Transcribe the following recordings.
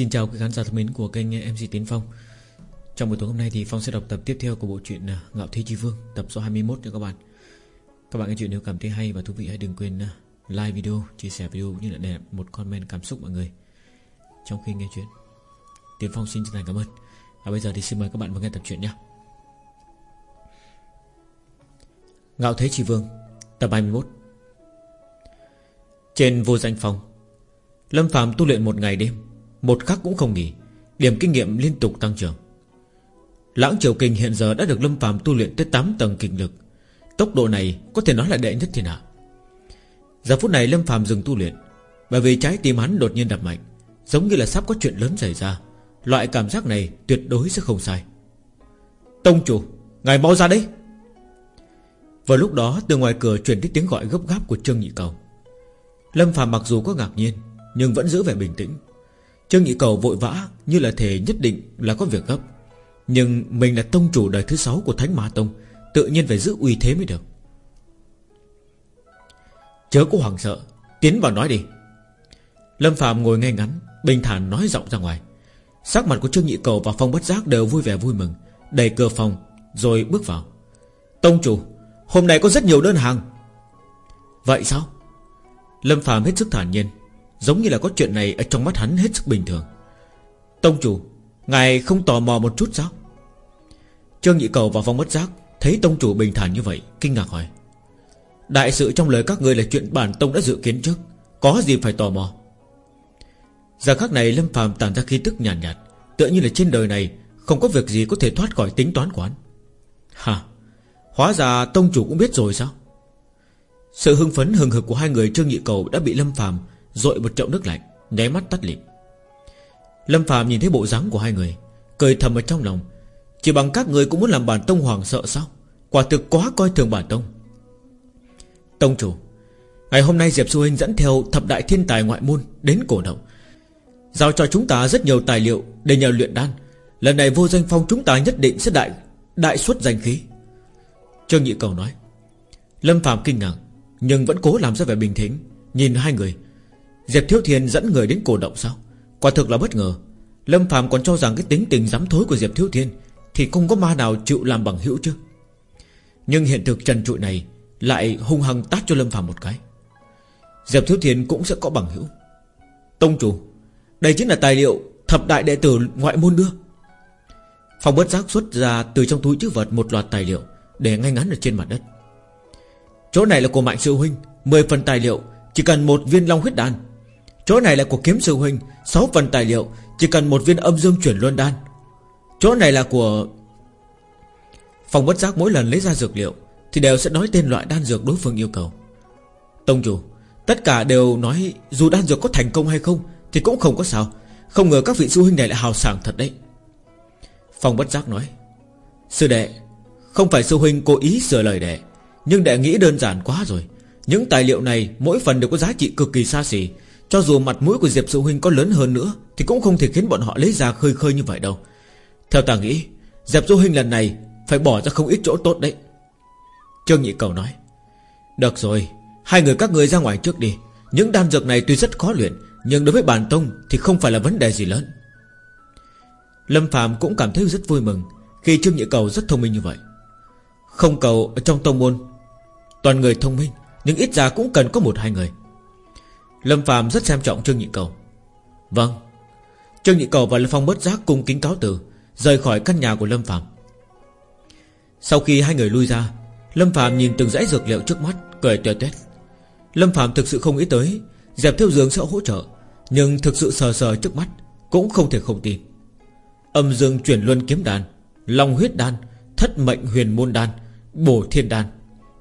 Xin chào quý khán giả thân mến của kênh ờ, MC Tiến Phong. Trong buổi tối hôm nay thì Phong sẽ đọc tập tiếp theo của bộ truyện ờ, Ngạo Thế Chi Vương Tập số 21 cho các bạn. Các bạn nghe chuyện nếu cảm thấy hay và thú vị hãy đừng quên ờ, like video, chia sẻ video cũng như là để một comment cảm xúc mọi người Trong khi nghe chuyện. Tiến Phong xin chân thành cảm ơn. Và bây giờ thì xin mời các bạn vào nghe tập truyện nhé Ngạo Thế Chi Vương Tập 21 Trên vô danh phòng Lâm Phạm tu luyện một ngày đêm. Một khắc cũng không nghỉ, Điểm kinh nghiệm liên tục tăng trưởng. Lãng triều kinh hiện giờ đã được Lâm phàm tu luyện tới 8 tầng kinh lực. Tốc độ này có thể nói là đệ nhất thiên hạ. Giờ phút này Lâm phàm dừng tu luyện, Bởi vì trái tim hắn đột nhiên đập mạnh, Giống như là sắp có chuyện lớn xảy ra. Loại cảm giác này tuyệt đối sẽ không sai. Tông chủ, Ngài mau ra đây. Vào lúc đó, từ ngoài cửa truyền đến tiếng gọi gấp gáp của Trương Nhị Cầu. Lâm phàm mặc dù có ngạc nhiên, Nhưng vẫn giữ vẻ bình tĩnh. Trương Nhị Cầu vội vã Như là thể nhất định là có việc gấp. Nhưng mình là tông chủ đời thứ sáu của Thánh Ma Tông, Tự nhiên phải giữ uy thế mới được. Chớ có hoàng sợ, Tiến vào nói đi. Lâm Phạm ngồi ngay ngắn, Bình thản nói giọng ra ngoài. Sắc mặt của Trương Nhị Cầu và Phong Bất Giác đều vui vẻ vui mừng, Đẩy cửa phòng, Rồi bước vào. Tông chủ, Hôm nay có rất nhiều đơn hàng. Vậy sao? Lâm Phạm hết sức thản nhiên. Giống như là có chuyện này ở trong mắt hắn hết sức bình thường. Tông chủ Ngài không tò mò một chút sao? Trương Nhị Cầu vào phòng Bất Giác Thấy tông chủ bình thản như vậy Kinh ngạc hỏi. Đại sự trong lời các người là chuyện bản tông đã dự kiến trước Có gì phải tò mò? Giờ khắc này Lâm Phạm tàn ra khí tức nhàn nhạt, nhạt Tựa như là trên đời này Không có việc gì có thể thoát khỏi tính toán quán. Hả? Hóa ra tông chủ cũng biết rồi sao? Sự hưng phấn hừng hực của hai người Trương Nhị Cầu đã bị Lâm Phạm rội một chậu nước lạnh, né mắt tắt lịm. Lâm Phạm nhìn thấy bộ dáng của hai người, Cười thầm ở trong lòng. Chỉ bằng các người cũng muốn làm bản tông hoàng sợ sao? Quả thực quá coi thường bản tông. Tông chủ, Ngày hôm nay Diệp Xu Hinh dẫn theo thập đại thiên tài ngoại môn Đến cổ động. Giao cho chúng ta rất nhiều tài liệu Để nhờ luyện đan. Lần này vô danh phong chúng ta nhất định sẽ đại Đại xuất danh khí. Trương Nhị Cầu nói. Lâm Phạm kinh ngạc, Nhưng vẫn cố làm ra vẻ bình tĩnh, Nhìn hai người. Diệp Thiếu Thiên dẫn người đến cổ động sao? Quả thực là bất ngờ. Lâm Phạm còn cho rằng cái tính tình dám thối của Diệp Thiếu Thiên Thì không có ma nào chịu làm bằng hữu chứ. Nhưng hiện thực trần trụi này Lại hung hăng tát cho Lâm Phạm một cái. Diệp Thiếu Thiên cũng sẽ có bằng hữu. Tông chủ, Đây chính là tài liệu Thập đại đệ tử ngoại môn đưa. Phòng bất giác xuất ra từ trong túi chữ vật Một loạt tài liệu Để ngay ngắn ở trên mặt đất. Chỗ này là của Mạnh Sư Huynh 10 phần tài liệu, Chỉ cần một viên long huyết đan. Chỗ này là của kiếm sư huynh 6 phần tài liệu, Chỉ cần một viên âm dương chuyển luân đan. Chỗ này là của Phòng bất giác mỗi lần lấy ra dược liệu, Thì đều sẽ nói tên loại đan dược đối phương yêu cầu. Tông chủ, Tất cả đều nói dù đan dược có thành công hay không Thì cũng không có sao. Không ngờ các vị sư huynh này lại hào sảng thật đấy. Phòng bất giác nói, Sư đệ, Không phải sư huynh cố ý sửa lời đệ, Nhưng đệ nghĩ đơn giản quá rồi. Những tài liệu này mỗi phần đều có giá trị cực kỳ xa xỉ cho dù mặt mũi của Diệp Sư Huynh có lớn hơn nữa, Thì cũng không thể khiến bọn họ lấy ra khơi khơi như vậy đâu. Theo ta nghĩ, Diệp Sư Huynh lần này Phải bỏ ra không ít chỗ tốt đấy. Trương Nhị Cầu nói, Được rồi, Hai người các người ra ngoài trước đi. Những đan dược này tuy rất khó luyện, Nhưng đối với bản tông thì không phải là vấn đề gì lớn. Lâm Phạm cũng cảm thấy rất vui mừng Khi Trương Nhị Cầu rất thông minh như vậy. Không cầu ở trong tông môn, Toàn người thông minh, Nhưng ít ra cũng cần có một hai người. Lâm Phạm rất xem trọng Trương Nhị Cầu. Vâng. Trương Nhị Cầu và Lâm Phong bất giác cung kính cáo từ, Rời khỏi căn nhà của Lâm Phạm Sau khi hai người lui ra, Lâm Phạm nhìn từng dãy dược liệu trước mắt, Cười tuệ tuét Lâm Phạm thực sự không nghĩ tới Dẹp theo dương sẽ hỗ trợ, Nhưng thực sự sờ sờ trước mắt Cũng không thể không tin. Âm dương chuyển luân kiếm đàn Long huyết đan, Thất mệnh huyền môn đan, Bổ thiên đan.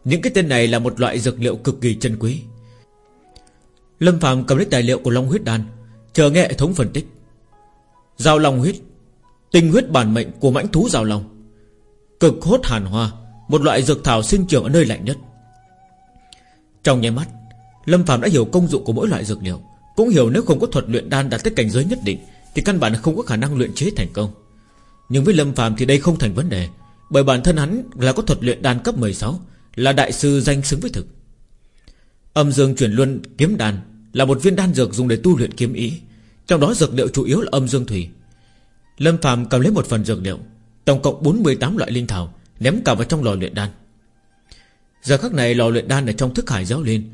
Những cái tên này là một loại dược liệu cực kỳ chân quý. Lâm Phạm cầm lấy tài liệu của Long huyết đan, Chờ nghe hệ thống phân tích. Giao Long huyết, Tinh huyết bản mệnh của mãnh thú Giao Long. Cực hốt hàn hoa, Một loại dược thảo sinh trưởng ở nơi lạnh nhất. Trong nháy mắt, Lâm Phạm đã hiểu công dụng của mỗi loại dược liệu. Cũng hiểu nếu không có thuật luyện đan đạt tới cảnh giới nhất định, Thì căn bản không có khả năng luyện chế thành công. Nhưng với Lâm Phạm thì đây không thành vấn đề, Bởi bản thân hắn là có thuật luyện đan cấp 16 Là đại sư danh xứng với thực. Âm dương chuyển luân kiếm đan là một viên đan dược dùng để tu luyện kiếm ý. Trong đó dược liệu chủ yếu là âm dương thủy. Lâm Phạm cầm lấy một phần dược liệu, Tổng cộng 48 loại linh thảo, Ném cả vào trong lò luyện đan. Giờ khắc này lò luyện đan ở trong thức hải giáo lên,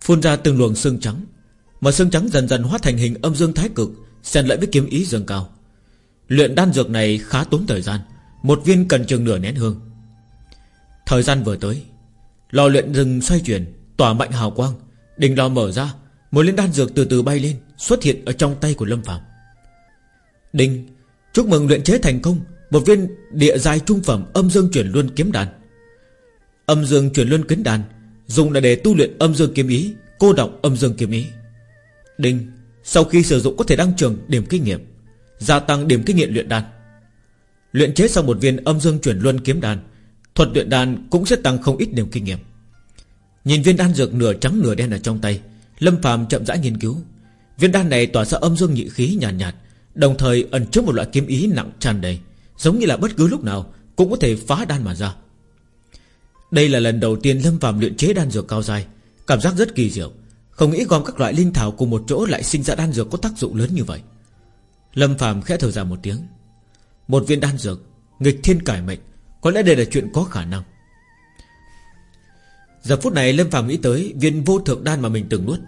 Phun ra từng luồng xương trắng, Mà xương trắng dần dần hóa thành hình âm dương thái cực, Xen lại với kiếm ý dâng cao. Luyện đan dược này khá tốn thời gian, Một viên cần chừng nửa nén hương. Thời gian vừa tới, Lò luyện rừng xoay chuyển, Tỏa mạnh hào quang Đỉnh lò mở ra một liên đan dược từ từ bay lên, Xuất hiện ở trong tay của Lâm Phạm. Đinh, Chúc mừng luyện chế thành công. Một viên địa giai trung phẩm âm dương chuyển luân kiếm đàn Âm dương chuyển luân kiếm đàn Dùng là để tu luyện âm dương kiếm ý, Cô đọc âm dương kiếm ý. Đinh, Sau khi sử dụng có thể đăng trường điểm kinh nghiệm, Gia tăng điểm kinh nghiệm luyện đan. Luyện chế xong một viên âm dương chuyển luân kiếm đan, Thuật luyện đan cũng sẽ tăng không ít điểm kinh nghiệm. Nhìn viên đan dược nửa trắng nửa đen ở trong tay Lâm phàm chậm rãi nghiên cứu. Viên đan này tỏa ra âm dương nhị khí nhàn nhạt, nhạt Đồng thời ẩn chứa một loại kiếm ý nặng tràn đầy Giống như là bất cứ lúc nào Cũng có thể phá đan mà ra. Đây là lần đầu tiên Lâm phàm luyện chế đan dược cao dài Cảm giác rất kỳ diệu. Không nghĩ gom các loại linh thảo cùng một chỗ Lại sinh ra đan dược có tác dụng lớn như vậy. Lâm phàm khẽ thở ra một tiếng. Một viên đan dược Nghịch thiên cải mệnh Có lẽ đây là chuyện có khả năng. Giờ phút này Lâm phàm nghĩ tới Viên vô thượng đan mà mình từng nuốt,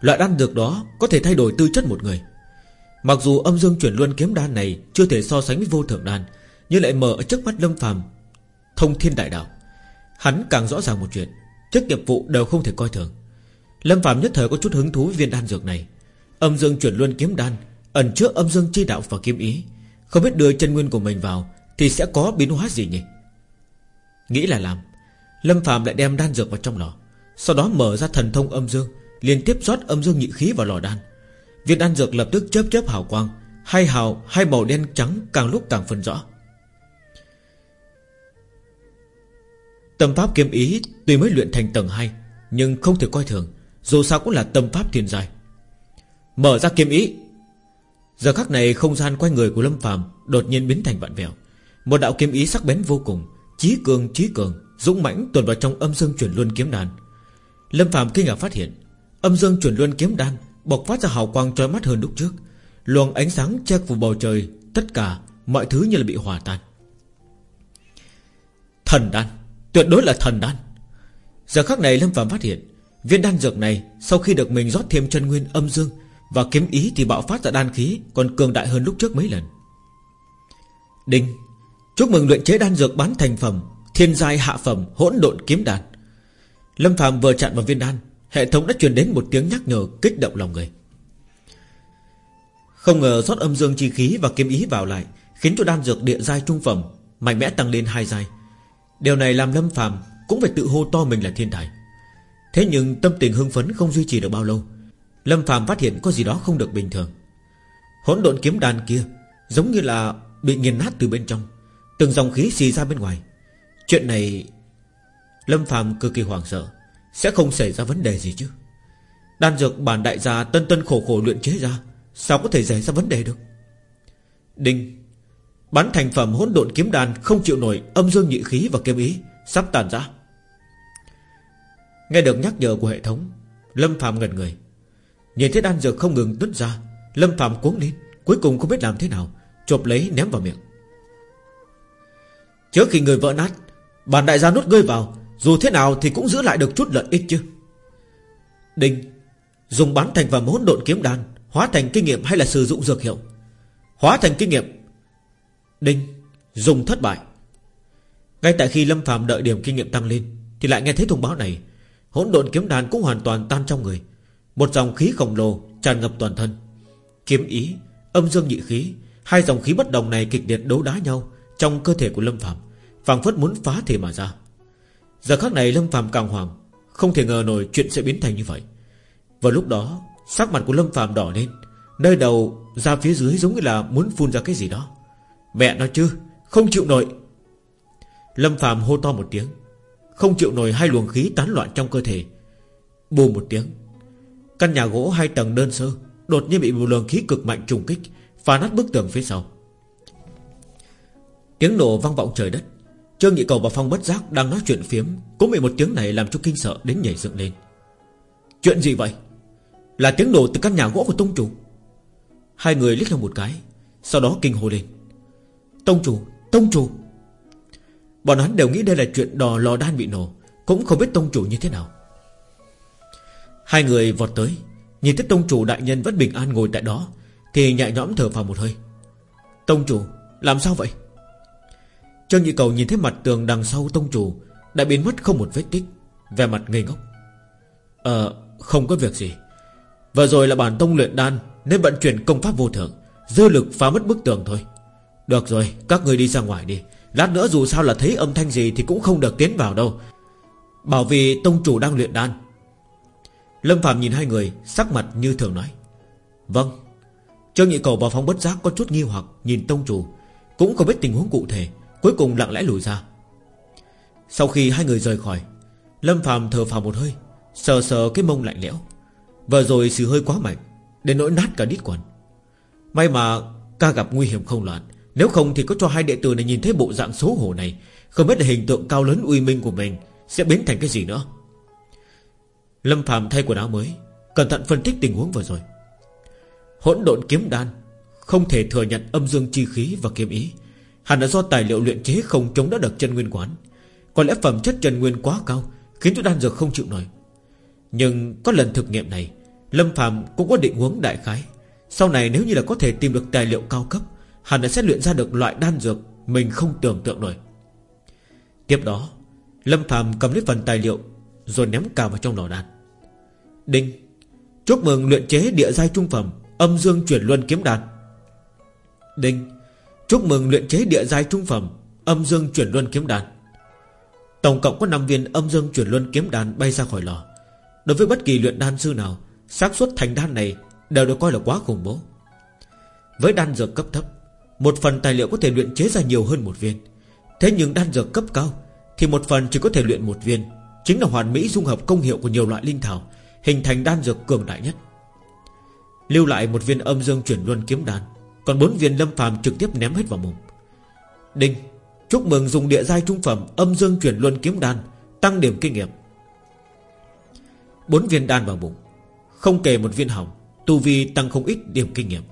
Loại đan dược đó có thể thay đổi tư chất một người. Mặc dù âm dương chuyển luân kiếm đan này Chưa thể so sánh với vô thượng đan, Nhưng lại mở ở trước mắt Lâm phàm Thông thiên đại đạo. Hắn càng rõ ràng một chuyện, Chức nghiệp vụ đều không thể coi thường. Lâm phàm nhất thời có chút hứng thú với viên đan dược này. Âm dương chuyển luân kiếm đan, Ẩn chứa âm dương chi đạo và kiếm ý. Không biết đưa chân nguyên của mình vào Thì sẽ có biến hóa gì nhỉ? Nghĩ là làm. Lâm Phạm lại đem đan dược vào trong lò, Sau đó mở ra thần thông âm dương, Liên tiếp rót âm dương nhị khí vào lò đan. Viên đan dược lập tức chớp chớp hào quang, Hai hào, hai màu đen trắng càng lúc càng phân rõ. Tâm pháp kiếm ý Tuy mới luyện thành tầng 2 Nhưng không thể coi thường, Dù sao cũng là tâm pháp thiên giai. Mở ra kiếm ý. Giờ khắc này không gian quanh người của Lâm phàm Đột nhiên biến thành vạn vẹo. Một đạo kiếm ý sắc bén vô cùng, Chí cường chí cường. Dũng mãnh tuần vào trong âm dương chuyển luân kiếm đàn Lâm phàm kinh ngạc phát hiện, Âm dương chuyển luân kiếm đan Bộc phát ra hào quang trói mắt hơn lúc trước. Luồng ánh sáng che phủ bầu trời, Tất cả mọi thứ như là bị hòa tan. Thần đan, Tuyệt đối là thần đan. Giờ khắc này Lâm Phạm phát hiện, Viên đan dược này sau khi được mình rót thêm chân nguyên âm dương Và kiếm ý thì bạo phát ra đan khí Còn cường đại hơn lúc trước mấy lần. Đinh, Chúc mừng luyện chế đan dược bán thành phẩm. Thiên giai hạ phẩm hỗn độn kiếm đan. Lâm Phạm vừa chặn vào viên đan, Hệ thống đã truyền đến một tiếng nhắc nhở Kích động lòng người. Không ngờ rót âm dương chi khí và kiếm ý vào lại, Khiến cho đan dược địa giai trung phẩm Mạnh mẽ tăng lên hai giai. Điều này làm Lâm phàm Cũng phải tự hô to mình là thiên tài. Thế nhưng tâm tình hưng phấn không duy trì được bao lâu, Lâm phàm phát hiện có gì đó không được bình thường. Hỗn độn kiếm đan kia Giống như là bị nghiền nát từ bên trong, Từng dòng khí xì ra bên ngoài Chuyện này, Lâm phàm cực kỳ hoảng sợ. Sẽ không xảy ra vấn đề gì chứ? Đan dược bản đại gia tân tân khổ khổ luyện chế ra, Sao có thể xảy ra vấn đề được? Đinh Bắn thành phẩm hỗn độn kiếm đan Không chịu nổi âm dương nhị khí và kiếm ý Sắp tàn ra. Nghe được nhắc nhở của hệ thống, Lâm Phạm ngẩn người. Nhìn thấy đan dược không ngừng đứt ra, Lâm Phạm cuống lên, Cuối cùng không biết làm thế nào, Chộp lấy ném vào miệng. Trước khi người vỡ nát Bản đại gia nuốt ngươi vào, dù thế nào thì cũng giữ lại được chút lợi ích chứ. Đinh, Dùng bán thành phẩm hỗn độn kiếm đan, Hóa thành kinh nghiệm hay là sử dụng dược hiệu? Hóa thành kinh nghiệm. Đinh, Dùng thất bại. Ngay tại khi Lâm phàm đợi điểm kinh nghiệm tăng lên, Thì lại nghe thấy thông báo này. Hỗn độn kiếm đan cũng hoàn toàn tan trong người. Một dòng khí khổng lồ tràn ngập toàn thân. Kiếm ý, Âm dương nhị khí, Hai dòng khí bất đồng này kịch liệt đấu đá nhau Trong cơ thể của Lâm phàm phảng phất muốn phá thể mà ra. Giờ khắc này Lâm Phạm càng hoàng Không thể ngờ nổi chuyện sẽ biến thành như vậy. Vào lúc đó, Sắc mặt của Lâm Phạm đỏ lên, Nơi đầu, ra phía dưới giống như là muốn phun ra cái gì đó. Mẹ nói chứ, Không chịu nổi. Lâm Phạm hô to một tiếng, Không chịu nổi hai luồng khí tán loạn trong cơ thể. Bù một tiếng, Căn nhà gỗ hai tầng đơn sơ, Đột nhiên bị một luồng khí cực mạnh trùng kích, Phá nát bức tường phía sau. Tiếng nổ vang vọng trời đất. Trương Nhị Cầu và Phong Bất Giác đang nói chuyện phiếm Cũng bị một tiếng này làm cho kinh sợ đến nhảy dựng lên. Chuyện gì vậy? Là tiếng nổ từ căn nhà gỗ của tông chủ. Hai người liếc nhau một cái Sau đó kinh hồ lên. Tông chủ, tông chủ! Bọn hắn đều nghĩ đây là chuyện đò lò đan bị nổ Cũng không biết tông chủ như thế nào. Hai người vọt tới Nhìn thấy tông chủ đại nhân vẫn bình an ngồi tại đó Thì nhẹ nhõm thở vào một hơi. Tông chủ làm sao vậy? Trương Nhị Cầu nhìn thấy mặt tường đằng sau tông chủ, Đã biến mất không một vết tích Về mặt ngây ngốc. Ờ không có việc gì. Vừa rồi là bản tông luyện đan, Nên vận chuyển công pháp vô thượng Dư lực phá mất bức tường thôi. Được rồi, các người đi ra ngoài đi. Lát nữa dù sao là thấy âm thanh gì Thì cũng không được tiến vào đâu. Bảo vì tông chủ đang luyện đan. Lâm Phạm nhìn hai người, Sắc mặt như thường nói. Vâng. Trương Nhị Cầu vào phòng bất giác có chút nghi hoặc Nhìn tông chủ, Cũng không biết tình huống cụ thể. Cuối cùng lặng lẽ lùi ra. Sau khi hai người rời khỏi, Lâm Phạm thở phào một hơi, Sờ sờ cái mông lạnh lẽo. Vừa rồi sự hơi quá mạnh, Đến nỗi nát cả đít quần. May mà ca gặp nguy hiểm không loạn, Nếu không thì có cho hai đệ tử này nhìn thấy bộ dạng xấu hổ này, Không biết là hình tượng cao lớn uy minh của mình Sẽ biến thành cái gì nữa. Lâm Phạm thay quần áo mới, Cẩn thận phân tích tình huống vừa rồi. Hỗn độn kiếm đan Không thể thừa nhận âm dương chi khí và kiếm ý Hẳn là do tài liệu luyện chế không chống đỡ được chân nguyên quán. Có lẽ phẩm chất chân nguyên quá cao Khiến cho đan dược không chịu nổi. Nhưng có lần thực nghiệm này, Lâm Phạm cũng có định huống đại khái. Sau này nếu như là có thể tìm được tài liệu cao cấp, Hẳn là sẽ luyện ra được loại đan dược Mình không tưởng tượng nổi. Tiếp đó, Lâm Phạm cầm lấy phần tài liệu Rồi ném cả vào trong lò đan. Đinh, Chúc mừng luyện chế địa giai trung phẩm Âm dương chuyển luân kiếm đan. Đinh Chúc mừng luyện chế địa giai trung phẩm, Âm dương chuyển luân kiếm đan. Tổng cộng có 5 viên âm dương chuyển luân kiếm đan bay ra khỏi lò. Đối với bất kỳ luyện đan sư nào, xác suất thành đan này Đều được coi là quá khủng bố. Với đan dược cấp thấp, Một phần tài liệu có thể luyện chế ra nhiều hơn một viên. Thế nhưng đan dược cấp cao Thì một phần chỉ có thể luyện một viên, Chính là hoàn mỹ dung hợp công hiệu của nhiều loại linh thảo, Hình thành đan dược cường đại nhất. Lưu lại một viên âm dương chuyển luân kiếm đan. Còn bốn viên lâm phàm trực tiếp ném hết vào mồm. Đinh, Chúc mừng dùng địa giai trung phẩm Âm dương chuyển luân kiếm đan, Tăng điểm kinh nghiệm. Bốn viên đan vào bụng Không kể một viên hỏng, Tu vi tăng không ít điểm kinh nghiệm.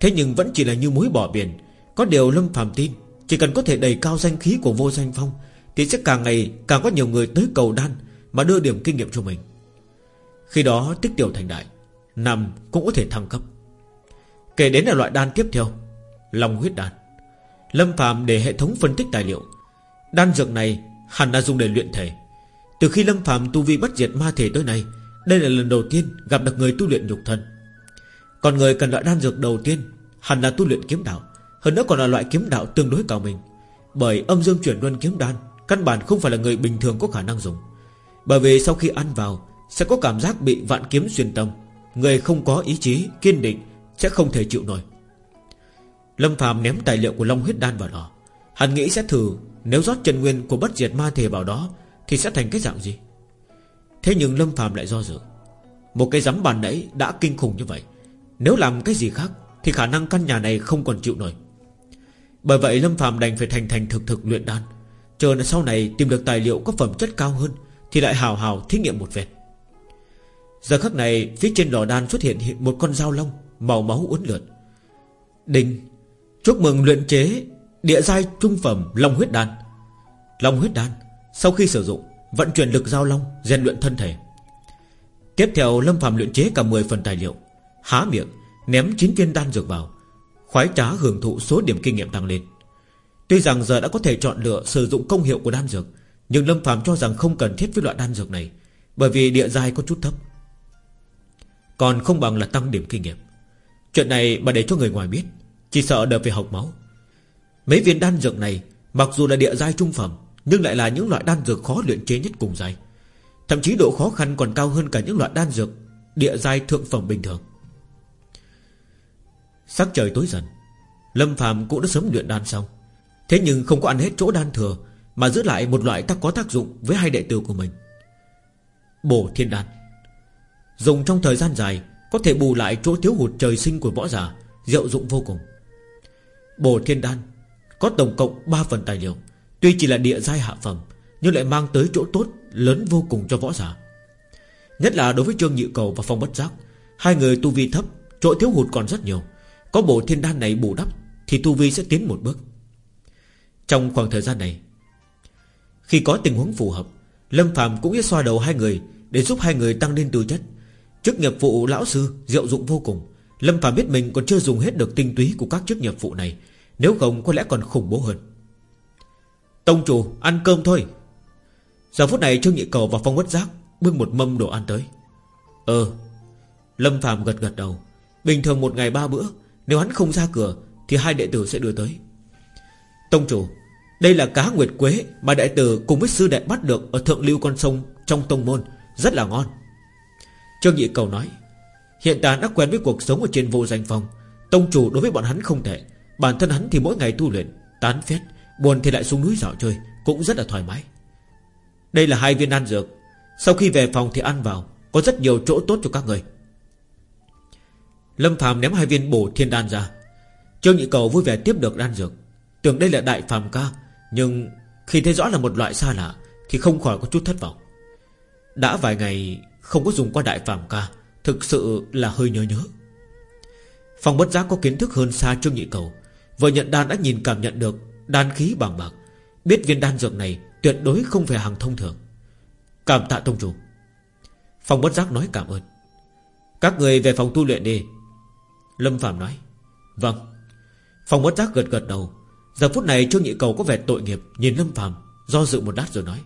Thế nhưng vẫn chỉ là như muối bỏ biển. Có điều lâm phàm tin, Chỉ cần có thể đầy cao danh khí của vô danh phong, Thì sẽ càng ngày càng có nhiều người tới cầu đan Mà đưa điểm kinh nghiệm cho mình. Khi đó, tích tiểu thành đại Nằm cũng có thể thăng cấp. Kể đến là loại đan tiếp theo, Long huyết đan. Lâm Phạm để hệ thống phân tích tài liệu. Đan dược này hẳn là dùng để luyện thể. Từ khi Lâm Phạm tu vi bất diệt ma thể tới nay, Đây là lần đầu tiên gặp được người tu luyện nhục thân. Còn người cần loại đan dược đầu tiên Hẳn là tu luyện kiếm đạo, Hơn nữa còn là loại kiếm đạo tương đối cao mình Bởi âm dương chuyển luân kiếm đan Căn bản không phải là người bình thường có khả năng dùng. Bởi vì sau khi ăn vào, Sẽ có cảm giác bị vạn kiếm xuyên tâm. Người không có ý chí, kiên định sẽ không thể chịu nổi. Lâm Phạm ném tài liệu của Long huyết đan vào lò. Hắn nghĩ sẽ thử, Nếu rót chân nguyên của bất diệt ma thể vào đó, Thì sẽ thành cái dạng gì? Thế nhưng Lâm Phạm lại do dự. Một cái giấm bàn nãy đã kinh khủng như vậy. Nếu làm cái gì khác, Thì khả năng căn nhà này không còn chịu nổi. Bởi vậy Lâm Phạm đành phải thành thành thực thực luyện đan. Chờ là sau này tìm được tài liệu có phẩm chất cao hơn, Thì lại hào hào thí nghiệm một vệt. Giờ khắc này, phía trên lò đan xuất hiện một con dao long. Màu máu uốn lượn. Đinh Chúc mừng luyện chế Địa giai trung phẩm Long huyết đan. Long huyết đan, Sau khi sử dụng, Vận chuyển lực giao long, rèn luyện thân thể. Tiếp theo, Lâm phàm luyện chế cả 10 phần tài liệu, Há miệng, Ném 9 viên đan dược vào, Khoái trá hưởng thụ số điểm kinh nghiệm tăng lên. Tuy rằng giờ đã có thể chọn lựa Sử dụng công hiệu của đan dược, Nhưng Lâm phàm cho rằng không cần thiết với loại đan dược này, Bởi vì địa giai có chút thấp. Còn không bằng là tăng điểm kinh nghiệm. Chuyện này mà để cho người ngoài biết, Chỉ sợ đợt về học máu. Mấy viên đan dược này, Mặc dù là địa giai trung phẩm, Nhưng lại là những loại đan dược khó luyện chế nhất cùng giai. Thậm chí độ khó khăn còn cao hơn cả những loại đan dược Địa giai thượng phẩm bình thường. Sắc trời tối dần, Lâm phàm cũng đã sớm luyện đan xong. Thế nhưng không có ăn hết chỗ đan thừa, Mà giữ lại một loại tác có tác dụng Với hai đệ tử của mình. Bổ thiên đan. Dùng trong thời gian dài có thể bù lại chỗ thiếu hụt trời sinh của võ giả, Diệu dụng vô cùng. Bổ thiên đan, Có tổng cộng 3 phần tài liệu, Tuy chỉ là địa giai hạ phẩm, Nhưng lại mang tới chỗ tốt lớn vô cùng cho võ giả. Nhất là đối với Trương Nhị Cầu và Phong Bất Giác, Hai người tu vi thấp, Chỗ thiếu hụt còn rất nhiều. Có bộ thiên đan này bù đắp Thì tu vi sẽ tiến một bước. Trong khoảng thời gian này, Khi có tình huống phù hợp, Lâm Phạm cũng sẽ xoa đầu hai người Để giúp hai người tăng lên tư chất. Chức nghiệp vụ lão sư, diệu dụng vô cùng. Lâm Phạm biết mình còn chưa dùng hết được tinh túy Của các chức nghiệp vụ này, Nếu không có lẽ còn khủng bố hơn. Tông chủ, ăn cơm thôi. Giờ phút này Trương Nhị Cầu và Phong Bất Giác Bưng một mâm đồ ăn tới. Ờ Lâm Phạm gật gật đầu. Bình thường một ngày ba bữa, Nếu hắn không ra cửa, Thì hai đệ tử sẽ đưa tới. Tông chủ, Đây là cá nguyệt quế Mà đệ tử cùng với sư đệ bắt được Ở thượng lưu con sông trong tông môn, Rất là ngon. Trương Nhị Cầu nói, Hiện tại đã quen với cuộc sống ở trên vô danh phòng. Tông chủ đối với bọn hắn không thể Bản thân hắn thì mỗi ngày tu luyện, Tán phét, Buồn thì lại xuống núi dạo chơi, Cũng rất là thoải mái. Đây là hai viên ăn dược. Sau khi về phòng thì ăn vào, Có rất nhiều chỗ tốt cho các người. Lâm Phạm ném hai viên bổ thiên đan ra. Trương Nhị Cầu vui vẻ tiếp được đan dược. Tưởng đây là đại phàm ca, Nhưng khi thấy rõ là một loại xa lạ Thì không khỏi có chút thất vọng. Đã vài ngày không có dùng qua đại phàm ca, Thực sự là hơi nhớ nhớ. Phòng bất giác có kiến thức hơn xa Trương Nhị Cầu. Vừa nhận đan đã nhìn cảm nhận được Đan khí bằng bạc. Biết viên đan dược này tuyệt đối không phải hàng thông thường. Cảm tạ tông chủ. Phòng bất giác nói cảm ơn. Các người về phòng tu luyện đi. Lâm Phạm nói. Vâng. Phòng bất giác gật gật đầu. Giờ phút này Trương Nhị Cầu có vẻ tội nghiệp, Nhìn Lâm Phạm Do dự một đát rồi nói.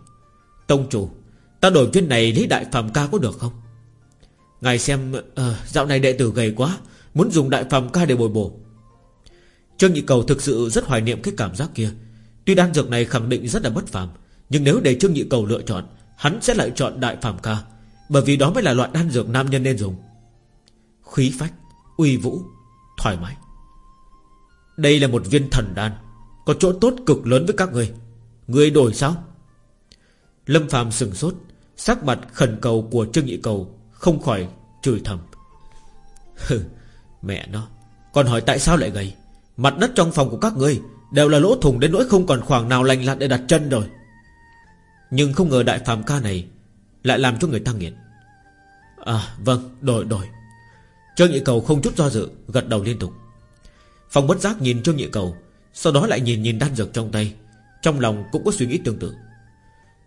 Tông chủ Ta đổi viên này lấy đại phàm ca có được không? Ngài xem à, Dạo này đệ tử gầy quá Muốn dùng đại phàm ca để bồi bổ. Trương Nhị Cầu thực sự rất hoài niệm cái cảm giác kia. Tuy đan dược này khẳng định rất là bất phàm Nhưng nếu để Trương Nhị Cầu lựa chọn Hắn sẽ lại chọn đại phàm ca Bởi vì đó mới là loại đan dược nam nhân nên dùng. Khí phách Uy vũ Thoải mái. Đây là một viên thần đan Có chỗ tốt cực lớn với các người. Người đổi sao? Lâm phàm sừng sốt. Sắc mặt khẩn cầu của Trương Nhị Cầu Không khỏi chửi thầm. Hừ, Mẹ nó, Còn hỏi tại sao lại gầy? Mặt đất trong phòng của các ngươi Đều là lỗ thủng đến nỗi không còn khoảng nào lành lặn để đặt chân rồi. Nhưng không ngờ đại phàm ca này Lại làm cho người ta nghiện. À vâng đổi đổi. Trương Nhị Cầu không chút do dự Gật đầu liên tục. Phòng bất giác nhìn Trương Nhị Cầu, Sau đó lại nhìn nhìn đan dược trong tay, Trong lòng cũng có suy nghĩ tương tự.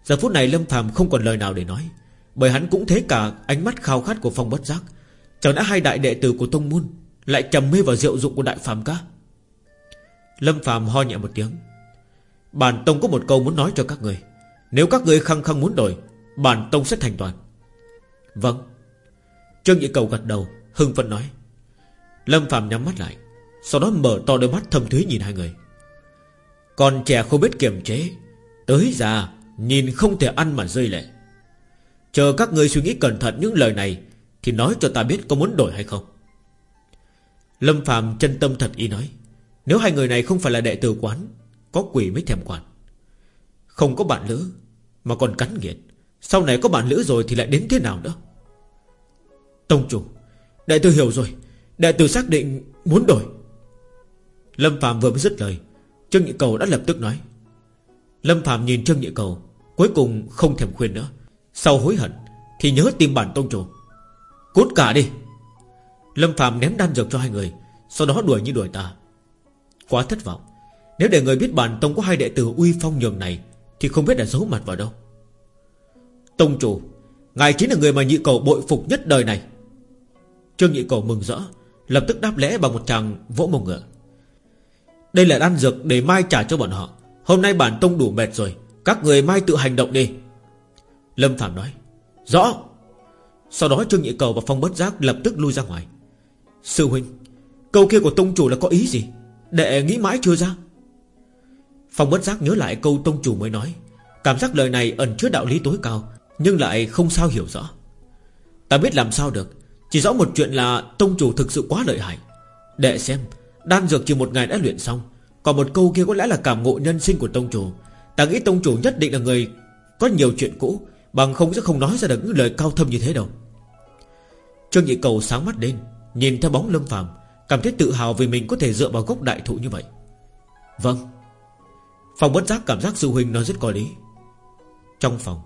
Giờ phút này Lâm Phàm không còn lời nào để nói, Bởi hắn cũng thấy cả ánh mắt khao khát của Phong bất giác. Chẳng đã hai đại đệ tử của Tông Môn Lại trầm mê vào rượu dụng của đại phàm ca. Lâm Phạm ho nhẹ một tiếng. Bản Tông có một câu muốn nói cho các người. Nếu các người khăng khăng muốn đổi, Bản Tông sẽ thành toàn. Vâng. Trương Nhị Cầu gật đầu, Hưng phấn nói. Lâm Phạm nhắm mắt lại, Sau đó mở to đôi mắt thâm thúy nhìn hai người. Còn trẻ không biết kiềm chế, Tới già Nhìn không thể ăn mà rơi lệ. Chờ các người suy nghĩ cẩn thận những lời này, Thì nói cho ta biết có muốn đổi hay không. Lâm Phạm chân tâm thật ý nói, nếu hai người này không phải là đệ tử quán, Có quỷ mới thèm quản. Không có bạn lữ, Mà còn cắn nghiệt. Sau này có bạn lữ rồi thì lại đến thế nào nữa Tông chủ, Đệ tử hiểu rồi. Đệ tử xác định muốn đổi. Lâm Phạm vừa mới dứt lời, Trương Nhị Cầu đã lập tức nói Lâm Phạm nhìn Trương Nhị Cầu, Cuối cùng không thèm khuyên nữa. Sau hối hận Thì nhớ tìm bản tông chủ. Cút cả đi. Lâm Phạm ném đan dược cho hai người, Sau đó đuổi như đuổi ta Quá thất vọng. Nếu để người biết bản tông có hai đệ tử uy phong nhường này, Thì không biết đã giấu mặt vào đâu. Tông chủ, Ngài chính là người mà nhị cầu bội phục nhất đời này. Trương nhị cầu mừng rỡ, Lập tức đáp lễ bằng một tràng vỗ mông ngựa. Đây là đan dược để mai trả cho bọn họ. Hôm nay bản tông đủ mệt rồi, Các người mai tự hành động đi. Lâm Phạm nói, Rõ. Sau đó Trương Nhị Cầu và Phong Bất Giác lập tức lui ra ngoài. Sư huynh, Câu kia của tông chủ là có ý gì? Đệ nghĩ mãi chưa ra. Phong bất giác nhớ lại câu tông chủ mới nói, Cảm giác lời này ẩn chứa đạo lý tối cao, Nhưng lại không sao hiểu rõ. Ta biết làm sao được, Chỉ rõ một chuyện là tông chủ thực sự quá lợi hại. Đệ xem, Đan dược chỉ một ngày đã luyện xong còn một câu kia có lẽ là cảm ngộ nhân sinh của tông chủ. Ta nghĩ tông chủ nhất định là người Có nhiều chuyện cũ, Bằng không sẽ không nói ra được những lời cao thâm như thế đâu. Trương Nhị Cầu sáng mắt lên Nhìn theo bóng lâm phàm, Cảm thấy tự hào vì mình có thể dựa vào gốc đại thụ như vậy. Vâng. Phòng bất giác cảm giác sư huynh nói rất có lý. Trong phòng,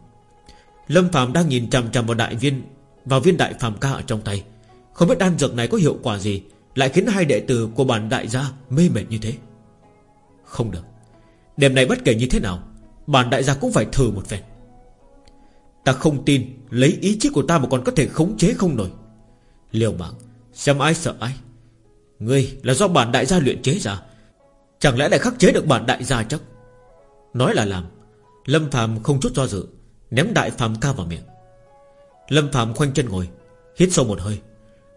Lâm Phạm đang nhìn chằm chằm vào đại viên, Vào viên đại phàm ca ở trong tay. Không biết đan dược này có hiệu quả gì, Lại khiến hai đệ tử của bản đại gia Mê mệt như thế. Không được. Đêm này bất kể như thế nào, Bản đại gia cũng phải thử một phen. Ta không tin Lấy ý chí của ta mà còn có thể khống chế không nổi. Liều mạng, Xem ai sợ ai. Ngươi là do bản đại gia luyện chế ra. Chẳng lẽ lại khắc chế được bản đại gia chắc? Nói là làm, Lâm Phạm không chút do dự, Ném đại phàm ca vào miệng. Lâm Phạm khoanh chân ngồi, Hít sâu một hơi.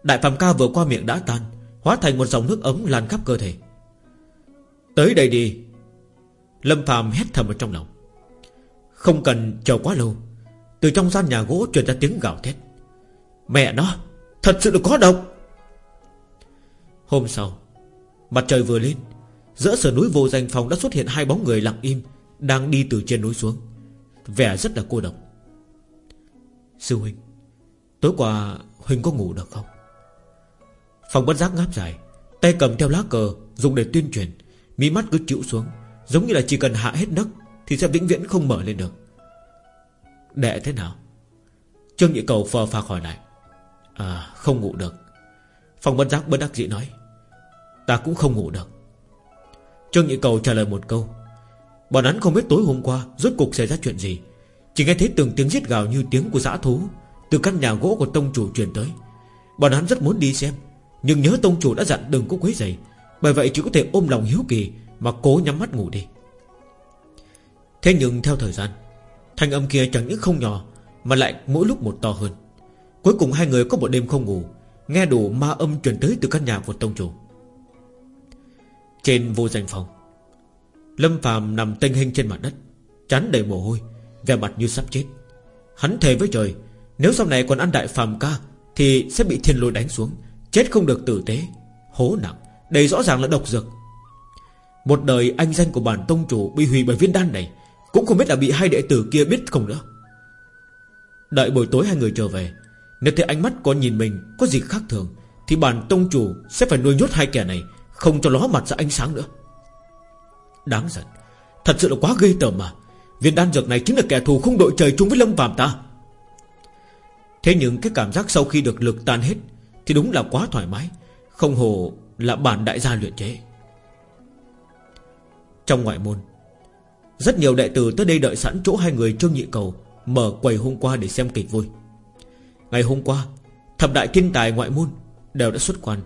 Đại phàm ca vừa qua miệng đã tan, Hóa thành một dòng nước ấm lan khắp cơ thể. Tới đây đi. Lâm Phạm hét thầm ở trong lòng. Không cần chờ quá lâu, Từ trong gian nhà gỗ truyền ra tiếng gào thét. Mẹ nó, Thật sự là có độc. Hôm sau, Mặt trời vừa lên, Giữa sườn núi vô danh phòng đã xuất hiện hai bóng người lặng im Đang đi từ trên núi xuống. Vẻ rất là cô độc. Sư huynh, Tối qua huynh có ngủ được không? Phòng bất giác ngáp dài, Tay cầm theo lá cờ Dùng để tuyên truyền. Mí mắt cứ chịu xuống, Giống như là chỉ cần hạ hết nấc Thì sẽ vĩnh viễn không mở lên được. Đệ thế nào? Trương Nhị Cầu phờ phạc hỏi lại. À không ngủ được. Phòng bất giác bất đắc dĩ nói, Ta cũng không ngủ được. Trương Nhị Cầu trả lời một câu, Bọn hắn không biết tối hôm qua Rốt cuộc xảy ra chuyện gì. Chỉ nghe thấy từng tiếng giết gào như tiếng của dã thú Từ căn nhà gỗ của tông chủ truyền tới. Bọn hắn rất muốn đi xem, Nhưng nhớ tông chủ đã dặn đừng có quấy giày bởi vậy chỉ có thể ôm lòng hiếu kỳ Mà cố nhắm mắt ngủ đi. Thế nhưng theo thời gian, Thanh âm kia chẳng những không nhỏ Mà lại mỗi lúc một to hơn. Cuối cùng hai người có một đêm không ngủ, Nghe đủ ma âm truyền tới từ căn nhà của tông chủ. Trên vô danh phòng, Lâm phàm nằm tênh hình trên mặt đất, Chán đầy mồ hôi, Vẻ mặt như sắp chết. Hắn thề với trời, Nếu sau này còn ăn đại phàm ca Thì sẽ bị thiên lôi đánh xuống, Chết không được tử tế, Hố nặng. Đây rõ ràng là độc dược. Một đời anh danh của bản tông chủ Bị hủy bởi viên đan này, Cũng không biết là bị hai đệ tử kia biết không nữa. Đợi buổi tối hai người trở về, Nếu thấy ánh mắt có nhìn mình, Có gì khác thường, Thì bản tông chủ sẽ phải nuôi nhốt hai kẻ này, Không cho ló mặt ra ánh sáng nữa. Đáng giận, Thật sự là quá gây tởm mà. Viên đan dược này chính là kẻ thù không đội trời chung với lâm phàm ta. Thế nhưng cái cảm giác sau khi được lực tan hết, Thì đúng là quá thoải mái. Không hồ là bản đại gia luyện chế. Trong ngoại môn, Rất nhiều đệ tử tới đây đợi sẵn chỗ hai người Trương Nhị Cầu Mở quầy hôm qua để xem kịch vui. Ngày hôm qua, Thập đại thiên tài ngoại môn Đều đã xuất quan.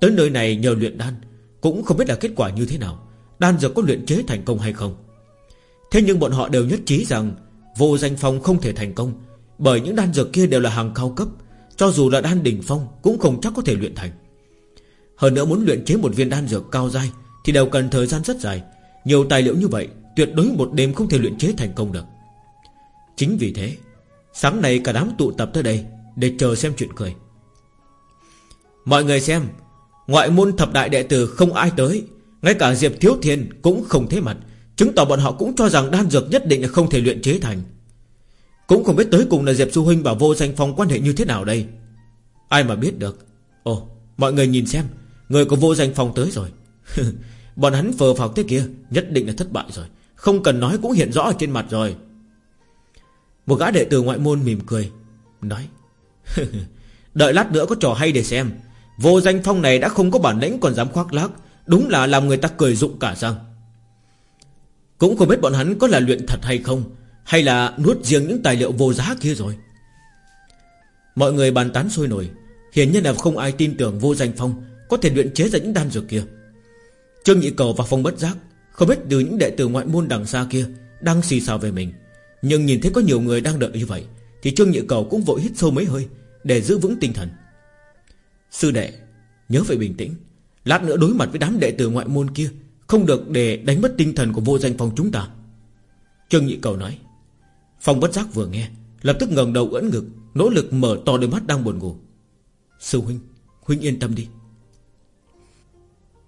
Tới nơi này nhờ luyện đan, Cũng không biết là kết quả như thế nào, Đan dược có luyện chế thành công hay không. Thế nhưng bọn họ đều nhất trí rằng Vô danh phong không thể thành công, Bởi những đan dược kia đều là hàng cao cấp, Cho dù là đan đỉnh phong Cũng không chắc có thể luyện thành. Hơn nữa muốn luyện chế một viên đan dược cao dai Thì đều cần thời gian rất dài. Nhiều tài liệu như vậy, Tuyệt đối một đêm không thể luyện chế thành công được. Chính vì thế, Sáng nay cả đám tụ tập tới đây Để chờ xem chuyện cười. Mọi người xem, Ngoại môn thập đại đệ tử không ai tới, ngay cả Diệp Thiếu Thiên cũng không thế mặt. Chứng tỏ bọn họ cũng cho rằng đan dược nhất định là không thể luyện chế thành. Cũng không biết tới cùng là Diệp Du Huynh và Vô Danh Phong quan hệ như thế nào đây. Ai mà biết được? Ồ, mọi người nhìn xem. Người của Vô Danh Phong tới rồi. Bọn hắn phờ phào thế kia, Nhất định là thất bại rồi. Không cần nói cũng hiện rõ ở trên mặt rồi. Một gã đệ tử ngoại môn mỉm cười, Nói, Đợi lát nữa có trò hay để xem. Vô danh phong này đã không có bản lĩnh còn dám khoác lác, Đúng là làm người ta cười rụng cả răng. Cũng không biết bọn hắn có là luyện thật hay không, Hay là nuốt riêng những tài liệu vô giá kia rồi. Mọi người bàn tán sôi nổi. Hiển nhiên là không ai tin tưởng vô danh phong có thể luyện chế ra những đan dược kia. Trương Nhị Cầu và Phong bất giác Không biết từ những đệ tử ngoại môn đằng xa kia Đang xì xào về mình, Nhưng nhìn thấy có nhiều người đang đợi như vậy Thì Trương Nhị Cầu cũng vội hít sâu mấy hơi Để giữ vững tinh thần. Sư đệ, Nhớ phải bình tĩnh, Lát nữa đối mặt với đám đệ tử ngoại môn kia Không được để đánh mất tinh thần của vô danh phòng chúng ta. Trương Nhị Cầu nói. Phong bất giác vừa nghe, Lập tức ngẩng đầu ưỡn ngực, Nỗ lực mở to đôi mắt đang buồn ngủ. Sư huynh Huynh yên tâm đi.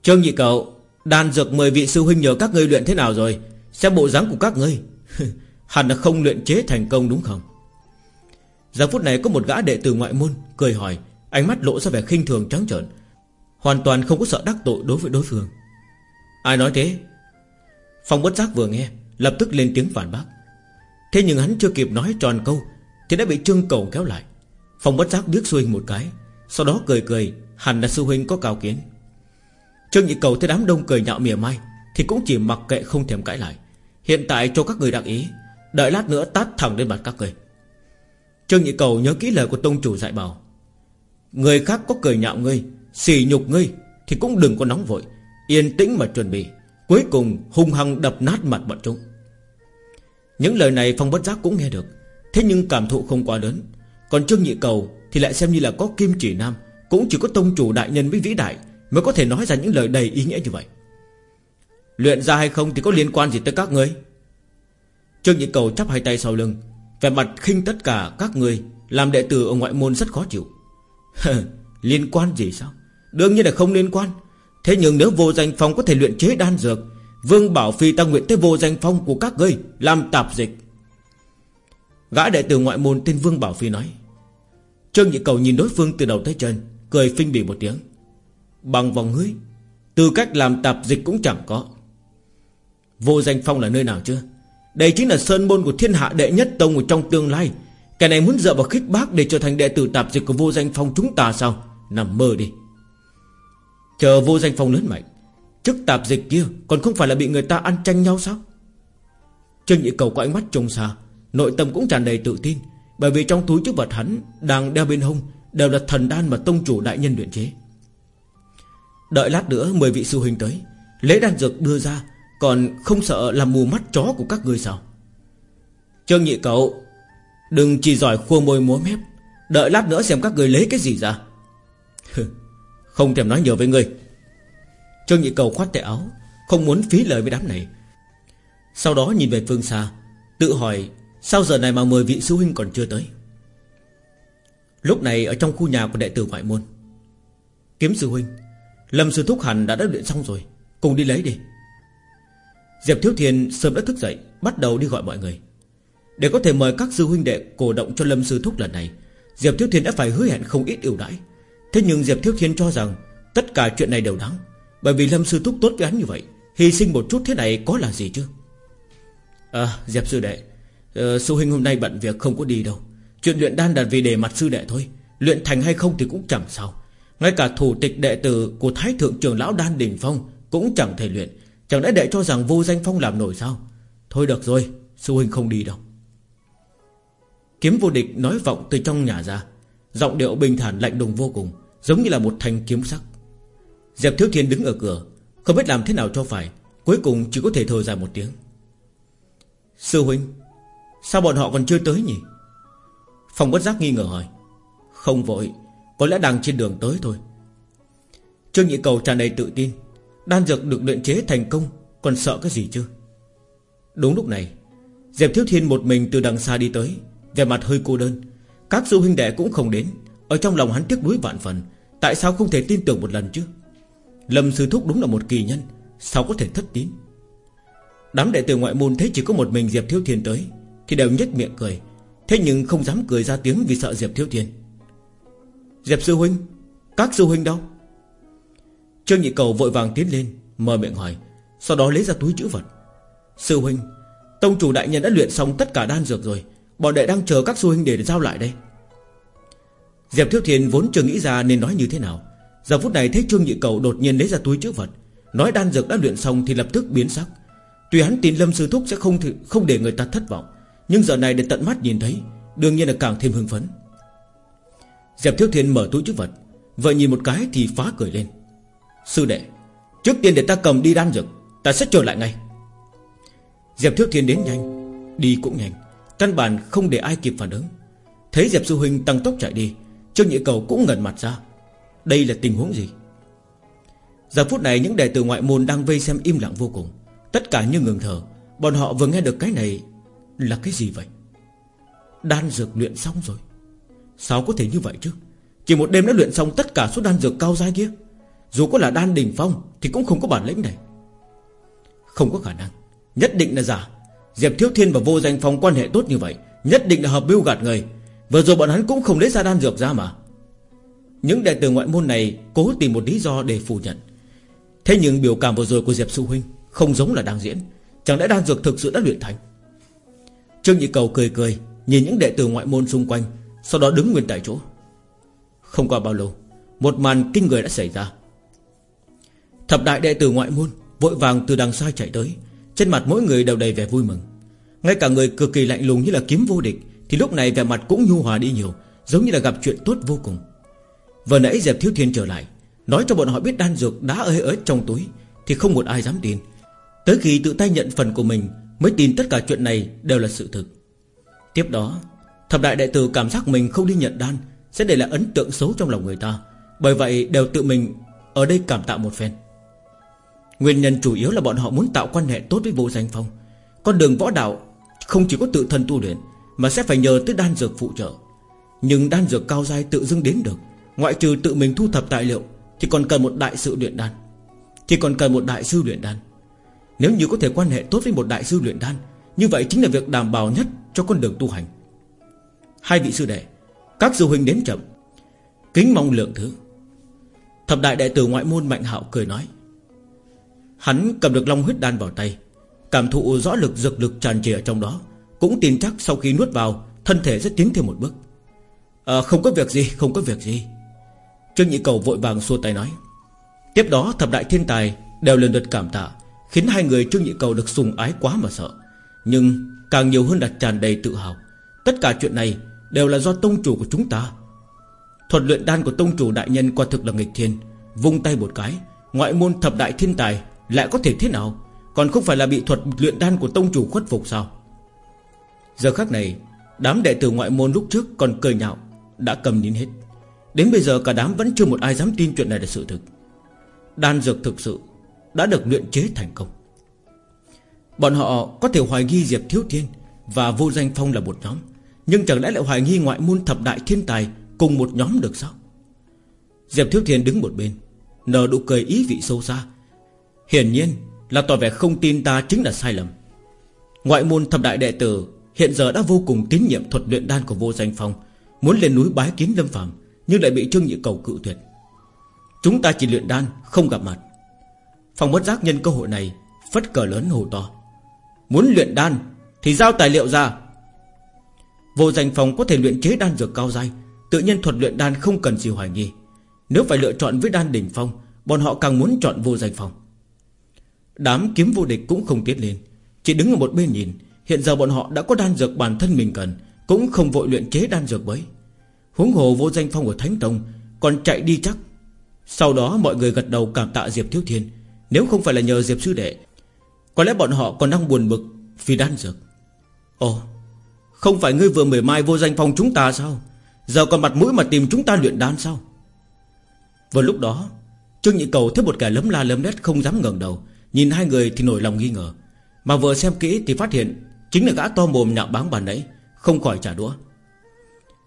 Trương Nhị cậu, Đàn dược mời vị sư huynh nhờ các ngươi luyện thế nào rồi? Xem bộ dáng của các ngươi. Hẳn là không luyện chế thành công đúng không? Giờ phút này có một gã đệ tử ngoại môn Cười hỏi, Ánh mắt lộ ra vẻ khinh thường trắng trợn, Hoàn toàn không có sợ đắc tội đối với đối phương. Ai nói thế? Phong bất giác vừa nghe, Lập tức lên tiếng phản bác. Thế nhưng hắn chưa kịp nói tròn câu, Thì đã bị trương cầu kéo lại. Phong bất giác biết xuôi một cái, Sau đó cười cười, Hẳn là sư huynh có cao kiến. Trương Nhị Cầu thấy đám đông cười nhạo mỉa mai, Thì cũng chỉ mặc kệ không thèm cãi lại. Hiện tại cho các người đặc ý, Đợi lát nữa tát thẳng lên mặt các người. Trương Nhị Cầu nhớ kỹ lời của tông chủ dạy bảo, Người khác có cười nhạo ngươi Xỉ nhục ngươi, Thì cũng đừng có nóng vội, Yên tĩnh mà chuẩn bị, Cuối cùng hung hăng đập nát mặt bọn chúng. Những lời này Phong bất giác cũng nghe được, Thế nhưng cảm thụ không quá lớn. Còn Trương Nhị Cầu thì lại xem như là có kim chỉ nam, Cũng chỉ có tông chủ đại nhân với vĩ đại Mới có thể nói ra những lời đầy ý nghĩa như vậy. Luyện ra hay không thì có liên quan gì tới các ngươi? Trương Nhị Cầu chắp hai tay sau lưng, Vẻ mặt khinh tất cả các người Làm đệ tử ở ngoại môn rất khó chịu. Liên quan gì sao? Đương nhiên là không liên quan. Thế nhưng nếu vô danh phong có thể luyện chế đan dược, Vương Bảo Phi ta nguyện tới vô danh phong của các ngươi Làm tạp dịch. Gã đệ tử ngoại môn tên Vương Bảo Phi nói. Trương Nhị Cầu nhìn đối phương từ đầu tới chân, Cười phinh bỉ một tiếng. Bằng vòng ngươi. Tư cách làm tạp dịch cũng chẳng có. Vô danh phong là nơi nào chưa Đây chính là sơn môn của thiên hạ đệ nhất tông ở trong tương lai. Cái này muốn dựa vào khích bác Để trở thành đệ tử tạp dịch của vô danh phong chúng ta sao? Nằm mơ đi. Chờ vô danh phong lớn mạnh, Chức tạp dịch kia còn không phải là bị người ta ăn tranh nhau sao? Trương Nhị Cầu có ánh mắt trông xa, Nội tâm cũng tràn đầy tự tin, Bởi vì trong túi chức vật hắn Đang đeo bên hông Đều là thần đan mà tông chủ đại nhân luyện chế. Đợi lát nữa mười vị sư huynh tới. Lấy đan dược đưa ra, Còn không sợ làm mù mắt chó của các người sao? Trương nhị cậu, Đừng chỉ giỏi khua môi múa mép. Đợi lát nữa xem các người lấy cái gì ra. Không thèm nói nhiều với người Trương nhị cầu khoát tay áo, Không muốn phí lời với đám này. Sau đó nhìn về phương xa, Tự hỏi Sao giờ này mà mười vị sư huynh còn chưa tới? Lúc này ở trong khu nhà của đệ tử ngoại môn, Kiếm sư huynh Lâm sư thúc hẳn đã đã luyện xong rồi. Cùng đi lấy đi. Diệp Thiếu Thiên sớm đã thức dậy Bắt đầu đi gọi mọi người. Để có thể mời các sư huynh đệ cổ động cho Lâm sư thúc lần này Diệp Thiếu Thiên đã phải hứa hẹn không ít ưu đãi. Thế nhưng Diệp Thiếu Thiên cho rằng Tất cả chuyện này đều đáng Bởi vì Lâm sư thúc tốt với hắn như vậy Hy sinh một chút thế này có là gì chứ? À Diệp sư đệ uh, Sư huynh hôm nay bận việc không có đi đâu. Chuyện luyện đan đặt vì để mặt sư đệ thôi Luyện thành hay không thì cũng chẳng sao ngay cả thủ tịch đệ tử của Thái Thượng trưởng Lão Đan Đình Phong Cũng chẳng thể luyện. Chẳng lẽ đệ cho rằng vô danh phong làm nổi sao? Thôi được rồi, Sư huynh không đi đâu. Kiếm vô địch nói vọng từ trong nhà ra. Giọng điệu bình thản lạnh lùng vô cùng, Giống như là một thanh kiếm sắc. Diệp Thiếu Thiên đứng ở cửa, Không biết làm thế nào cho phải, Cuối cùng chỉ có thể thở dài một tiếng. Sư huynh, Sao bọn họ còn chưa tới nhỉ? Phòng bất giác nghi ngờ hỏi. Không vội có lẽ đang trên đường tới thôi. Trương Nhị Cầu tràn đầy tự tin. Đan dược được luyện chế thành công, Còn sợ cái gì chứ? Đúng lúc này, Diệp Thiếu Thiên một mình từ đằng xa đi tới. Về mặt hơi cô đơn. Các sư huynh đệ cũng không đến. Ở trong lòng hắn tiếc nuối vạn phần. Tại sao không thể tin tưởng một lần chứ? Lâm Sư Thúc đúng là một kỳ nhân. Sao có thể thất tín? Đám đệ tử ngoại môn thấy chỉ có một mình Diệp Thiếu Thiên tới, Thì đều nhếch miệng cười. Thế nhưng không dám cười ra tiếng vì sợ Diệp Thiếu Thiên. Diệp sư huynh, Các sư huynh đâu? Trương Nhị Cầu vội vàng tiến lên, Mở miệng hỏi, Sau đó lấy ra túi chữ vật. Sư huynh, Tông chủ đại nhân đã luyện xong tất cả đan dược rồi, Bọn đệ đang chờ các sư huynh để giao lại đây. Diệp Thiếu Thiên vốn chưa nghĩ ra nên nói như thế nào. Giờ phút này thấy Trương Nhị Cầu đột nhiên lấy ra túi chữ vật, Nói đan dược đã luyện xong thì lập tức biến sắc. Tuy hắn tin Lâm Sư Thúc sẽ không không để người ta thất vọng, Nhưng giờ này để tận mắt nhìn thấy, Đương nhiên là càng thêm hưng phấn. Diệp Thiếu Thiên mở túi chữ vật. Vợ nhìn một cái thì phá cười lên. Sư đệ, Trước tiên để ta cầm đi đan dược, Ta sẽ trở lại ngay. Diệp Thiếu Thiên đến nhanh, Đi cũng nhanh. Căn bản không để ai kịp phản ứng. Thấy Diệp Sư Huynh tăng tốc chạy đi, Trương Nhị Cầu cũng ngẩn mặt ra. Đây là tình huống gì? Giờ phút này những đệ tử ngoại môn đang vây xem im lặng vô cùng. Tất cả như ngừng thở. Bọn họ vừa nghe được cái này Là cái gì vậy? Đan dược luyện xong rồi. Sao có thể như vậy chứ? Chỉ một đêm đã luyện xong tất cả số đan dược cao dai kia. Dù có là đan đỉnh phong Thì cũng không có bản lĩnh này. Không có khả năng. Nhất định là giả. Diệp Thiếu Thiên và Vô Danh Phong quan hệ tốt như vậy, Nhất định là hợp mưu gạt người. Vừa rồi bọn hắn cũng không lấy ra đan dược ra mà. Những đệ tử ngoại môn này Cố tìm một lý do để phủ nhận. Thế nhưng biểu cảm vừa rồi của Diệp Sư Huynh Không giống là đang diễn. Chẳng lẽ đan dược thực sự đã luyện thành? Trương Nhị Cầu cười cười, Nhìn những đệ tử ngoại môn xung quanh sau đó đứng nguyên tại chỗ. Không qua bao lâu, Một màn kinh người đã xảy ra. Thập đại đệ tử ngoại môn Vội vàng từ đằng xa chạy tới, Trên mặt mỗi người đều đầy vẻ vui mừng. Ngay cả người cực kỳ lạnh lùng như là kiếm vô địch, Thì lúc này vẻ mặt cũng nhu hòa đi nhiều, Giống như là gặp chuyện tốt vô cùng. Vừa nãy Diệp Thiếu Thiên trở lại, Nói cho bọn họ biết đan dược đã ơi ới trong túi, Thì không một ai dám tin. Tới khi tự tay nhận phần của mình, Mới tin tất cả chuyện này đều là sự thực. Tiếp đó Thập đại đệ tử cảm giác mình không đi nhận đan Sẽ để lại ấn tượng xấu trong lòng người ta. Bởi vậy đều tự mình Ở đây cảm tạ một phen. Nguyên nhân chủ yếu là bọn họ muốn tạo quan hệ tốt với vô danh phong. Con đường võ đạo Không chỉ có tự thân tu luyện, Mà sẽ phải nhờ tới đan dược phụ trợ. Nhưng đan dược cao dai tự dưng đến được, Ngoại trừ tự mình thu thập tài liệu Thì còn cần một đại sự luyện đan. Thì còn cần một đại sư luyện đan. Nếu như có thể quan hệ tốt với một đại sư luyện đan, Như vậy chính là việc đảm bảo nhất Cho con đường tu hành. Hai vị sư đệ Các sư huynh đến chậm. Kính mong lượng thứ. Thập đại đệ tử ngoại môn Mạnh hạo cười nói. Hắn cầm được long huyết đan vào tay Cảm thụ rõ lực dược lực tràn trề ở trong đó Cũng tin chắc sau khi nuốt vào Thân thể sẽ tiến thêm một bước. À, Không có việc gì không có việc gì. Trương Nhị Cầu vội vàng xua tay nói. Tiếp đó thập đại thiên tài Đều lần lượt cảm tạ Khiến hai người Trương Nhị Cầu được sùng ái quá mà sợ. Nhưng càng nhiều hơn đặt tràn đầy tự hào. Tất cả chuyện này Đều là do tông chủ của chúng ta. Thuật luyện đan của tông chủ đại nhân Quả thực là nghịch thiên. Vung tay một cái, Ngoại môn thập đại thiên tài Lại có thể thế nào? Còn không phải là bị thuật luyện đan của tông chủ khuất phục sao? Giờ khắc này, Đám đệ tử ngoại môn lúc trước còn cười nhạo, Đã cầm nín hết. Đến bây giờ cả đám vẫn chưa một ai dám tin chuyện này là sự thực. Đan dược thực sự Đã được luyện chế thành công. Bọn họ có thể hoài nghi Diệp Thiếu Thiên Và Vô Danh Phong là một nhóm. Nhưng chẳng lẽ lại hoài nghi ngoại môn thập đại thiên tài Cùng một nhóm được sao? Diệp Thiếu Thiên đứng một bên, Nở nụ cười ý vị sâu xa. Hiển nhiên là tỏ vẻ không tin ta chính là sai lầm. Ngoại môn thập đại đệ tử Hiện giờ đã vô cùng tín nhiệm thuật luyện đan của vô danh phong, Muốn lên núi bái kiến lâm phàm, Nhưng lại bị Trương Nhị Cầu cự tuyệt. Chúng ta chỉ luyện đan, không gặp mặt. Phong bất giác nhân cơ hội này, Phất cờ lớn hồ to. Muốn luyện đan thì giao tài liệu ra Vô danh phòng có thể luyện chế đan dược cao dai, Tự nhiên thuật luyện đan không cần gì hoài nghi. Nếu phải lựa chọn với đan đỉnh phong, Bọn họ càng muốn chọn vô danh phòng. Đám kiếm vô địch cũng không tiết lên, Chỉ đứng ở một bên nhìn. Hiện giờ bọn họ đã có đan dược bản thân mình cần, Cũng không vội luyện chế đan dược bấy. Huống hồ vô danh phong của Thánh Tông Còn chạy đi chắc. Sau đó mọi người gật đầu cảm tạ Diệp Thiếu Thiên, Nếu không phải là nhờ Diệp Sư Đệ, Có lẽ bọn họ còn đang buồn bực Vì đan dược. Ồ không phải ngươi vừa mười mai vô danh phong chúng ta sao? Giờ còn mặt mũi mà tìm chúng ta luyện đan sao? Vào lúc đó, Trương Nhị Cầu thấy một kẻ lấm la lấm đét không dám ngẩng đầu, Nhìn hai người thì nổi lòng nghi ngờ. Mà vừa xem kỹ thì phát hiện Chính là gã to mồm nhạo báng bàn nãy, Không khỏi trả đũa.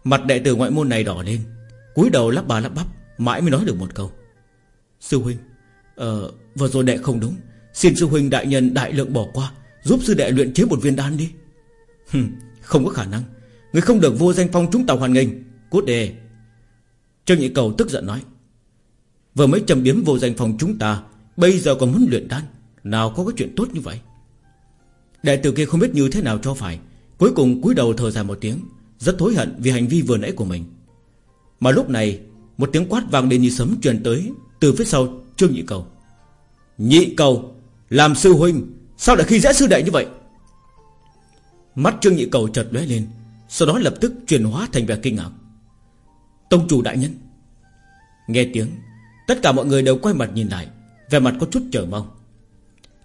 Mặt đệ tử ngoại môn này đỏ lên, cúi đầu lắp bà lắp bắp, Mãi mới nói được một câu. Sư huynh Ờ vừa rồi đệ không đúng. Xin sư huynh đại nhân đại lượng bỏ qua, Giúp sư đệ luyện chế một viên đan đi. Không có khả năng. Người không được vô danh phong chúng ta hoàn nghênh. Cút đề Trương Nhị Cầu tức giận nói. Vừa mới châm biếm vô danh phong chúng ta, Bây giờ còn muốn luyện đan. Nào có cái chuyện tốt như vậy? Đại tử kia không biết như thế nào cho phải. Cuối cùng cúi đầu thở dài một tiếng, Rất thối hận vì hành vi vừa nãy của mình. Mà lúc này, Một tiếng quát vang lên như sấm truyền tới Từ phía sau Trương Nhị Cầu. Nhị Cầu, Làm sư huynh, Sao lại khi dễ sư đệ như vậy? Mắt Trương Nhị Cầu chợt lóe lên, Sau đó lập tức chuyển hóa thành vẻ kinh ngạc. Tông chủ đại nhân. Nghe tiếng, Tất cả mọi người đều quay mặt nhìn lại Về mặt có chút chờ mong.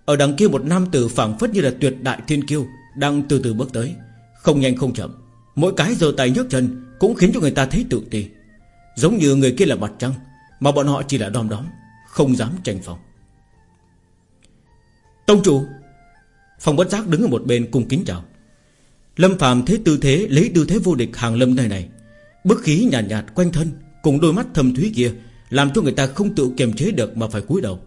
Ở đằng kia một nam tử phảng phất như là tuyệt đại thiên kiêu Đang từ từ bước tới, Không nhanh không chậm. Mỗi cái giơ tay nhấc chân Cũng khiến cho người ta thấy tự ti. Giống như người kia là mặt trăng, Mà bọn họ chỉ là đom đóm, Không dám tranh phòng Tông chủ! Phòng bất giác đứng ở một bên cùng kính chào. Lâm Phạm thấy tư thế Lấy tư thế vô địch hàng lâm nơi này. Bức khí nhàn nhạt, nhạt quanh thân Cùng đôi mắt thâm thúy kia Làm cho người ta không tự kiềm chế được mà phải cúi đầu.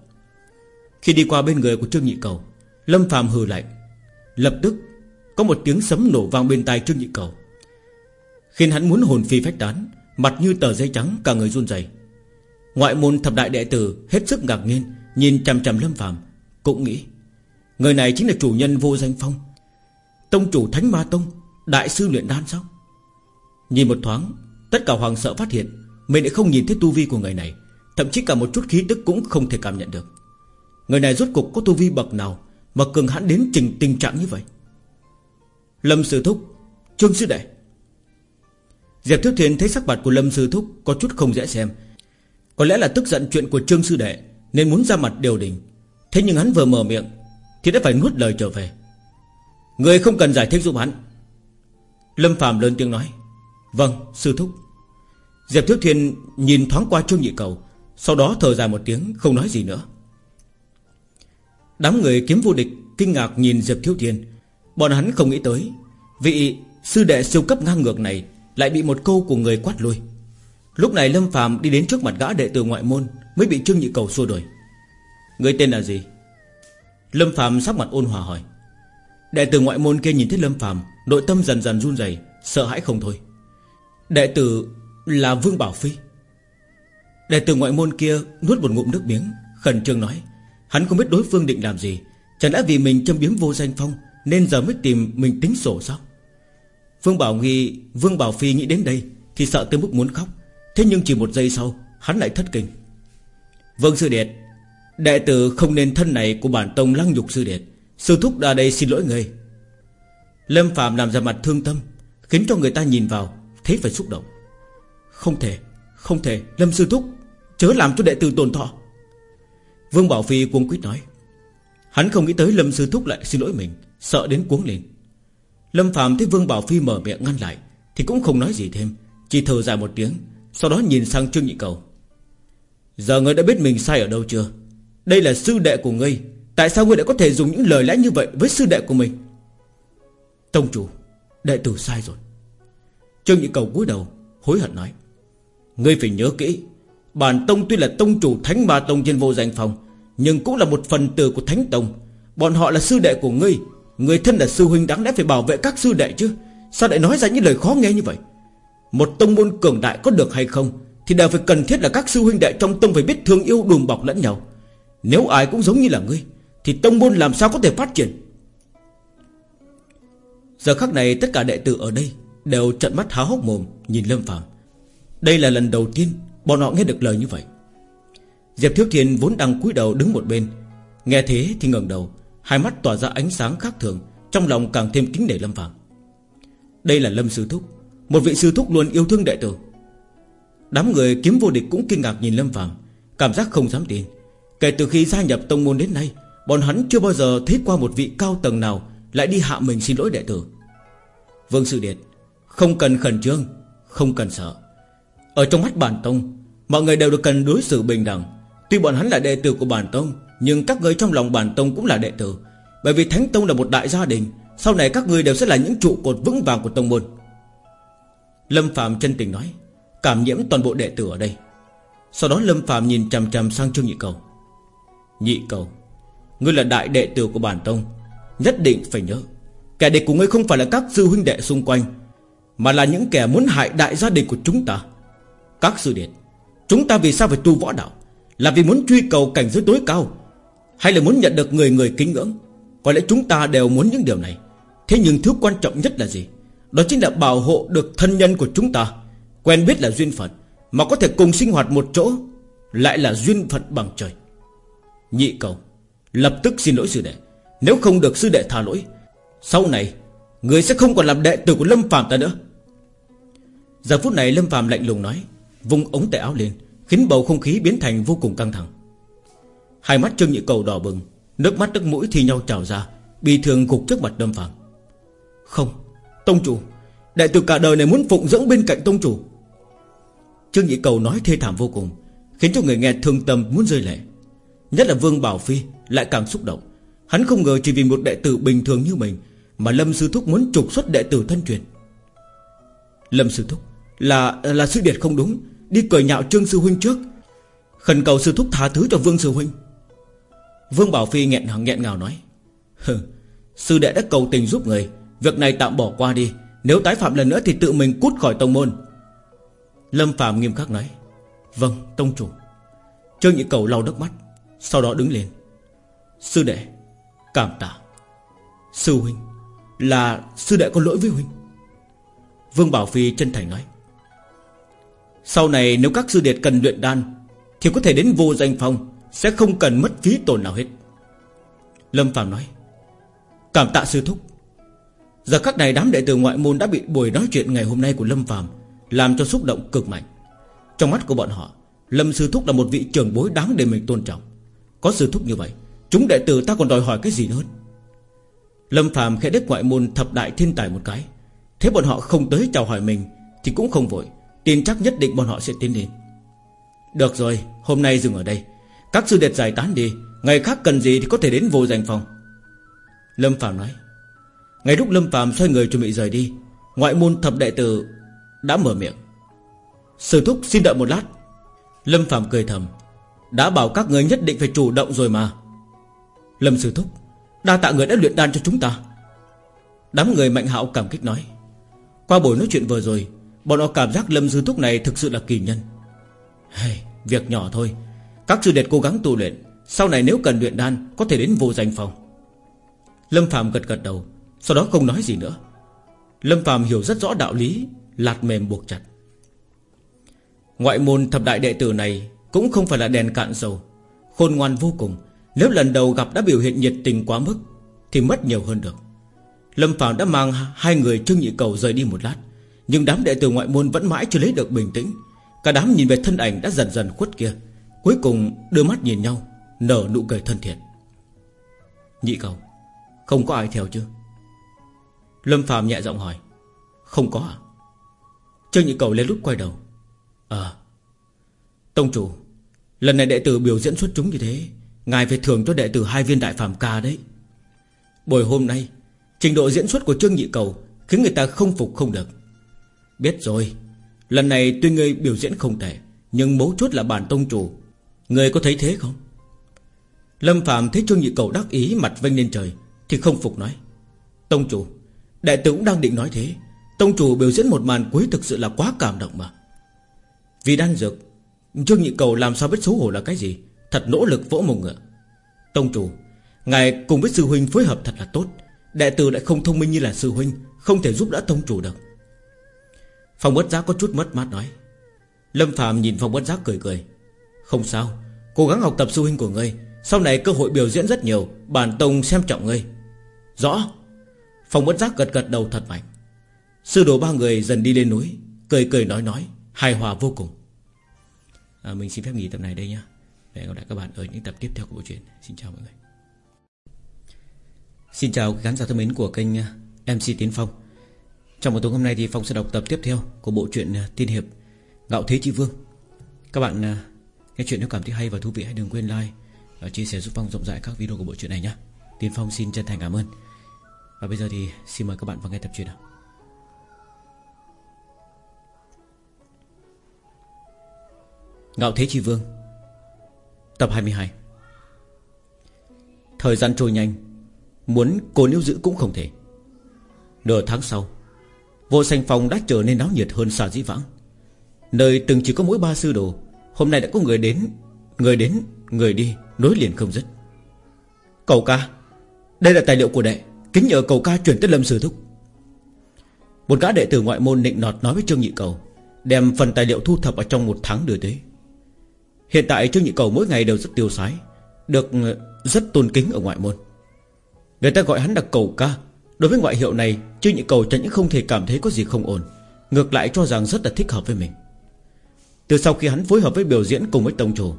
Khi đi qua bên người của Trương Nhị Cầu Lâm Phạm hừ lạnh. Lập tức có một tiếng sấm nổ vang bên tai Trương Nhị Cầu. Khiến hắn muốn hồn phi phách tán Mặt như tờ giấy trắng cả người run rẩy. Ngoại môn thập đại đệ tử Hết sức ngạc nhiên Nhìn chằm chằm Lâm Phạm Cũng nghĩ Người này chính là chủ nhân vô danh phong. Tông chủ Thánh Ma Tông, Đại sư luyện đan sao? Nhìn một thoáng, Tất cả hoàng sợ phát hiện, Mình lại không nhìn thấy tu vi của người này, Thậm chí cả một chút khí tức cũng không thể cảm nhận được. Người này rốt cục có tu vi bậc nào Mà cường hãn đến trình tình trạng như vậy? Lâm Sư Thúc, Trương Sư Đệ. Diệp Thiếu Thiên thấy sắc mặt của Lâm Sư Thúc Có chút không dễ xem. Có lẽ là tức giận chuyện của Trương Sư Đệ, Nên muốn ra mặt điều đình. Thế nhưng hắn vừa mở miệng Thì đã phải nuốt lời trở về. Người không cần giải thích giúp hắn. Lâm Phạm lớn tiếng nói Vâng sư thúc. Diệp Thiếu Thiên nhìn thoáng qua Trương Nhị Cầu, Sau đó thở dài một tiếng, không nói gì nữa. Đám người kiếm vô địch Kinh ngạc nhìn Diệp Thiếu Thiên. Bọn hắn không nghĩ tới, Vị sư đệ siêu cấp ngang ngược này Lại bị một câu của người quát lui. Lúc này Lâm Phạm đi đến trước mặt gã đệ tử ngoại môn Mới bị Trương Nhị Cầu xua đuổi. Người tên là gì? Lâm Phạm sắc mặt ôn hòa hỏi. Đệ tử ngoại môn kia nhìn thấy Lâm Phạm Nội tâm dần dần run rẩy, Sợ hãi không thôi. Đệ tử là Vương Bảo Phi. Đệ tử ngoại môn kia nuốt một ngụm nước miếng, Khẩn trương nói, Hắn không biết đối phương định làm gì, Chẳng lẽ vì mình châm biếm vô danh phong Nên giờ mới tìm mình tính sổ sao? Vương Bảo Nghi, Vương Bảo Phi nghĩ đến đây Thì sợ tới mức muốn khóc, Thế nhưng chỉ một giây sau, Hắn lại thất kinh. Vương Sư Điệt. Đệ tử không nên thân này của bản tông lăng nhục Sư Điệt. Sư Thúc đã đây xin lỗi người. Lâm Phạm làm ra mặt thương tâm, Khiến cho người ta nhìn vào, Thấy phải xúc động. Không thể Không thể, Lâm Sư Thúc, Chớ làm cho đệ tử tồn thọ. Vương Bảo Phi cuống quýt nói, Hắn không nghĩ tới Lâm Sư Thúc lại xin lỗi mình, Sợ đến cuống lên. Lâm Phạm thấy Vương Bảo Phi mở miệng ngăn lại, Thì cũng không nói gì thêm, Chỉ thở dài một tiếng, Sau đó nhìn sang Trương Nhị Cầu. Giờ ngươi đã biết mình sai ở đâu chưa? Đây là sư đệ của ngươi Tại sao ngươi lại có thể dùng những lời lẽ như vậy Với sư đệ của mình? Tông chủ, Đệ tử sai rồi. Trương Nhị Cầu cúi đầu, Hối hận nói. Ngươi phải nhớ kỹ, Bản tông tuy là tông chủ thánh ma tông trên vô danh phòng, Nhưng cũng là một phần tử của thánh tông. Bọn họ là sư đệ của ngươi, Người thân là sư huynh đáng lẽ phải bảo vệ các sư đệ chứ. Sao lại nói ra những lời khó nghe như vậy? Một tông môn cường đại có được hay không Thì đều phải cần thiết là các sư huynh đệ trong tông Phải biết thương yêu đùm bọc lẫn nhau. Nếu ai cũng giống như là ngươi thì tông môn làm sao có thể phát triển? Giờ khắc này tất cả đệ tử ở đây Đều trận mắt há hốc mồm, Nhìn Lâm Phạm Đây là lần đầu tiên Bọn họ nghe được lời như vậy. Diệp Thiếu Thiên vốn đang cúi đầu đứng một bên. Nghe thế thì ngẩng đầu, Hai mắt tỏa ra ánh sáng khác thường, Trong lòng càng thêm kính nể Lâm Phạm Đây là Lâm Sư Thúc, Một vị Sư Thúc luôn yêu thương đệ tử. Đám người kiếm vô địch cũng kinh ngạc nhìn Lâm Phạm Cảm giác không dám tin. Kể từ khi gia nhập tông môn đến nay Bọn hắn chưa bao giờ thấy qua một vị cao tầng nào Lại đi hạ mình xin lỗi đệ tử. Vương Sư Điệt, Không cần khẩn trương, Không cần sợ. Ở trong mắt bản tông, Mọi người đều được cần đối xử bình đẳng. Tuy bọn hắn là đệ tử của bản tông, Nhưng các người trong lòng bản tông cũng là đệ tử. Bởi vì Thánh Tông là một đại gia đình, Sau này các người đều sẽ là những trụ cột vững vàng của tông môn. Lâm Phạm chân tình nói, Cảm nhiễm toàn bộ đệ tử ở đây. Sau đó Lâm Phạm nhìn chằm chằm sang Trương Nhị Cầu. Nhị Cầu Ngươi là đại đệ tử của bản tông, Nhất định phải nhớ, Kẻ địch của ngươi không phải là các sư huynh đệ xung quanh, Mà là những kẻ muốn hại đại gia đình của chúng ta. Các sư điện Chúng ta vì sao phải tu võ đạo? Là vì muốn truy cầu cảnh giới tối cao, Hay là muốn nhận được người người kính ngưỡng? Có lẽ chúng ta đều muốn những điều này. Thế nhưng thứ quan trọng nhất là gì? Đó chính là bảo hộ được thân nhân của chúng ta. Quen biết là duyên phận, Mà có thể cùng sinh hoạt một chỗ, Lại là duyên phận bằng trời. Nhị cầu Lập tức xin lỗi sư đệ. Nếu không được sư đệ tha lỗi, Sau này, Người sẽ không còn làm đệ tử của Lâm Phạm ta nữa. Giờ phút này Lâm Phạm lạnh lùng nói, Vung ống tay áo lên, Khiến bầu không khí biến thành vô cùng căng thẳng. Hai mắt Trương Nhị Cầu đỏ bừng, Nước mắt nước mũi thì nhau trào ra Bị thường gục trước mặt Lâm Phạm Không, Tông chủ Đại tử cả đời này muốn phụng dưỡng bên cạnh tông chủ. Trương Nhị Cầu nói thê thảm vô cùng, Khiến cho người nghe thương tâm muốn rơi lệ. Nhất là Vương Bảo Phi Lại càng xúc động. Hắn không ngờ chỉ vì một đệ tử bình thường như mình Mà Lâm Sư Thúc muốn trục xuất đệ tử thân truyền. Lâm Sư Thúc Là là sư điệt không đúng. Đi cười nhạo Trương Sư Huynh trước. Khẩn cầu Sư Thúc tha thứ cho Vương Sư Huynh. Vương Bảo Phi nghẹn hằng nghẹn ngào nói Hừ, Sư đệ đã cầu tình giúp người. Việc này tạm bỏ qua đi. Nếu tái phạm lần nữa thì tự mình cút khỏi tông môn. Lâm Phạm nghiêm khắc nói Vâng tông chủ. Trương Nhị Cầu lau nước mắt. Sau đó đứng lên. Sư đệ, Cảm tạ. Sư huynh, Là sư đệ có lỗi với huynh. Vương Bảo Phi chân thành nói. Sau này nếu các sư đệ cần luyện đan, Thì có thể đến vô danh phong Sẽ không cần mất phí tổn nào hết. Lâm Phạm nói. Cảm tạ sư thúc. Giờ các này đám đệ tử ngoại môn đã bị buổi nói chuyện ngày hôm nay của Lâm Phạm Làm cho xúc động cực mạnh. Trong mắt của bọn họ, Lâm sư thúc là một vị trưởng bối đáng để mình tôn trọng. Có sư thúc như vậy, Chúng đệ tử ta còn đòi hỏi cái gì nữa? Lâm Phạm khẽ đếch ngoại môn thập đại thiên tài một cái. Thế bọn họ không tới chào hỏi mình Thì cũng không vội. Tin chắc nhất định bọn họ sẽ tiến đến. Được rồi, hôm nay dừng ở đây. Các sư đệ giải tán đi. Ngày khác cần gì thì có thể đến vô danh phòng. Lâm Phạm nói. Ngay lúc Lâm Phạm xoay người chuẩn bị rời đi, Ngoại môn thập đệ tử Đã mở miệng. Sư thúc, xin đợi một lát. Lâm Phạm cười thầm. Đã bảo các người nhất định phải chủ động rồi mà. Lâm sư thúc Đa tạ người đã luyện đan cho chúng ta. Đám người mạnh hạo cảm kích nói. Qua buổi nói chuyện vừa rồi Bọn họ cảm giác Lâm sư thúc này thực sự là kỳ nhân. Hey, Việc nhỏ thôi. Các sư đệ cố gắng tu luyện Sau này nếu cần luyện đan Có thể đến vô danh phòng. Lâm Phạm gật gật đầu Sau đó không nói gì nữa. Lâm Phạm hiểu rất rõ đạo lý Lạt mềm buộc chặt. Ngoại môn thập đại đệ tử này cũng không phải là đèn cạn dầu. Khôn ngoan vô cùng, Nếu lần đầu gặp đã biểu hiện nhiệt tình quá mức, Thì mất nhiều hơn được. Lâm Phạm đã mang hai người Trương Nhị Cầu rời đi một lát, Nhưng đám đệ tử ngoại môn vẫn mãi chưa lấy được bình tĩnh. Cả đám nhìn về thân ảnh đã dần dần khuất kia, Cuối cùng đưa mắt nhìn nhau, Nở nụ cười thân thiện. Nhị Cầu, Không có ai theo chứ? Lâm Phạm nhẹ giọng hỏi. Không có à? Trương Nhị Cầu lên lúc quay đầu. Ờ Tông chủ, Lần này đệ tử biểu diễn xuất chúng như thế, Ngài phải thưởng cho đệ tử hai viên đại phàm ca đấy. Buổi hôm nay, Trình độ diễn xuất của Trương Nhị Cầu Khiến người ta không phục không được. Biết rồi, Lần này tuy ngươi biểu diễn không thể Nhưng mấu chốt là bản tông chủ. Ngươi có thấy thế không? Lâm Phạm thấy Trương Nhị Cầu đắc ý mặt vênh lên trời, Thì không phục nói. Tông chủ, Đệ tử cũng đang định nói thế, Tông chủ biểu diễn một màn cuối thực sự là quá cảm động mà. Vì đan dược Trương Nhị Cầu làm sao biết xấu hổ là cái gì? Thật nỗ lực vỗ mông ngựa. Tông chủ, Ngài cùng với sư huynh phối hợp thật là tốt. Đệ tử lại không thông minh như là sư huynh, Không thể giúp đỡ tông chủ được. Phong bất giác có chút mất mát nói. Lâm Phạm nhìn Phong bất giác cười cười. Không sao, Cố gắng học tập sư huynh của ngươi. Sau này cơ hội biểu diễn rất nhiều, Bản tông xem trọng ngươi. Rõ. Phong bất giác gật gật đầu thật mạnh. Sư đồ ba người dần đi lên núi, Cười cười nói nói, Hài hòa vô cùng à, Mình xin phép nghỉ tập này đây nhá. Hẹn gặp lại các bạn ở những tập tiếp theo của bộ truyện. Xin chào mọi người. Xin chào khán giả thân mến của kênh ờ, MC Tiến Phong. Trong một tối hôm nay thì Phong sẽ đọc tập tiếp theo Của bộ truyện ờ, Tiên Hiệp Gạo Thế Chi Vương. Các bạn nghe chuyện nếu cảm thấy hay và thú vị Hãy đừng quên like Và chia sẻ giúp Phong rộng rãi các video của bộ truyện này nhé Tiến Phong xin chân thành cảm ơn. Và bây giờ thì xin mời các bạn vào nghe tập truyện nào. Ngạo Thế Chi Vương. Tập 22 Thời gian trôi nhanh Muốn cô níu giữ cũng không thể. Nửa tháng sau Vô sanh phòng đã trở nên náo nhiệt hơn xa dĩ vãng. Nơi từng chỉ có mỗi ba sư đồ Hôm nay đã có người đến Người đến, người đi Nối liền không dứt. Cầu ca Đây là tài liệu của đệ Kính nhờ cầu ca chuyển tới lâm sư thúc. Một gã đệ tử ngoại môn nịnh nọt nói với Trương Nhị Cầu Đem phần tài liệu thu thập ở trong một tháng đưa tới. Hiện tại Trương Nhị Cầu mỗi ngày đều rất tiêu sái, Được ờ, rất tôn kính ở ngoại môn. Người ta gọi hắn là cầu ca. Đối với ngoại hiệu này Trương Nhị Cầu chẳng những không thể cảm thấy có gì không ổn, Ngược lại cho rằng rất là thích hợp với mình. Từ sau khi hắn phối hợp với biểu diễn cùng với tông chủ,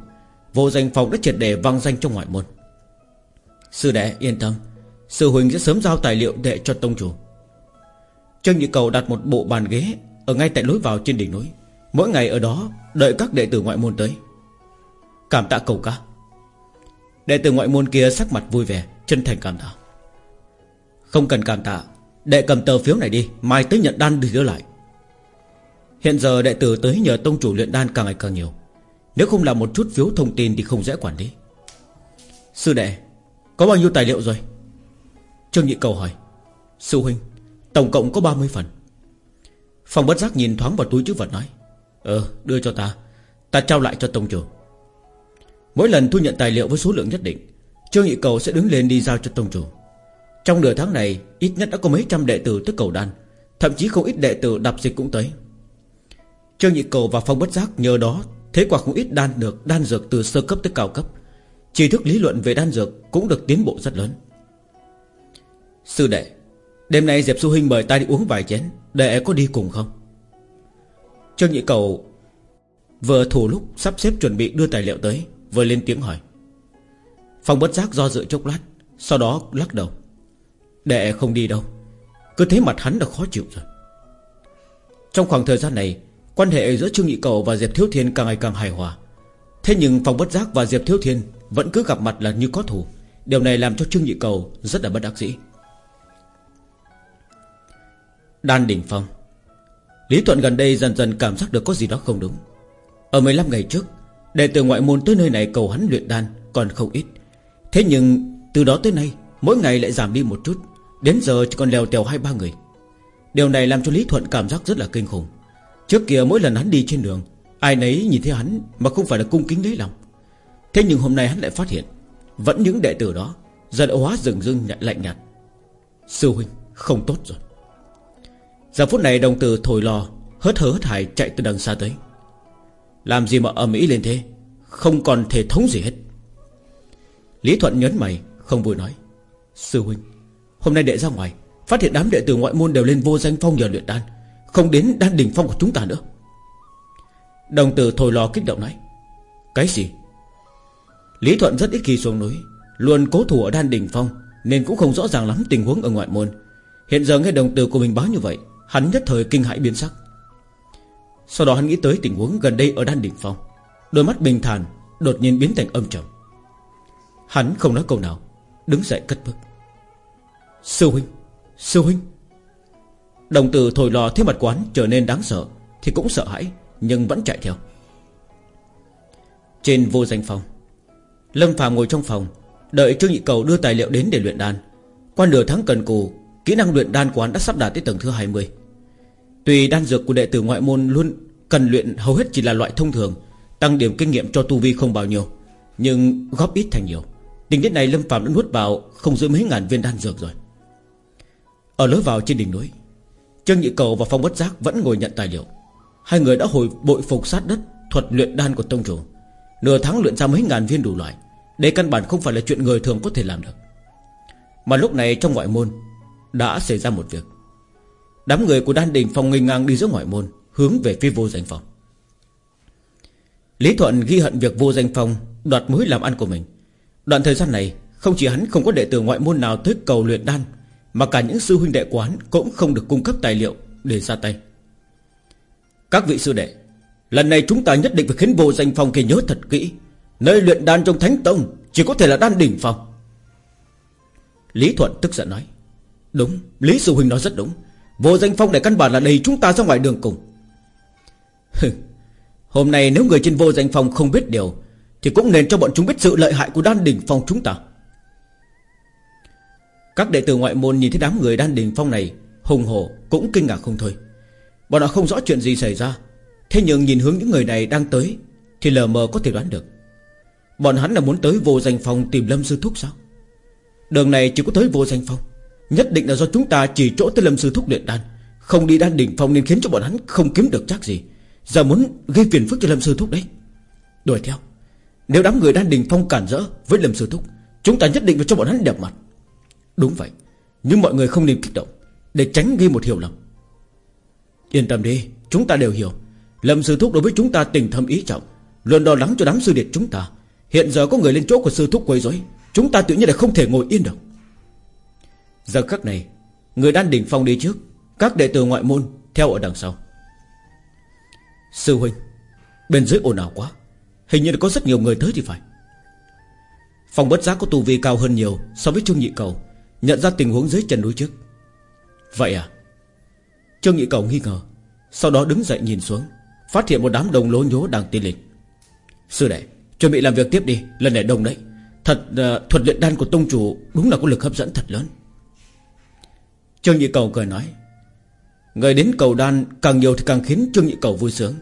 Vô danh phòng đã triệt đề vang danh trong ngoại môn. Sư đệ, yên tâm, Sư huynh sẽ sớm giao tài liệu đệ cho tông chủ. Trương Nhị Cầu đặt một bộ bàn ghế Ở ngay tại lối vào trên đỉnh núi. Mỗi ngày ở đó, đợi các đệ tử ngoại môn tới. Cảm tạ cầu ca Đệ tử ngoại môn kia sắc mặt vui vẻ, Chân thành cảm tạ. Không cần cảm tạ, Đệ cầm tờ phiếu này đi, Mai tới nhận đan đưa lại. Hiện giờ đệ tử tới nhờ tông chủ luyện đan càng ngày càng nhiều. Nếu không làm một chút phiếu thông tin Thì không dễ quản lý. Sư đệ, Có bao nhiêu tài liệu rồi? Trương Nhị Cầu hỏi. Sư huynh, Tổng cộng có 30 phần. Phòng bất giác nhìn thoáng vào túi chữ vật nói. Ờ đưa cho ta. Ta trao lại cho tông chủ. Mỗi lần thu nhận tài liệu với số lượng nhất định, Trương Nhị Cầu sẽ đứng lên đi giao cho tông chủ. Trong nửa tháng này, Ít nhất đã có mấy trăm đệ tử tới cầu đan, Thậm chí không ít đệ tử đạp dịch cũng tới. Trương Nhị Cầu và Phong Bất Giác nhờ đó Thế quả không ít đan được, đan dược từ sơ cấp tới cao cấp. Tri thức lý luận về đan dược Cũng được tiến bộ rất lớn. Sư đệ, Đêm nay Diệp Xu Hinh mời ta đi uống vài chén, Đệ có đi cùng không? Trương Nhị Cầu Vừa thủ lúc sắp xếp chuẩn bị đưa tài liệu tới. Vừa lên tiếng hỏi. Phong bất giác do dự chốc lát, Sau đó lắc đầu. Đệ không đi đâu, Cứ thấy mặt hắn đã khó chịu rồi. Trong khoảng thời gian này, Quan hệ giữa Trương Nhị Cầu và Diệp Thiếu Thiên càng ngày càng hài hòa. Thế nhưng Phong bất giác và Diệp Thiếu Thiên Vẫn cứ gặp mặt là như có thù. Điều này làm cho Trương Nhị Cầu rất là bất đắc dĩ. Đan Đỉnh Phong. Lý Thuận gần đây dần dần cảm giác được có gì đó không đúng. Ở 15 ngày trước Đệ tử ngoại môn tới nơi này cầu hắn luyện đan, Còn không ít. Thế nhưng, từ đó tới nay, Mỗi ngày lại giảm đi một chút. Đến giờ chỉ còn lèo tèo hai ba người. Điều này làm cho Lý Thuận cảm giác rất là kinh khủng. Trước kia mỗi lần hắn đi trên đường, Ai nấy nhìn thấy hắn Mà không phải là cung kính lấy lòng. Thế nhưng hôm nay hắn lại phát hiện, Vẫn những đệ tử đó Giờ đã hóa rừng rưng lạnh nhạt. Sư huynh, không tốt rồi. Giờ phút này đồng tử thổi lò, Hớt hớ hớt hải chạy từ đằng xa tới. Làm gì mà ầm ĩ lên thế? Không còn thể thống gì hết. Lý Thuận nhấn mày, Không vui nói. Sư huynh, Hôm nay đệ ra ngoài, Phát hiện đám đệ tử ngoại môn đều lên vô danh phong nhờ luyện đan, Không đến đan đỉnh phong của chúng ta nữa. Đồng tử thổi lò kích động nói. Cái gì? Lý Thuận rất ít khi xuống núi, Luôn cố thủ ở đan đỉnh phong, Nên cũng không rõ ràng lắm tình huống ở ngoại môn. Hiện giờ nghe đồng tử của mình báo như vậy, Hắn nhất thời kinh hãi biến sắc. Sau đó hắn nghĩ tới tình huống gần đây ở đan đỉnh phong. Đôi mắt bình thản Đột nhiên biến thành âm trầm. Hắn không nói câu nào, Đứng dậy cất bước. Sư huynh Sư huynh. Đồng tử thổi lò thấy mặt quán trở nên đáng sợ, Thì cũng sợ hãi, Nhưng vẫn chạy theo. Trên vô danh phòng, Lâm Phạm ngồi trong phòng, Đợi Trương Nhị Cầu đưa tài liệu đến để luyện đan. Qua nửa tháng cần cù, Kỹ năng luyện đan quán đã sắp đạt tới tầng thứ 20 Tuy đan dược của đệ tử ngoại môn luôn Cần luyện, hầu hết chỉ là loại thông thường, Tăng điểm kinh nghiệm cho tu vi không bao nhiêu, Nhưng góp ít thành nhiều. Tình tiết này Lâm Phạm đã nuốt vào Không dưới mấy ngàn viên đan dược rồi. Ở lối vào trên đỉnh núi, Trương Nhị Cầu và Phong Bất Giác vẫn ngồi nhận tài liệu. Hai người đã hồi bội phục sát đất, Thuật luyện đan của tông chủ. Nửa tháng luyện ra mấy ngàn viên đủ loại, Đây căn bản không phải là chuyện người thường có thể làm được. Mà lúc này trong ngoại môn Đã xảy ra một việc. Đám người của đan đình phong nghênh ngang đi giữa ngoại môn, Hướng về phía vô danh phòng. Lý Thuận ghi hận việc vô danh phong Đoạt mối làm ăn của mình. Đoạn thời gian này, Không chỉ hắn không có đệ tử ngoại môn nào tới cầu luyện đan, Mà cả những sư huynh đệ quán Cũng không được cung cấp tài liệu để ra tay. Các vị sư đệ, Lần này chúng ta nhất định phải khiến vô danh phong kia nhớ thật kỹ. Nơi luyện đan trong thánh tông Chỉ có thể là đan đỉnh phòng Lý Thuận tức giận nói, Đúng, Lý Sư Huynh nói rất đúng. Vô danh phong để căn bản là đầy chúng ta ra ngoài đường cùng. Hôm nay nếu người trên vô danh phong không biết điều, Thì cũng nên cho bọn chúng biết sự lợi hại của đan đỉnh phong chúng ta. Các đệ tử ngoại môn nhìn thấy đám người đan đỉnh phong này, Hùng hổ cũng kinh ngạc không thôi. Bọn họ không rõ chuyện gì xảy ra. Thế nhưng nhìn hướng những người này đang tới, Thì lờ mờ có thể đoán được. Bọn hắn là muốn tới vô danh phong tìm Lâm Sư Thúc sao? Đường này chỉ có tới vô danh phong. Nhất định là do chúng ta chỉ chỗ tới Lâm Sư Thúc luyện đan. Không đi đan đỉnh phong nên khiến cho bọn hắn không kiếm được chắc gì. Giờ muốn gây phiền phức cho Lâm Sư Thúc đấy. Đuổi theo. Nếu đám người đan đỉnh phong cản rỡ với Lâm Sư Thúc, Chúng ta nhất định phải cho bọn hắn đẹp mặt. Đúng vậy. Nhưng mọi người không nên kích động, Để tránh ghi một hiểu lầm. Yên tâm đi, Chúng ta đều hiểu. Lâm Sư Thúc đối với chúng ta tình thâm ý trọng, Luôn lo lắng cho đám sư điệt chúng ta. Hiện giờ có người lên chỗ của Sư Thúc quấy rối, Chúng ta tự nhiên là không thể ngồi yên được. Giờ khắc này Người đan đỉnh phong đi trước Các đệ tử ngoại môn theo ở đằng sau. Sư huynh Bên dưới ồn ào quá Hình như là có rất nhiều người tới thì phải. Phòng bất giác có tù vi cao hơn nhiều So với Trương Nhị Cầu Nhận ra tình huống dưới chân núi trước. Vậy à? Trương Nhị Cầu nghi ngờ Sau đó đứng dậy nhìn xuống Phát hiện một đám đồng lố nhố đang tiến lên. Sư đệ Chuẩn bị làm việc tiếp đi Lần này đông đấy. Thật uh, thuật luyện đan của tông chủ Đúng là có lực hấp dẫn thật lớn. Trương Nhị Cầu cười nói, Người đến cầu đan càng nhiều thì càng khiến Trương Nhị Cầu vui sướng.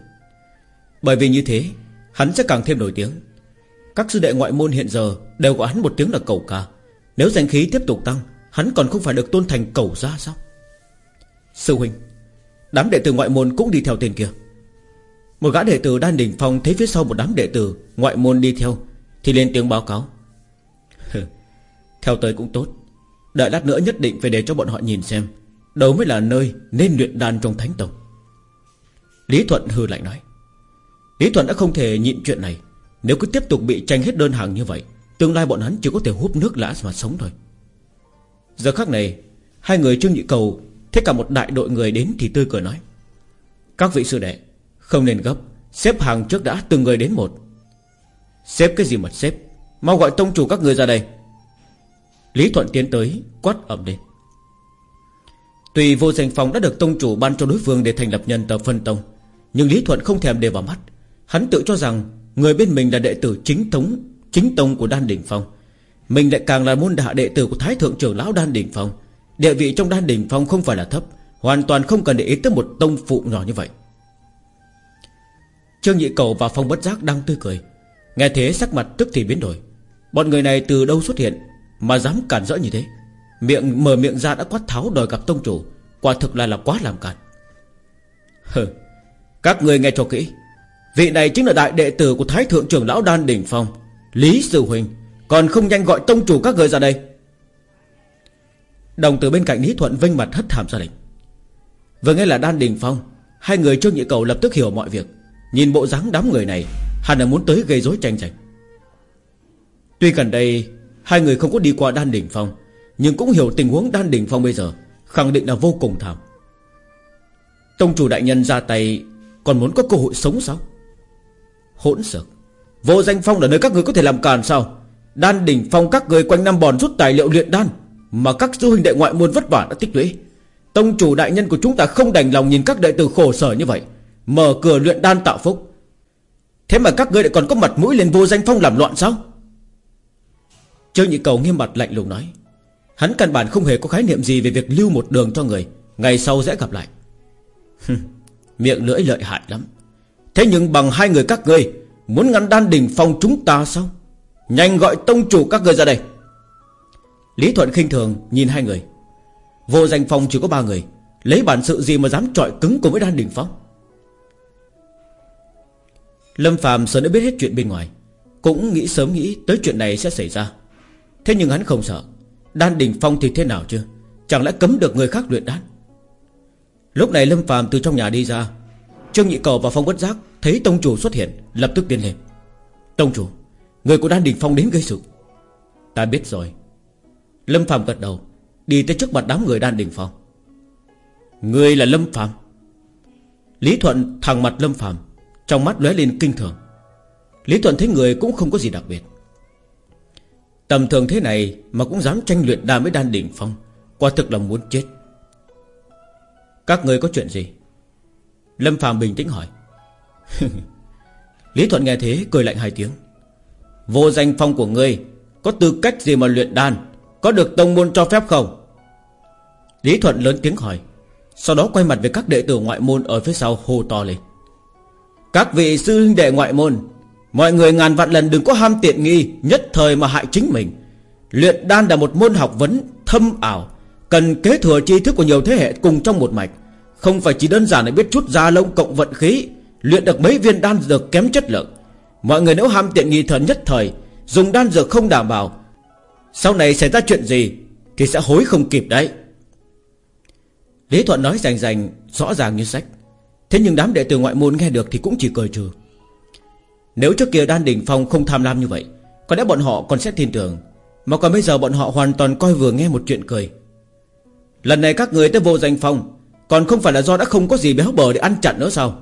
Bởi vì như thế, Hắn sẽ càng thêm nổi tiếng. Các sư đệ ngoại môn hiện giờ Đều gọi hắn một tiếng là cầu ca. Nếu danh khí tiếp tục tăng, Hắn còn không phải được tôn thành cầu ra sao? Sư huynh, Đám đệ tử ngoại môn cũng đi theo tên kia. Một gã đệ tử đan đỉnh phong Thấy phía sau một đám đệ tử Ngoại môn đi theo Thì lên tiếng báo cáo. Theo tới cũng tốt. Đợi lát nữa nhất định phải để cho bọn họ nhìn xem. Đâu mới là nơi nên luyện đan trong thánh tông. Lý Thuận hư lạnh nói. Lý Thuận đã không thể nhịn chuyện này. Nếu cứ tiếp tục bị tranh hết đơn hàng như vậy, Tương lai bọn hắn chỉ có thể hút nước lã mà sống thôi. Giờ khắc này, Hai người Trương Nhị Cầu Thế cả một đại đội người đến thì tươi cười nói. Các vị sư đệ, Không nên gấp. Xếp hàng trước đã, từng người đến một. Xếp cái gì mà xếp? Mau gọi tông chủ các người ra đây. Lý Thuận tiến tới, quát ẩm lên. Tùy vô danh phòng đã được tông chủ ban cho đối phương Để thành lập nhân tờ phân tông, Nhưng Lý Thuận không thèm để vào mắt. Hắn tự cho rằng Người bên mình là đệ tử chính thống, Chính tông của Đan Đỉnh Phong. Mình lại càng là môn hạ đệ tử của Thái Thượng trưởng Lão Đan Đỉnh Phong. Địa vị trong Đan Đỉnh Phong không phải là thấp, Hoàn toàn không cần để ý tới một tông phụ nhỏ như vậy. Trương Nhị Cầu và Phong Bất Giác đang tươi cười. Nghe thế, sắc mặt tức thì biến đổi. Bọn người này từ đâu xuất hiện? Mà dám cản rỡ như thế, Miệng, mở miệng ra đã quát tháo đòi gặp tông chủ. Quả thực là là quá làm cản Hừ, Các người nghe cho kỹ. Vị này chính là đại đệ tử của Thái Thượng trưởng Lão Đan Đỉnh Phong, Lý Sư Huỳnh, Còn không nhanh gọi tông chủ các người ra đây. Đồng từ bên cạnh Lý Thuận vinh mặt hất thảm ra đình Vừa nghe là Đan Đình Phong, Hai người Trương Nhị Cầu lập tức hiểu mọi việc. Nhìn bộ dáng đám người này, Hẳn là muốn tới gây rối tranh giành. Tuy gần đây Hai người không có đi qua Đan Đỉnh Phong, Nhưng cũng hiểu tình huống Đan Đỉnh Phong bây giờ, Khẳng định là vô cùng thảm. Tông chủ đại nhân ra tay, Còn muốn có cơ hội sống sao? Hỗn sợ Vô danh phong là nơi các người có thể làm càn sao? Đan đỉnh phong, các người quanh năm bòn rút tài liệu luyện đan, Mà các sư huynh đệ ngoại môn vất vả đã tích lũy. Tông chủ đại nhân của chúng ta không đành lòng nhìn các đệ tử khổ sở như vậy, Mở cửa luyện đan tạo phúc. Thế mà các ngươi lại còn có mặt mũi lên vô danh phong làm loạn sao? Châu Nhị Cầu nghiêm mặt lạnh lùng nói, Hắn căn bản không hề có khái niệm gì Về việc lưu một đường cho người, Ngày sau sẽ gặp lại. Miệng lưỡi lợi hại lắm. Thế nhưng bằng hai người các ngươi, Muốn ngăn đan đỉnh phòng chúng ta sao? Nhanh gọi tông chủ các ngươi ra đây. Lý Thuận khinh thường nhìn hai người. Vô danh phòng chỉ có ba người, Lấy bản sự gì mà dám trọi cứng cùng với đan đỉnh phong? Lâm Phạm sớm đã biết hết chuyện bên ngoài, Cũng nghĩ sớm nghĩ tới chuyện này sẽ xảy ra. Thế nhưng hắn không sợ. Đan đỉnh phong thì thế nào chứ? Chẳng lẽ cấm được người khác luyện đan? Lúc này Lâm Phạm từ trong nhà đi ra, Trương Nhị Cầu và Phong Bất Giác Thấy Tông Chủ xuất hiện, Lập tức tiến lên. Tông Chủ, Người của Đan Đình Phong đến gây sự. Ta biết rồi. Lâm Phạm gật đầu, Đi tới trước mặt đám người Đan Đình Phong. Người là Lâm Phạm Lý Thuận thẳng mặt Lâm Phạm Trong mắt lóe lên kinh thường. Lý Thuận thấy người cũng không có gì đặc biệt. Tầm thường thế này Mà cũng dám tranh luyện đan với Đan đỉnh Phong, Quả thực là muốn chết. Các người có chuyện gì? Lâm Phạm bình tĩnh hỏi. Lý Thuận nghe thế cười lạnh hai tiếng. Vô danh phong của ngươi, Có tư cách gì mà luyện đan? Có được tông môn cho phép không? Lý Thuận lớn tiếng hỏi, Sau đó quay mặt về các đệ tử ngoại môn Ở phía sau hô to lên. Các vị sư huynh đệ ngoại môn Mọi người ngàn vạn lần đừng có ham tiện nghi, Nhất thời mà hại chính mình. Luyện đan là một môn học vấn thâm ảo, Cần kế thừa tri thức của nhiều thế hệ cùng trong một mạch. Không phải chỉ đơn giản là biết chút da lông cộng vận khí, Luyện được mấy viên đan dược kém chất lượng. Mọi người nếu ham tiện nghi thần nhất thời, Dùng đan dược không đảm bảo, Sau này xảy ra chuyện gì Thì sẽ hối không kịp đấy. Lý Thuận nói rành rành, Rõ ràng như sách. Thế nhưng đám đệ tử ngoại môn nghe được thì cũng chỉ cười trừ. Nếu trước kia đan đình phong không tham lam như vậy, Có lẽ bọn họ còn sẽ tin tưởng. Mà còn bây giờ bọn họ hoàn toàn coi vừa nghe một chuyện cười. Lần này các người tới vô danh phong, còn không phải là do đã không có gì béo bờ để ăn chặn nữa sao?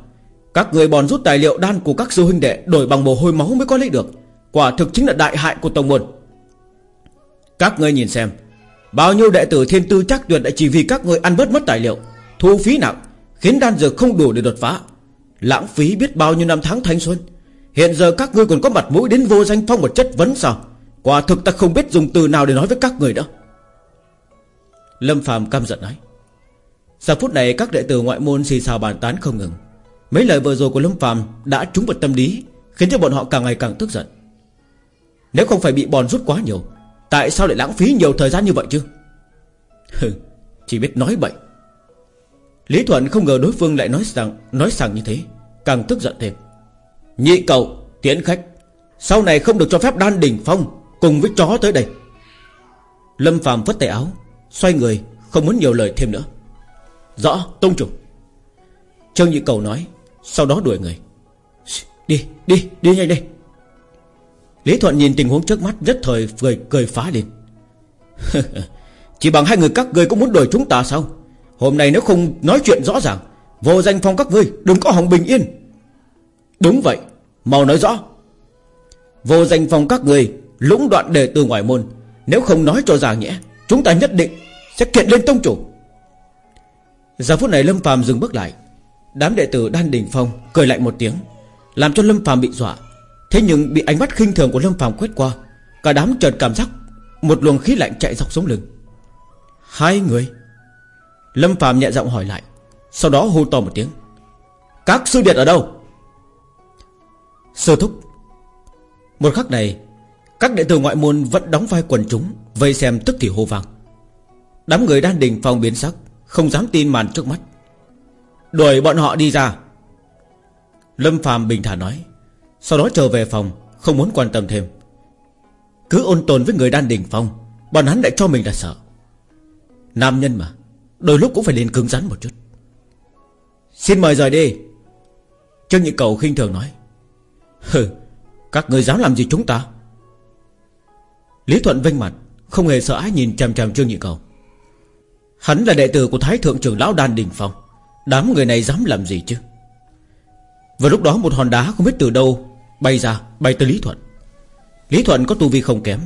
Các người bòn rút tài liệu đan của các sư huynh đệ Đổi bằng mồ hôi máu mới có lấy được. Quả thực chính là đại hại của Tông Môn. Các người nhìn xem, Bao nhiêu đệ tử thiên tư chắc tuyệt đã chỉ vì các người ăn bớt mất tài liệu, Thu phí nặng, Khiến đan dược không đủ để đột phá. Lãng phí biết bao nhiêu năm tháng thanh xuân. Hiện giờ các ngươi còn có mặt mũi đến vô danh phong một chất vấn sao? Quả thực ta không biết dùng từ nào để nói với các người nữa Lâm Phạm căm giận nói. Giờ phút này các đệ tử ngoại môn xì xào bàn tán không ngừng. Mấy lời vừa rồi của Lâm Phàm đã trúng vào tâm lý, Khiến cho bọn họ càng ngày càng tức giận. Nếu không phải bị bòn rút quá nhiều, Tại sao lại lãng phí nhiều thời gian như vậy chứ? Hừ, Chỉ biết nói bậy. Lý Thuận không ngờ đối phương lại nói rằng Nói rằng như thế, Càng tức giận thêm. Nhị cậu tiễn khách. Sau này không được cho phép đan đỉnh phong Cùng với chó tới đây. Lâm Phạm vất tay áo Xoay người không muốn nhiều lời thêm nữa. Rõ tông chủ. Trương Nhị Cầu nói Sau đó đuổi người. Đi đi đi nhanh đây. Lý Thuận nhìn tình huống trước mắt rất thời cười, cười phá lên. Chỉ bằng hai người các ngươi cũng muốn đuổi chúng ta sao? Hôm nay nếu không nói chuyện rõ ràng Vô danh phong các ngươi Đừng có hỏng bình yên. Đúng vậy, Mau nói rõ. Vô danh phòng các người, Lũng đoạn đề từ ngoài môn. Nếu không nói cho ràng nhẽ Chúng ta nhất định Sẽ kiện lên tông chủ. Giờ phút này Lâm phàm dừng bước lại. Đám đệ tử Đan Đình Phong cười lạnh một tiếng, Làm cho Lâm phàm bị dọa. Thế nhưng bị ánh mắt khinh thường của Lâm phàm quét qua, Cả đám chợt cảm giác Một luồng khí lạnh chạy dọc sống lưng. Hai người. Lâm phàm nhẹ giọng hỏi lại, Sau đó hô to một tiếng, Các sư điệt ở đâu? Sơ thúc. Một khắc này, Các đệ tử ngoại môn vẫn đóng vai quần chúng, Vây xem tức thì hô vang. Đám người đan đình phong biến sắc, Không dám tin màn trước mắt. Đuổi bọn họ đi ra. Lâm phàm bình thản nói, Sau đó trở về phòng, Không muốn quan tâm thêm. Cứ ôn tồn với người đan đình phong, Bọn hắn lại cho mình là sợ. Nam nhân mà, Đôi lúc cũng phải lên cứng rắn một chút. Xin mời rời đi. Trương Nhị Cầu khinh thường nói Hừ, Các người dám làm gì chúng ta? Lý Thuận vinh mặt, Không hề sợ ái nhìn chằm chằm Trương Nhị Cầu. Hắn là đệ tử của Thái Thượng trưởng Lão Đan Đình Phong, Đám người này dám làm gì chứ? Vào lúc đó một hòn đá không biết từ đâu Bay ra, bay tới Lý Thuận. Lý Thuận có tu vi không kém,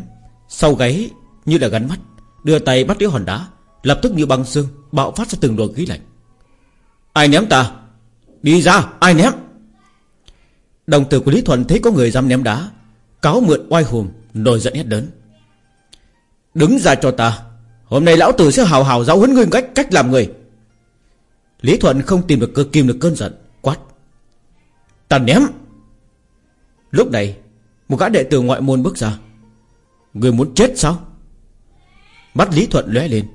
Sau gáy như là gắn mắt, Đưa tay bắt lấy hòn đá, Lập tức như băng xương Bạo phát ra từng luồng khí lạnh. Ai ném ta? Đi ra, ai ném? Đồng tử của Lý Thuần thấy có người dám ném đá, Cáo mượn oai hùm Nổi giận hết đớn. Đứng ra cho ta, Hôm nay lão tử sẽ hào hào giáo huấn ngươi cách cách làm người. Lý Thuận không tìm được cơ kim được cơn giận, Quát. Ta ném. Lúc này, Một gã đệ tử ngoại môn bước ra. Người muốn chết sao? Mắt Lý Thuận lóe lên,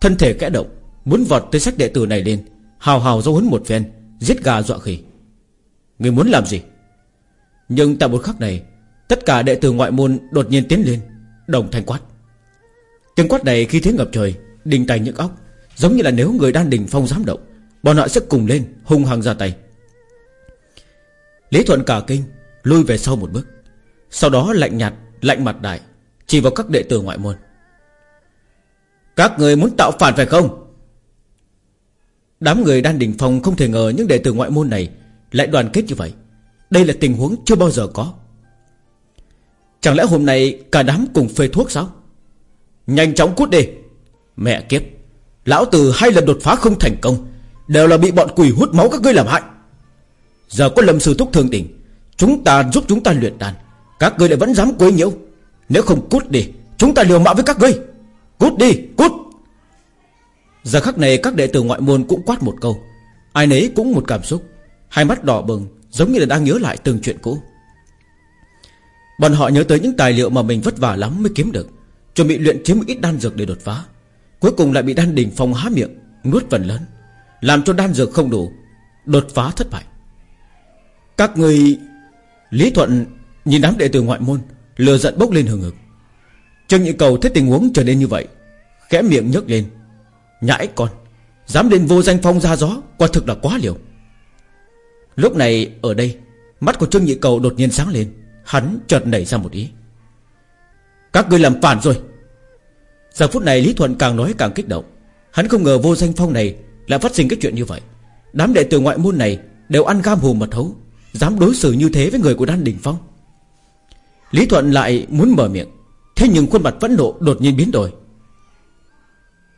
Thân thể kẽ động, Muốn vọt tới sách đệ tử này lên, Hào hào giáo huấn một phen, Giết gà dọa khỉ. Người muốn làm gì? Nhưng tại một khắc này, Tất cả đệ tử ngoại môn đột nhiên tiến lên, Đồng thanh quát. Tiếng quát này khi thế ngập trời Đình tay những óc, Giống như là nếu người đan đình phong dám động, Bọn họ sẽ cùng lên, hung hăng ra tay. Lý Thuận cả kinh Lui về sau một bước. Sau đó lạnh nhạt, lạnh mặt đại, Chỉ vào các đệ tử ngoại môn. Các người muốn tạo phản phải không? Đám người đan đình phong không thể ngờ Những đệ tử ngoại môn này Lại đoàn kết như vậy. Đây là tình huống chưa bao giờ có. Chẳng lẽ hôm nay cả đám cùng phê thuốc sao? Nhanh chóng cút đi. Mẹ kiếp, Lão tử hai lần đột phá không thành công, Đều là bị bọn quỷ hút máu các ngươi làm hại. Giờ có lâm sư thúc thương tình, Chúng ta giúp chúng ta luyện đàn Các ngươi lại vẫn dám quấy nhiễu. Nếu không cút đi, Chúng ta liều mạng với các ngươi. Cút đi, cút! Giờ khắc này các đệ tử ngoại môn cũng quát một câu, Ai nấy cũng một cảm xúc, Hai mắt đỏ bừng. Giống như là đang nhớ lại từng chuyện cũ. Bọn họ nhớ tới những tài liệu mà mình vất vả lắm mới kiếm được, Chuẩn bị luyện chiếm ít đan dược để đột phá. Cuối cùng lại bị đan đỉnh phong há miệng, Nuốt phần lớn, Làm cho đan dược không đủ, Đột phá thất bại. Các người Lý Thuận nhìn đám đệ tử ngoại môn Lừa giận bốc lên hừng hực. Trương Nhị Cầu thấy tình huống trở nên như vậy, Khẽ miệng nhấc lên. Nhãi con, Dám lên vô danh phong ra gió, Quả thực là quá liều. Lúc này, ở đây, Mắt của Trương Nhị Cầu đột nhiên sáng lên. Hắn chợt nảy ra một ý. Các ngươi làm phản rồi. Giờ phút này Lý Thuận càng nói càng kích động. Hắn không ngờ vô danh phong này Lại phát sinh cái chuyện như vậy. Đám đệ tử ngoại môn này Đều ăn gam hù mật hấu Dám đối xử như thế với người của Đan Đình Phong. Lý Thuận lại muốn mở miệng, Thế nhưng khuôn mặt vẫn nộ đột nhiên biến đổi.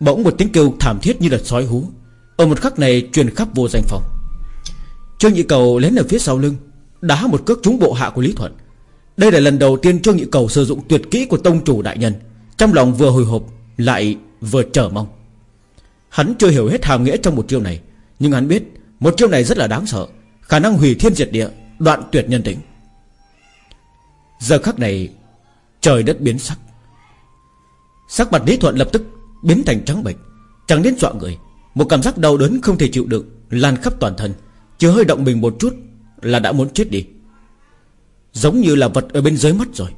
Bỗng một tiếng kêu thảm thiết như là sói hú. Ở một khắc này truyền khắp vô danh phòng Trương Nhị Cầu lén ở phía sau lưng, Đá một cước trúng bộ hạ của Lý Thuận. Đây là lần đầu tiên Trương Nhị Cầu sử dụng tuyệt kỹ của tông chủ đại nhân. Trong lòng vừa hồi hộp, Lại vừa chờ mong. Hắn chưa hiểu hết hàm nghĩa trong một chiêu này, Nhưng hắn biết Một chiêu này rất là đáng sợ. Khả năng hủy thiên diệt địa, Đoạn tuyệt nhân tính. Giờ khắc này, Trời đất biến sắc. Sắc mặt Lý Thuận lập tức biến thành trắng bệch, Chẳng đến dọa người. Một cảm giác đau đớn không thể chịu đựng, Lan khắp toàn thân. Chưa hơi động mình một chút là đã muốn chết đi. Giống như là vật ở bên dưới mắt rồi.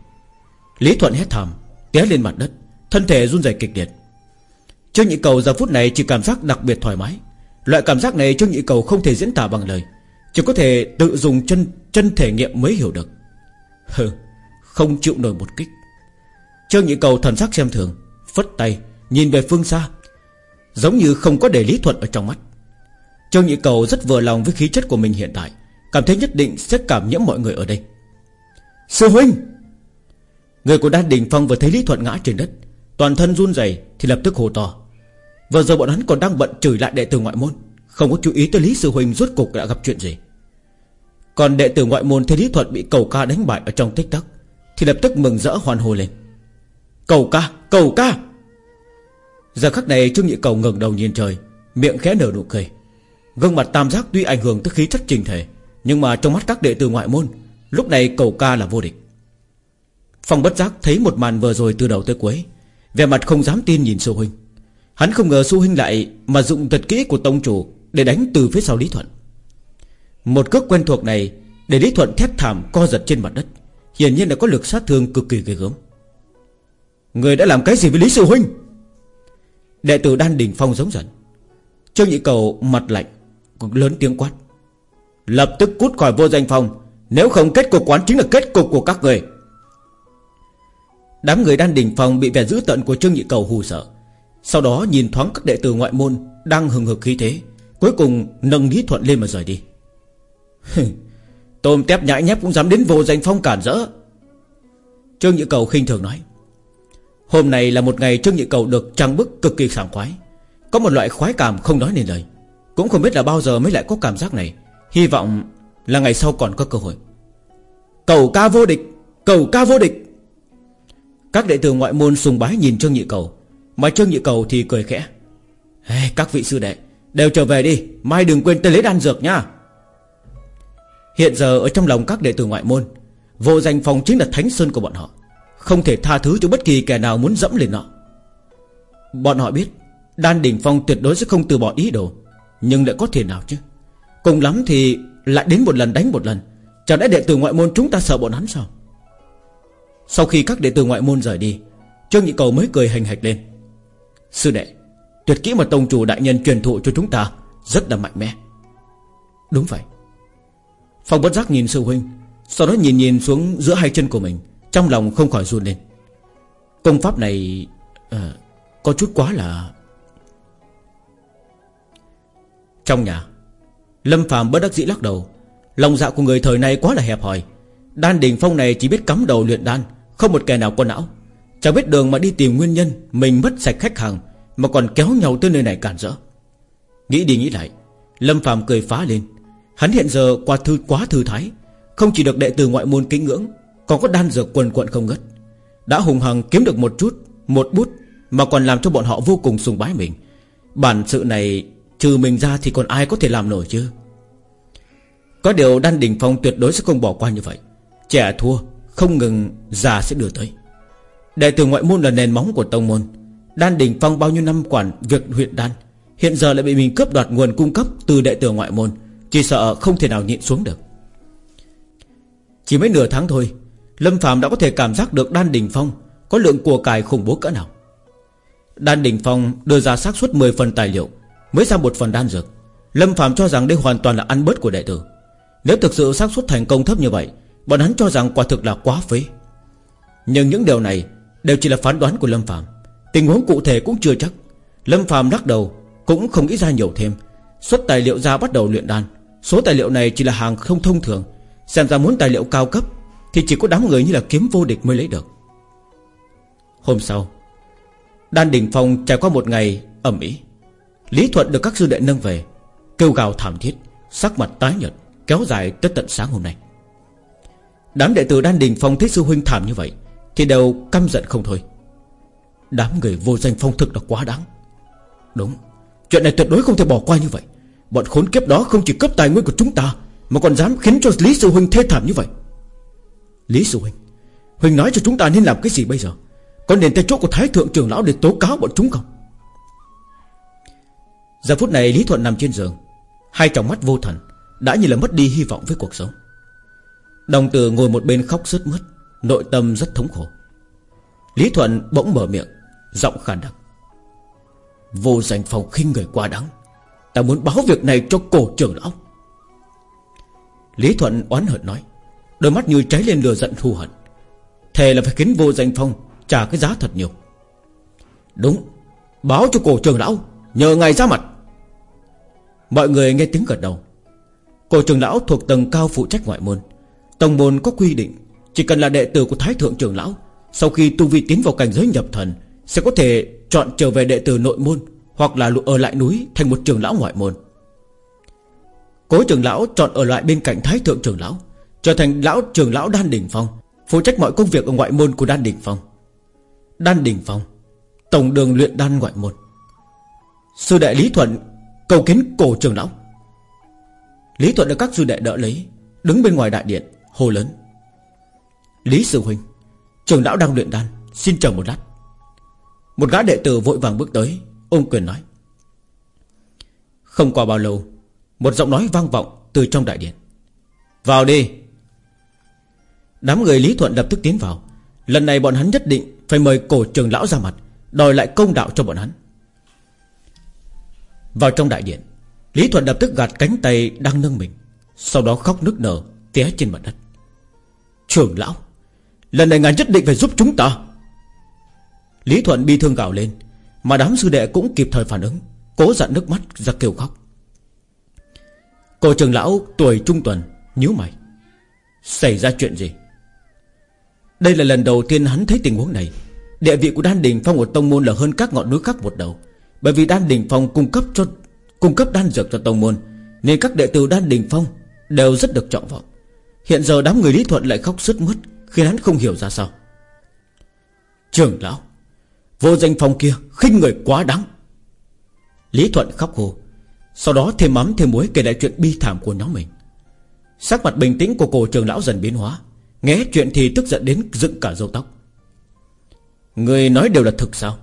Lý Thuận hét thảm, Té lên mặt đất, Thân thể run rẩy kịch liệt. Trương Nhị Cầu giờ phút này chỉ cảm giác đặc biệt thoải mái. Loại cảm giác này Trương Nhị Cầu không thể diễn tả bằng lời. Chỉ có thể tự dùng chân chân thể nghiệm mới hiểu được. Hừ, Không chịu nổi một kích. Trương Nhị Cầu thần sắc xem thường, Phất tay, Nhìn về phương xa. Giống như không có để lý thuận ở trong mắt. Trương Nhị Cầu rất vừa lòng với khí chất của mình hiện tại Cảm thấy nhất định sẽ cảm nhiễm mọi người ở đây. Sư huynh! Người của Đan Đình Phong vừa thấy Lý Thuận ngã trên đất Toàn thân run rẩy thì lập tức hồ to. Vừa giờ bọn hắn còn đang bận chửi lại đệ tử ngoại môn Không có chú ý tới Lý Sư Huynh rốt cục đã gặp chuyện gì. Còn đệ tử ngoại môn thấy Lý Thuận bị cầu ca đánh bại ở trong tích tắc Thì lập tức mừng rỡ hoan hô lên. Cầu ca, cầu ca! Giờ khắc này Trương Nhị Cầu ngẩng đầu nhìn trời Miệng khẽ nở nụ cười. Gương mặt tam giác tuy ảnh hưởng tới khí chất trình thể, Nhưng mà trong mắt các đệ tử ngoại môn, Lúc này cầu ca là vô địch. Phong bất giác thấy một màn vừa rồi từ đầu tới cuối Về mặt không dám tin nhìn sư huynh. Hắn không ngờ sư huynh lại Mà dụng thật kỹ của tông chủ Để đánh từ phía sau Lý Thuận. Một cước quen thuộc này Để Lý Thuận thét thảm co giật trên mặt đất, Hiển nhiên đã có lực sát thương cực kỳ ghê gớm. Người đã làm cái gì với Lý Sư Huynh? Đệ tử Đan Đình Phong giống giận. Trương Nhị Cầu mặt lạnh Lớn tiếng quát. Lập tức cút khỏi vô danh phòng. Nếu không kết cục quán chính là kết cục của các người. Đám người đang đỉnh phòng Bị vẻ dữ tận của Trương Nhị Cầu hù sợ. Sau đó nhìn thoáng các đệ tử ngoại môn Đang hừng hực khí thế, Cuối cùng nâng Lý Thuận lên mà rời đi. Tôm tép nhãi nhép cũng dám đến vô danh phong cản rỡ. Trương Nhị Cầu khinh thường nói. Hôm nay là một ngày Trương Nhị Cầu được trang bức cực kỳ sảng khoái. Có một loại khoái cảm không nói nên lời. Cũng không biết là bao giờ mới lại có cảm giác này. Hy vọng là ngày sau còn có cơ hội. Cầu ca vô địch Cầu ca vô địch. Các đệ tử ngoại môn sùng bái nhìn Trương Nhị Cầu Mà Trương Nhị Cầu thì cười khẽ. Hey, Các vị sư đệ Đều trở về đi Mai đừng quên tới lấy đan dược nha. Hiện giờ ở trong lòng các đệ tử ngoại môn Vô danh phòng chính là thánh sơn của bọn họ. Không thể tha thứ cho bất kỳ kẻ nào muốn dẫm lên nó. Bọn họ biết Đan đỉnh Phong tuyệt đối sẽ không từ bỏ ý đồ. Nhưng lại có thể nào chứ? Cùng lắm thì lại đến một lần đánh một lần. Chẳng lẽ đệ tử ngoại môn chúng ta sợ bọn hắn sao? Sau khi các đệ tử ngoại môn rời đi Trương Nhị Cầu mới cười hành hạch lên. Sư đệ Tuyệt kỹ mà Tông Chủ Đại Nhân truyền thụ cho chúng ta Rất là mạnh mẽ. Đúng vậy. Phong bất giác nhìn sư huynh Sau đó nhìn nhìn xuống giữa hai chân của mình trong lòng không khỏi run lên. Công pháp này à, Có chút quá là Trong nhà, Lâm Phạm bất đắc dĩ lắc đầu. Lòng dạ của người thời này quá là hẹp hòi. Đan đình phong này chỉ biết cắm đầu luyện đan, Không một kẻ nào có não. Chẳng biết đường mà đi tìm nguyên nhân, Mình mất sạch khách hàng, Mà còn kéo nhau tới nơi này cản rỡ. Nghĩ đi nghĩ lại, Lâm Phạm cười phá lên. Hắn hiện giờ qua thư, quá thư thái. Không chỉ được đệ tử ngoại môn kính ngưỡng, còn có đan dược quần quận không ngất Đã hùng hằng kiếm được một chút, Một bút, Mà còn làm cho bọn họ vô cùng sùng bái mình. Bản sự này Trừ mình ra thì còn ai có thể làm nổi chứ? Có điều Đan Đình Phong tuyệt đối sẽ không bỏ qua như vậy. Trẻ thua, Không ngừng già sẽ đưa tới. Đệ tử ngoại môn là nền móng của tông môn. Đan Đình Phong bao nhiêu năm quản việc huyện Đan, Hiện giờ lại bị mình cướp đoạt nguồn cung cấp Từ đệ tử ngoại môn, Chỉ sợ không thể nào nhịn xuống được. Chỉ mấy nửa tháng thôi, Lâm Phạm đã có thể cảm giác được Đan Đình Phong Có lượng của cải khủng bố cỡ nào. Đan Đình Phong đưa ra xác suất 10 phần tài liệu Mới ra một phần đan dược, Lâm Phạm cho rằng đây hoàn toàn là ăn bớt của đệ tử. Nếu thực sự xác suất thành công thấp như vậy, Bọn hắn cho rằng quả thực là quá phế. Nhưng những điều này Đều chỉ là phán đoán của Lâm Phạm Tình huống cụ thể cũng chưa chắc. Lâm Phạm lắc đầu, Cũng không nghĩ ra nhiều thêm. Xuất tài liệu ra bắt đầu luyện đan. Số tài liệu này chỉ là hàng không thông thường. Xem ra muốn tài liệu cao cấp thì chỉ có đám người như là kiếm vô địch mới lấy được. Hôm sau, Đan Đình Phong trải qua một ngày ẩm ý. Lý Thuận được các sư đệ nâng về, Kêu gào thảm thiết, Sắc mặt tái nhợt, Kéo dài tới tận sáng hôm nay. Đám đệ tử Đan Đình Phong thích sư huynh thảm như vậy Thì đều căm giận không thôi. Đám người vô danh phong thực là quá đáng. Đúng, Chuyện này tuyệt đối không thể bỏ qua như vậy. Bọn khốn kiếp đó không chỉ cướp tài nguyên của chúng ta, Mà còn dám khiến cho Lý Sư Huynh thê thảm như vậy. Lý Sư Huynh Huynh nói cho chúng ta nên làm cái gì bây giờ? Có nên tới chỗ của Thái Thượng trưởng lão để tố cáo bọn chúng không? Giờ phút này Lý Thuận nằm trên giường. Hai tròng mắt vô thần, Đã như là mất đi hy vọng với cuộc sống. Đồng tử ngồi một bên khóc rớt mất Nội tâm rất thống khổ. Lý Thuận bỗng mở miệng, Giọng khàn đặc. Vô danh phòng khinh người quá đáng, Ta muốn báo việc này cho cổ trưởng lão. Lý Thuận oán hận nói, Đôi mắt như cháy lên lửa giận thù hận. Thề là phải khiến vô danh phong Trả cái giá thật nhiều. Đúng, Báo cho cổ trưởng lão, Nhờ ngài ra mặt. Mọi người nghe tiếng gật đầu. Cổ trưởng lão thuộc tầng cao phụ trách ngoại môn. Tông môn có quy định, Chỉ cần là đệ tử của Thái Thượng trưởng lão, Sau khi tu vi tiến vào cảnh giới nhập thần, Sẽ có thể chọn trở về đệ tử nội môn Hoặc là ở lại núi thành một trưởng lão ngoại môn. Cố trưởng lão chọn ở lại bên cạnh Thái Thượng trưởng lão, Trở thành lão trưởng lão Đan Đình Phong, Phụ trách mọi công việc ở ngoại môn của Đan Đình Phong. Đan Đình Phong, Tổng đường luyện đan ngoại môn. Sư đại Lý Thuận Cầu kiến cổ trường lão. Lý Thuận được các sư đệ đỡ lấy, Đứng bên ngoài đại điện Hồ lớn. Lý Sư Huynh trường lão đang luyện đan, Xin chờ một lát. Một gã đệ tử vội vàng bước tới, Ôm quyền nói. Không qua bao lâu, Một giọng nói vang vọng từ trong đại điện. Vào đi. Đám người Lý Thuận lập tức tiến vào. Lần này bọn hắn nhất định Phải mời cổ trường lão ra mặt, Đòi lại công đạo cho bọn hắn. Vào trong đại điện, Lý Thuận lập tức gạt cánh tay đang nâng mình, Sau đó khóc nức nở Té trên mặt đất. Trưởng lão, Lần này ngài nhất định phải giúp chúng ta. Lý Thuận bi thương gào lên, Mà đám sư đệ cũng kịp thời phản ứng, Cố dặn nước mắt ra kêu khóc. Cô trưởng lão tuổi trung tuần nhíu mày. Xảy ra chuyện gì? Đây là lần đầu tiên hắn thấy tình huống này. Địa vị của Đan Đình Phong một Tông Môn là hơn các ngọn núi khác một đầu. Bởi vì Đan Đình Phong cung cấp cho, Cung cấp đan dược cho Tông Môn, Nên các đệ tử Đan Đình Phong Đều rất được trọng vọng. Hiện giờ đám người Lý Thuận lại khóc sứt mướt Khi hắn không hiểu ra sao. Trưởng lão, Vô danh phong kia khinh người quá đáng. Lý Thuận khóc hồ Sau đó thêm mắm thêm muối kể lại chuyện bi thảm của nhóm mình. Sắc mặt bình tĩnh của cổ trường lão dần biến hóa, Nghe chuyện thì tức giận đến dựng cả râu tóc. Người nói đều là thực sao?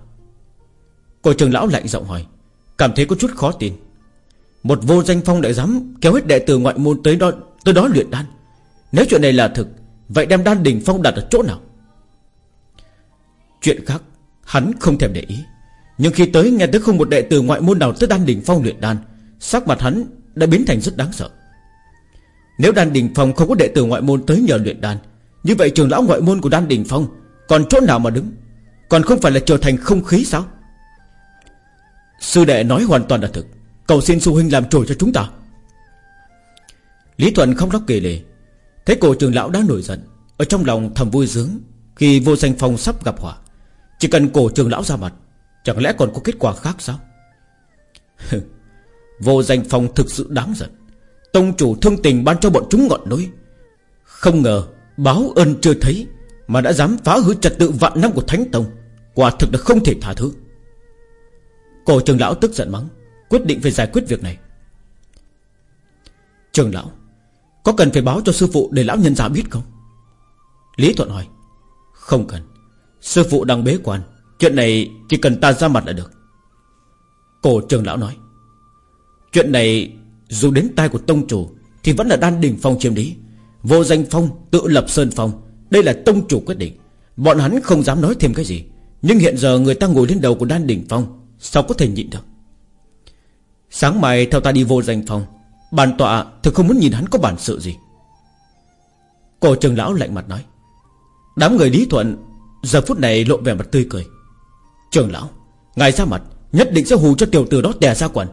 Cổ trường lão lạnh giọng hỏi Cảm thấy có chút khó tin. Một vô danh phong đại dám kéo hết đệ tử ngoại môn tới đó, tới đó luyện đan. Nếu chuyện này là thực Vậy đem đan đỉnh phong đặt ở chỗ nào? Chuyện khác Hắn không thèm để ý. Nhưng khi tới nghe tới không một đệ tử ngoại môn nào tới đan đỉnh phong luyện đan Sắc mặt hắn đã biến thành rất đáng sợ. Nếu đan đỉnh phong không có đệ tử ngoại môn tới nhờ luyện đan Như vậy trường lão ngoại môn của đan đỉnh phong Còn chỗ nào mà đứng? Còn không phải là trở thành không khí sao? Sư đệ nói hoàn toàn là thực Cầu xin sư huynh làm trồi cho chúng ta. Lý Thuận không lóc kể lề Thấy cổ trường lão đã nổi giận, Ở trong lòng thầm vui sướng Khi vô danh phong sắp gặp họa. Chỉ cần cổ trường lão ra mặt, Chẳng lẽ còn có kết quả khác sao? Vô danh phong thực sự đáng giận. Tông chủ thương tình ban cho bọn chúng ngọn núi. Không ngờ Báo ơn chưa thấy, Mà đã dám phá hư trật tự vạn năm của Thánh Tông. Quả thực là không thể tha thứ. Cổ trường lão tức giận mắng, Quyết định phải giải quyết việc này. Trường lão, Có cần phải báo cho sư phụ để lão nhân giả biết không? Lý Thuận hỏi, Không cần. Sư phụ đang bế quan, Chuyện này chỉ cần ta ra mặt là được. Cổ trường lão nói, Chuyện này dù đến tai của tông chủ Thì vẫn là đan đỉnh phong chiếm lý. Vô danh phong tự lập sơn phong, Đây là tông chủ quyết định. Bọn hắn không dám nói thêm cái gì, Nhưng hiện giờ người ta ngồi lên đầu của đan đỉnh phong Sao có thể nhịn được? Sáng mai theo ta đi vô danh phòng bàn tọa thực không muốn nhìn hắn có bản sự gì. Cổ trường lão lạnh mặt nói, Đám người lý thuận Giờ phút này lộ vẻ mặt tươi cười. Trường lão, Ngài ra mặt, Nhất định sẽ hù cho tiểu tử đó đè ra quần.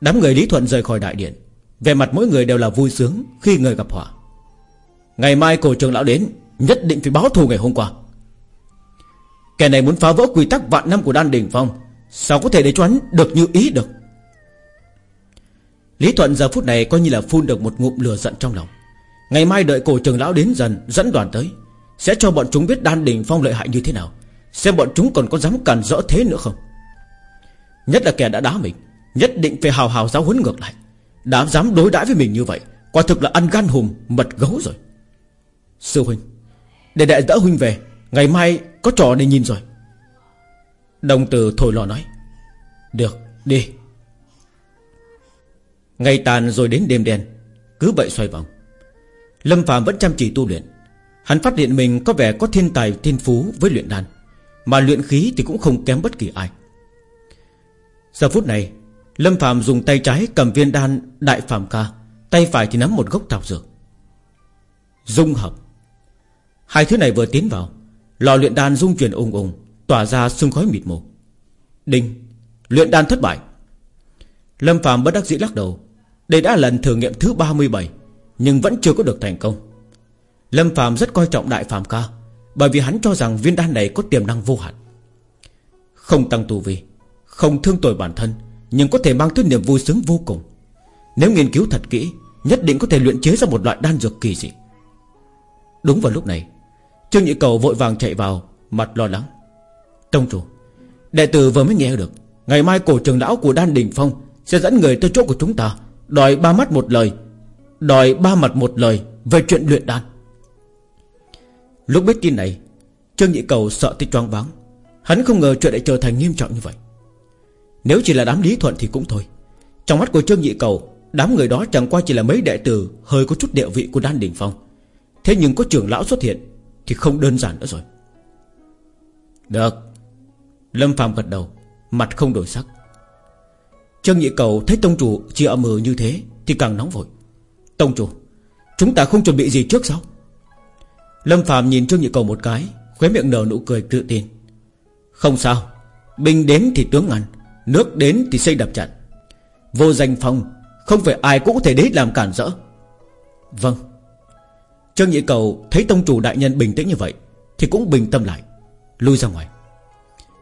Đám người lý thuận rời khỏi đại điện Về mặt mỗi người đều là vui sướng Khi người gặp họa. Ngày mai cổ trường lão đến, Nhất định phải báo thù ngày hôm qua. Kẻ này muốn phá vỡ quy tắc vạn năm của đan đình phong, Sao có thể để cho hắn được như ý được? Lý Thuận giờ phút này coi như là phun được một ngụm lửa giận trong lòng. Ngày mai đợi cổ trường lão đến dần, Dẫn đoàn tới, Sẽ cho bọn chúng biết đan đình phong lợi hại như thế nào, Xem bọn chúng còn có dám cản rỡ thế nữa không? Nhất là kẻ đã đá mình, Nhất định phải hào hào giáo huấn ngược lại. Đã dám đối đãi với mình như vậy, Quả thực là ăn gan hùm, mật gấu rồi. Sư huynh, Để đại đỡ huynh về Ngày mai có trò để nhìn rồi. Đồng tử thổi lò nói. Được, đi. Ngày tàn rồi đến đêm đen, Cứ vậy xoay vòng. Lâm Phạm vẫn chăm chỉ tu luyện. Hắn phát hiện mình có vẻ có thiên tài, thiên phú với luyện đan, Mà luyện khí thì cũng không kém bất kỳ ai. Giờ phút này, Lâm Phạm dùng tay trái cầm viên đan Đại Phạm Ca, Tay phải thì nắm một gốc thảo dược. Dung hợp. Hai thứ này vừa tiến vào Lò luyện đan rung chuyển ung ung Tỏa ra sương khói mịt mù. Đinh, Luyện đan thất bại. Lâm phàm bất đắc dĩ lắc đầu. Đây đã là lần thử nghiệm thứ 37 Nhưng vẫn chưa có được thành công. Lâm phàm rất coi trọng Đại phàm Ca, Bởi vì hắn cho rằng viên đan này có tiềm năng vô hạn. Không tăng tu vi, Không thương tồi bản thân, Nhưng có thể mang tới niềm vui sướng vô cùng. Nếu nghiên cứu thật kỹ, Nhất định có thể luyện chế ra một loại đan dược kỳ dị. Đúng vào lúc này Trương Nhị Cầu vội vàng chạy vào, Mặt lo lắng. Tông chủ, Đệ tử vừa mới nghe được, Ngày mai cổ trường lão của Đan Đình Phong Sẽ dẫn người tới chỗ của chúng ta, Đòi ba mắt một lời, Đòi ba mặt một lời Về chuyện luyện đan. Lúc biết tin này, Trương Nhị Cầu sợ tới choáng váng. Hắn không ngờ chuyện lại trở thành nghiêm trọng như vậy. Nếu chỉ là đám lý thuận thì cũng thôi. Trong mắt của Trương Nhị Cầu, Đám người đó chẳng qua chỉ là mấy đệ tử, Hơi có chút địa vị của Đan Đình Phong. Thế nhưng có trưởng lão xuất hiện thì không đơn giản nữa rồi. Được. Lâm Phạm gật đầu, Mặt không đổi sắc. Trương Nhị Cầu thấy tông chủ chỉ âm mờ như thế Thì càng nóng vội. Tông chủ, Chúng ta không chuẩn bị gì trước sao? Lâm Phạm nhìn Trương Nhị Cầu một cái, Khóe miệng nở nụ cười tự tin. Không sao, Binh đến thì tướng ngăn, Nước đến thì xây đập trận Vô danh phong, Không phải ai cũng có thể đến làm cản rỡ. Vâng. Trương Nhị Cầu thấy tông chủ đại nhân bình tĩnh như vậy Thì cũng bình tâm lại, Lui ra ngoài.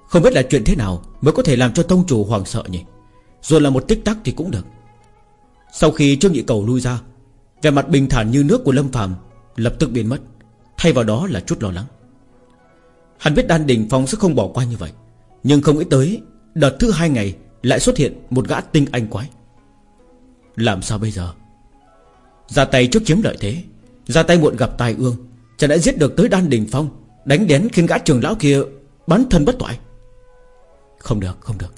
Không biết là chuyện thế nào Mới có thể làm cho tông chủ hoàng sợ nhỉ? Rồi là một tích tắc thì cũng được. Sau khi Trương Nhị Cầu lui ra Về mặt bình thản như nước của Lâm Phàm Lập tức biến mất, Thay vào đó là chút lo lắng. Hắn biết Đan Đình Phong sẽ không bỏ qua như vậy, Nhưng không nghĩ tới Đợt thứ hai ngày Lại xuất hiện một gã tinh anh quái. Làm sao bây giờ? Ra tay trước chiếm lợi thế ra tay muộn gặp tài ương Chẳng đã giết được tới đan đình phong, Đánh đến khiến gã trường lão kia Bắn thân bất toại? Không được không được.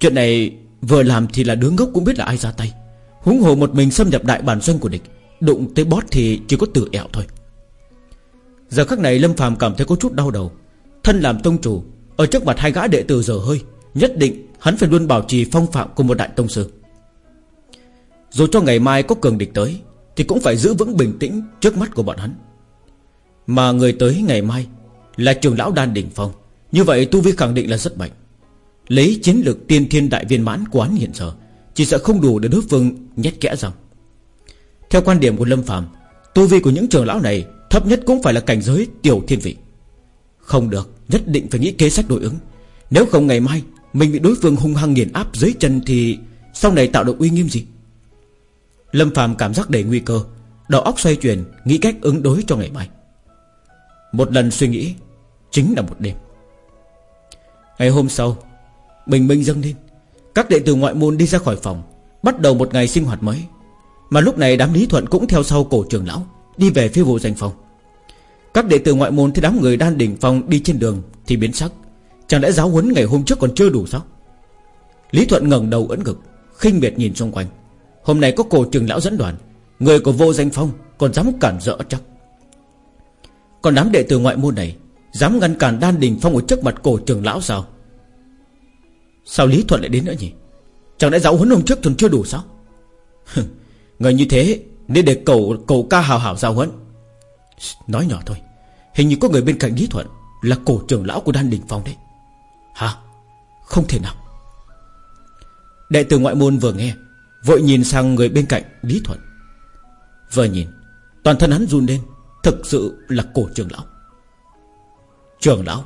Chuyện này vừa làm thì là đứa ngốc cũng biết là ai ra tay. Húng hồ một mình xâm nhập đại bản doanh của địch, Đụng tới bót thì chỉ có tự ẹo thôi. Giờ khắc này Lâm phàm cảm thấy có chút đau đầu. Thân làm tông chủ, Ở trước mặt hai gã đệ tử giờ hơi, Nhất định hắn phải luôn bảo trì phong phạm của một đại tông sư. Dù cho ngày mai có cường địch tới thì cũng phải giữ vững bình tĩnh Trước mắt của bọn hắn. Mà người tới ngày mai Là trường lão đan đỉnh phong. Như vậy tu vi khẳng định là rất mạnh. Lấy chiến lược tiên thiên đại viên mãn của hắn hiện giờ, Chỉ sợ không đủ để đối phương nhét kẽ rằng Theo quan điểm của Lâm Phạm Tu vi của những trường lão này Thấp nhất cũng phải là cảnh giới tiểu thiên vị. Không được, Nhất định phải nghĩ kế sách đối ứng. Nếu không ngày mai Mình bị đối phương hung hăng nghiền áp dưới chân thì Sau này tạo được uy nghiêm gì? Lâm Phạm cảm giác đầy nguy cơ, Đầu óc xoay chuyển, Nghĩ cách ứng đối cho ngày mai. Một lần suy nghĩ, Chính là một đêm. Ngày hôm sau, Bình minh dâng lên. Các đệ tử ngoại môn đi ra khỏi phòng, Bắt đầu một ngày sinh hoạt mới. Mà lúc này đám Lý Thuận cũng theo sau cổ trường lão, Đi về phía vụ danh phòng Các đệ tử ngoại môn thấy đám người đan đỉnh phòng đi trên đường Thì biến sắc. Chẳng lẽ giáo huấn ngày hôm trước còn chưa đủ sao? Lý Thuận ngẩng đầu ấn ngực, khinh miệt nhìn xung quanh. Hôm nay có cổ trường lão dẫn đoàn. Người của vô danh phong còn dám cản rỡ chắc. Còn đám đệ tử ngoại môn này, Dám ngăn cản đan đình phong ở trước mặt cổ trường lão sao? Sao Lý Thuận lại đến nữa nhỉ? Chẳng lẽ giáo huấn hôm trước còn chưa đủ sao? Người như thế Nên để cầu cầu ca hào hào giáo huấn. Nói nhỏ thôi. Hình như có người bên cạnh Lý Thuận Là cổ trưởng lão của Đan Đình Phong đấy. Hả? Không thể nào. Đệ tử ngoại môn vừa nghe Vội nhìn sang người bên cạnh Lý Thuận. Vừa nhìn, Toàn thân hắn run lên, Thực sự là cổ trường lão. Trường lão,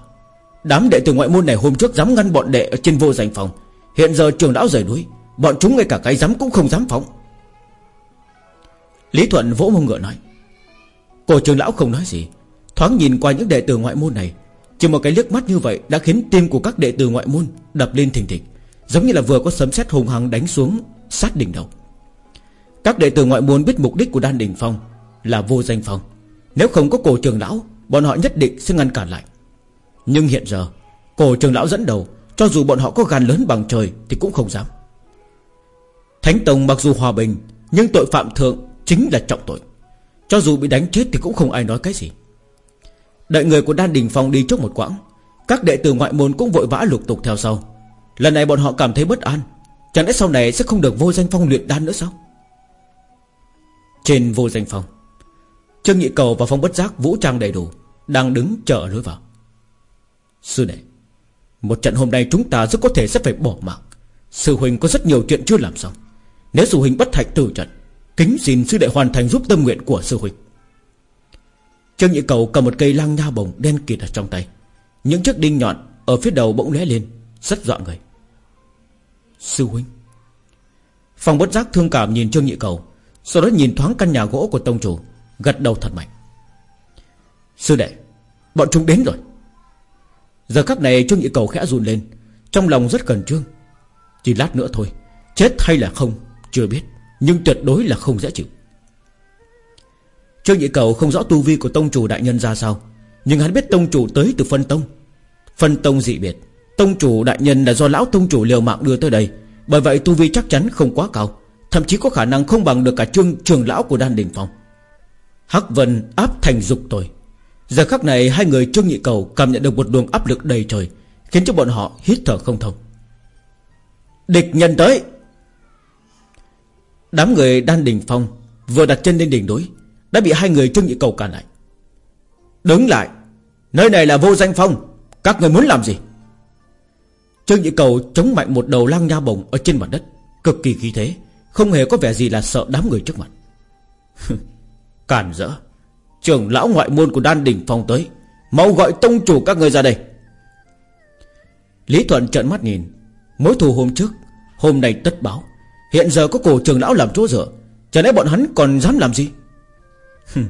Đám đệ tử ngoại môn này hôm trước dám ngăn bọn đệ ở trên vô danh phòng. Hiện giờ trường lão rời núi, Bọn chúng ngay cả cái dám cũng không dám phóng. Lý Thuận vỗ mông ngựa nói, Cổ trường lão không nói gì. Thoáng nhìn qua những đệ tử ngoại môn này, Chỉ một cái liếc mắt như vậy Đã khiến tim của các đệ tử ngoại môn đập lên thình thịch, Giống như là vừa có sấm sét hùng hăng đánh xuống Sát đỉnh đầu. Các đệ tử ngoại môn biết mục đích của Đan Đình Phong Là vô danh phong. Nếu không có cổ trường lão, Bọn họ nhất định sẽ ngăn cản lại. Nhưng hiện giờ, Cổ trường lão dẫn đầu, Cho dù bọn họ có gan lớn bằng trời Thì cũng không dám. Thánh Tông mặc dù hòa bình, Nhưng tội phạm thượng chính là trọng tội. Cho dù bị đánh chết thì cũng không ai nói cái gì. Đợi người của Đan Đình Phong đi trước một quãng, Các đệ tử ngoại môn cũng vội vã lục tục theo sau. Lần này bọn họ cảm thấy bất an Chẳng lẽ sau này sẽ không được vô danh phong luyện đan nữa sao? Trên vô danh phong, Trương Nhị Cầu và phong bất giác vũ trang đầy đủ, Đang đứng chờ lối vào. Sư đệ, Một trận hôm nay chúng ta rất có thể sẽ phải bỏ mạng. Sư huynh có rất nhiều chuyện chưa làm xong. Nếu sư huynh bất hạnh từ trận, Kính xin sư đệ hoàn thành giúp tâm nguyện của sư huynh Trương Nhị Cầu cầm một cây lăng nha bồng đen kịt ở trong tay. Những chiếc đinh nhọn Ở phía đầu bỗng lóe lên, Rất dọa người. Sư huynh. Phòng bất giác thương cảm nhìn Trương Nhị Cầu, Sau đó nhìn thoáng căn nhà gỗ của tông chủ, Gật đầu thật mạnh. Sư đệ, Bọn chúng đến rồi. Giờ khắc này Trương Nhị Cầu khẽ run lên, Trong lòng rất cần trương. Chỉ lát nữa thôi, Chết hay là không, Chưa biết, Nhưng tuyệt đối là không dễ chịu. Trương Nhị Cầu không rõ tu vi của tông chủ đại nhân ra sao, Nhưng hắn biết tông chủ tới từ phân tông Phân tông dị biệt. Tông chủ đại nhân là do lão tông chủ liều mạng đưa tới đây. Bởi vậy tu vi chắc chắn không quá cao, Thậm chí có khả năng không bằng được cả trương, trường lão của đan đình phong. Hắc Vân áp thành dục tôi Giờ khắc này hai người Trương Nhị Cầu cảm nhận được một luồng áp lực đầy trời, Khiến cho bọn họ hít thở không thông. Địch nhân tới! Đám người đan đình phong Vừa đặt chân lên đỉnh núi, Đã bị hai người Trương Nhị Cầu cản lại. Đứng lại! Nơi này là vô danh phong, Các người muốn làm gì? Trương Nhị Cầu chống mạnh một đầu lang nha bồng Ở trên mặt đất, Cực kỳ khí thế, Không hề có vẻ gì là sợ đám người trước mặt. Cản rỡ Trưởng lão ngoại môn của đan đỉnh phong tới, Mau gọi tông chủ các người ra đây. Lý Thuận trợn mắt nhìn, Mối thù hôm trước, Hôm nay tất báo, Hiện giờ có cổ trưởng lão làm chỗ dựa Chẳng lẽ bọn hắn còn dám làm gì?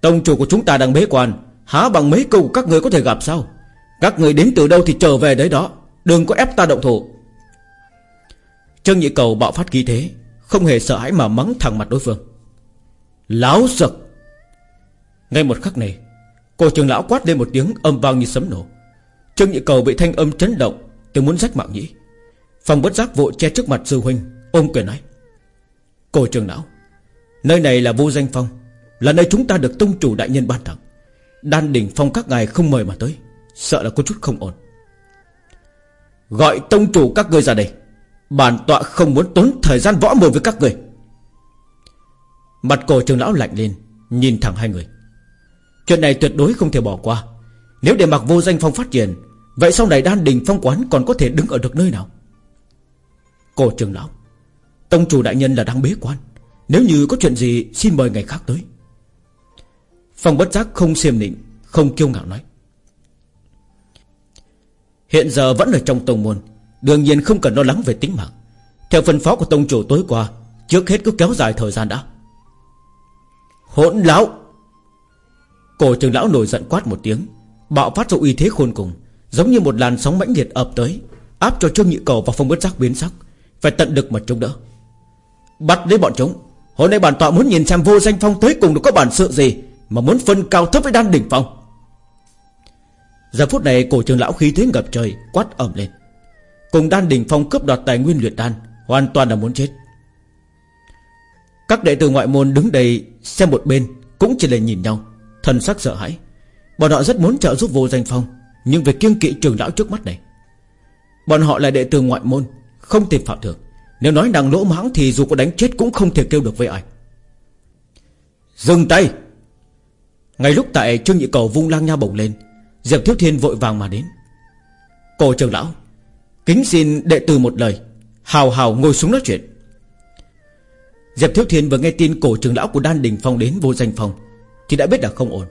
Tông chủ của chúng ta đang bế quan, Há bằng mấy câu các người có thể gặp sao? Các người đến từ đâu thì trở về đấy đó. Đừng có ép ta động thủ. Trương Nhị Cầu bạo phát khí thế, Không hề sợ hãi mà mắng thẳng mặt đối phương. Láo sực ngay một khắc này Cổ trường lão quát lên một tiếng âm vang như sấm nổ. Trương Nhị Cầu bị thanh âm chấn động từ muốn rách mạng nhĩ Phòng bất giác vội che trước mặt sư huynh, Ôm quyền nói. Cổ trường lão, Nơi này là vô danh phong, Là nơi chúng ta được tông chủ đại nhân ban tặng. Đan đỉnh phong các ngài không mời mà tới, Sợ là có chút không ổn. Gọi tông chủ các ngươi ra đây. Bản tọa không muốn tốn thời gian võ mồm với các người Mặt cổ trường lão lạnh lên, Nhìn thẳng hai người. Chuyện này tuyệt đối không thể bỏ qua. Nếu để mặc vô danh phong phát triển, Vậy sau này đan đình phong quán còn có thể đứng ở được nơi nào? Cổ trường lão, Tông chủ đại nhân là đang bế quan. Nếu như có chuyện gì, xin mời ngày khác tới. Phong bất giác không xiêm nịnh, Không kiêu ngạo nói. Hiện giờ vẫn ở trong tông môn, Đương nhiên không cần lo lắng về tính mạng. Theo phân phó của tông chủ tối qua, Trước hết cứ kéo dài thời gian đã. Hỗn lão! Cổ trường lão nổi giận quát một tiếng, Bạo phát ra uy thế khôn cùng, Giống như một làn sóng mãnh liệt ập tới, Áp cho Trương Nhị Cầu và phong bất giác biến sắc, Phải tận lực mà chống đỡ. Bắt lấy bọn chúng, Hôm nay bản tọa muốn nhìn xem vô danh phong tới cùng được có bản sự gì, Mà muốn phân cao thấp với đan đỉnh phong. Giờ phút này cổ trường lão khí thế ngập trời, Quát ẩm lên. Cùng đan đỉnh phong cướp đoạt tài nguyên luyện đan, Hoàn toàn là muốn chết. Các đệ tử ngoại môn đứng đây Xem một bên, Cũng chỉ là nhìn nhau, Thần sắc sợ hãi. Bọn họ rất muốn trợ giúp vô danh phong, Nhưng về kiêng kỵ trường lão trước mắt này. Bọn họ là đệ tử ngoại môn, Không thể phạm thường. Nếu nói nàng lỗ mãng thì dù có đánh chết Cũng không thể kêu được với ai. Dừng tay! Ngay lúc tại Trương Nhị Cầu vung lang nha bổng lên Diệp Thiếu Thiên vội vàng mà đến. Cổ trường lão Kính xin đệ tử một lời Hào hào ngồi xuống nói chuyện. Diệp Thiếu Thiên vừa nghe tin cổ trường lão của Đan Đình Phong đến vô danh phòng, thì đã biết là không ổn.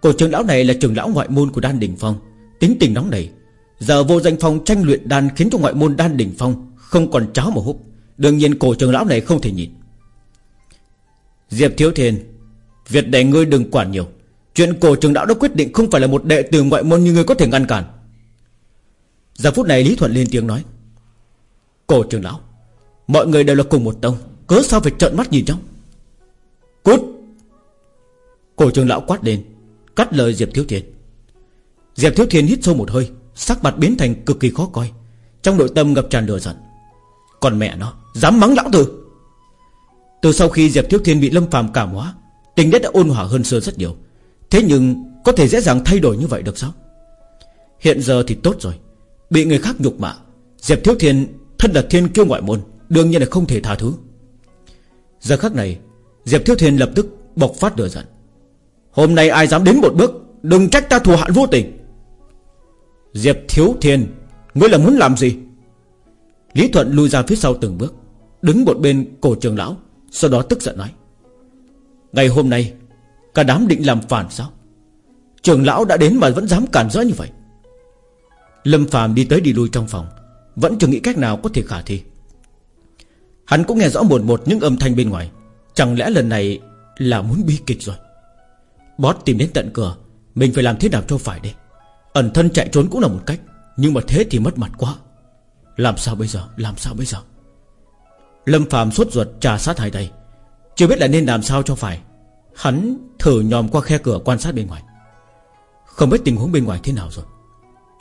Cổ trưởng lão này là trưởng lão ngoại môn của Đan Đình Phong Tính tình nóng nảy. Giờ vô danh phong tranh luyện đan Khiến cho ngoại môn Đan Đình Phong Không còn cháo mà hút Đương nhiên cổ trưởng lão này không thể nhìn Diệp Thiếu Thiên Việc này ngươi đừng quản nhiều. Chuyện cổ trường đạo đã quyết định không phải là một đệ tử ngoại môn như ngươi có thể ngăn cản. Giờ phút này Lý Thuận lên tiếng nói, Cổ trường lão, Mọi người đều là cùng một tông, Cớ sao phải trợn mắt nhìn nhau? Cút! Cổ trường lão quát lên, Cắt lời Diệp Thiếu Thiên Diệp Thiếu Thiên hít sâu một hơi, Sắc mặt biến thành cực kỳ khó coi, Trong nội tâm ngập tràn lửa giận. Còn mẹ nó, Dám mắng lão tử! Từ sau khi Diệp Thiếu Thiên bị Lâm phàm cảm hóa, Tình đất đã ôn hòa hơn xưa rất nhiều. Thế nhưng có thể dễ dàng thay đổi như vậy được sao? Hiện giờ thì tốt rồi. Bị người khác nhục mạ, Diệp Thiếu Thiên thân là thiên kiêu ngoại môn, Đương nhiên là không thể tha thứ. Giờ khắc này, Diệp Thiếu Thiên lập tức bộc phát lửa giận. Hôm nay ai dám đến một bước, Đừng trách ta thù hạn vô tình. Diệp Thiếu Thiên, Ngươi là muốn làm gì? Lý Thuận lui ra phía sau từng bước, Đứng một bên cổ trường lão, Sau đó tức giận nói. Ngày hôm nay Cả đám định làm phản sao? Trường lão đã đến mà vẫn dám cản rỡ như vậy. Lâm Phạm đi tới đi lui trong phòng, Vẫn chưa nghĩ cách nào có thể khả thi. Hắn cũng nghe rõ một một những âm thanh bên ngoài. Chẳng lẽ lần này Là muốn bi kịch rồi? Bót tìm đến tận cửa, Mình phải làm thế nào cho phải đây? Ẩn thân chạy trốn cũng là một cách, Nhưng mà thế thì mất mặt quá. Làm sao bây giờ? Làm sao bây giờ? Lâm Phạm sốt ruột, trà sát hai tay. Chưa biết là nên làm sao cho phải. Hắn thử nhòm qua khe cửa quan sát bên ngoài. Không biết tình huống bên ngoài thế nào rồi.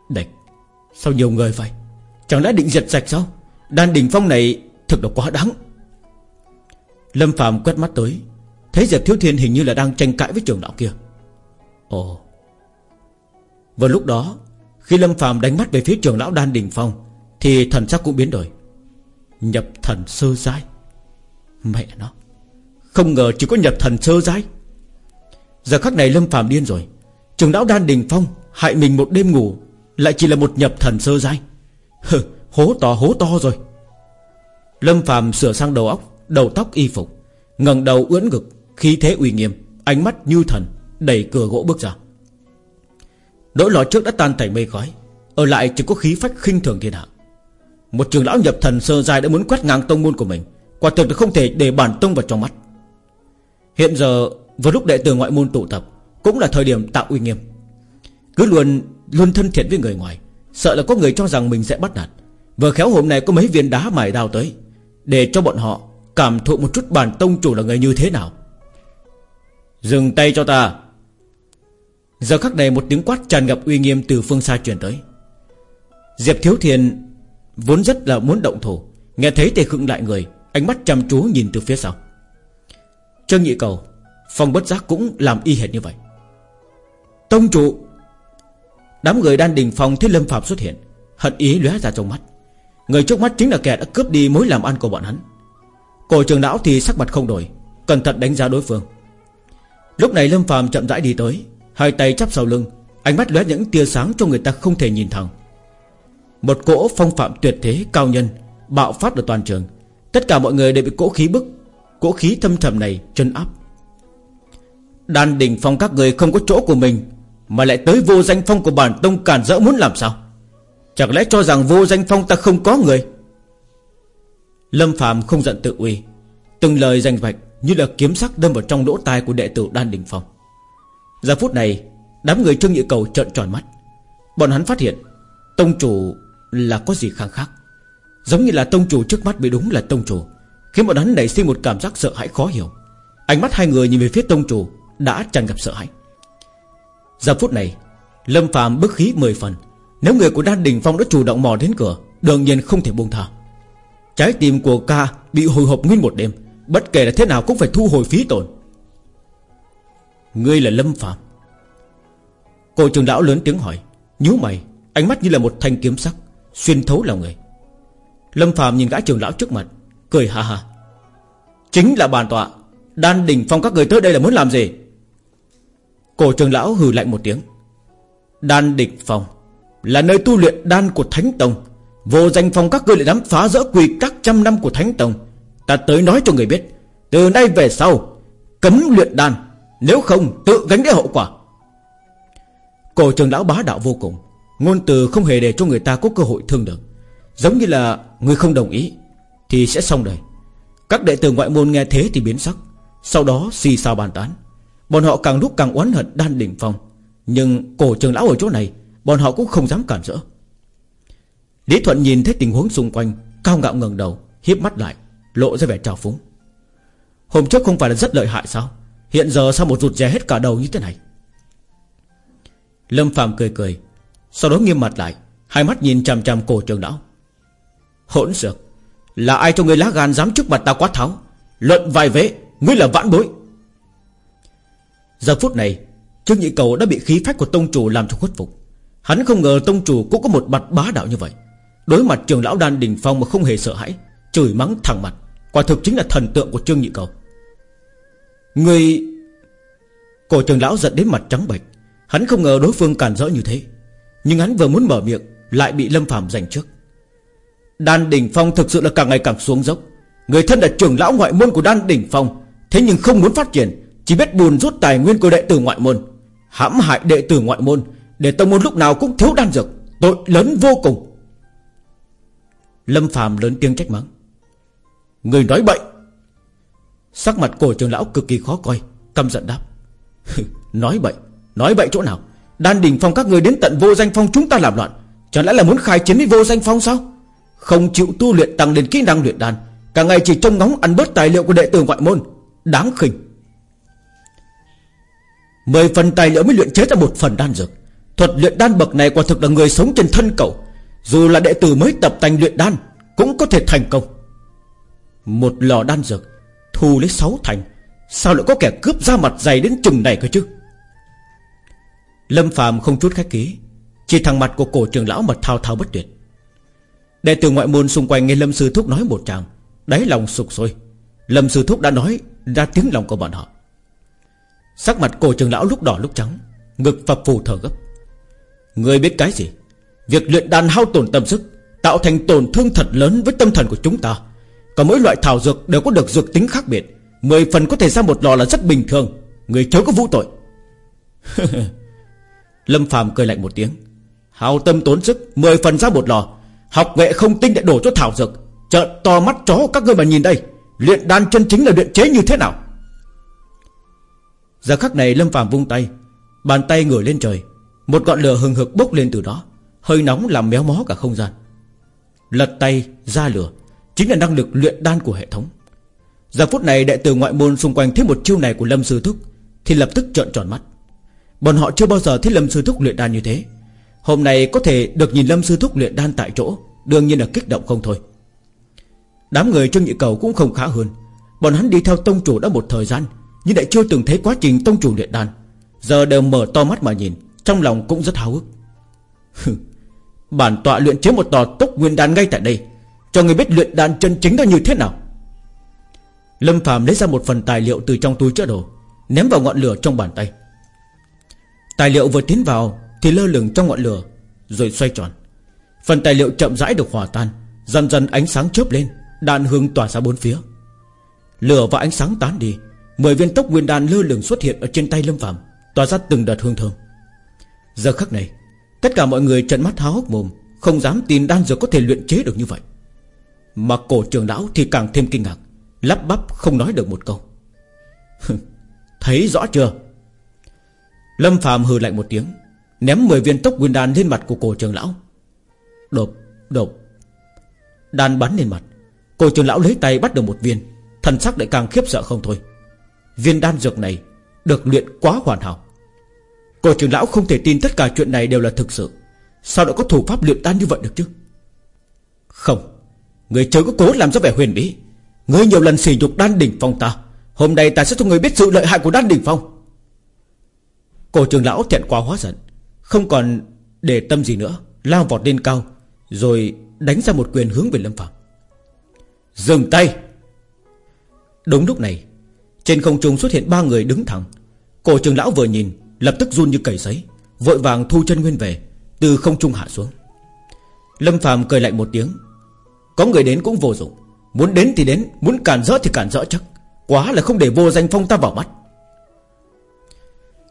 Địch Sao nhiều người vậy? Chẳng lẽ định diệt sạch sao? Đan đỉnh phong này thực là quá đáng. Lâm Phạm quét mắt tới, Thấy Diệp Thiếu Thiên hình như là đang tranh cãi với trường đạo kia. Ồ. Vào lúc đó, Khi Lâm Phạm đánh mắt về phía trường lão Đan Đình Phong, Thì thần sắc cũng biến đổi. Nhập thần sơ giai. Mẹ nó. Không ngờ chỉ có nhập thần sơ giai. Giờ khắc này Lâm phàm điên rồi. Trường lão Đan Đình Phong Hại mình một đêm ngủ Lại chỉ là một nhập thần sơ giai. Hừ, hố to hố to rồi. Lâm phàm sửa sang đầu óc Đầu tóc y phục ngẩng đầu ưỡn ngực Khí thế uy nghiêm Ánh mắt như thần Đẩy cửa gỗ bước ra. Nỗi lo trước đã tan tẩy mây khói Ở lại chỉ có khí phách khinh thường thiên hạ. Một trường lão nhập thần sơ dài đã muốn quét ngang tông môn của mình Quả thực là không thể để bản tông vào trong mắt. Hiện giờ, vừa lúc đệ tử ngoại môn tụ tập, Cũng là thời điểm tạo uy nghiêm. Cứ luôn luôn thân thiện với người ngoài, Sợ là có người cho rằng mình sẽ bắt nạt. Vừa khéo hôm nay có mấy viên đá mài đào tới, Để cho bọn họ Cảm thụ một chút bản tông chủ là người như thế nào. Dừng tay cho ta. Giờ khắc này một tiếng quát tràn ngập uy nghiêm từ phương xa truyền tới. Diệp Thiếu Thiền Vốn rất là muốn động thủ, Nghe thấy tề khựng lại người, Ánh mắt chăm chú nhìn từ phía sau. Trương Nhị Cầu, phòng bất giác cũng làm y hệt như vậy. Tông chủ, Đám người đan đình phòng thấy Lâm Phạm xuất hiện, Hận ý lóe ra trong mắt. Người trước mắt chính là kẻ đã cướp đi mối làm ăn của bọn hắn. Cổ trường lão thì sắc mặt không đổi, Cẩn thận đánh giá đối phương. Lúc này Lâm Phạm chậm rãi đi tới, Hai tay chắp sau lưng, Ánh mắt lóe những tia sáng cho người ta không thể nhìn thẳng. Một cỗ phong phạm tuyệt thế cao nhân Bạo phát ở toàn trường. Tất cả mọi người đều bị cỗ khí bức Cỗ khí thâm trầm này chân áp. Đan đỉnh phong các người không có chỗ của mình, Mà lại tới vô danh phong của bản tông cản rỡ muốn làm sao? Chẳng lẽ cho rằng vô danh phong ta không có người? Lâm Phạm không giận tự uy, Từng lời danh vạch Như là kiếm sắc đâm vào trong lỗ tai của đệ tử Đan Đình Phong. Giờ phút này, Đám người Trương Nhị Cầu trợn tròn mắt. Bọn hắn phát hiện, Tông chủ là có gì khác khác? Giống như là tông chủ trước mắt bị đúng là tông chủ. Khiến bọn hắn nảy sinh một cảm giác sợ hãi khó hiểu, Ánh mắt hai người nhìn về phía tông chủ Đã tràn ngập sợ hãi. Giờ phút này, Lâm Phạm bức khí mười phần. Nếu người của Đan Đình Phong đã chủ động mò đến cửa, Đương nhiên không thể buông tha. Trái tim của ca bị hồi hộp nguyên một đêm, Bất kể là thế nào cũng phải thu hồi phí tổn. Ngươi là Lâm Phạm Cô trường lão lớn tiếng hỏi, nhíu mày, Ánh mắt như là một thanh kiếm sắc, Xuyên thấu lòng người. Lâm Phạm nhìn gã trường lão trước mặt Cười ha ha. Chính là bàn tọa, Đan đỉnh phong các người tới đây là muốn làm gì? Cổ trường lão hừ lạnh một tiếng. Đan đỉnh phong Là nơi tu luyện đan của Thánh Tông. Vô danh phong các ngươi lại dám phá rỡ quy các trăm năm của Thánh Tông. Ta tới nói cho người biết, Từ nay về sau, Cấm luyện đan, Nếu không tự gánh lấy hậu quả. Cổ trường lão bá đạo vô cùng, Ngôn từ không hề để cho người ta có cơ hội thương được Giống như là Người không đồng ý thì sẽ xong đời. Các đệ tử ngoại môn nghe thế thì biến sắc, Sau đó xì xào bàn tán. Bọn họ càng lúc càng oán hận đan đỉnh phong. Nhưng cổ trường lão ở chỗ này, Bọn họ cũng không dám cản rỡ Lý Thuận nhìn thấy tình huống xung quanh, Cao ngạo ngẩng đầu hiếp mắt lại, Lộ ra vẻ trào phúng. Hôm trước không phải là rất lợi hại sao? Hiện giờ sao một rụt rè hết cả đầu như thế này? Lâm Phạm cười cười, Sau đó nghiêm mặt lại, Hai mắt nhìn chằm chằm cổ trường lão. Hỗn xược là ai cho ngươi lá gan dám trước mặt ta quát tháo? Luận vài vế, Ngươi là vãn bối. Giờ phút này, Trương Nhị Cầu đã bị khí phách của tông chủ làm cho khuất phục. Hắn không ngờ tông chủ cũng có một mặt bá đạo như vậy. Đối mặt trường lão đan đình phong mà không hề sợ hãi, Chửi mắng thẳng mặt, Quả thực chính là thần tượng của Trương Nhị Cầu. Người Cổ trường lão giận đến mặt trắng bệch. Hắn không ngờ đối phương cản rỡ như thế, Nhưng hắn vừa muốn mở miệng, Lại bị Lâm Phạm giành trước. Đan Đỉnh Phong thực sự là càng ngày càng xuống dốc. Người thân là trưởng lão ngoại môn của Đan Đỉnh Phong, Thế nhưng không muốn phát triển, Chỉ biết buồn rút tài nguyên của đệ tử ngoại môn, hãm hại đệ tử ngoại môn, Để tông môn lúc nào cũng thiếu đan dược, Tội lớn vô cùng. Lâm Phạm lớn tiếng trách mắng. Người nói bậy. Sắc mặt cổ trưởng lão cực kỳ khó coi, Căm giận đáp. Nói bậy Nói bậy chỗ nào? Đan đỉnh phong các người đến tận vô danh phong chúng ta làm loạn, Chẳng lẽ là muốn khai chiến với vô danh phong sao? Không chịu tu luyện tăng lên kỹ năng luyện đan, Cả ngày chỉ trông ngóng ăn bớt tài liệu của đệ tử ngoại môn. Đáng khinh. Mười phần tài liệu mới luyện chế ra một phần đan dược. Thuật luyện đan bậc này quả thực là người sống trên thân cầu. Dù là đệ tử mới tập tành luyện đan, Cũng có thể thành công. Một lò đan dược, Thu lấy sáu thành. Sao lại có kẻ cướp ra mặt dày đến chừng này cơ chứ? Lâm phàm không chút khách ký Chỉ thằng mặt của cổ trường lão mà thao thao bất tuyệt. Đệ tử ngoại môn xung quanh nghe Lâm Sư Thúc nói một tràng, Đáy lòng sụp sôi. Lâm Sư Thúc đã nói ra tiếng lòng của bọn họ. Sắc mặt cổ trường lão lúc đỏ lúc trắng, Ngực phập phù thở gấp. Người biết cái gì? Việc luyện đan hao tổn tâm sức, Tạo thành tổn thương thật lớn với tâm thần của chúng ta. Còn mỗi loại thảo dược đều có được dược tính khác biệt. Mười phần có thể ra một lò là rất bình thường. Người chớ có vũ tội. Lâm phàm cười lạnh một tiếng. Hào tâm tốn sức, Mười phần ra một lò Học nghệ không tinh để đổ cho thảo dược. Trợn to mắt chó các ngươi mà nhìn đây. Luyện đan chân chính là luyện chế như thế nào? Giờ khắc này Lâm phàm vung tay, Bàn tay ngửa lên trời. Một ngọn lửa hừng hực bốc lên từ đó. Hơi nóng làm méo mó cả không gian. Lật tay ra lửa, Chính là năng lực luyện đan của hệ thống. Giờ phút này đệ tử ngoại môn xung quanh thấy một chiêu này của Lâm Sư Thúc, Thì lập tức trợn tròn mắt. Bọn họ chưa bao giờ thấy Lâm Sư Thúc luyện đan như thế. Hôm nay có thể được nhìn Lâm Sư Thúc luyện đan tại chỗ, Đương nhiên là kích động không thôi. Đám người Trương Nhị Cầu cũng không khá hơn. Bọn hắn đi theo tông chủ đã một thời gian, Nhưng lại chưa từng thấy quá trình tông chủ luyện đan. Giờ đều mở to mắt mà nhìn, Trong lòng cũng rất háo ức Bản tọa luyện chế một tòa tốc nguyên đan ngay tại đây, Cho người biết luyện đan chân chính nó như thế nào. Lâm Phạm lấy ra một phần tài liệu từ trong túi chứa đồ, Ném vào ngọn lửa trong bàn tay. Tài liệu vừa tiến vào thì lơ lửng trong ngọn lửa, Rồi xoay tròn. Phần tài liệu chậm rãi được hòa tan, Dần dần ánh sáng chớp lên, Đạn hương tỏa ra bốn phía. Lửa và ánh sáng tán đi, Mười viên tốc nguyên đan lơ lửng xuất hiện ở trên tay Lâm Phạm Tỏa ra từng đợt hương thơm. Giờ khắc này, Tất cả mọi người trợn mắt há hốc mồm, Không dám tin đan dược có thể luyện chế được như vậy. Mà cổ trường lão thì càng thêm kinh ngạc, Lắp bắp không nói được một câu. Thấy rõ chưa? Lâm Phạm hừ lạnh một tiếng Ném 10 viên tốc nguyên đan lên mặt của cổ trường lão. Đột Đột. Đan bắn lên mặt. Cổ trường lão lấy tay bắt được một viên. Thần sắc lại càng khiếp sợ không thôi. Viên đan dược này Được luyện quá hoàn hảo. Cổ trường lão không thể tin tất cả chuyện này đều là thực sự. Sao lại có thủ pháp luyện đan như vậy được chứ? Không. Người chơi có cố làm ra vẻ huyền bí. Ngươi nhiều lần sỉ nhục đan đỉnh phong ta. Hôm nay ta sẽ cho người biết sự lợi hại của đan đỉnh phong. Cổ trường lão thẹn quá hóa giận. Không còn để tâm gì nữa. Lao vọt lên cao, Rồi đánh ra một quyền hướng về Lâm Phạm. Dừng tay! Đúng lúc này, Trên không trung xuất hiện ba người đứng thẳng. Cổ trường lão vừa nhìn, Lập tức run như cầy giấy Vội vàng thu chân nguyên về, Từ không trung hạ xuống. Lâm Phạm cười lạnh một tiếng. Có người đến cũng vô dụng. Muốn đến thì đến, Muốn cản rỡ thì cản rỡ chắc. Quá là không để vô danh phong ta vào mắt.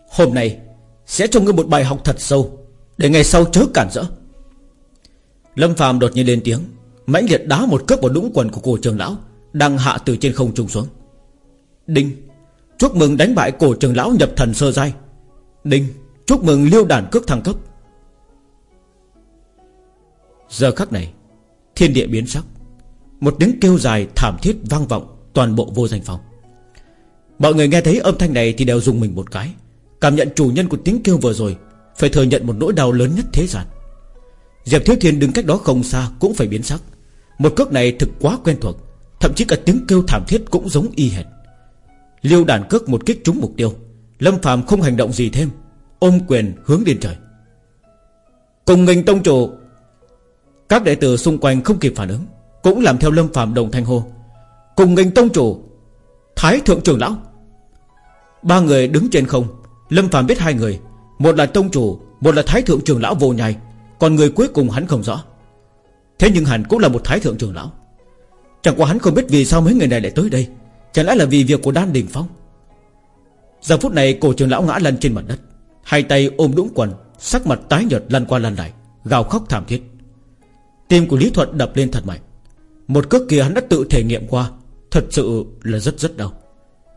Hôm nay sẽ cho ngươi một bài học thật sâu, Để ngày sau chớ cản rỡ. Lâm phàm đột nhiên lên tiếng, mãnh liệt đá một cước vào đũng quần của cổ trường lão, Đang hạ từ trên không trung xuống. Đinh, Chúc mừng đánh bại cổ trường lão nhập thần sơ giai. Đinh, Chúc mừng liêu đàn cước thăng cấp. Giờ khắc này, Thiên địa biến sắc. Một tiếng kêu dài thảm thiết vang vọng Toàn bộ vô danh phòng. Mọi người nghe thấy âm thanh này thì đều dùng mình một cái. Cảm nhận chủ nhân của tiếng kêu vừa rồi, Phải thừa nhận một nỗi đau lớn nhất thế gian. Diệp Thiếu Thiên đứng cách đó không xa Cũng phải biến sắc. Một cước này thực quá quen thuộc, Thậm chí cả tiếng kêu thảm thiết cũng giống y hệt. Liêu đàn cước một kích trúng mục tiêu, Lâm Phạm không hành động gì thêm, Ôm quyền hướng lên trời. Cùng nghênh tông chủ, Các đệ tử xung quanh không kịp phản ứng, Cũng làm theo Lâm Phạm đồng thanh hô. Cùng nghênh tông chủ, Thái thượng trưởng lão. Ba người đứng trên không Lâm Phạm biết hai người, Một là tông chủ, Một là thái thượng trưởng lão vô nhai, Còn người cuối cùng hắn không rõ. Thế nhưng hắn cũng là một thái thượng trưởng lão. Chẳng qua hắn không biết vì sao mấy người này lại tới đây, Chẳng lẽ là vì việc của Đan Đình Phong? Giờ phút này cổ trưởng lão ngã lăn trên mặt đất, Hai tay ôm đũng quần, Sắc mặt tái nhợt lăn qua lăn lại, Gào khóc thảm thiết. Tim của Lý Thuận đập lên thật mạnh. Một cước kia hắn đã tự thể nghiệm qua, Thật sự là rất rất đau.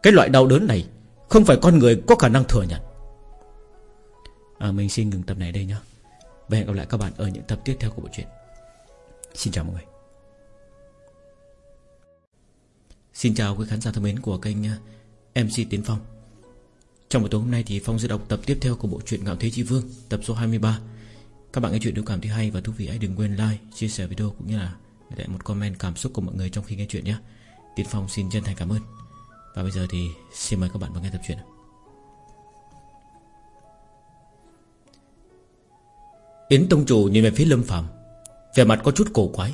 Cái loại đau đớn này không phải con người có khả năng thừa nhận. À, Mình xin ngừng tập này đây nhé Và hẹn gặp lại các bạn ở những tập tiếp theo của bộ truyện. Xin chào mọi người. Xin chào quý khán giả thân mến của kênh à, MC Tiến Phong. Trong buổi tối hôm nay thì Phong sẽ đọc tập tiếp theo của bộ truyện Ngạo Thế Chi Vương Tập số 23 Các bạn nghe chuyện nếu cảm thấy hay và thú vị hãy đừng quên like, chia sẻ video cũng như là để lại một comment cảm xúc của mọi người trong khi nghe chuyện nhé. Tiến Phong xin chân thành cảm ơn. Và bây giờ thì xin mời các bạn vào nghe tập truyện Yến Tông Chủ nhìn về phía Lâm Phạm Vẻ mặt có chút cổ quái.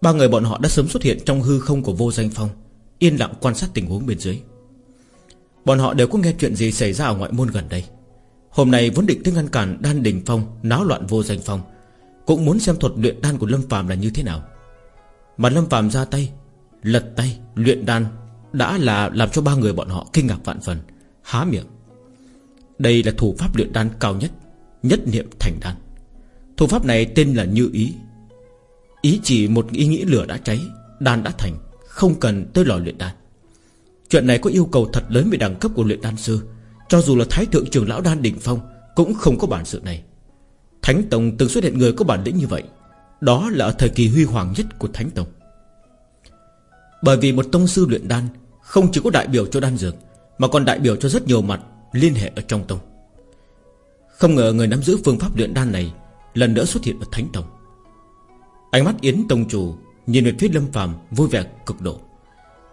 Ba người bọn họ đã sớm xuất hiện trong hư không của vô danh phong, Yên lặng quan sát tình huống bên dưới. Bọn họ đều có nghe chuyện gì xảy ra ở ngoại môn gần đây. Hôm nay vốn định tới ngăn cản đan đình phong Náo loạn vô danh phong, Cũng muốn xem thuật luyện đan của Lâm Phạm là như thế nào. Mà Lâm Phạm ra tay, Lật tay luyện đan đã là làm cho ba người bọn họ kinh ngạc vạn phần, Há miệng. Đây là thủ pháp luyện đan cao nhất Nhất niệm thành đan. Thủ pháp này tên là Như Ý. Ý chỉ một ý nghĩ lửa đã cháy, Đan đã thành, Không cần tới lò luyện đan. Chuyện này có yêu cầu thật lớn về đẳng cấp của luyện đan sư, Cho dù là Thái Thượng trưởng Lão Đan Đỉnh Phong Cũng không có bản sự này. Thánh Tông từng xuất hiện người có bản lĩnh như vậy, Đó là ở thời kỳ huy hoàng nhất của Thánh Tông. Bởi vì một tông sư luyện đan Không chỉ có đại biểu cho đan dược, Mà còn đại biểu cho rất nhiều mặt Liên hệ ở trong tông. Không ngờ người nắm giữ phương pháp luyện đan này Lần nữa xuất hiện ở Thánh Tông. Ánh mắt Yến Tông Chủ Nhìn về phía Lâm Phàm vui vẻ cực độ.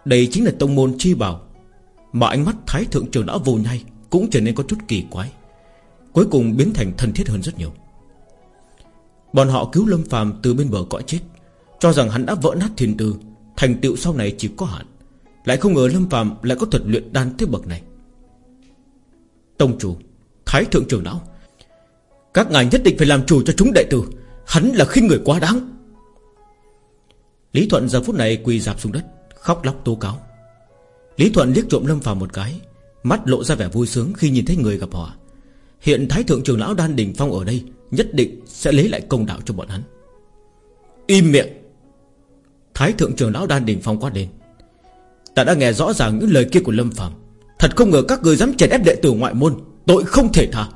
Đây chính là tông môn chi bảo, Mà ánh mắt Thái Thượng Trường đã vô nhai Cũng trở nên có chút kỳ quái, Cuối cùng biến thành thân thiết hơn rất nhiều. Bọn họ cứu Lâm Phàm từ bên bờ cõi chết, Cho rằng hắn đã vỡ nát thiên tư Thành tựu sau này chỉ có hạn. Lại không ngờ Lâm Phàm lại có thuật luyện đan thế bậc này. Tông chủ, Thái Thượng Trường Lão, Các ngài nhất định phải làm chủ cho chúng đệ tử. Hắn là khinh người quá đáng. Lý Thuận giờ phút này quỳ dạp xuống đất, Khóc lóc tố cáo. Lý Thuận liếc trộm Lâm Phàm một cái, Mắt lộ ra vẻ vui sướng khi nhìn thấy người gặp họ Hiện Thái Thượng Trường Lão Đan Đình Phong ở đây Nhất định sẽ lấy lại công đạo cho bọn hắn. Im miệng. Thái Thượng Trường Lão Đan Đỉnh Phong quát lên. Ta đã nghe rõ ràng những lời kia của Lâm Phàm. Thật không ngờ các người dám chèn ép đệ tử ngoại môn, Tội không thể tha.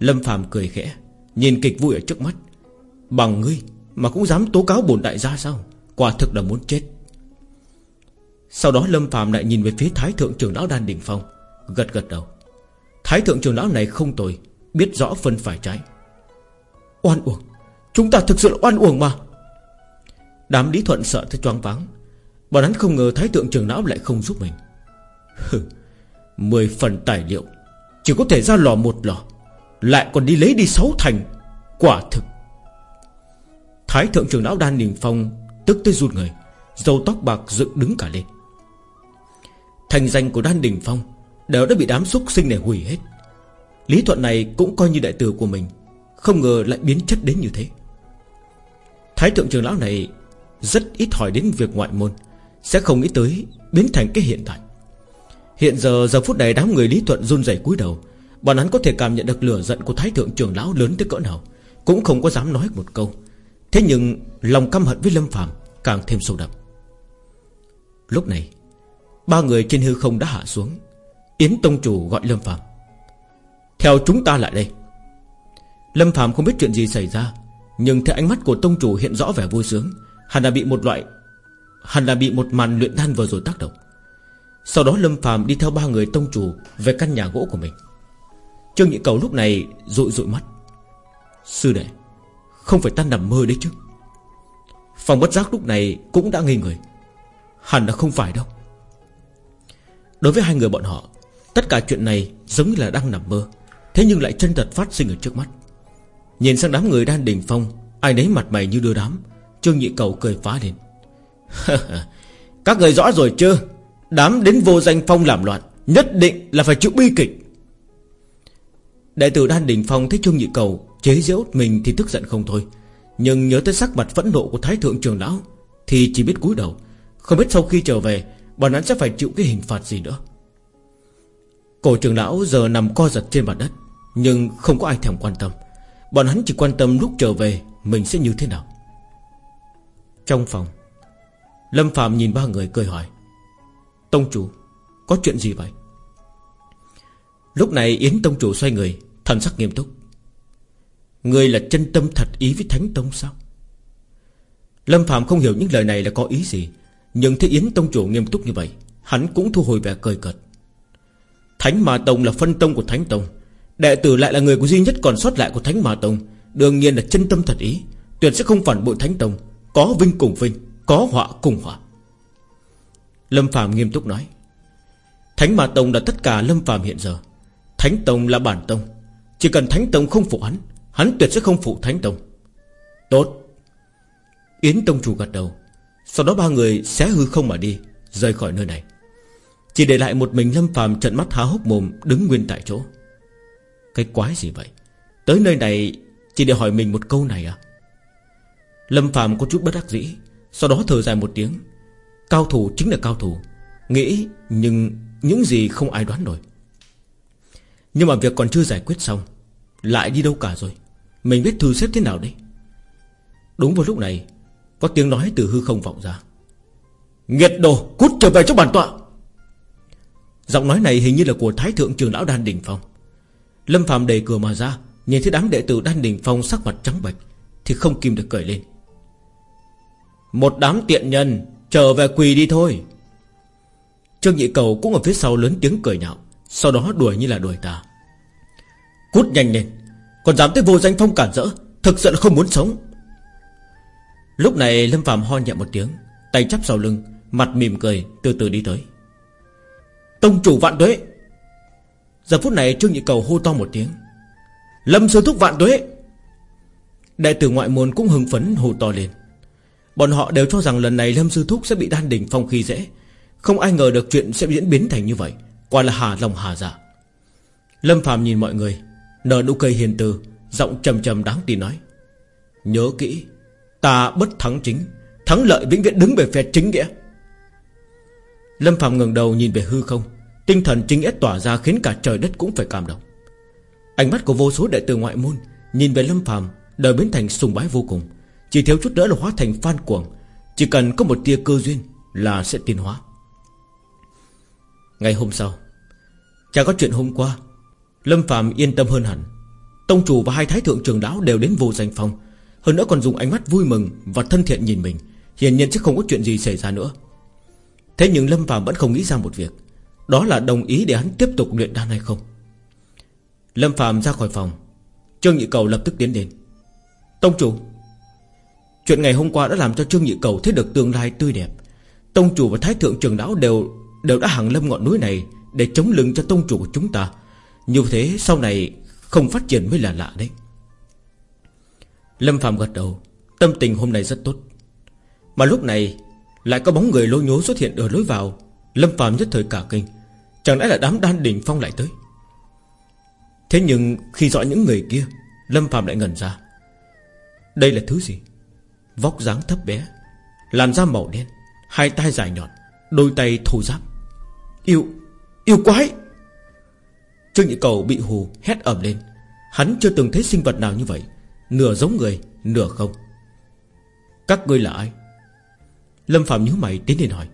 Lâm Phàm cười khẽ, Nhìn kịch vui ở trước mắt. Bằng ngươi mà cũng dám tố cáo bổn đại gia sao? Quả thực là muốn chết. Sau đó Lâm Phạm lại nhìn về phía Thái Thượng trưởng lão Đan Đỉnh Phong, Gật gật đầu. Thái Thượng trưởng lão này không tồi, Biết rõ phân phải trái. Oan uổng, Chúng ta thực sự là oan uổng mà. Đám lý thuận sợ tới choáng váng. Bọn hắn không ngờ Thái Thượng trưởng lão lại không giúp mình. Mười phần tài liệu, Chỉ có thể ra lò một lò, Lại còn đi lấy đi sáu thành. Quả thực. Thái thượng trưởng lão Đan Đình Phong Tức tới run người Dầu tóc bạc dựng đứng cả lên. Thành danh của Đan Đình Phong Đều đã bị đám xúc sinh này hủy hết. Lý Thuận này cũng coi như đại tử của mình, Không ngờ lại biến chất đến như thế. Thái thượng trưởng lão này rất ít hỏi đến việc ngoại môn, Sẽ không nghĩ tới biến thành cái hiện tại. Hiện giờ giờ phút này đám người Lý Thuận run rẩy cúi đầu. Bọn hắn có thể cảm nhận được lửa giận của Thái thượng trưởng lão lớn tới cỡ nào, Cũng không có dám nói một câu. Thế nhưng, lòng căm hận với Lâm Phạm Càng thêm sâu đậm. Lúc này, Ba người trên hư không đã hạ xuống. Yến Tông Chủ gọi Lâm Phạm Theo chúng ta lại đây. Lâm Phạm không biết chuyện gì xảy ra, Nhưng theo ánh mắt của Tông Chủ hiện rõ vẻ vui sướng. Hẳn là bị một loại, Hẳn là bị một màn luyện đan vừa rồi tác động. Sau đó Lâm phàm đi theo ba người Tông Chủ Về căn nhà gỗ của mình. Trương Nhị Cầu lúc này rụi rụi mắt. Sư đệ, không phải ta nằm mơ đấy chứ? Phòng bất giác lúc này cũng đã nghi người. Hẳn là không phải đâu. Đối với hai người bọn họ, Tất cả chuyện này giống như là đang nằm mơ, Thế nhưng lại chân thật phát sinh ở trước mắt. Nhìn sang đám người đang đỉnh phong, Ai nấy mặt mày như đưa đám. Trương nhị cầu cười phá lên. Các người rõ rồi chưa Đám đến vô danh phong làm loạn, Nhất định là phải chịu bi kịch. Đại tử Đan Đình Phong thấy Trương Nhị Cầu Chế giễu mình thì tức giận không thôi. Nhưng nhớ tới sắc mặt phẫn nộ của Thái Thượng Trường Lão, Thì chỉ biết cúi đầu. Không biết sau khi trở về, Bọn hắn sẽ phải chịu cái hình phạt gì nữa. Cổ trường lão giờ nằm co giật trên mặt đất, Nhưng không có ai thèm quan tâm. Bọn hắn chỉ quan tâm lúc trở về Mình sẽ như thế nào. Trong phòng. Lâm Phạm nhìn ba người cười hỏi, Tông chủ, Có chuyện gì vậy? Lúc này Yến Tông chủ xoay người, Thần sắc nghiêm túc. Người là chân tâm thật ý với Thánh Tông sao? Lâm Phạm không hiểu những lời này là có ý gì, Nhưng thấy Yến Tông chủ nghiêm túc như vậy, Hắn cũng thu hồi vẻ cười cợt. Thánh Ma Tông là phân tông của Thánh Tông, Đệ tử lại là người của duy nhất còn sót lại của Thánh Ma Tông, Đương nhiên là chân tâm thật ý, Tuyệt sẽ không phản bội Thánh Tông có vinh cùng vinh, Có họa cùng họa. Lâm Phạm nghiêm túc nói, Thánh Ma Tông là tất cả Lâm Phạm hiện giờ. Thánh Tông là bản tông. Chỉ cần Thánh Tông không phụ hắn Hắn tuyệt sẽ không phụ Thánh Tông. Tốt. Yến Tông chủ gật đầu. Sau đó ba người xé hư không mà đi, Rời khỏi nơi này. Chỉ để lại một mình Lâm Phạm trận mắt há hốc mồm, Đứng nguyên tại chỗ. Cái quái gì vậy? Tới nơi này chỉ để hỏi mình một câu này à? Lâm Phạm có chút bất đắc dĩ, Sau đó thở dài một tiếng. Cao thủ chính là cao thủ, Nghĩ nhưng những gì không ai đoán nổi. Nhưng mà việc còn chưa giải quyết xong, Lại đi đâu cả rồi? Mình biết thư xếp thế nào đây? Đúng vào lúc này, Có tiếng nói từ hư không vọng ra. Nghiệt đồ, cút trở về cho bản tọa! Giọng nói này hình như là của Thái Thượng Trường Lão Đan Đình Phong. Lâm Phạm đẩy cửa mà ra, Nhìn thấy đám đệ tử Đan Đình Phong sắc mặt trắng bệch, Thì không kìm được cười lên. Một đám tiện nhân Trở về quỳ đi thôi. Trương Nhị Cầu cũng ở phía sau lớn tiếng cười nhạo, Sau đó đuổi như là đuổi ta. Cút nhanh lên, Còn dám tới vô danh phong cản rỡ, Thực sự là không muốn sống. Lúc này Lâm Phạm ho nhẹ một tiếng, Tay chắp sau lưng, Mặt mỉm cười, từ từ đi tới. Tông chủ vạn tuế! Giờ phút này Trương Nhị Cầu hô to một tiếng. Lâm sư thúc vạn tuế! Đệ tử ngoại môn cũng hưng phấn hô to lên. Bọn họ đều cho rằng lần này Lâm Sư Thúc sẽ bị đan đỉnh phong khi dễ. Không ai ngờ được chuyện sẽ diễn biến thành như vậy. Quả là hà lòng hà dạ. Lâm Phạm nhìn mọi người, Nở nụ cười hiền từ, Giọng trầm trầm đáng tin nói. Nhớ kỹ, Ta bất thắng chính, Thắng lợi vĩnh viễn đứng về phe chính nghĩa. Lâm Phạm ngẩng đầu nhìn về hư không, Tinh thần chính nghĩa tỏa ra khiến cả trời đất cũng phải cảm động. Ánh mắt của vô số đệ tử ngoại môn Nhìn về Lâm Phạm Đời biến thành sùng bái vô cùng chỉ thiếu chút nữa là hóa thành phan cuồng. Chỉ cần có một tia cơ duyên Là sẽ tiến hóa. Ngày hôm sau, Chả có chuyện hôm qua, Lâm Phạm yên tâm hơn hẳn. Tông chủ và hai thái thượng trường đáo đều đến vô danh phòng. Hơn nữa còn dùng ánh mắt vui mừng Và thân thiện nhìn mình. Hiển nhiên sẽ không có chuyện gì xảy ra nữa. Thế nhưng Lâm Phạm vẫn không nghĩ ra một việc. Đó là đồng ý để hắn tiếp tục luyện đan hay không. Lâm Phạm ra khỏi phòng. Trương Nhị Cầu lập tức tiến đến. Tông chủ Chuyện ngày hôm qua đã làm cho Trương Nhị Cầu thấy được tương lai tươi đẹp. Tông chủ và Thái Thượng Trường Đáo đều Đều đã hàng lâm ngọn núi này Để chống lưng cho tông chủ của chúng ta. Như thế sau này không phát triển mới là lạ đấy. Lâm Phạm gật đầu, Tâm tình hôm nay rất tốt. Mà lúc này Lại có bóng người lôi nhố xuất hiện ở lối vào. Lâm Phạm nhất thời cả kinh, Chẳng lẽ là đám đan đỉnh phong lại tới? Thế nhưng khi dõi những người kia, Lâm Phạm lại ngẩn ra. Đây là thứ gì? Vóc dáng thấp bé, Làn da màu đen, Hai tay dài nhọn, Đôi tay thô giáp Yêu Yêu quái! Trương Nhị Cầu bị hù hét ẩm lên. Hắn chưa từng thấy sinh vật nào như vậy, Nửa giống người, Nửa không. Các ngươi là ai? Lâm Phạm nhớ mày tiến lên hỏi.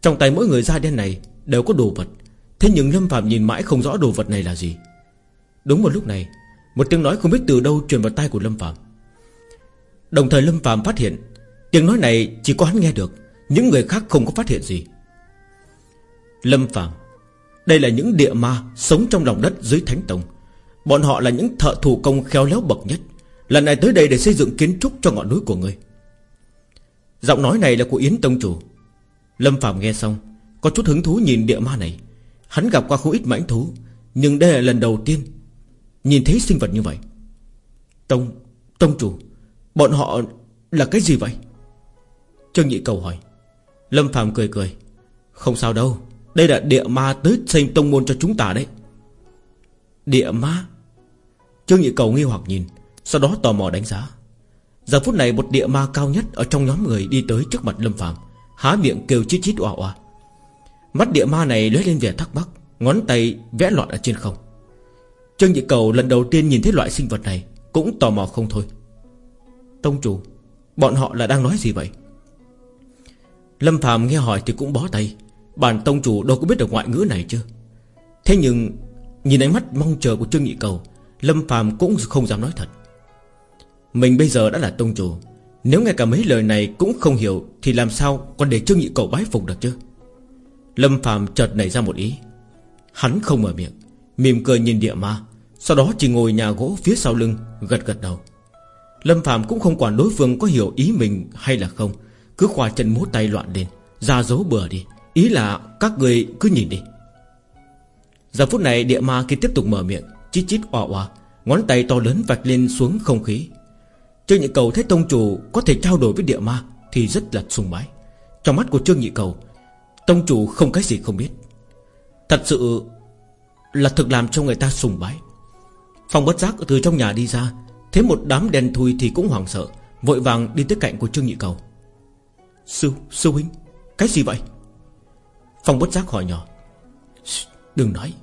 Trong tay mỗi người da đen này Đều có đồ vật, Thế nhưng Lâm Phạm nhìn mãi không rõ đồ vật này là gì. Đúng một lúc này, Một tiếng nói không biết từ đâu truyền vào tay của Lâm Phạm Đồng thời Lâm Phạm phát hiện Tiếng nói này chỉ có hắn nghe được Những người khác không có phát hiện gì. Lâm Phạm Đây là những địa ma sống trong lòng đất dưới Thánh Tông. Bọn họ là những thợ thủ công khéo léo bậc nhất. Lần này tới đây để xây dựng kiến trúc cho ngọn núi của ngươi. Giọng nói này là của Yến Tông Chủ. Lâm Phạm nghe xong Có chút hứng thú nhìn địa ma này. Hắn gặp qua không ít mãnh thú Nhưng đây là lần đầu tiên Nhìn thấy sinh vật như vậy. Tông, Tông Chủ Bọn họ là cái gì vậy? Trương Nhị Cầu hỏi. Lâm Phạm cười cười. Không sao đâu. Đây là địa ma tới xây tông môn cho chúng ta đấy. Địa ma? Trương Nhị Cầu nghi hoặc nhìn, Sau đó tò mò đánh giá. Giờ phút này một địa ma cao nhất Ở trong nhóm người đi tới trước mặt Lâm Phạm Há miệng kêu chít chít oa oa. Mắt địa ma này lóe lên vẻ thắc mắc, Ngón tay vẽ loạn ở trên không. Trương Nhị Cầu lần đầu tiên nhìn thấy loại sinh vật này, Cũng tò mò không thôi. Tông chủ, Bọn họ là đang nói gì vậy? Lâm Phạm nghe hỏi thì cũng bó tay. Bản tông chủ đâu có biết được ngoại ngữ này chứ. Thế nhưng, Nhìn ánh mắt mong chờ của Trương Nhị Cầu, Lâm Phạm cũng không dám nói thật. Mình bây giờ đã là tông chủ, Nếu ngay cả mấy lời này cũng không hiểu Thì làm sao còn để Trương Nhị Cầu bái phục được chứ? Lâm Phạm chợt nảy ra một ý. Hắn không mở miệng, Mỉm cười nhìn địa ma, Sau đó chỉ ngồi nhà gỗ phía sau lưng, Gật gật đầu. Lâm Phạm cũng không quản đối phương có hiểu ý mình hay là không. Cứ khoa chân múa tay loạn lên, Ra dấu bừa đi. Ý là các người cứ nhìn đi. Giờ phút này địa ma kia tiếp tục mở miệng, Chít chít oa oa, Ngón tay to lớn vạch lên xuống không khí. Trương Nhị Cầu thấy tông chủ có thể trao đổi với địa ma Thì rất là sùng bái. Trong mắt của Trương Nhị Cầu, Tông chủ không cái gì không biết. Thật sự là thực làm cho người ta sùng bái. Phòng bất giác từ trong nhà đi ra Thấy một đám đen thui thì cũng hoảng sợ Vội vàng đi tới cạnh của Trương Nhị Cầu. Sư, sư huynh Cái gì vậy? Phong bất giác hỏi nhỏ. Đừng nói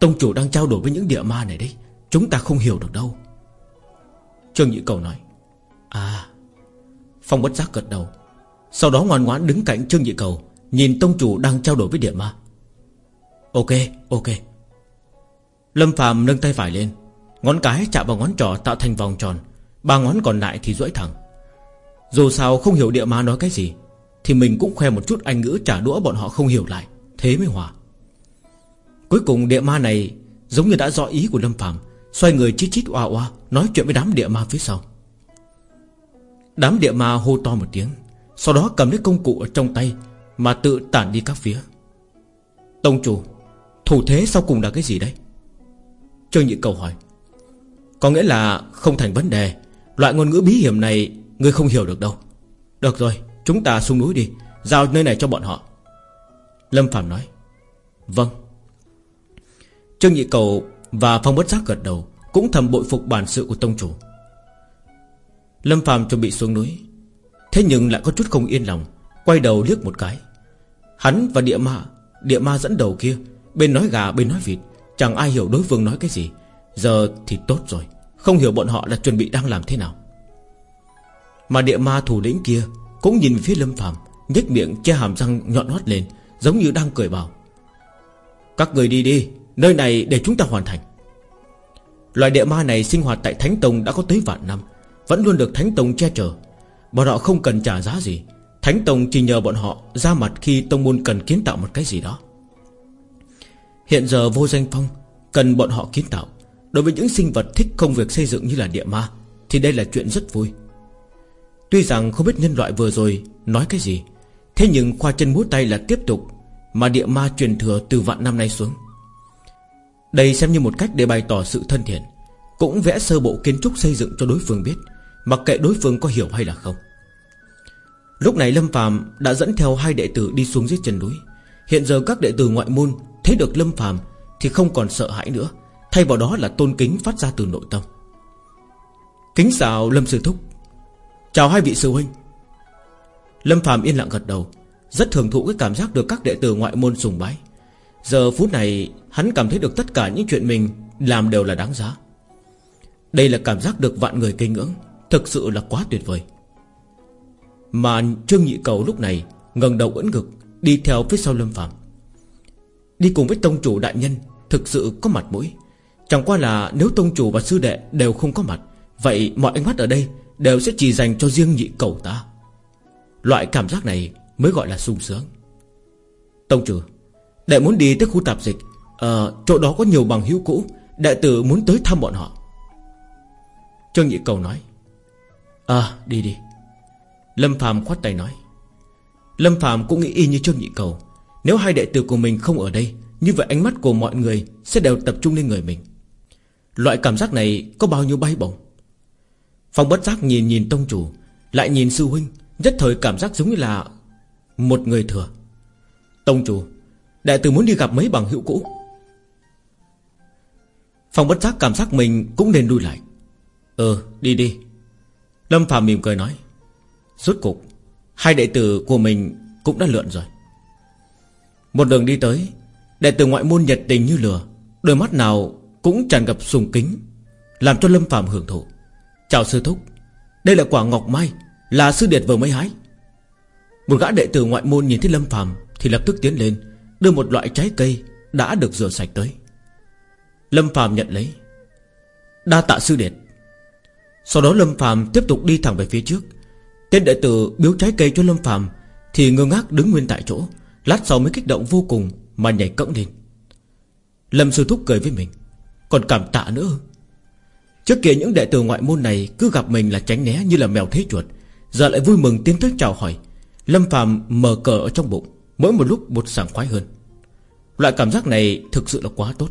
Tông chủ đang trao đổi với những địa ma này đấy Chúng ta không hiểu được đâu. Trương Nhị Cầu nói. À Phong bất giác gật đầu. Sau đó ngoan ngoãn đứng cạnh Trương Nhị Cầu Nhìn tông chủ đang trao đổi với địa ma. Ok ok. Lâm Phạm nâng tay phải lên. Ngón cái chạm vào ngón trỏ tạo thành vòng tròn. Ba ngón còn lại thì duỗi thẳng. Dù sao không hiểu địa ma nói cái gì, Thì mình cũng khoe một chút anh ngữ trả đũa bọn họ không hiểu lại. Thế mới hòa. Cuối cùng địa ma này Giống như đã rõ ý của Lâm phàm, Xoay người chít chít oa oa, Nói chuyện với đám địa ma phía sau. Đám địa ma hô to một tiếng, Sau đó cầm lấy công cụ ở trong tay Mà tự tản đi các phía. Tông chủ, Thủ thế sau cùng là cái gì đấy? Trương Nhị Cầu hỏi. Có nghĩa là không thành vấn đề. Loại ngôn ngữ bí hiểm này Ngươi không hiểu được đâu. Được rồi, chúng ta xuống núi đi, Giao nơi này cho bọn họ. Lâm Phạm nói. Vâng. Trương Nhị Cầu và Phong Bất Giác gật đầu, Cũng thầm bội phục bản sự của Tông Chủ. Lâm Phạm chuẩn bị xuống núi, Thế nhưng lại có chút không yên lòng, Quay đầu liếc một cái. Hắn và địa ma Địa ma dẫn đầu kia, Bên nói gà, bên nói vịt, Chẳng ai hiểu đối phương nói cái gì. Giờ thì tốt rồi, Không hiểu bọn họ là chuẩn bị đang làm thế nào. Mà địa ma thủ lĩnh kia Cũng nhìn về phía Lâm phàm, nhếch miệng che hàm răng nhọn hoắt lên, Giống như đang cười bảo, Các người đi đi, Nơi này để chúng ta hoàn thành. Loài địa ma này sinh hoạt tại Thánh Tông đã có tới vạn năm, Vẫn luôn được Thánh Tông che chở. Bọn họ không cần trả giá gì, Thánh Tông chỉ nhờ bọn họ ra mặt khi Tông môn cần kiến tạo một cái gì đó. Hiện giờ vô danh phong, Cần bọn họ kiến tạo. Đối với những sinh vật thích công việc xây dựng như là địa ma, Thì đây là chuyện rất vui. Tuy rằng không biết nhân loại vừa rồi Nói cái gì, Thế nhưng khoa chân múa tay là tiếp tục Mà địa ma truyền thừa từ vạn năm nay xuống. Đây xem như một cách để bày tỏ sự thân thiện, Cũng vẽ sơ bộ kiến trúc xây dựng cho đối phương biết, Mặc kệ đối phương có hiểu hay là không. Lúc này Lâm Phàm đã dẫn theo hai đệ tử đi xuống dưới chân núi. Hiện giờ các đệ tử ngoại môn Thấy được Lâm Phàm Thì không còn sợ hãi nữa Thay vào đó là tôn kính phát ra từ nội tâm. Kính chào Lâm Sư Thúc. Chào hai vị sư huynh. Lâm Phàm yên lặng gật đầu, Rất thường thụ cái cảm giác được các đệ tử ngoại môn sùng bái. Giờ phút này, Hắn cảm thấy được tất cả những chuyện mình Làm đều là đáng giá. Đây là cảm giác được vạn người kinh ngưỡng, Thực sự là quá tuyệt vời. Mà Trương Nhị Cầu lúc này ngẩng đầu ưỡn ngực, Đi theo phía sau Lâm Phạm Đi cùng với tông chủ đại nhân, Thực sự có mặt mũi. Chẳng qua là nếu tông chủ và sư đệ đều không có mặt, Vậy mọi ánh mắt ở đây Đều sẽ chỉ dành cho riêng nhị cầu ta. Loại cảm giác này Mới gọi là sung sướng. Tông chủ, Đệ muốn đi tới khu tạp dịch Ờ chỗ đó có nhiều bằng hữu cũ, Đệ tử muốn tới thăm bọn họ. Trương Nhị Cầu nói À đi đi. Lâm Phàm khoát tay nói, Lâm Phạm cũng nghĩ y như Trương Nhị Cầu, Nếu hai đệ tử của mình không ở đây, Như vậy ánh mắt của mọi người Sẽ đều tập trung lên người mình. Loại cảm giác này có bao nhiêu bay bổng? Phong bất giác nhìn nhìn tông chủ, Lại nhìn sư huynh, Nhất thời cảm giác giống như là Một người thừa. Tông chủ, Đệ tử muốn đi gặp mấy bằng hữu cũ. Phong bất giác cảm giác mình cũng nên lui lại. Ừ đi đi. Lâm Phạm mỉm cười nói, Rốt cục, Hai đệ tử của mình cũng đã lượn rồi. Một đường đi tới, Đệ tử ngoại môn nhiệt tình như lửa, Đôi mắt nào cũng tràn ngập sùng kính, Làm cho Lâm Phạm hưởng thụ. Chào sư thúc, Đây là quả ngọc mai, Là sư điệt vừa mới hái. Một gã đệ tử ngoại môn nhìn thấy Lâm Phạm Thì lập tức tiến lên, Đưa một loại trái cây đã được rửa sạch tới. Lâm Phạm nhận lấy. Đa tạ sư điệt. Sau đó Lâm Phạm tiếp tục đi thẳng về phía trước. Tên đệ tử biếu trái cây cho Lâm Phạm Thì ngơ ngác đứng nguyên tại chỗ, Lát sau mới kích động vô cùng Mà nhảy cẫng lên. Lâm sư thúc cười với mình. Còn cảm tạ nữa. Trước kia những đệ tử ngoại môn này Cứ gặp mình là tránh né như là mèo thế chuột, Giờ lại vui mừng tiến tới chào hỏi. Lâm Phạm mở cờ ở trong bụng, Mỗi một lúc một sảng khoái hơn. Loại cảm giác này thực sự là quá tốt.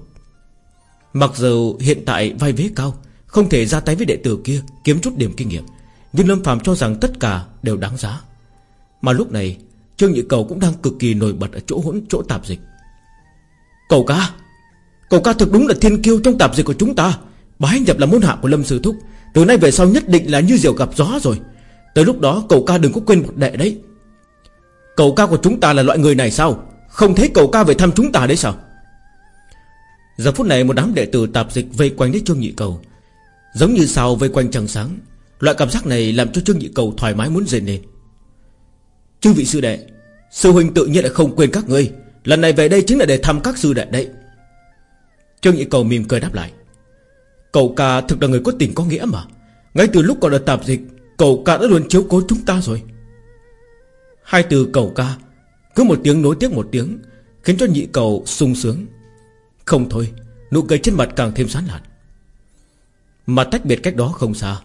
Mặc dù hiện tại vai vế cao, Không thể ra tay với đệ tử kia Kiếm chút điểm kinh nghiệm, Nhưng Lâm Phạm cho rằng tất cả đều đáng giá. Mà lúc này, Trương Nhị Cầu cũng đang cực kỳ nổi bật Ở chỗ hỗn chỗ tạp dịch. Cầu ca Cầu ca thực đúng là thiên kiêu trong tạp dịch của chúng ta. Bái nhập là môn hạ của Lâm Sư Thúc. Từ nay về sau nhất định là như diều gặp gió rồi. Tới lúc đó cầu ca đừng có quên một đệ đấy. Cầu ca của chúng ta là loại người này sao? Không thấy cầu ca về thăm chúng ta đấy sao? Giờ phút này một đám đệ tử tạp dịch vây quanh đến Trương Nhị Cầu. Giống như sao vây quanh trăng sáng. Loại cảm giác này làm cho Trương Nhị Cầu thoải mái muốn dền lên Chư vị sư đệ, Sư huynh tự nhiên là không quên các ngươi. Lần này về đây chính là để thăm các sư đệ đấy. Trương Nhị Cầu mỉm cười đáp lại. Cậu ca thực là người có tình có nghĩa mà. Ngay từ lúc còn ở tạp dịch, cậu ca đã luôn chiếu cố chúng ta rồi. Hai từ cậu ca Cứ một tiếng nối tiếp một tiếng, Khiến cho nhị cầu sung sướng. Không thôi, Nụ cười trên mặt càng thêm sán lạn. Mà tách biệt cách đó không xa,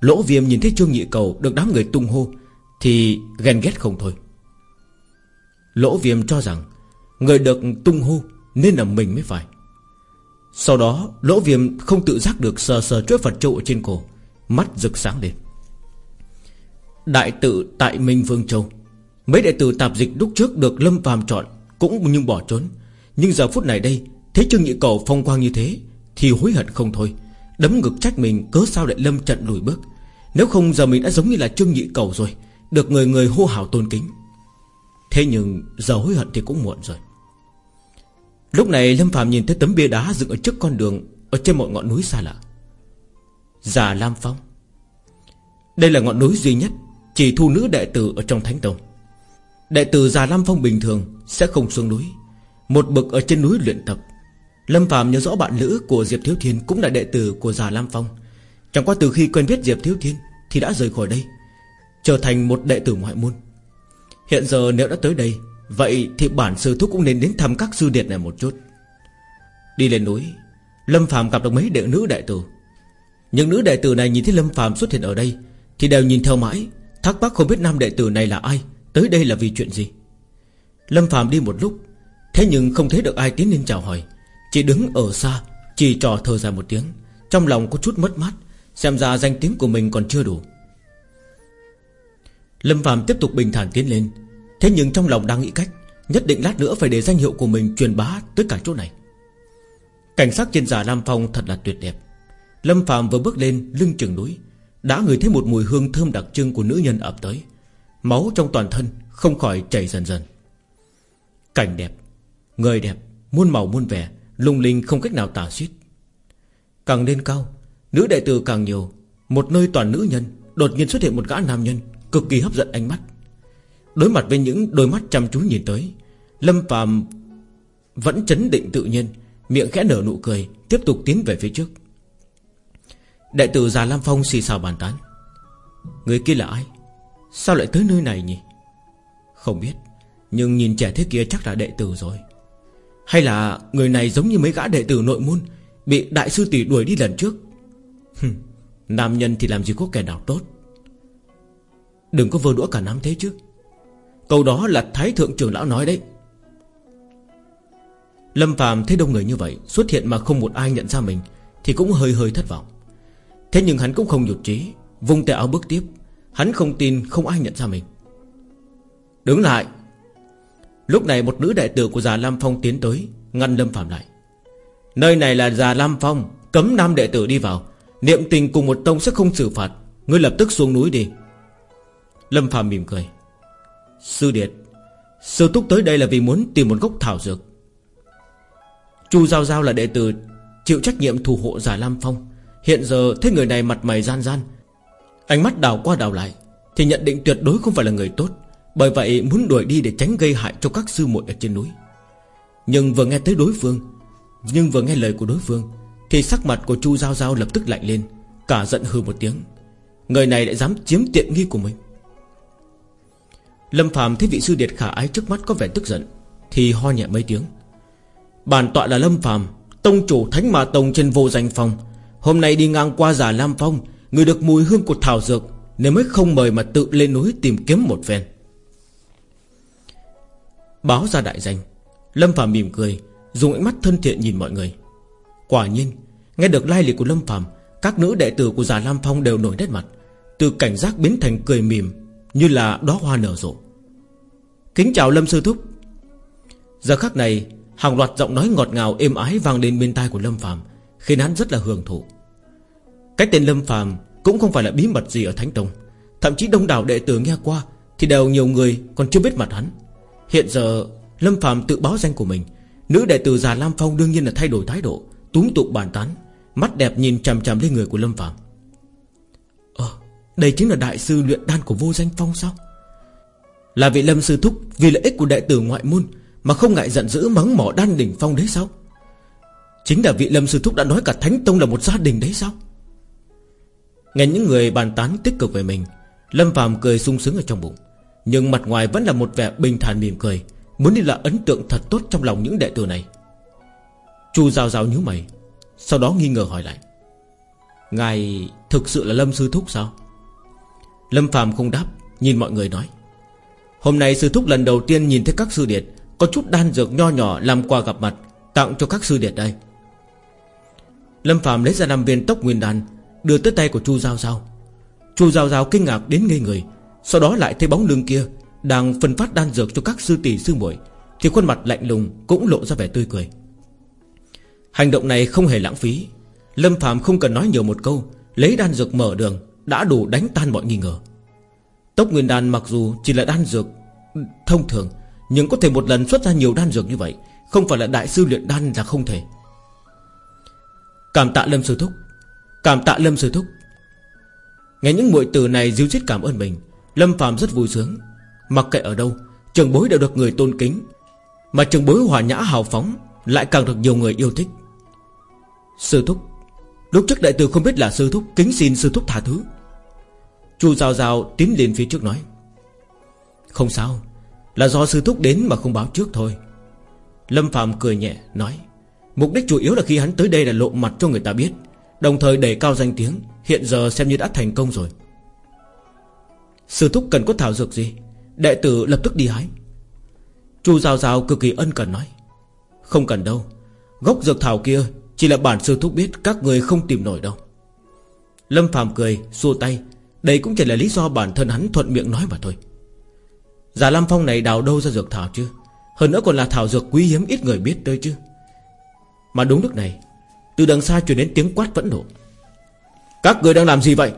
Lỗ viêm nhìn thấy Trương Nhị Cầu Được đám người tung hô Thì ghen ghét không thôi. Lỗ viêm cho rằng Người được tung hô Nên là mình mới phải. Sau đó, lỗ viêm không tự giác được Sờ sờ chuỗi Phật trụ trên cổ, Mắt rực sáng lên. Đại tự tại Minh Vương Châu. Mấy đệ tử tạp dịch lúc trước được Lâm phàm chọn Cũng nhưng bỏ trốn. Nhưng giờ phút này đây, Thấy Trương Nhị Cầu phong quang như thế, Thì hối hận không thôi. Đấm ngực trách mình, cớ sao lại Lâm trận lùi bước? Nếu không, giờ mình đã giống như là Trương Nhị Cầu rồi, Được người người hô hào tôn kính. Thế nhưng, giờ hối hận thì cũng muộn rồi. Lúc này Lâm phạm nhìn thấy tấm bia đá dựng ở trước con đường, Ở trên một ngọn núi xa lạ. Già Lam Phong. Đây là ngọn núi duy nhất Chỉ thu nữ đệ tử ở trong Thánh Tông. Đệ tử già Lam Phong bình thường Sẽ không xuống núi, Một bậc ở trên núi luyện tập. Lâm Phạm nhớ rõ bạn nữ của Diệp Thiếu Thiên Cũng là đệ tử của già Lam Phong. Chẳng qua từ khi quen biết Diệp Thiếu Thiên Thì đã rời khỏi đây, Trở thành một đệ tử ngoại môn. Hiện giờ nếu đã tới đây Vậy thì bản sư thúc cũng nên đến thăm các sư điệt này một chút. Đi lên núi, Lâm Phạm gặp được mấy đệ nữ đại tử. Những nữ đệ tử này nhìn thấy Lâm Phạm xuất hiện ở đây Thì đều nhìn theo mãi, Thắc mắc không biết nam đệ tử này là ai, Tới đây là vì chuyện gì. Lâm Phạm đi một lúc, Thế nhưng không thấy được ai tiến lên chào hỏi, Chỉ đứng ở xa, Chỉ trò thờ dài một tiếng, Trong lòng có chút mất mát, Xem ra danh tiếng của mình còn chưa đủ. Lâm Phạm tiếp tục bình thản tiến lên Thế nhưng trong lòng đang nghĩ cách, Nhất định lát nữa phải để danh hiệu của mình truyền bá Tới cả chỗ này. Cảnh sát trên giả nam Phong thật là tuyệt đẹp. Lâm Phạm vừa bước lên lưng chừng núi, Đã ngửi thấy một mùi hương thơm đặc trưng của nữ nhân ập tới. Máu trong toàn thân Không khỏi chảy dần dần. Cảnh đẹp, Người đẹp, Muôn màu muôn vẻ, Lung linh không cách nào tả xiết. Càng lên cao, Nữ đệ tử càng nhiều, Một nơi toàn nữ nhân Đột nhiên xuất hiện một gã nam nhân Cực kỳ hấp dẫn ánh mắt. Đối mặt với những đôi mắt chăm chú nhìn tới, Lâm phàm Vẫn chấn định tự nhiên, Miệng khẽ nở nụ cười, Tiếp tục tiến về phía trước. Đệ tử già Lam Phong xì xào bàn tán. Người kia là ai? Sao lại tới nơi này nhỉ? Không biết, Nhưng nhìn trẻ thế kia chắc là đệ tử rồi. Hay là người này giống như mấy gã đệ tử nội môn, Bị đại sư tỷ đuổi đi lần trước? Nam nhân thì làm gì có kẻ nào tốt? Đừng có vơ đũa cả nắm thế chứ. Câu đó là Thái Thượng trưởng lão nói đấy. Lâm Phạm thấy đông người như vậy, Xuất hiện mà không một ai nhận ra mình, Thì cũng hơi hơi thất vọng. Thế nhưng hắn cũng không nhụt trí Vung tay áo bước tiếp. Hắn không tin không ai nhận ra mình. Đứng lại. Lúc này một nữ đại tử của già Lam Phong tiến tới, Ngăn Lâm Phạm lại. Nơi này là già Lam Phong, Cấm nam đệ tử đi vào. Niệm tình cùng một tông sẽ không xử phạt. Ngươi lập tức xuống núi đi. Lâm Phạm mỉm cười. Sư Điệt Sư Túc tới đây là vì muốn tìm một gốc thảo dược. Chu Giao Giao là đệ tử Chịu trách nhiệm thủ hộ giả Lam Phong. Hiện giờ thấy người này mặt mày gian gian, Ánh mắt đào qua đào lại, Thì nhận định tuyệt đối không phải là người tốt. Bởi vậy muốn đuổi đi để tránh gây hại cho các sư muội ở trên núi. Nhưng vừa nghe tới đối phương, Nhưng vừa nghe lời của đối phương, Thì sắc mặt của Chu Giao Giao lập tức lạnh lên, Cả giận hư một tiếng. Người này lại dám chiếm tiện nghi của mình. Lâm Phạm thấy vị sư điệt khả ái trước mắt có vẻ tức giận, Thì ho nhẹ mấy tiếng. Bản tọa là Lâm Phạm Tông chủ Thánh Mà Tông trên vô danh phòng Hôm nay đi ngang qua giả Lam Phong, Người được mùi hương của thảo dược, Nên mới không mời mà tự lên núi tìm kiếm một phen. Báo ra đại danh, Lâm Phạm mỉm cười, Dùng ánh mắt thân thiện nhìn mọi người. Quả nhiên, Nghe được lai lịch của Lâm Phạm Các nữ đệ tử của giả Lam Phong đều nổi nét mặt, Từ cảnh giác biến thành cười mỉm, Như là đóa hoa nở rộ. Kính chào Lâm Sư Thúc. Giờ khắc này, Hàng loạt giọng nói ngọt ngào, êm ái vang lên bên tai của Lâm Phạm Khiến hắn rất là hưởng thụ. Cái tên Lâm Phạm Cũng không phải là bí mật gì ở Thánh Tông. Thậm chí đông đảo đệ tử nghe qua Thì đều nhiều người còn chưa biết mặt hắn. Hiện giờ, Lâm Phạm tự báo danh của mình. Nữ đệ tử già Lam Phong đương nhiên là thay đổi thái độ, Túm tụng bàn tán, Mắt đẹp nhìn chằm chằm lên người của Lâm Phạm Ờ Đây chính là đại sư luyện đan của vô danh phong sao? Là vị Lâm Sư Thúc Vì lợi ích của đệ tử ngoại môn Mà không ngại giận dữ mắng mỏ đan đỉnh phong đấy sao? Chính là vị Lâm Sư Thúc đã nói cả Thánh Tông là một gia đình đấy sao? Nghe những người bàn tán tích cực về mình, Lâm Phạm cười sung sướng ở trong bụng, Nhưng mặt ngoài vẫn là một vẻ bình thản mỉm cười, Muốn đi là ấn tượng thật tốt trong lòng những đệ tử này. Chu rào rào nhíu mày, Sau đó nghi ngờ hỏi lại, Ngài thực sự là Lâm Sư Thúc sao? Lâm Phạm không đáp, Nhìn mọi người nói Hôm nay Sư Thúc lần đầu tiên nhìn thấy các sư điệt, Có chút đan dược nho nhỏ làm quà gặp mặt, Tặng cho các sư điệt đây. Lâm Phạm lấy ra năm viên tốc nguyên đan, Đưa tới tay của Chu Giao Giao. Chu Giao Giao kinh ngạc đến ngây người, Sau đó lại thấy bóng lưng kia Đang phân phát đan dược cho các sư tỷ sư muội, Thì khuôn mặt lạnh lùng cũng lộ ra vẻ tươi cười. Hành động này không hề lãng phí. Lâm Phạm không cần nói nhiều một câu, Lấy đan dược mở đường, Đã đủ đánh tan mọi nghi ngờ. Tốc nguyên đan mặc dù chỉ là đan dược ừ, Thông thường, Nhưng có thể một lần xuất ra nhiều đan dược như vậy, Không phải là đại sư luyện đan là không thể. Cảm tạ Lâm Sư Thúc, Cảm tạ Lâm Sư Thúc. Nghe những muội từ này díu dít cảm ơn mình, Lâm Phạm rất vui sướng. Mặc kệ ở đâu, Trường bối đều được người tôn kính, Mà trường bối hòa nhã hào phóng Lại càng được nhiều người yêu thích. Sư Thúc, Lúc trước đại tử không biết là Sư Thúc Kính xin Sư Thúc tha thứ. Chu Giao Giao tiến lên phía trước nói, Không sao, Là do Sư Thúc đến mà không báo trước thôi. Lâm Phạm cười nhẹ nói, Mục đích chủ yếu là khi hắn tới đây là lộ mặt cho người ta biết, Đồng thời đẩy cao danh tiếng, Hiện giờ xem như đã thành công rồi. Sư thúc cần có thảo dược gì? Đệ tử lập tức đi hái. Chu Giao Giao cực kỳ ân cần nói, Không cần đâu, Gốc dược thảo kia Chỉ là bản sư thúc biết các người không tìm nổi đâu. Lâm Phạm cười, xua tay đây cũng chỉ là lý do bản thân hắn thuận miệng nói mà thôi. Giả Lam Phong này đào đâu ra dược thảo chứ? Hơn nữa còn là thảo dược quý hiếm ít người biết tới chứ. Mà đúng lúc này, Từ đằng xa truyền đến tiếng quát vẫn nộ. Các người đang làm gì vậy?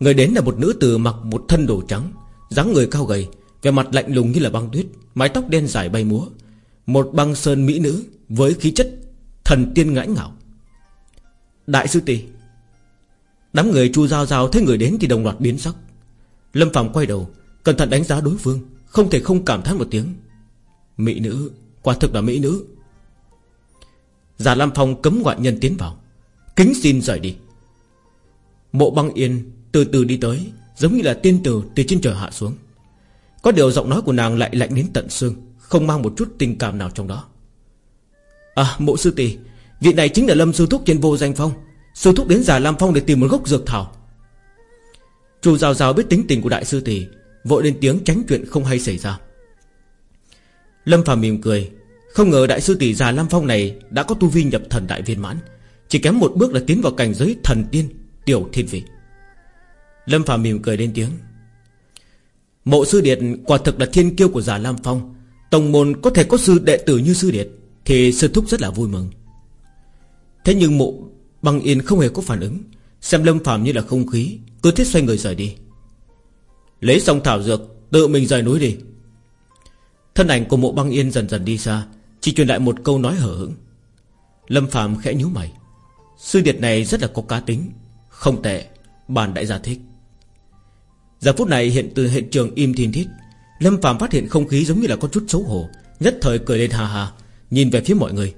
Người đến là một nữ tử mặc một thân đồ trắng, dáng người cao gầy, Vẻ mặt lạnh lùng như là băng tuyết, Mái tóc đen dài bay múa. Một băng sơn mỹ nữ Với khí chất thần tiên ngãi ngạo. Đại sư tỷ Đám người chu giao giao thấy người đến thì đồng loạt biến sắc. Lâm Phạm quay đầu, Cẩn thận đánh giá đối phương, Không thể không cảm thán một tiếng. Mỹ nữ, Quả thực là mỹ nữ. Giả Lam Phong cấm ngoại nhân tiến vào, Kính xin rời đi. Mộ băng yên từ từ đi tới, Giống như là tiên tử từ trên trời hạ xuống. Có điều giọng nói của nàng lại lạnh đến tận xương, Không mang một chút tình cảm nào trong đó. À mộ sư tỷ, Vị này chính là Lâm Sư Thúc trên vô danh phong. Sư Thúc đến giả Lam Phong để tìm một gốc dược thảo. Chu Giao Giao biết tính tình của đại sư tỷ Vội lên tiếng tránh chuyện không hay xảy ra. Lâm Phạm mỉm cười, Không ngờ đại sư tỷ già Lam Phong này Đã có tu vi nhập thần đại viên mãn, Chỉ kém một bước là tiến vào cảnh giới thần tiên Tiểu thiên vị. Lâm Phạm mỉm cười lên tiếng, Mộ sư điệt quả thực là thiên kiêu của già Lam Phong Tổng môn có thể có sư đệ tử như sư điệt Thì sư thúc rất là vui mừng. Thế nhưng mộ băng yên không hề có phản ứng. Xem Lâm Phạm như là không khí. Cứ thiết xoay người rời đi. Lấy xong thảo dược, Tự mình rời núi đi. Thân ảnh của mộ băng yên dần dần đi xa, Chỉ truyền lại một câu nói hở hững. Lâm Phạm khẽ nhíu mày. Sư điệt này rất là có cá tính. Không tệ, Bản đại gia thích. Giờ phút này hiện từ hiện trường im thiên thiết Lâm Phạm phát hiện không khí giống như là có chút xấu hổ, Nhất thời cười lên hà hà Nhìn về phía mọi người.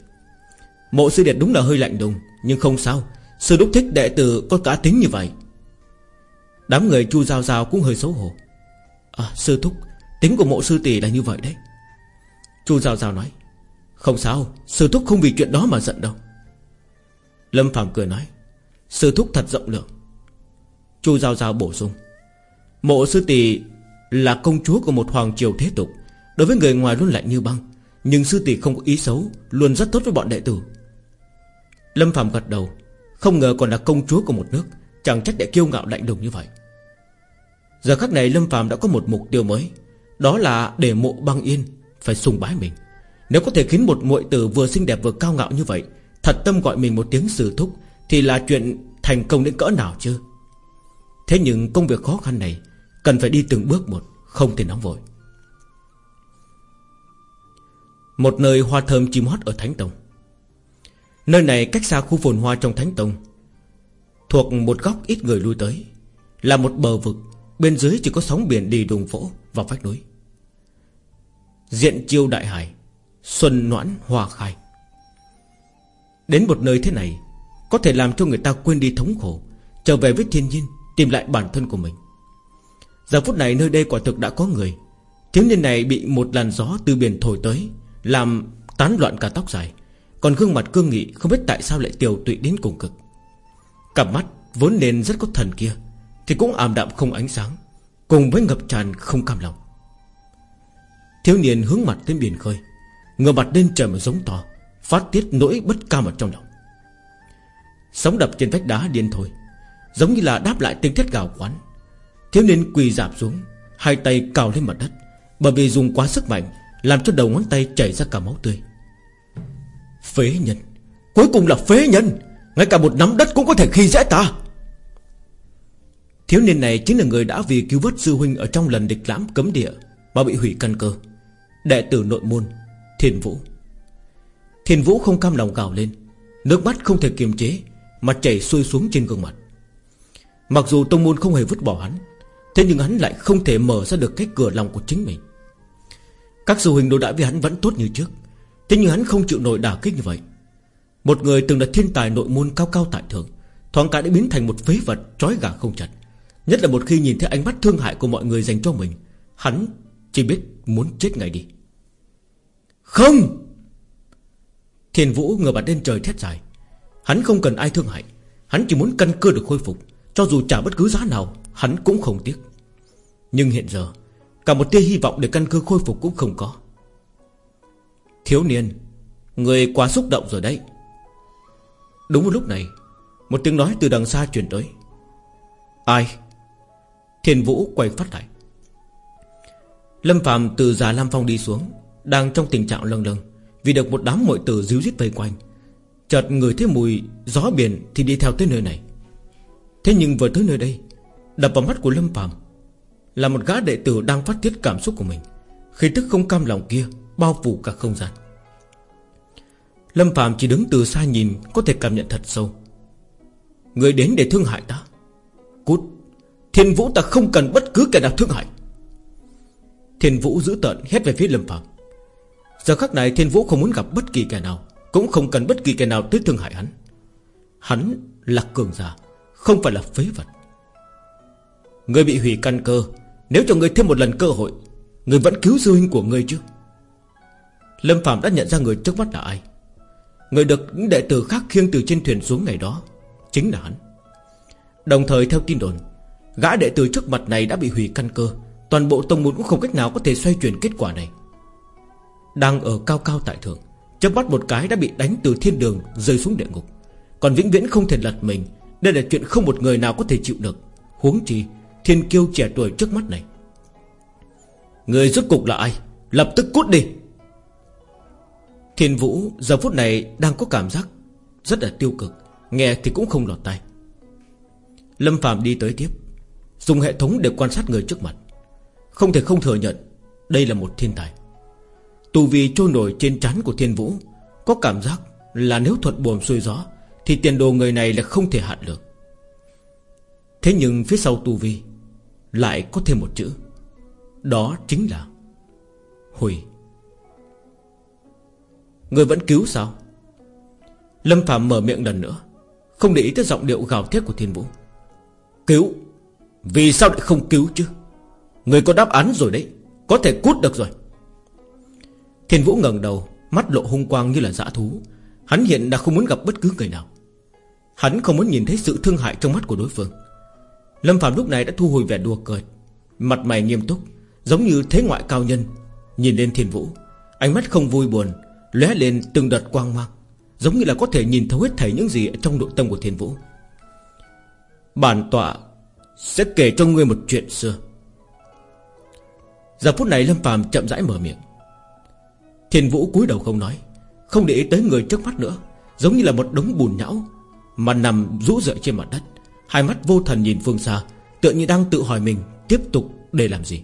Mộ sư điệt đúng là hơi lạnh đùng. Nhưng không sao Sư đúc thích đệ tử có cá tính như vậy. Đám người chu giao giao cũng hơi xấu hổ. À sư thúc, Tính của mộ sư tỷ là như vậy đấy. Chu giao giao nói, Không sao, Sư thúc không vì chuyện đó mà giận đâu. Lâm Phạm cười nói, Sư thúc thật rộng lượng. Chu giao giao bổ sung, Mộ sư tỷ là công chúa của một hoàng triều thế tục, Đối với người ngoài luôn lạnh như băng, Nhưng sư tỷ không có ý xấu, Luôn rất tốt với bọn đệ tử. Lâm Phạm gật đầu. Không ngờ còn là công chúa của một nước. Chẳng trách để kiêu ngạo lạnh lùng như vậy. Giờ khắc này Lâm Phạm đã có một mục tiêu mới. Đó là để mộ băng yên, Phải sùng bái mình. Nếu có thể khiến một muội tử vừa xinh đẹp vừa cao ngạo như vậy, Thật tâm gọi mình một tiếng sử thúc, Thì là chuyện thành công đến cỡ nào chứ? Thế nhưng công việc khó khăn này, Cần phải đi từng bước một, Không thể nóng vội. Một nơi hoa thơm chim hót ở Thánh Tông. Nơi này cách xa khu phồn hoa trong Thánh Tông. Thuộc một góc ít người lui tới. Là một bờ vực. Bên dưới chỉ có sóng biển đi đùng vỗ Vào vách núi. Diện chiêu đại hải. Xuân noãn hoa khai. Đến một nơi thế này, Có thể làm cho người ta quên đi thống khổ, Trở về với thiên nhiên, Tìm lại bản thân của mình. Giờ phút này nơi đây quả thực đã có người. Thiếu niên này bị một làn gió từ biển thổi tới, Làm tán loạn cả tóc dài. Còn gương mặt cương nghị Không biết tại sao lại tiều tụy đến cùng cực. Cặp mắt vốn nên rất có thần kia, Thì cũng ảm đạm không ánh sáng, Cùng với ngập tràn không cam lòng. Thiếu niên hướng mặt đến biển khơi, Ngửa mặt lên trời mà giống to, Phát tiết nỗi bất cam ở trong lòng. Sóng đập trên vách đá điên thôi, Giống như là đáp lại tiếng thét gào quán. Thiếu niên quỳ dạp xuống, Hai tay cào lên mặt đất, Bởi vì dùng quá sức mạnh, Làm cho đầu ngón tay chảy ra cả máu tươi. Phế nhân. Cuối cùng là phế nhân. Ngay cả một nắm đất cũng có thể khi dễ ta. Thiếu niên này chính là người đã vì cứu vớt sư huynh Ở trong lần địch lãm cấm địa Mà bị hủy căn cơ. Đệ tử nội môn, Thiền Vũ. Thiền Vũ không cam lòng gào lên. Nước mắt không thể kiềm chế, Mà chảy xuôi xuống trên gương mặt. Mặc dù tông môn không hề vứt bỏ hắn, Thế nhưng hắn lại không thể mở ra được cái cửa lòng của chính mình. Các sư huynh đối đãi với hắn vẫn tốt như trước. Thế nhưng hắn không chịu nổi đả kích như vậy. Một người từng là thiên tài nội môn cao cao tại thượng, Thoáng cả đã biến thành một phế vật Trói gà không chặt. Nhất là một khi nhìn thấy ánh mắt thương hại của mọi người dành cho mình, Hắn chỉ biết muốn chết ngay đi. Không! Thiên vũ ngửa mặt lên trời thét dài. Hắn không cần ai thương hại, Hắn chỉ muốn căn cơ được khôi phục. Cho dù trả bất cứ giá nào, Hắn cũng không tiếc. Nhưng hiện giờ, Cả một tia hy vọng để căn cơ khôi phục cũng không có. Thiếu niên. Người quá xúc động rồi đấy. Đúng một lúc này, Một tiếng nói từ đằng xa truyền tới. Ai? Thiên Vũ quay phát lại. Lâm Phạm từ già Lam Phong đi xuống, Đang trong tình trạng lâng lâng, Vì được một đám mọi tử díu dít vây quanh. Chợt người thấy mùi gió biển Thì đi theo tới nơi này. Thế nhưng vừa tới nơi đây, Đập vào mắt của Lâm Phạm Là một gã đệ tử đang phát tiết cảm xúc của mình. Khi tức không cam lòng kia Bao phủ cả không gian. Lâm Phạm chỉ đứng từ xa nhìn, Có thể cảm nhận thật sâu. Người đến để thương hại ta? Cút. Thiên Vũ ta không cần bất cứ kẻ nào thương hại. Thiên Vũ giữ tợn hét về phía Lâm Phạm Giờ khắc này Thiên Vũ không muốn gặp bất kỳ kẻ nào, Cũng không cần bất kỳ kẻ nào tới thương hại hắn. Hắn là cường giả, Không phải là phế vật. Người bị hủy căn cơ, Nếu cho người thêm một lần cơ hội, Người vẫn cứu sư huynh của người chứ? Lâm Phạm đã nhận ra người trước mắt là ai? Người được những đệ tử khác khiêng từ trên thuyền xuống ngày đó, Chính là hắn. Đồng thời, theo tin đồn, Gã đệ tử trước mặt này đã bị hủy căn cơ. Toàn bộ tông môn cũng không cách nào có thể xoay chuyển kết quả này. Đang ở cao cao tại thượng chớp mắt một cái đã bị đánh từ thiên đường, Rơi xuống địa ngục. Còn vĩnh viễn không thể lật mình, Đây là chuyện không một người nào có thể chịu được. Huống chi, thiên kiêu trẻ tuổi trước mắt này. Người rốt cục là ai? Lập tức cút đi! Thiên vũ giờ phút này đang có cảm giác Rất là tiêu cực, Nghe thì cũng không lọt tay Lâm Phạm đi tới tiếp, Dùng hệ thống để quan sát người trước mặt. Không thể không thừa nhận, Đây là một thiên tài. Tù vì trôi nổi trên trán của thiên vũ, Có cảm giác là nếu thuận buồm xuôi gió, Thì tiền đồ người này là không thể hạn được. Thế nhưng phía sau tu vi Lại có thêm một chữ, Đó chính là Hủy Người vẫn cứu sao? Lâm Phạm mở miệng lần nữa, Không để ý tới giọng điệu gào thét của thiên vũ. Cứu? Vì sao lại không cứu chứ? Người có đáp án rồi đấy, Có thể cút được rồi. Thiên vũ ngẩng đầu, Mắt lộ hung quang như là dã thú. Hắn hiện đã không muốn gặp bất cứ người nào. Hắn không muốn nhìn thấy sự thương hại trong mắt của đối phương. Lâm Phạm lúc này đã thu hồi vẻ đùa cười Mặt mày nghiêm túc, Giống như thế ngoại cao nhân. Nhìn lên thiên vũ, Ánh mắt không vui buồn lóe lên từng đợt quang mang, Giống như là có thể nhìn thấu hết thảy những gì ở Trong nội tâm của thiên vũ. Bản tọa Sẽ kể cho ngươi một chuyện xưa. Giờ phút này Lâm Phạm chậm rãi mở miệng. Thiên vũ cúi đầu không nói, Không để ý tới người trước mắt nữa, Giống như là một đống bùn nhão Mà nằm rũ rượi trên mặt đất. Hai mắt vô thần nhìn phương xa, Tựa như đang tự hỏi mình Tiếp tục để làm gì.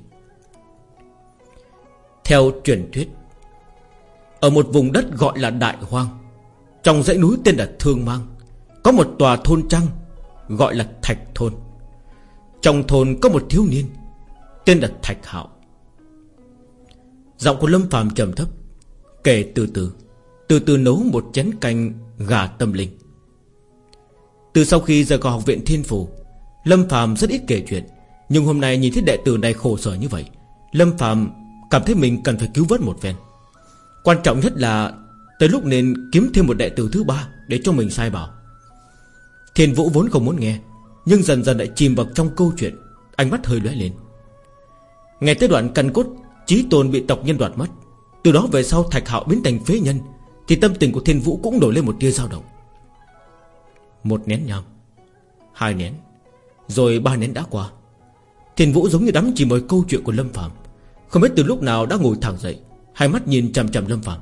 Theo truyền thuyết ở một vùng đất gọi là Đại Hoang, Trong dãy núi tên là Thương Mang, Có một tòa thôn trăng Gọi là Thạch Thôn. Trong thôn có một thiếu niên Tên là Thạch Hạo. Giọng của Lâm phàm trầm thấp, Kể từ từ Từ từ nấu một chén canh gà tâm linh. Từ sau khi rời khỏi học viện Thiên Phủ Lâm phàm rất ít kể chuyện, Nhưng hôm nay nhìn thấy đệ tử này khổ sở như vậy, Lâm phàm cảm thấy mình cần phải cứu vớt một phen. Quan trọng nhất là Tới lúc nên kiếm thêm một đệ tử thứ ba Để cho mình sai bảo. Thiên Vũ vốn không muốn nghe, Nhưng dần dần lại chìm vào trong câu chuyện, Ánh mắt hơi lóe lên. Nghe tới đoạn căn cốt, Chí tôn bị tộc nhân đoạt mất. Từ đó về sau thạch hạo biến thành phế nhân, Thì tâm tình của thiên vũ cũng nổi lên một tia dao động. Một nén nhang, Hai nén, Rồi ba nén đã qua. Thiên vũ giống như đắm chìm vào câu chuyện của Lâm Phạm Không biết từ lúc nào đã ngồi thẳng dậy Hai mắt nhìn chằm chằm Lâm Phạm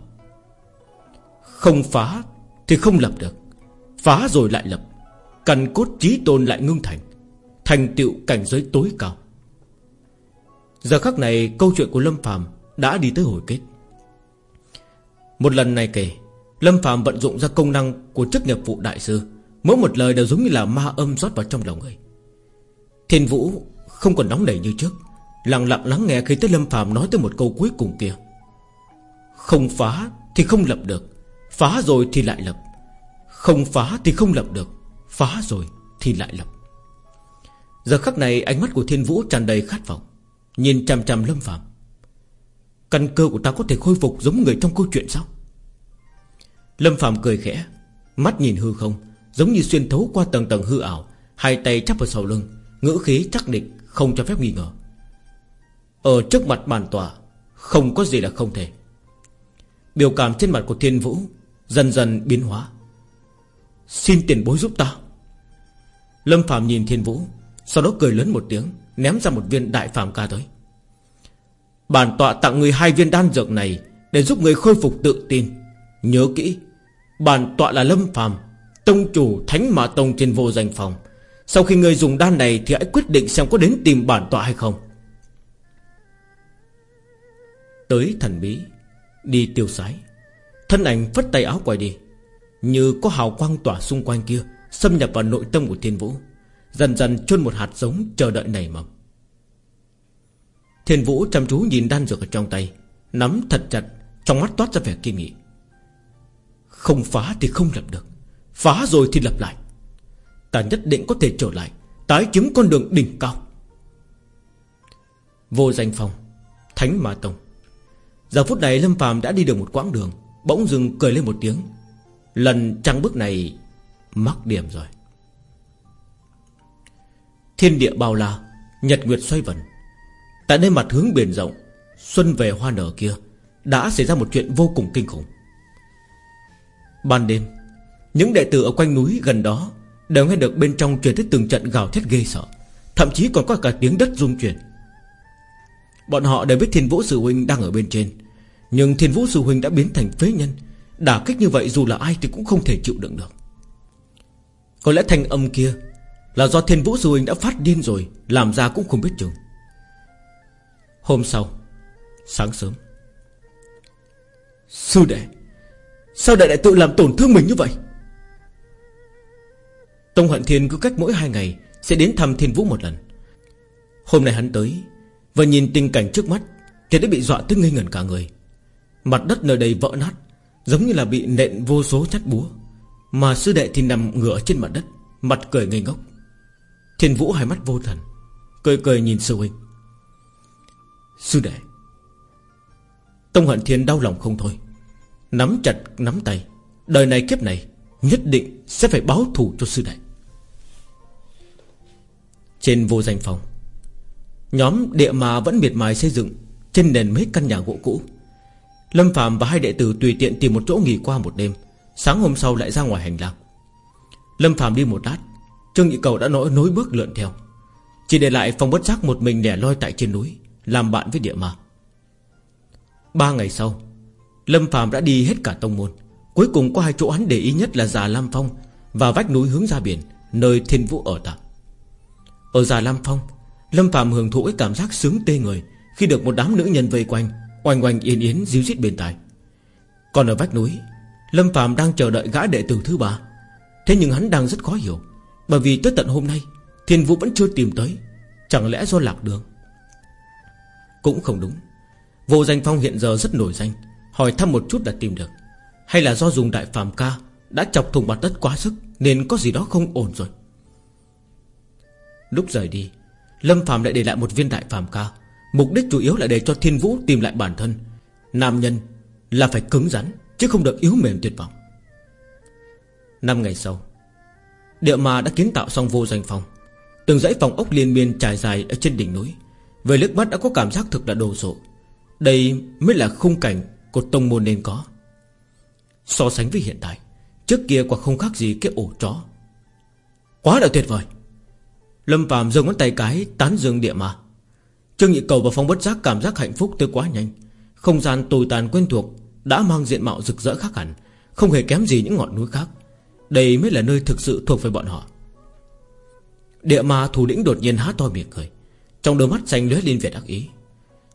Không phá Thì không lập được. Phá rồi lại lập. Căn cốt trí tôn lại ngưng thành. Thành tựu cảnh giới tối cao. Giờ khắc này, câu chuyện của Lâm Phạm Đã đi tới hồi kết. Một lần này kể, Lâm Phạm vận dụng ra công năng của chức nghiệp vụ đại sư. Mỗi một lời đều giống như là ma âm rót vào trong lòng người. Thiên Vũ không còn nóng nảy như trước, Lặng lặng lắng nghe khi tới Lâm Phạm nói tới một câu cuối cùng kia. Không phá thì không lập được, Phá rồi thì lại lập. Không phá thì không lập được, Phá rồi thì lại lập. Giờ khắc này ánh mắt của thiên vũ tràn đầy khát vọng, Nhìn chằm chằm lâm phạm Căn cơ của ta có thể khôi phục giống người trong câu chuyện sao? Lâm phạm cười khẽ, Mắt nhìn hư không, Giống như xuyên thấu qua tầng tầng hư ảo, Hai tay chắp vào sau lưng, Ngữ khí chắc định, không cho phép nghi ngờ. Ở trước mặt bàn tòa Không có gì là không thể. Biểu cảm trên mặt của thiên vũ Dần dần biến hóa. Xin tiền bối giúp ta. Lâm Phạm nhìn Thiên Vũ, Sau đó cười lớn một tiếng, Ném ra một viên đại phàm ca tới. Bản tọa tặng người hai viên đan dược này Để giúp người khôi phục tự tin. Nhớ kỹ, Bản tọa là Lâm Phàm, Tông chủ Thánh Mã Tông trên vô danh phòng. Sau khi người dùng đan này Thì hãy quyết định xem có đến tìm bản tọa hay không. Tới thần bí. Đi tiêu sái. Thân ảnh phất tay áo quay đi. Như có hào quang tỏa xung quanh kia, Xâm nhập vào nội tâm của thiên vũ. Dần dần chôn một hạt giống chờ đợi nảy mầm. Thiên vũ chăm chú nhìn đan dược ở trong tay, Nắm thật chặt, Trong mắt toát ra vẻ kiên nghị. Không phá thì không lập được, Phá rồi thì lập lại. Ta nhất định có thể trở lại, Tái chứng con đường đỉnh cao. Vô danh phòng, Thánh Ma Tông. Giờ phút này Lâm phàm đã đi được một quãng đường, Bỗng dừng cười lên một tiếng. Lần trăng bước này Mắc điểm rồi. Thiên địa bao la, Nhật nguyệt xoay vần. Tại nơi mặt hướng biển rộng, Xuân về hoa nở kia, Đã xảy ra một chuyện vô cùng kinh khủng. Ban đêm, Những đệ tử ở quanh núi gần đó Đều nghe được bên trong truyền tới từng trận gào thét ghê sợ, Thậm chí còn có cả tiếng đất rung chuyển. Bọn họ đều biết Thiên Vũ Sư Huynh đang ở bên trên nhưng Thiên Vũ Sư Huynh đã biến thành phế nhân. Đả kích như vậy dù là ai thì cũng không thể chịu đựng được. Có lẽ thanh âm kia Là do Thiên Vũ Sư Huynh đã phát điên rồi, Làm ra cũng không biết chừng. Hôm sau, Sáng sớm. Sư đệ, Sao đệ lại tự làm tổn thương mình như vậy? Tông Hoạn Thiên cứ cách mỗi hai ngày Sẽ đến thăm Thiên Vũ một lần. Hôm nay hắn tới Và nhìn tình cảnh trước mắt Thì đã bị dọa tới ngây ngẩn cả người. Mặt đất nơi đây vỡ nát, Giống như là bị nện vô số chát búa. Mà sư đệ thì nằm ngửa trên mặt đất, Mặt cười ngây ngốc. Thiên Vũ hai mắt vô thần, Cười cười nhìn sư huynh. Sư đệ, Tông Hận Thiên đau lòng không thôi, Nắm chặt nắm tay. Đời này kiếp này Nhất định sẽ phải báo thù cho sư đệ. Trên vô danh phòng, Nhóm địa mà vẫn miệt mài xây dựng Trên nền mấy căn nhà gỗ cũ Lâm Phạm và hai đệ tử tùy tiện tìm một chỗ nghỉ qua một đêm. Sáng hôm sau lại ra ngoài hành lang. Lâm Phạm đi một lát, Trương Nhị Cầu đã nói nối bước lượn theo. Chỉ để lại phòng bất giác một mình đẻ loi tại trên núi, Làm bạn với địa ma. Ba ngày sau, Lâm Phạm đã đi hết cả tông môn. Cuối cùng có hai chỗ hắn để ý nhất là Già Lam Phong Và vách núi hướng ra biển, Nơi thiên vũ ở tạm. Ở Già Lam Phong, Lâm Phạm hưởng thụ cái cảm giác sướng tê người Khi được một đám nữ nhân vây quanh. Oanh oanh yên yến díu dít bên tai. Còn ở vách núi, Lâm Phạm đang chờ đợi gã đệ tử thứ ba. Thế nhưng hắn đang rất khó hiểu, Bởi vì tới tận hôm nay, Thiên Vũ vẫn chưa tìm tới. Chẳng lẽ do lạc đường? Cũng không đúng. Vô danh phong hiện giờ rất nổi danh, Hỏi thăm một chút đã tìm được. Hay là do dùng đại phàm ca Đã chọc thùng mặt đất quá sức, Nên có gì đó không ổn rồi? Lúc rời đi, Lâm phàm lại để lại một viên đại phàm ca. Mục đích chủ yếu là để cho thiên vũ tìm lại bản thân. Nam nhân là phải cứng rắn, Chứ không được yếu mềm tuyệt vọng. Năm ngày sau, Địa ma đã kiến tạo xong vô danh phòng. Từng dãy phòng ốc liên miên trải dài Ở trên đỉnh núi. Về liếc mắt đã có cảm giác thực là đồ sộ. Đây mới là khung cảnh Của tông môn nên có. So sánh với hiện tại, Trước kia quả không khác gì cái ổ chó. Quá là tuyệt vời. Lâm Phạm giơ ngón tay cái tán dương địa ma. Trương Nhị Cầu và Phong Bất Giác cảm giác hạnh phúc tới quá nhanh. Không gian tồi tàn quen thuộc Đã mang diện mạo rực rỡ khác hẳn, Không hề kém gì những ngọn núi khác. Đây mới là nơi thực sự thuộc về bọn họ. Địa ma thủ lĩnh đột nhiên há to miệng cười, Trong đôi mắt xanh lóe lên vẻ đắc ý.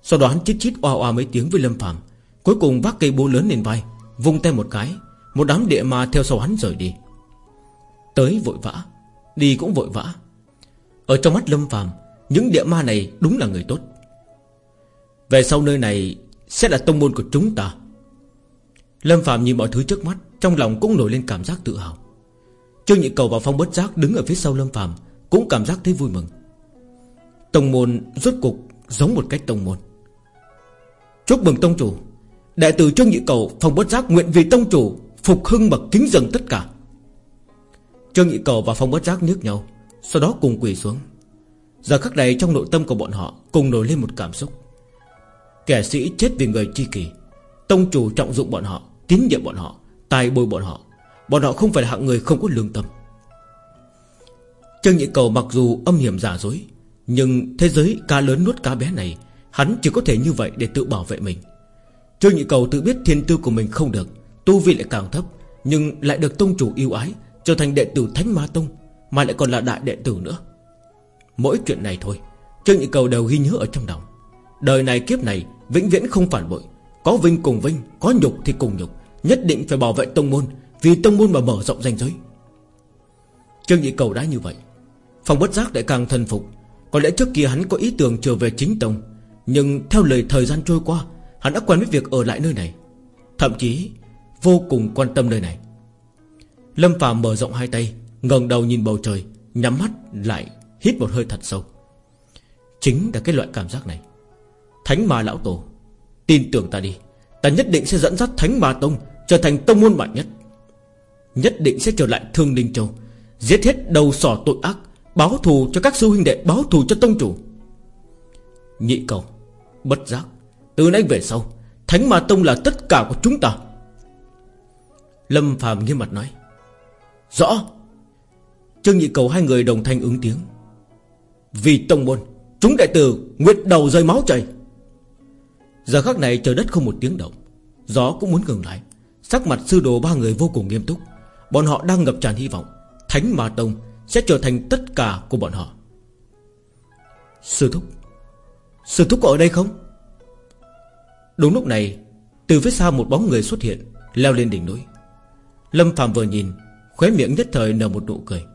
Sau đó hắn chít chít oa oa mấy tiếng với Lâm Phạm Cuối cùng vác cây búa lớn lên vai, Vung tay một cái, Một đám địa ma theo sau hắn rời đi. Tới vội vã, Đi cũng vội vã. Ở trong mắt Lâm Phạm những địa ma này đúng là người tốt. Về sau nơi này Sẽ là tông môn của chúng ta. Lâm Phạm nhìn mọi thứ trước mắt, Trong lòng cũng nổi lên cảm giác tự hào. Trương Nhị Cầu và Phong Bất Giác đứng ở phía sau Lâm Phạm Cũng cảm giác thấy vui mừng. Tông môn rốt cục giống một cách tông môn. Chúc mừng tông chủ. Đại tử Trương Nhị Cầu, Phong Bất Giác nguyện vì tông chủ Phục hưng bậc kính dần tất cả. Trương Nhị Cầu và Phong Bất Giác nhức nhau, Sau đó cùng quỳ xuống. Giờ khắc này trong nội tâm của bọn họ Cùng nổi lên một cảm xúc. Kẻ sĩ chết vì người chi kỳ Tông chủ trọng dụng bọn họ, Tín nhiệm bọn họ Tài bồi bọn họ Bọn họ không phải là hạng người không có lương tâm. Trương Nhị Cầu mặc dù âm hiểm giả dối, Nhưng thế giới cá lớn nuốt cá bé này, Hắn chỉ có thể như vậy để tự bảo vệ mình. Trương Nhị Cầu tự biết thiên tư của mình không được, Tu vi lại càng thấp, Nhưng lại được tông chủ yêu ái, Trở thành đệ tử Thánh Ma Tông, Mà lại còn là đại đệ tử nữa. Mỗi chuyện này thôi, Trương Nhị Cầu đều ghi nhớ ở trong lòng. Đời này kiếp này vĩnh viễn không phản bội. Có vinh cùng vinh, Có nhục thì cùng nhục, Nhất định phải bảo vệ tông môn, Vì tông môn mà mở rộng danh giới. Trương Nhị Cầu đã như vậy. Phòng bất giác lại càng thần phục. Có lẽ trước kia hắn có ý tưởng trở về chính tông, Nhưng theo lời thời gian trôi qua, Hắn đã quen với việc ở lại nơi này. Thậm chí, vô cùng quan tâm nơi này. Lâm Phạm mở rộng hai tay, ngẩng đầu nhìn bầu trời, Nhắm mắt lại. Hít một hơi thật sâu. Chính là cái loại cảm giác này. Thánh ma lão tổ, Tin tưởng ta đi. Ta nhất định sẽ dẫn dắt Thánh ma tông Trở thành tông môn mạnh nhất. Nhất định sẽ trở lại Thương Đình Châu, Giết hết đầu sỏ tội ác, Báo thù cho các sư huynh đệ, Báo thù cho tông chủ. Nhị cầu, Bất giác, Từ nay về sau, Thánh Ma Tông là tất cả của chúng ta. Lâm Phàm nghiêm mặt nói, Rõ. Trương Nhị Cầu hai người đồng thanh ứng tiếng. Vì tông môn. Chúng đệ tử nguyện đầu rơi máu chảy. Giờ khắc này trời đất không một tiếng động. Gió cũng muốn ngừng lại. Sắc mặt sư đồ ba người vô cùng nghiêm túc. Bọn họ đang ngập tràn hy vọng. Thánh Ma Tông sẽ trở thành tất cả của bọn họ. Sư Thúc Sư Thúc có ở đây không? Đúng lúc này, Từ phía xa một bóng người xuất hiện, Leo lên đỉnh núi. Lâm Phạm vừa nhìn, Khóe miệng nhất thời nở một nụ cười.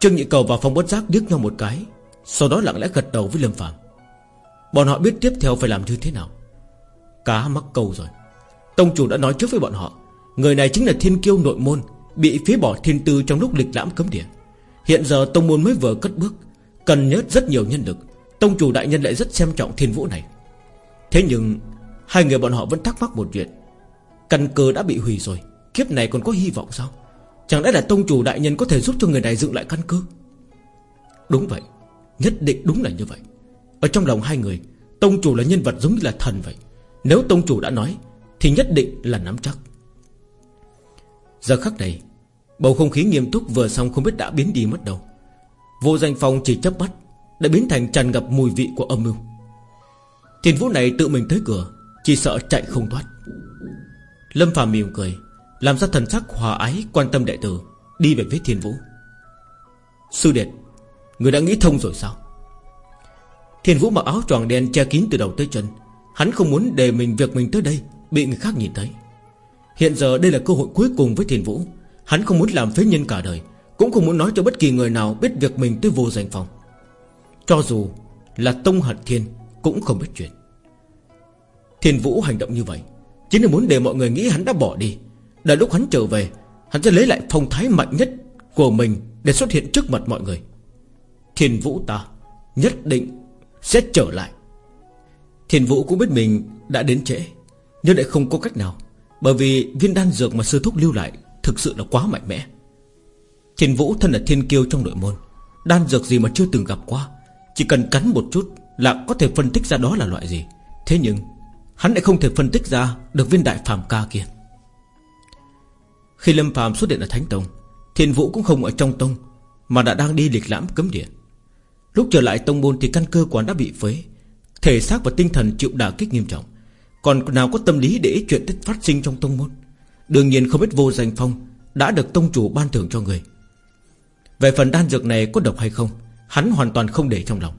Trương Nhị Cầu và Phong Bất Giác điếc nhau một cái, Sau đó lặng lẽ gật đầu với Lâm Phạm Bọn họ biết tiếp theo phải làm như thế nào. Cá mắc câu rồi. Tông chủ đã nói trước với bọn họ, Người này chính là thiên kiêu nội môn, Bị phế bỏ thiên tư trong lúc lịch lãm cấm địa. Hiện giờ tông môn mới vừa cất bước, Cần nhớ rất nhiều nhân lực. Tông chủ đại nhân lại rất xem trọng thiên vũ này. Thế nhưng, Hai người bọn họ vẫn thắc mắc một chuyện. Căn cơ đã bị hủy rồi, Kiếp này còn có hy vọng sao? Chẳng lẽ là tông chủ đại nhân có thể giúp cho người này dựng lại căn cứ? Đúng vậy, Nhất định đúng là như vậy. Ở trong lòng hai người, Tông chủ là nhân vật giống như là thần vậy. Nếu tông chủ đã nói, Thì nhất định là nắm chắc. Giờ khắc này, Bầu không khí nghiêm túc vừa xong không biết đã biến đi mất đâu. Vô danh phong chỉ chấp mắt, Đã biến thành tràn ngập mùi vị của âm mưu. Thiên vũ này tự mình tới cửa, Chỉ sợ chạy không thoát. Lâm phàm mỉm cười làm ra thần sắc hòa ái, quan tâm đệ tử, Đi về phía thiên vũ. Sư đệ Người đã nghĩ thông rồi sao? Thiên vũ mặc áo tròn đen che kín từ đầu tới chân. Hắn không muốn để mình việc mình tới đây, Bị người khác nhìn thấy. Hiện giờ đây là cơ hội cuối cùng với thiên vũ. Hắn không muốn làm phế nhân cả đời, Cũng không muốn nói cho bất kỳ người nào biết việc mình tới vô danh phòng. Cho dù là Tông Hận Thiên Cũng không biết chuyện. Thiên Vũ hành động như vậy, Chính là muốn để mọi người nghĩ hắn đã bỏ đi. Đợi lúc hắn trở về, Hắn sẽ lấy lại phong thái mạnh nhất của mình Để xuất hiện trước mặt mọi người. Thiên Vũ ta Nhất định sẽ trở lại. Thiên Vũ cũng biết mình đã đến trễ, Nhưng lại không có cách nào, Bởi vì viên đan dược mà sư thúc lưu lại Thực sự là quá mạnh mẽ. Thiên Vũ thân là thiên kiêu trong nội môn, Đan dược gì mà chưa từng gặp qua, Chỉ cần cắn một chút là có thể phân tích ra đó là loại gì. Thế nhưng, Hắn lại không thể phân tích ra Được viên đại phàm ca kia. Khi Lâm phàm xuất hiện ở Thánh Tông Thiên Vũ cũng không ở trong Tông, Mà đã đang đi lịch lãm cấm địa. Lúc trở lại Tông Môn thì căn cơ quán đã bị phế, Thể xác và tinh thần chịu đả kích nghiêm trọng. Còn nào có tâm lý để chuyện tích phát sinh trong Tông Môn? Đương nhiên không biết vô danh phong Đã được Tông Chủ ban thưởng cho người. Về phần đan dược này có độc hay không, Hắn hoàn toàn không để trong lòng.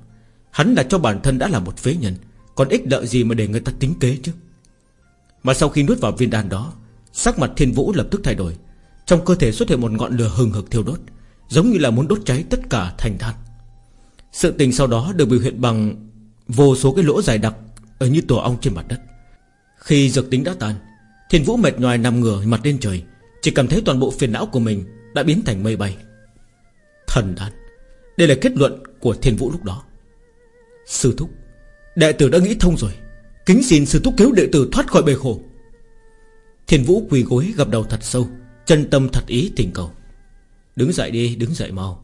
Hắn là cho bản thân đã là một phế nhân, Còn ích lợi gì mà để người ta tính kế chứ? Mà sau khi nuốt vào viên đan đó Sắc mặt thiên vũ lập tức thay đổi. Trong cơ thể xuất hiện một ngọn lửa hừng hực thiêu đốt, Giống như là muốn đốt cháy tất cả thành than. Sự tình sau đó được biểu hiện bằng Vô số cái lỗ dài đặc Ở như tổ ong trên mặt đất. Khi dược tính đã tan, Thiên vũ mệt nhoài nằm ngửa mặt lên trời, Chỉ cảm thấy toàn bộ phiền não của mình Đã biến thành mây bay. Thần đan, Đây là kết luận của thiên vũ lúc đó. Sư thúc, Đệ tử đã nghĩ thông rồi. Kính xin sư thúc cứu đệ tử thoát khỏi bề khổ. Thiên vũ quỳ gối gặp đầu thật sâu, Chân tâm thật ý tình cầu. Đứng dậy đi, đứng dậy mau.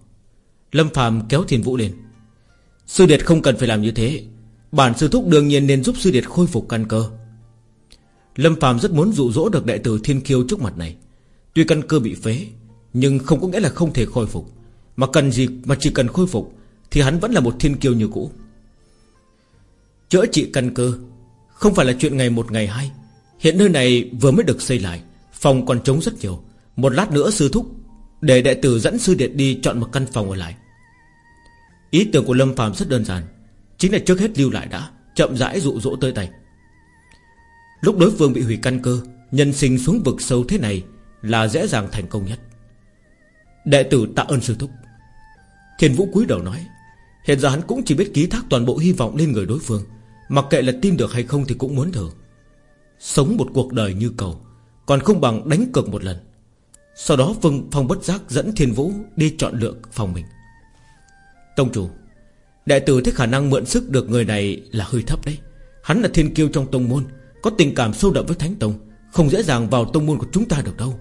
Lâm phàm kéo thiên vũ lên. Sư điệt không cần phải làm như thế. Bản sư thúc đương nhiên nên giúp sư điệt khôi phục căn cơ. Lâm phàm rất muốn dụ dỗ được đệ tử thiên kiêu trước mặt này. Tuy căn cơ bị phế, Nhưng không có nghĩa là không thể khôi phục. Mà cần gì, mà chỉ cần khôi phục, Thì hắn vẫn là một thiên kiêu như cũ. Chữa trị căn cơ Không phải là chuyện ngày một, ngày hai. Hiện nơi này vừa mới được xây lại, Phòng còn trống rất nhiều. Một lát nữa sư thúc Để đệ tử dẫn sư điện đi chọn một căn phòng ở lại. Ý tưởng của Lâm phàm rất đơn giản, Chính là trước hết lưu lại đã, Chậm rãi dụ dỗ tới tay. Lúc đối phương bị hủy căn cơ, Nhân sinh xuống vực sâu thế này Là dễ dàng thành công nhất. Đệ tử tạ ơn sư thúc. Thiên vũ cúi đầu nói, Hiện giờ hắn cũng chỉ biết ký thác toàn bộ hy vọng lên người đối phương, Mặc kệ là tin được hay không thì cũng muốn thử. Sống một cuộc đời như cầu Còn không bằng đánh cược một lần. Sau đó vương Phong bất giác dẫn Thiên Vũ Đi chọn lựa phòng mình. Tông chủ đại tử thấy khả năng mượn sức được người này là hơi thấp đấy. Hắn là thiên kiêu trong tông môn, Có tình cảm sâu đậm với Thánh Tông, Không dễ dàng vào tông môn của chúng ta được đâu.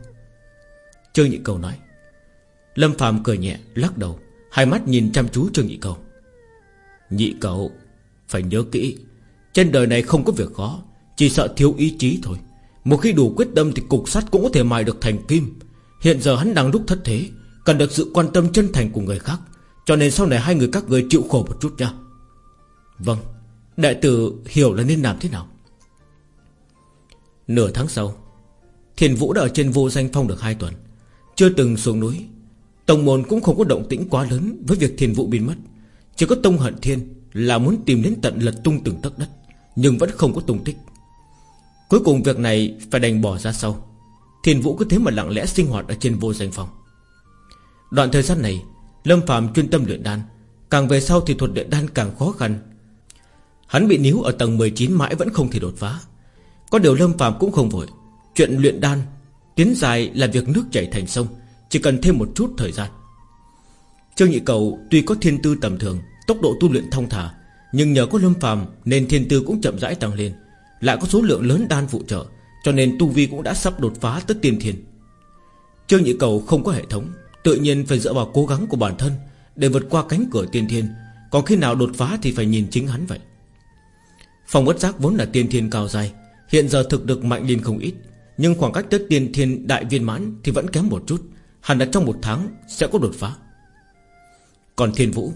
Trương Nhị Cầu nói. Lâm Phạm cười nhẹ, lắc đầu, Hai mắt nhìn chăm chú Trương Nhị Cầu. Nhị Cầu, Phải nhớ kỹ, Trên đời này không có việc khó. Chỉ sợ thiếu ý chí thôi. Một khi đủ quyết tâm thì cục sắt cũng có thể mài được thành kim. Hiện giờ hắn đang lúc thất thế, Cần được sự quan tâm chân thành của người khác. Cho nên sau này hai người các người chịu khổ một chút nha. Vâng Đại tử hiểu là nên làm thế nào? Nửa tháng sau, Thiền Vũ đã ở trên vô danh phong được hai tuần. Chưa từng xuống núi. Tông môn cũng không có động tĩnh quá lớn Với việc thiền Vũ biến mất. Chỉ có Tông Hận Thiên là muốn tìm đến tận lật tung từng tấc đất, Nhưng vẫn không có tung tích. Cuối cùng việc này phải đành bỏ ra sau. Thiền Vũ cứ thế mà lặng lẽ sinh hoạt Ở trên vô danh phòng. Đoạn thời gian này, Lâm Phạm chuyên tâm luyện đan, Càng về sau thì thuật luyện đan càng khó khăn. Hắn bị níu ở tầng 19 mãi vẫn không thể đột phá. Có điều Lâm Phạm cũng không vội. Chuyện luyện đan, Tiến dài là việc nước chảy thành sông, Chỉ cần thêm một chút thời gian. Trương Nhị Cầu tuy có thiên tư tầm thường, Tốc độ tu luyện thông thả, Nhưng nhờ có Lâm Phạm nên thiên tư cũng chậm rãi tăng lên. Lại có số lượng lớn đan phụ trợ, Cho nên tu vi cũng đã sắp đột phá tới tiên thiên. Trương Nhị Cầu không có hệ thống, Tự nhiên phải dựa vào cố gắng của bản thân Để vượt qua cánh cửa tiên thiên, Còn khi nào đột phá thì phải nhìn chính hắn vậy. Phòng bất giác vốn là tiên thiên cao dài, Hiện giờ thực được mạnh lên không ít, Nhưng khoảng cách tới tiên thiên đại viên mãn Thì vẫn kém một chút, Hẳn là trong một tháng sẽ có đột phá. Còn thiên vũ,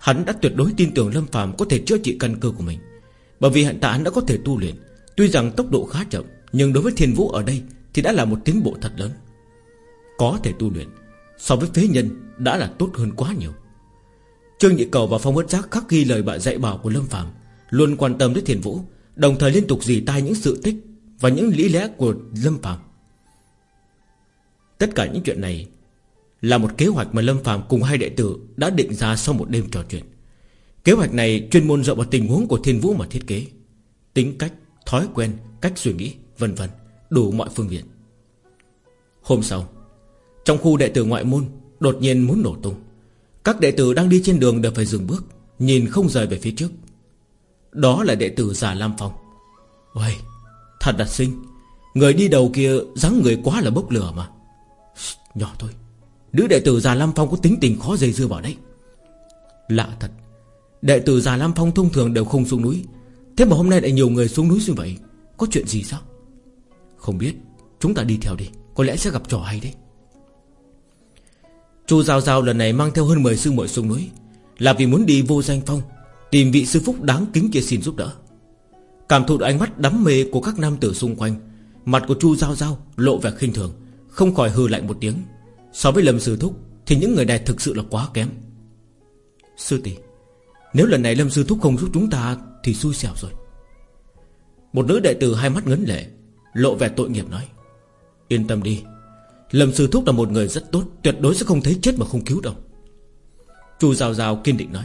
Hắn đã tuyệt đối tin tưởng Lâm phàm có thể chữa trị căn cơ của mình. Bởi vì hiện tại hắn đã có thể tu luyện. Tuy rằng tốc độ khá chậm, Nhưng đối với thiên vũ ở đây Thì đã là một tiến bộ thật lớn. Có thể tu luyện, So với phế nhân đã là tốt hơn quá nhiều. Trương Nhị Cầu và Phong Bất Giác khắc ghi lời bạn dạy bảo của Lâm Phạm Luôn quan tâm đến Thiền Vũ, Đồng thời liên tục dì tai những sự tích Và những lý lẽ của Lâm Phạm Tất cả những chuyện này Là một kế hoạch mà Lâm Phạm cùng hai đệ tử Đã định ra sau một đêm trò chuyện. Kế hoạch này chuyên môn dựa vào tình huống của Thiên Vũ mà thiết kế. Tính cách, thói quen, cách suy nghĩ, vân vân Đủ mọi phương diện. Hôm sau Trong khu đệ tử ngoại môn Đột nhiên muốn nổ tung. Các đệ tử đang đi trên đường đều phải dừng bước Nhìn không rời về phía trước. Đó là đệ tử già Lam Phong. Ôi Thật là xinh. Người đi đầu kia dáng người quá là bốc lửa mà. Nhỏ thôi. Nữ đệ tử già Lam Phong có tính tình khó dây dưa vào đấy. Lạ thật. Đệ tử già Lam Phong thông thường đều không xuống núi. Thế mà hôm nay lại nhiều người xuống núi như vậy, Có chuyện gì sao? Không biết, Chúng ta đi theo đi, Có lẽ sẽ gặp trò hay đấy. Chu Giao Giao lần này mang theo hơn 10 sư muội xuống núi, Là vì muốn đi vô danh phong, Tìm vị sư phúc đáng kính kia xin giúp đỡ. Cảm thụ được ánh mắt đắm mê của các nam tử xung quanh, Mặt của Chu Giao Giao lộ vẻ khinh thường, Không khỏi hư lạnh một tiếng. So với Lâm Sư Thúc, Thì những người này thực sự là quá kém. Sư tỷ nếu lần này Lâm Sư Thúc không giúp chúng ta Thì xui xẻo rồi. Một nữ đệ tử hai mắt ngấn lệ, Lộ vẻ tội nghiệp nói, Yên tâm đi, Lâm Sư Thúc là một người rất tốt, Tuyệt đối sẽ không thấy chết mà không cứu đâu Chu Giao Giao kiên định nói,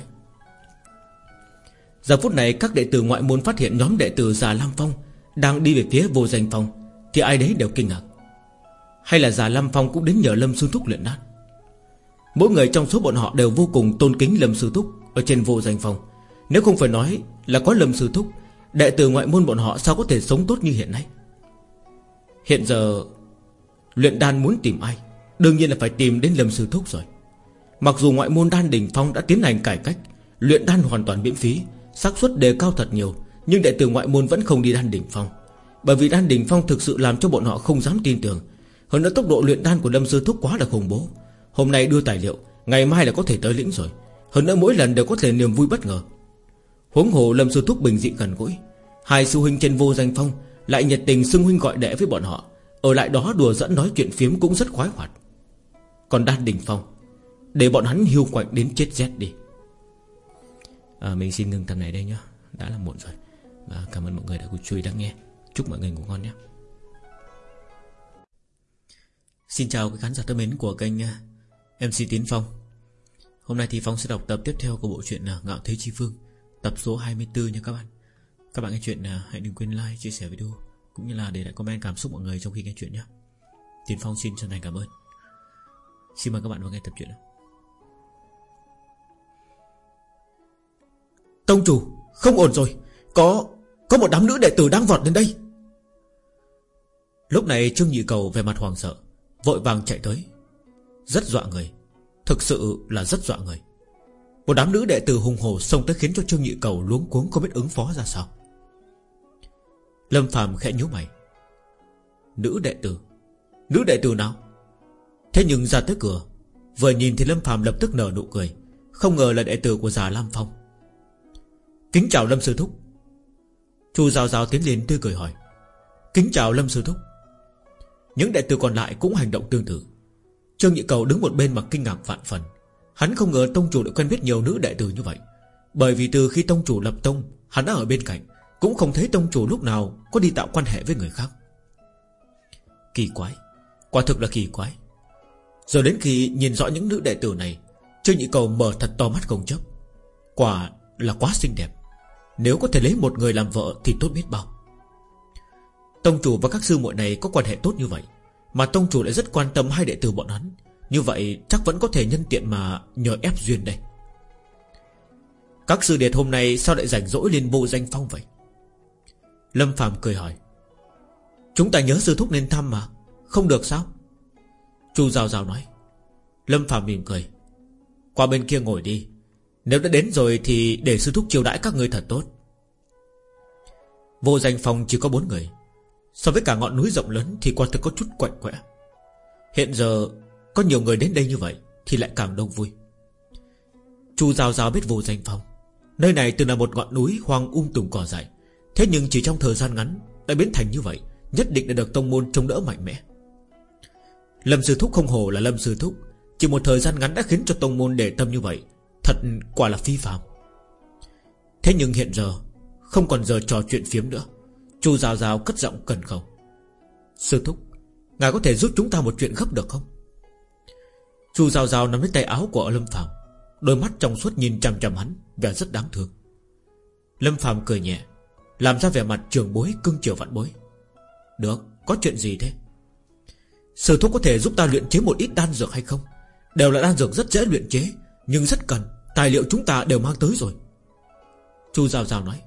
Giờ phút này các đệ tử ngoại môn phát hiện nhóm đệ tử Già Lam Phong Đang đi về phía vô danh phong Thì ai đấy đều kinh ngạc. Hay là Già Lam Phong cũng đến nhờ Lâm Sư Thúc luyện đát. Mỗi người trong số bọn họ đều vô cùng tôn kính Lâm Sư Thúc. Ở trên vô danh phòng Nếu không phải nói là có Lâm Sư Thúc, Đệ tử ngoại môn bọn họ sao có thể sống tốt như hiện nay? Hiện giờ, Luyện đan muốn tìm ai? Đương nhiên là phải tìm đến Lâm Sư Thúc rồi. Mặc dù ngoại môn đan đỉnh phong đã tiến hành cải cách, Luyện đan hoàn toàn miễn phí, xác suất đề cao thật nhiều, Nhưng đệ tử ngoại môn vẫn không đi đan đỉnh phong. Bởi vì đan đỉnh phong thực sự làm cho bọn họ không dám tin tưởng. Hơn nữa tốc độ luyện đan của Lâm Sư Thúc quá là khủng bố. Hôm nay đưa tài liệu, Ngày mai là có thể tới lĩnh rồi. Hơn nữa mỗi lần đều có thể niềm vui bất ngờ. Huống hồ Lâm Sư Thúc bình dị gần gũi Hai sư huynh trên vô danh phong Lại nhiệt tình xưng huynh gọi đệ với bọn họ Ở lại đó đùa dẫn nói chuyện phiếm cũng rất khoái hoạt. Còn đan đình phong Để bọn hắn hiu quạnh đến chết rét đi. À, Mình xin ngừng tập này đây nhá Đã là muộn rồi. Và cảm ơn mọi người đã chú ý đã nghe. Chúc mọi người ngủ ngon nhé. Xin chào các khán giả thân mến của kênh à, MC Tiến Phong. Hôm nay thì Phong sẽ đọc tập tiếp theo của bộ truyện à, Ngạo Thế Chi Phương Tập số 24 nha các bạn. Các bạn nghe chuyện à, hãy đừng quên like, chia sẻ video Cũng như là để lại comment cảm xúc mọi người trong khi nghe chuyện nhé. Tiến Phong xin chân thành cảm ơn. Xin mời các bạn vào nghe tập truyện Tông chủ Không ổn rồi. Có Có một đám nữ đệ tử đang vọt đến đây. Lúc này Trương Nhị Cầu về mặt hoàng sợ Vội vàng chạy tới. Rất dọa người. Thực sự là rất dọa người. Một đám nữ đệ tử hùng hồ xông tới khiến cho Trương Nhị Cầu luống cuống không biết ứng phó ra sao. Lâm Phạm khẽ nhíu mày. Nữ đệ tử? Nữ đệ tử nào? Thế nhưng ra tới cửa, Vừa nhìn thì Lâm Phạm lập tức nở nụ cười, Không ngờ là đệ tử của già Lam Phong. Kính chào Lâm Sư Thúc. Chu Giao Giao tiến lên tươi cười hỏi. Kính chào Lâm Sư Thúc. Những đệ tử còn lại cũng hành động tương tự. Trương Nhị Cầu đứng một bên mà kinh ngạc vạn phần. Hắn không ngờ tông chủ đã quen biết nhiều nữ đệ tử như vậy. Bởi vì từ khi tông chủ lập tông, Hắn đã ở bên cạnh, Cũng không thấy tông chủ lúc nào có đi tạo quan hệ với người khác. Kỳ quái. Quả thực là kỳ quái. Rồi đến khi nhìn rõ những nữ đệ tử này, Trương Nhị Cầu mở thật to mắt không chấp Quả là quá xinh đẹp. Nếu có thể lấy một người làm vợ Thì tốt biết bao. Tông chủ và các sư muội này có quan hệ tốt như vậy. Mà tông chủ lại rất quan tâm hai đệ tử bọn hắn. Như vậy, chắc vẫn có thể nhân tiện mà Nhờ ép duyên đây. Các sư điệt hôm nay Sao lại rảnh rỗi lên vô danh phong vậy? Lâm Phạm cười hỏi. Chúng ta nhớ sư thúc nên thăm mà, Không được sao? Chu Giao Giao nói. Lâm Phạm mỉm cười. Qua bên kia ngồi đi. Nếu đã đến rồi thì để sư thúc chiêu đãi các người thật tốt. Vô danh phòng chỉ có bốn người. So với cả ngọn núi rộng lớn Thì quả thực có chút quạnh quẽ. Hiện giờ, có nhiều người đến đây như vậy Thì lại càng đông vui. Chu Giao Giao biết vô danh phòng Nơi này từng là một ngọn núi hoang um tùm cỏ dại. Thế nhưng chỉ trong thời gian ngắn, Đã biến thành như vậy, Nhất định đã được tông môn chống đỡ mạnh mẽ. Lâm Sư Thúc không hồ là Lâm Sư Thúc. Chỉ một thời gian ngắn đã khiến cho tông môn để tâm như vậy, Thật quả là phi phạm Thế nhưng hiện giờ, Không còn giờ trò chuyện phiếm nữa. Chu Giao Giao cất giọng cần khẩu. Sư Thúc, Ngài có thể giúp chúng ta một chuyện gấp được không? Chu Giao Giao nắm lấy tay áo của Lâm Phạm Đôi mắt trong suốt nhìn chằm chằm hắn, Vẻ rất đáng thương. Lâm Phạm cười nhẹ, Làm ra vẻ mặt trường bối, cưng chiều vạn bối. Được, có chuyện gì thế? Sư thúc có thể giúp ta luyện chế một ít đan dược hay không? Đều là đan dược rất dễ luyện chế, Nhưng rất cần, Tài liệu chúng ta đều mang tới rồi. Chu Giao Giao nói,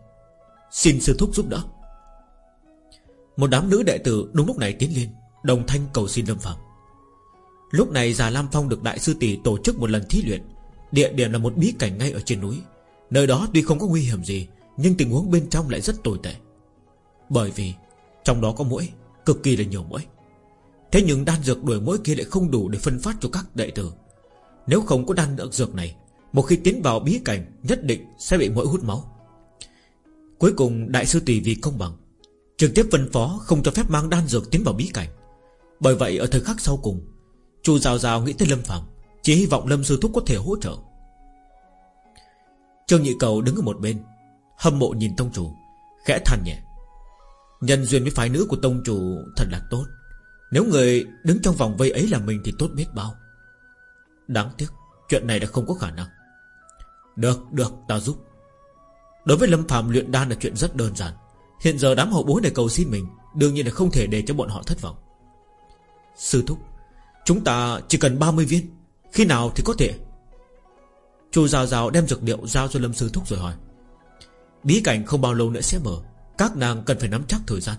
Xin sư thúc giúp đỡ. Một đám nữ đệ tử đúng lúc này tiến lên, Đồng thanh cầu xin Lâm Phạm Lúc này già Lam Phong được đại sư tỷ tổ chức một lần thí luyện. Địa điểm là một bí cảnh ngay ở trên núi. Nơi đó tuy không có nguy hiểm gì, Nhưng tình huống bên trong lại rất tồi tệ. Bởi vì Trong đó có mũi, Cực kỳ là nhiều mũi. Thế nhưng đan dược đuổi mũi kia lại không đủ để phân phát cho các đệ tử. Nếu không có đan dược này, Một khi tiến vào bí cảnh, Nhất định sẽ bị mũi hút máu. Cuối cùng, đại sư tỷ vì công bằng Trực tiếp phân phó không cho phép mang đan dược tiến vào bí cảnh. Bởi vậy, ở thời khắc sau cùng, Chu Giao Giao nghĩ tới Lâm Phạm Chỉ hy vọng Lâm Sư Thúc có thể hỗ trợ. Trương Nhị Cầu đứng ở một bên, Hâm mộ nhìn Tông Chủ, Khẽ than nhẹ. Nhân duyên với phái nữ của Tông Chủ thật là tốt. Nếu người đứng trong vòng vây ấy là mình Thì tốt biết bao. Đáng tiếc, chuyện này đã không có khả năng. Được được, ta giúp. Đối với Lâm Phạm luyện đan là chuyện rất đơn giản. Hiện giờ đám hậu bối này cầu xin mình, Đương nhiên là không thể để cho bọn họ thất vọng. Sư Thúc, Chúng ta chỉ cần 30 viên, Khi nào thì có thể? Chu Giao Giao đem dược liệu giao cho Lâm Sư Thúc rồi hỏi. Bí cảnh không bao lâu nữa sẽ mở, Các nàng cần phải nắm chắc thời gian.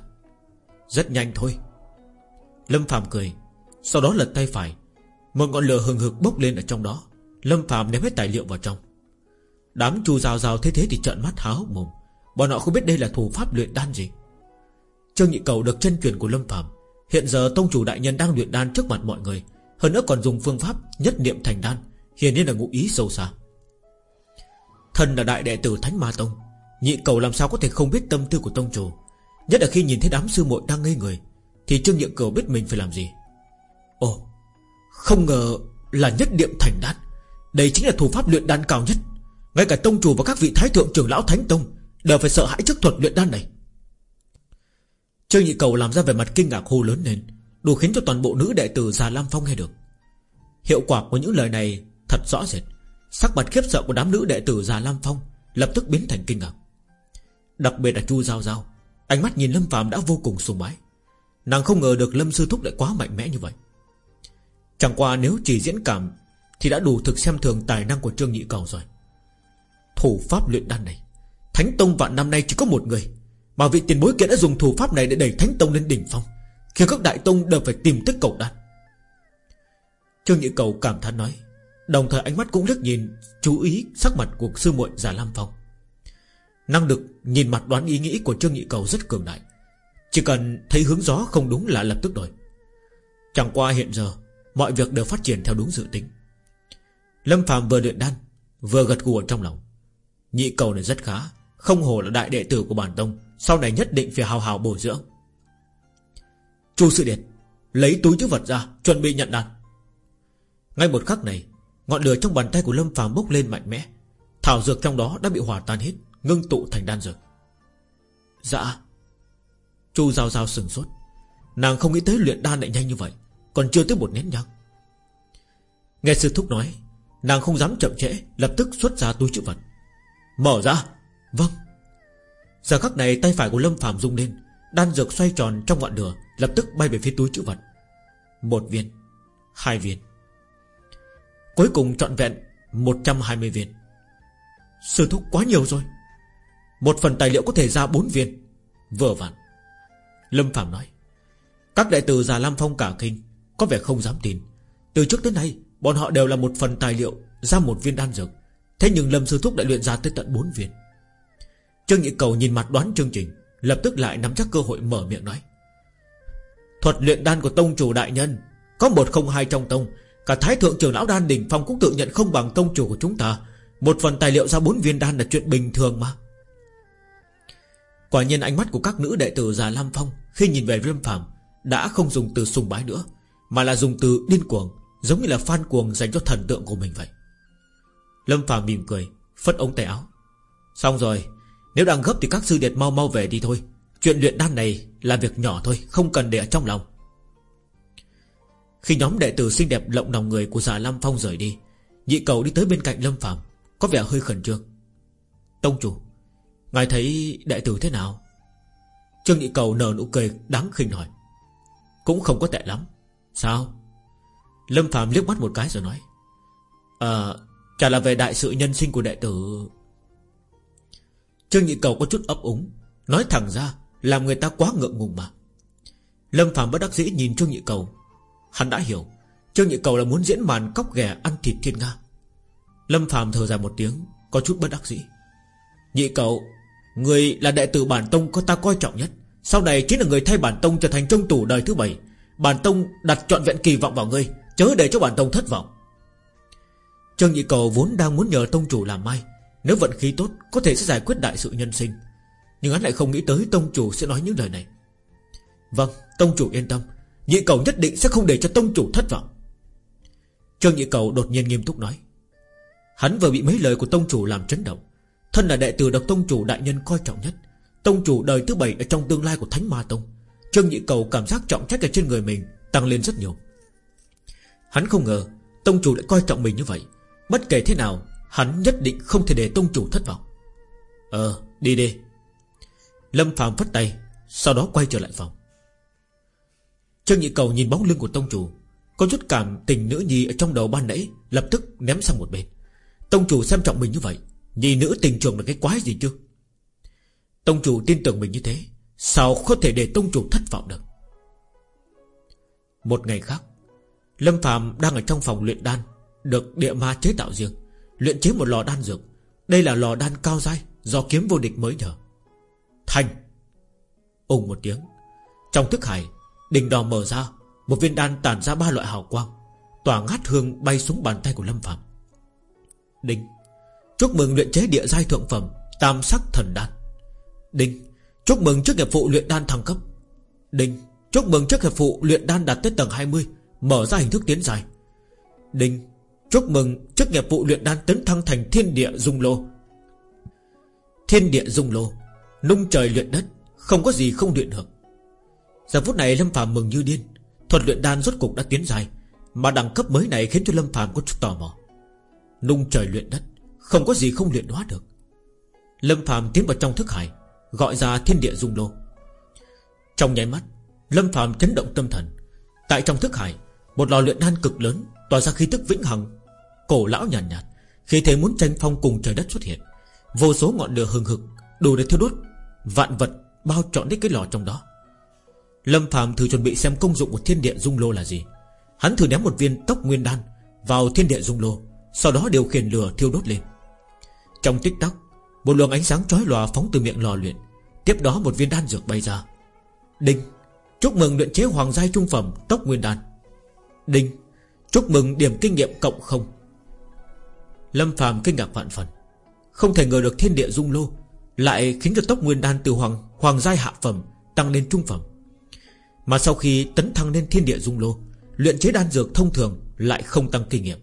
Rất nhanh thôi. Lâm Phạm cười, Sau đó lật tay phải, Một ngọn lửa hừng hực bốc lên ở trong đó. Lâm Phạm ném hết tài liệu vào trong. Đám Chu Giao Giao thế thế thì trợn mắt há hốc mồm. Bọn họ không biết đây là thủ pháp luyện đan gì. Trương Nhị Cầu được chân truyền của Lâm Phạm Hiện giờ tông chủ đại nhân đang luyện đan trước mặt mọi người, Hơn nữa còn dùng phương pháp nhất niệm thành đan, Hiển nhiên là ngụ ý sâu xa. Thần là đại đệ tử Thánh Ma Tông, Nhị cầu làm sao có thể không biết tâm tư của tông chủ? Nhất là khi nhìn thấy đám sư muội đang ngây người, Thì Trương Nhị Cầu biết mình phải làm gì? Ồ, Không ngờ là nhất niệm thành đan. Đây chính là thủ pháp luyện đan cao nhất. Ngay cả tông chủ và các vị thái thượng trưởng lão Thánh Tông Đều phải sợ hãi trước thuật luyện đan này. Trương Nhị Cầu làm ra vẻ mặt kinh ngạc hô lớn lên, Đủ khiến cho toàn bộ nữ đệ tử Già Lam Phong nghe được. Hiệu quả của những lời này Thật rõ rệt. Sắc mặt khiếp sợ của đám nữ đệ tử Già Lam Phong Lập tức biến thành kinh ngạc. Đặc biệt là Chu Giao Giao, Ánh mắt nhìn Lâm Phạm đã vô cùng sùng bái. Nàng không ngờ được Lâm Sư Thúc lại quá mạnh mẽ như vậy. Chẳng qua nếu chỉ diễn cảm Thì đã đủ thực xem thường tài năng của Trương Nhị Cầu rồi. Thủ pháp luyện đan này Thánh Tông vạn năm nay chỉ có một người. Mà vị tiền bối kia đã dùng thủ pháp này Để đẩy Thánh Tông lên đỉnh phong. Khiến các đại tông đều phải tìm tới cầu đan. Trương Nhị Cầu cảm thán nói, Đồng thời ánh mắt cũng liếc nhìn, Chú ý sắc mặt của sư muội Già Lam Phong. Năng lực nhìn mặt đoán ý nghĩ của Trương Nhị Cầu rất cường đại. Chỉ cần thấy hướng gió không đúng là lập tức đổi. Chẳng qua hiện giờ, Mọi việc đều phát triển theo đúng dự tính. Lâm Phạm vừa luyện đan, Vừa gật gù ở trong lòng. Nhị cầu này rất khá không hồ là đại đệ tử của bản tông, Sau này nhất định phải hào hào bồi dưỡng. Chu Sư điệt, Lấy túi chữ vật ra, Chuẩn bị nhận đan Ngay một khắc này, Ngọn lửa trong bàn tay của Lâm Phàm bốc lên mạnh mẽ. Thảo dược trong đó đã bị hòa tan hết, Ngưng tụ thành đan dược. Dạ. Chu Giao Giao sừng sốt. Nàng không nghĩ tới luyện đan lại nhanh như vậy, Còn chưa tới một nén nhang. Nghe sư thúc nói, Nàng không dám chậm trễ, Lập tức xuất ra túi chữ vật. Mở ra. Vâng. Giờ khắc này tay phải của Lâm Phạm rung lên, Đan dược xoay tròn trong ngọn lửa, Lập tức bay về phía túi chữ vật. Một viên, Hai viên. Cuối cùng trọn vẹn 120 viên. Sư thúc quá nhiều rồi. Một phần tài liệu có thể ra 4 viên. Vừa vặn. Lâm Phạm nói, Các đại tử già Lam Phong cả kinh, Có vẻ không dám tin. Từ trước tới nay, Bọn họ đều là một phần tài liệu, Ra một viên đan dược. Thế nhưng Lâm Sư Thúc đã luyện ra tới tận 4 viên. Trương Nhị Cầu nhìn mặt đoán chương trình, Lập tức lại nắm chắc cơ hội mở miệng nói. Thuật luyện đan của tông chủ đại nhân, Có một không hai trong tông, Cả thái thượng trưởng lão đan đỉnh phong cũng tự nhận không bằng tông chủ của chúng ta. Một phần tài liệu ra bốn viên đan là chuyện bình thường mà. Quả nhiên ánh mắt của các nữ đệ tử già Lam Phong Khi nhìn về Viêm Phạm Đã không dùng từ sùng bái nữa, Mà là dùng từ điên cuồng, Giống như là fan cuồng dành cho thần tượng của mình vậy. Lâm Phạm mỉm cười, Phất ống tay áo. Xong rồi nếu đang gấp thì các sư điệt mau mau về đi thôi. Chuyện luyện đan này là việc nhỏ thôi, Không cần để ở trong lòng. Khi nhóm đệ tử xinh đẹp lộng lòng người Của già Lam Phong rời đi, Nhị cầu đi tới bên cạnh Lâm Phạm Có vẻ hơi khẩn trương. Tông chủ, Ngài thấy đệ tử thế nào? Trương Nhị cầu nở nụ cười đáng khinh hỏi. Cũng không có tệ lắm. Sao? Lâm Phạm liếc mắt một cái rồi nói. Ờ Chả là về đại sự nhân sinh của đệ tử Trương Nhị Cầu có chút ấp úng, Nói thẳng ra Làm người ta quá ngượng ngùng mà. Lâm Phạm bất đắc dĩ nhìn Trương Nhị Cầu. Hắn đã hiểu, Trương Nhị Cầu là muốn diễn màn cóc ghẻ ăn thịt thiên nga. Lâm Phạm thở dài một tiếng, Có chút bất đắc dĩ. Nhị Cầu, Người là đệ tử bản tông có ta coi trọng nhất. Sau này chính là người thay bản tông trở thành trung tủ đời thứ bảy. Bản tông đặt trọn vẹn kỳ vọng vào ngươi, Chớ để cho bản tông thất vọng. Trương Nhị Cầu vốn đang muốn nhờ tông chủ làm mai nếu vận khí tốt, Có thể sẽ giải quyết đại sự nhân sinh. Nhưng hắn lại không nghĩ tới tông chủ sẽ nói những lời này. Vâng Tông chủ yên tâm. Nhị Cầu nhất định sẽ không để cho tông chủ thất vọng. Trương Nhị Cầu đột nhiên nghiêm túc nói. Hắn vừa bị mấy lời của tông chủ làm chấn động. Thân là đệ tử được tông chủ đại nhân coi trọng nhất. Tông chủ đời thứ bảy ở trong tương lai của Thánh Ma Tông. Trương Nhị Cầu cảm giác trọng trách ở trên người mình Tăng lên rất nhiều. Hắn không ngờ Tông chủ lại coi trọng mình như vậy. Bất kể thế nào Hắn nhất định không thể để tông chủ thất vọng. Ờ đi đi. Lâm Phạm phất tay, Sau đó quay trở lại phòng. Trương Nhị Cầu nhìn bóng lưng của tông chủ, Có chút cảm tình nữ nhi ở trong đầu ban nãy Lập tức ném sang một bên. Tông chủ xem trọng mình như vậy, Nhi nữ tình trường là cái quái gì chứ? Tông chủ tin tưởng mình như thế, Sao có thể để tông chủ thất vọng được? Một ngày khác, Lâm Phạm đang ở trong phòng luyện đan, Được địa ma chế tạo riêng. Luyện chế một lò đan dược. Đây là lò đan cao dai, Do kiếm vô địch mới nhờ. Thành! Ùng một tiếng. Trong thức hải Đỉnh đò mở ra, Một viên đan tản ra ba loại hào quang. Tỏa ngát hương bay xuống bàn tay của Lâm Phạm Đinh! Chúc mừng luyện chế địa giai thượng phẩm, Tam sắc thần đan. Đinh! Chúc mừng trước nghiệp phụ luyện đan thăng cấp. Đinh! Chúc mừng trước nghiệp phụ luyện đan đạt tới tầng 20 Mở ra hình thức tiến dài Đinh! Chúc mừng chức nghiệp vụ luyện đan tấn thăng thành thiên địa dung lô. Thiên địa dung lô, Nung trời luyện đất, Không có gì không luyện được. Giờ phút này Lâm Phạm mừng như điên. Thuật luyện đan rốt cục đã tiến dài, Mà đẳng cấp mới này khiến cho Lâm Phạm có chút tò mò. Nung trời luyện đất, Không có gì không luyện hóa được. Lâm Phạm tiến vào trong thức hải, Gọi ra thiên địa dung lô. Trong nháy mắt, Lâm Phạm chấn động tâm thần. Tại trong thức hải, Một lò luyện đan cực lớn Tỏa ra khí tức vĩnh hằng Cổ lão nhàn nhạt, nhạt Khi thế muốn tranh phong cùng trời đất xuất hiện Vô số ngọn lửa hừng hực Đủ để thiêu đốt Vạn vật bao trọn đến cái lò trong đó. Lâm Phạm thử chuẩn bị xem công dụng của thiên địa dung lô là gì. Hắn thử ném một viên tốc nguyên đan Vào thiên địa dung lô Sau đó điều khiển lửa thiêu đốt lên. Trong tích tắc Một luồng ánh sáng chói lòa phóng từ miệng lò luyện Tiếp đó một viên đan dược bay ra. Đinh Chúc mừng luyện chế hoàng giai trung phẩm tốc nguyên đan. Đinh Chúc mừng điểm kinh nghiệm cộng không. Lâm phàm kinh ngạc vạn phần. Không thể ngờ được thiên địa dung lô Lại khiến cho tốc nguyên đan từ hoàng Hoàng giai hạ phẩm tăng lên trung phẩm. Mà sau khi tấn thăng lên thiên địa dung lô, Luyện chế đan dược thông thường Lại không tăng kinh nghiệm.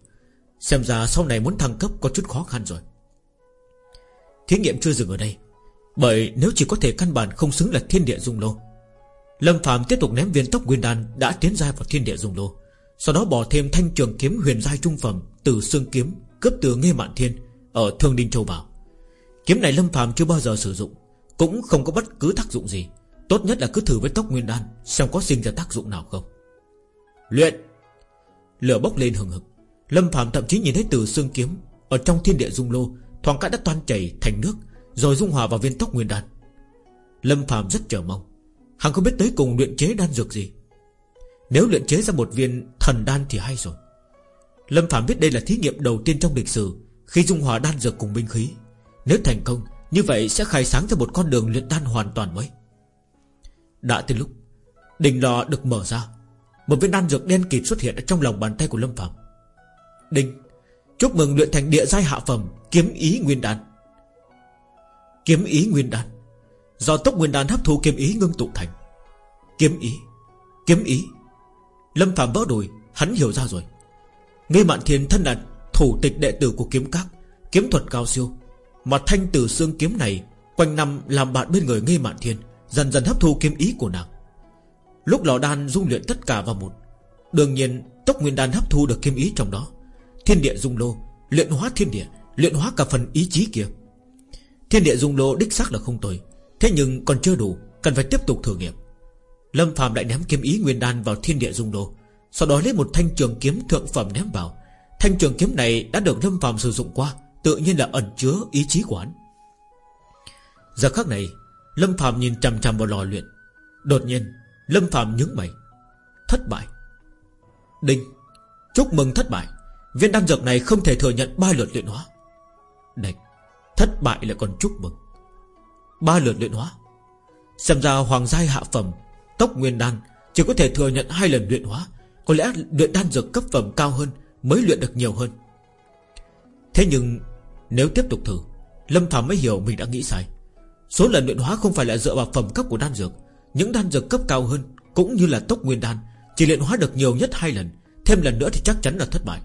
Xem ra sau này muốn thăng cấp có chút khó khăn rồi. Thí nghiệm chưa dừng ở đây, Bởi nếu chỉ có thể căn bản không xứng là thiên địa dung lô, Lâm Phạm tiếp tục ném viên tốc nguyên đan Đã tiến ra vào thiên địa dung lô, Sau đó bỏ thêm thanh trường kiếm huyền giai trung phẩm Từ xương kiếm cướp từ nghe Mạn Thiên Ở Thương Đinh Châu vào Kiếm này Lâm phàm chưa bao giờ sử dụng, Cũng không có bất cứ tác dụng gì. Tốt nhất là cứ thử với tóc nguyên đan, Xem có sinh ra tác dụng nào không. Luyện! Lửa bốc lên hừng hực. Lâm phàm thậm chí nhìn thấy từ xương kiếm Ở trong thiên địa dung lô, Thoáng cái đã toan chảy thành nước, Rồi dung hòa vào viên tóc nguyên đan. Lâm phàm rất chờ mong. Hắn không biết tới cùng luyện chế đan dược gì. Nếu luyện chế ra một viên thần đan thì hay rồi. Lâm Phạm biết đây là thí nghiệm đầu tiên trong lịch sử. Khi dung hòa đan dược cùng binh khí, Nếu thành công, Như vậy sẽ khai sáng ra một con đường luyện đan hoàn toàn mới. Đã tới lúc, Đình lò được mở ra. Một viên đan dược đen kịt xuất hiện ở trong lòng bàn tay của Lâm Phạm. Đinh Chúc mừng luyện thành địa giai hạ phẩm, Kiếm ý nguyên đan. Kiếm ý nguyên đan. Do tốc nguyên đan hấp thu kiếm ý ngưng tụ thành. Kiếm ý Kiếm ý. Lâm Phạm vỡ đùi, Hắn hiểu ra rồi. Nghe Mạn Thiên thân là thủ tịch đệ tử của kiếm các, Kiếm thuật cao siêu. Mà thanh tử xương kiếm này, Quanh năm làm bạn bên người Nghe Mạn Thiên, Dần dần hấp thu kiếm ý của nàng. Lúc lò đan dung luyện tất cả vào một, Đương nhiên tốc nguyên đan hấp thu được kiếm ý trong đó. Thiên địa dung lô, Luyện hóa thiên địa, Luyện hóa cả phần ý chí kia. Thiên địa dung lô đích xác là không tồi, Thế nhưng còn chưa đủ, Cần phải tiếp tục thử nghiệm. Lâm Phạm lại ném kiếm ý nguyên đan vào thiên địa dung lô sau đó lấy một thanh trường kiếm thượng phẩm ném vào. Thanh trường kiếm này đã được Lâm Phạm sử dụng qua, Tự nhiên là ẩn chứa ý chí của hắn. Giờ khắc này, Lâm Phạm nhìn chằm chằm vào lò luyện. Đột nhiên, Lâm Phạm nhướng mày. Thất bại. Đinh. Chúc mừng thất bại. Viên đan dược này không thể thừa nhận ba lượt luyện hóa. Đạch Thất bại lại còn chúc mừng. Ba lượt luyện hóa. Xem ra hoàng giai hạ phẩm, Tốc nguyên đan, Chỉ có thể thừa nhận hai lần luyện hóa có lẽ luyện đan dược cấp phẩm cao hơn, Mới luyện được nhiều hơn. Thế nhưng, nếu tiếp tục thử, Lâm Phạm mới hiểu mình đã nghĩ sai. Số lần luyện hóa không phải là dựa vào phẩm cấp của đan dược. Những đan dược cấp cao hơn, Cũng như là tốc nguyên đan, Chỉ luyện hóa được nhiều nhất hai lần, Thêm lần nữa thì chắc chắn là thất bại.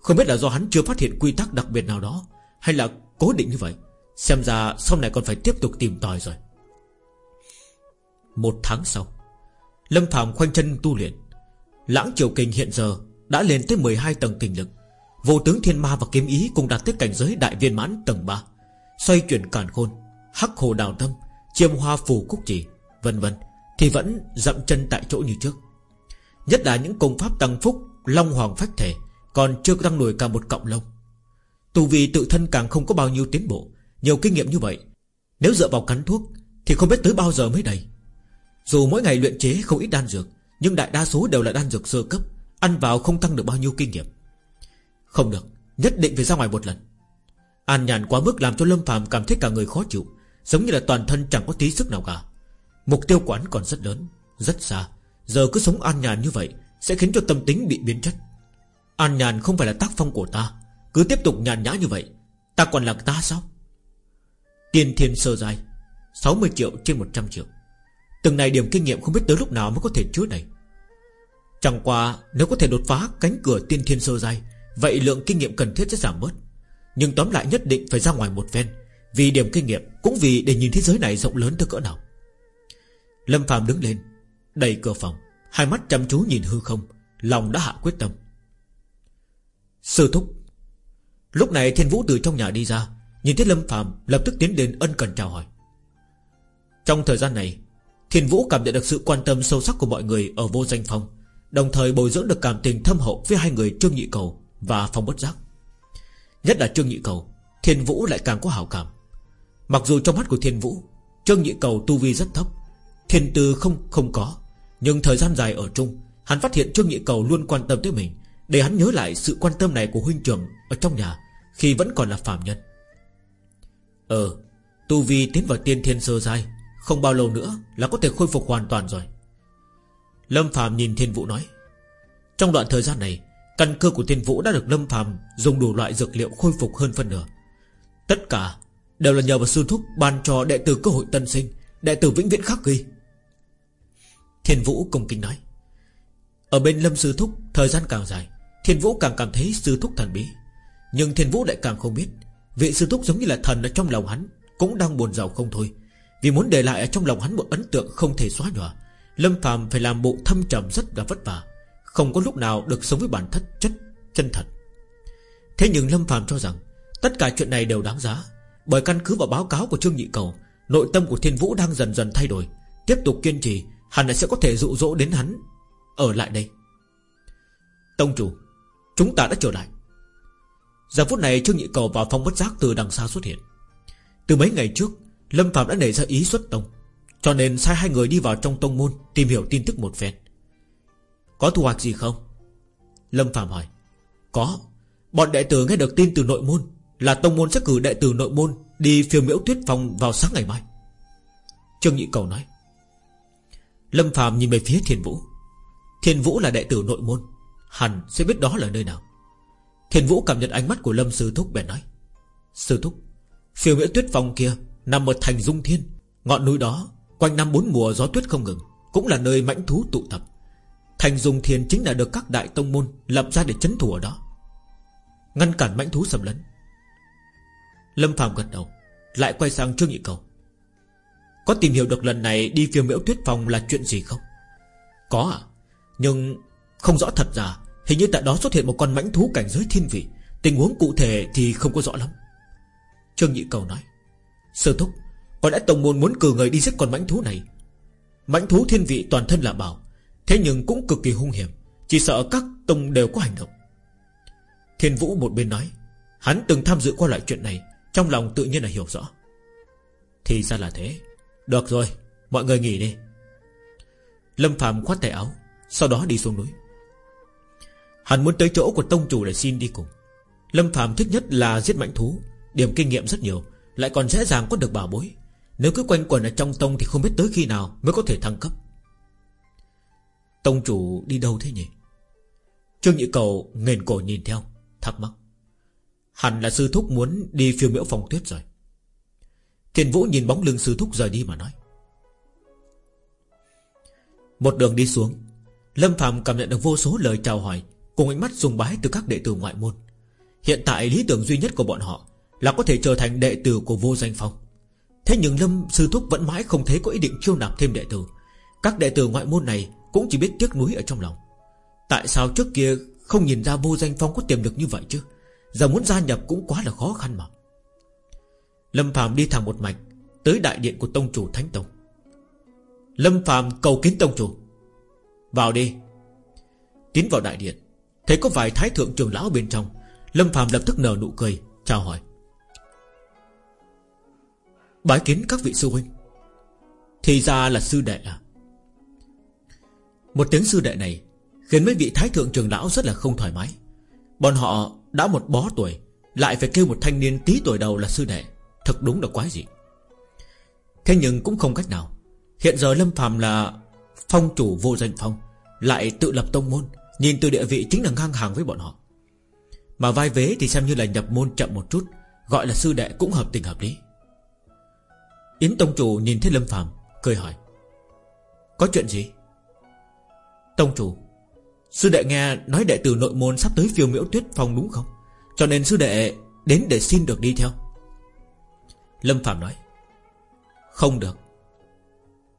Không biết là do hắn chưa phát hiện quy tắc đặc biệt nào đó, Hay là cố định như vậy, Xem ra sau này còn phải tiếp tục tìm tòi rồi. Một tháng sau, Lâm Phạm khoanh chân tu luyện. Lãng triều kinh hiện giờ Đã lên tới 12 tầng kinh lực. Vô tướng thiên ma và kiếm ý Cùng đạt tới cảnh giới đại viên mãn tầng 3 Xoay chuyển càn khôn, Hắc hồ đào tâm, Chiêm hoa phù cúc chỉ, Vân vân, Thì vẫn dậm chân tại chỗ như trước. Nhất là những công pháp tăng phúc, Long hoàng phách thể Còn chưa tăng nổi cả một cộng lông. Tù vì tự thân càng không có bao nhiêu tiến bộ, Nhiều kinh nghiệm như vậy, Nếu dựa vào cắn thuốc Thì không biết tới bao giờ mới đầy. Dù mỗi ngày luyện chế không ít đan dược nhưng đại đa số đều là đan dược sơ cấp, Ăn vào không tăng được bao nhiêu kinh nghiệm. Không được, Nhất định phải ra ngoài một lần. An nhàn quá mức làm cho Lâm phàm cảm thấy cả người khó chịu, Giống như là toàn thân chẳng có tí sức nào cả. Mục tiêu quán còn rất lớn, Rất xa. Giờ cứ sống an nhàn như vậy Sẽ khiến cho tâm tính bị biến chất. An nhàn không phải là tác phong của ta, Cứ tiếp tục nhàn nhã như vậy, Ta còn là ta sao? Tiên thiên sơ dài 60 triệu trên 100 triệu. Từng này điểm kinh nghiệm không biết tới lúc nào mới có thể chứa đầy. Chẳng qua, Nếu có thể đột phá cánh cửa tiên thiên sơ dài Vậy lượng kinh nghiệm cần thiết sẽ giảm bớt. Nhưng tóm lại nhất định phải ra ngoài một ven Vì điểm kinh nghiệm Cũng vì để nhìn thế giới này rộng lớn tới cỡ nào. Lâm Phạm đứng lên, Đẩy cửa phòng, Hai mắt chăm chú nhìn hư không, Lòng đã hạ quyết tâm. Sư thúc, Lúc này thiên vũ từ trong nhà đi ra, Nhìn thấy Lâm Phạm lập tức tiến đến ân cần chào hỏi. Trong thời gian này, Thiên vũ cảm nhận được sự quan tâm sâu sắc của mọi người Ở vô danh phòng Đồng thời bồi dưỡng được cảm tình thâm hậu Với hai người Trương Nhị Cầu và Phong Bất Giác. Nhất là Trương Nhị Cầu, Thiên vũ lại càng có hảo cảm. Mặc dù trong mắt của Thiên vũ, Trương Nhị Cầu tu vi rất thấp, Thiên tư không không có, Nhưng thời gian dài ở chung, Hắn phát hiện Trương Nhị Cầu luôn quan tâm tới mình, Để hắn nhớ lại sự quan tâm này của huynh trưởng Ở trong nhà Khi vẫn còn là phạm nhân. Ờ Tu Vi tiến vào tiên thiên sơ giai, Không bao lâu nữa là có thể khôi phục hoàn toàn rồi. Lâm Phạm nhìn Thiên Vũ nói, Trong đoạn thời gian này, Căn cơ của Thiên Vũ đã được Lâm Phạm Dùng đủ loại dược liệu khôi phục hơn phân nửa. Tất cả Đều là nhờ vào sư thúc ban cho đệ tử cơ hội tân sinh, Đệ tử vĩnh viễn khắc ghi Thiên Vũ công kính nói, Ở bên Lâm Sư Thúc, Thời gian càng dài, Thiên Vũ càng cảm thấy Sư Thúc thần bí. Nhưng Thiên Vũ lại càng không biết, Vị Sư Thúc giống như là thần ở trong lòng hắn Cũng đang buồn giàu không thôi. Vì muốn để lại ở trong lòng hắn một ấn tượng không thể xóa nhòa Lâm Phạm phải làm bộ thâm trầm rất là vất vả, Không có lúc nào được sống với bản thất chất, chân thật. Thế nhưng Lâm Phạm cho rằng, Tất cả chuyện này đều đáng giá, Bởi căn cứ vào báo cáo của Trương Nhị Cầu, Nội tâm của Thiên Vũ đang dần dần thay đổi, Tiếp tục kiên trì, Hẳn là sẽ có thể dụ dỗ đến hắn Ở lại đây. Tông chủ, Chúng ta đã trở lại. Giờ phút này Trương Nhị Cầu vào phong bất giác từ đằng xa xuất hiện. Từ mấy ngày trước, Lâm Phạm đã nảy ra ý xuất tông. Cho nên sai hai người đi vào trong tông môn Tìm hiểu tin tức một phen. Có thu hoạch gì không? Lâm Phạm hỏi. Có. Bọn đệ tử nghe được tin từ nội môn, Là tông môn sẽ cử đệ tử nội môn Đi phiêu miễu tuyết phòng vào sáng ngày mai. Trương Nhị Cầu nói. Lâm Phạm nhìn về phía Thiên Vũ. Thiên Vũ là đệ tử nội môn, Hẳn sẽ biết đó là nơi nào. Thiên Vũ cảm nhận ánh mắt của Lâm Sư Thúc bèn nói. Sư Thúc, Phiêu miễu tuyết phòng kia Nằm ở thành Dung Thiên, Ngọn núi đó Quanh năm bốn mùa gió tuyết không ngừng, Cũng là nơi mãnh thú tụ tập. Thành dùng Thiên chính là được các đại tông môn Lập ra để chấn thủ ở đó. Ngăn cản mãnh thú xâm lấn. Lâm Phạm gật đầu, Lại quay sang Trương Nhị Cầu. Có tìm hiểu được lần này đi phiêu miễu tuyết phòng là chuyện gì không? Có à Nhưng không rõ thật giả Hình như tại đó xuất hiện một con mãnh thú cảnh giới thiên vị, Tình huống cụ thể thì không có rõ lắm. Trương Nhị Cầu nói, Sơ thúc có lẽ Tông Môn muốn cử người đi giết con mãnh thú này. Mãnh thú thiên vị toàn thân là bảo, Thế nhưng cũng cực kỳ hung hiểm, Chỉ sợ các tông đều có hành động. Thiên Vũ một bên nói, Hắn từng tham dự qua loại chuyện này, Trong lòng tự nhiên là hiểu rõ. Thì ra là thế. Được rồi, Mọi người nghỉ đi. Lâm Phạm khoát tay áo, Sau đó đi xuống núi. Hắn muốn tới chỗ của tông chủ để xin đi cùng. Lâm Phạm thích nhất là giết mãnh thú, Điểm kinh nghiệm rất nhiều, Lại còn dễ dàng có được bảo bối. Nếu cứ quanh quẩn ở trong tông thì không biết tới khi nào Mới có thể thăng cấp. Tông chủ đi đâu thế nhỉ? Trương Nhị Cầu nghền cổ nhìn theo, Thắc mắc. Hẳn là sư thúc muốn đi phiêu miễu phòng tuyết rồi. Thiên Vũ nhìn bóng lưng sư thúc rời đi mà nói. Một đường đi xuống, Lâm Phạm cảm nhận được vô số lời chào hỏi Cùng ánh mắt dùng bái từ các đệ tử ngoại môn. Hiện tại lý tưởng duy nhất của bọn họ Là có thể trở thành đệ tử của vô danh phong. Thế nhưng Lâm Sư Thúc vẫn mãi không thấy có ý định chiêu nạp thêm đệ tử. Các đệ tử ngoại môn này Cũng chỉ biết tiếc núi ở trong lòng. Tại sao trước kia không nhìn ra vô danh phong có tiềm lực như vậy chứ? Giờ muốn gia nhập cũng quá là khó khăn mà. Lâm Phạm đi thẳng một mạch, Tới đại điện của tông chủ Thánh Tông. Lâm Phạm cầu kiến tông chủ. Vào đi. Tiến vào đại điện, Thấy có vài thái thượng trưởng lão bên trong. Lâm Phạm lập tức nở nụ cười, Chào hỏi. Bái kiến các vị sư huynh. Thì ra là sư đệ à. Một tiếng sư đệ này Khiến mấy vị thái thượng trường lão rất là không thoải mái. Bọn họ đã một bó tuổi, Lại phải kêu một thanh niên tí tuổi đầu là sư đệ. Thật đúng là quái gì Thế nhưng cũng không cách nào. Hiện giờ Lâm phàm là Phong chủ vô danh phong, Lại tự lập tông môn, Nhìn từ địa vị chính là ngang hàng với bọn họ. Mà vai vế thì xem như là nhập môn chậm một chút, Gọi là sư đệ cũng hợp tình hợp lý. Yến Tông Chủ nhìn thấy Lâm Phạm Cười hỏi. Có chuyện gì? Tông Chủ, Sư đệ nghe nói đệ tử nội môn sắp tới phiêu miễu tuyết phong đúng không? Cho nên sư đệ đến để xin được đi theo. Lâm Phạm nói. Không được.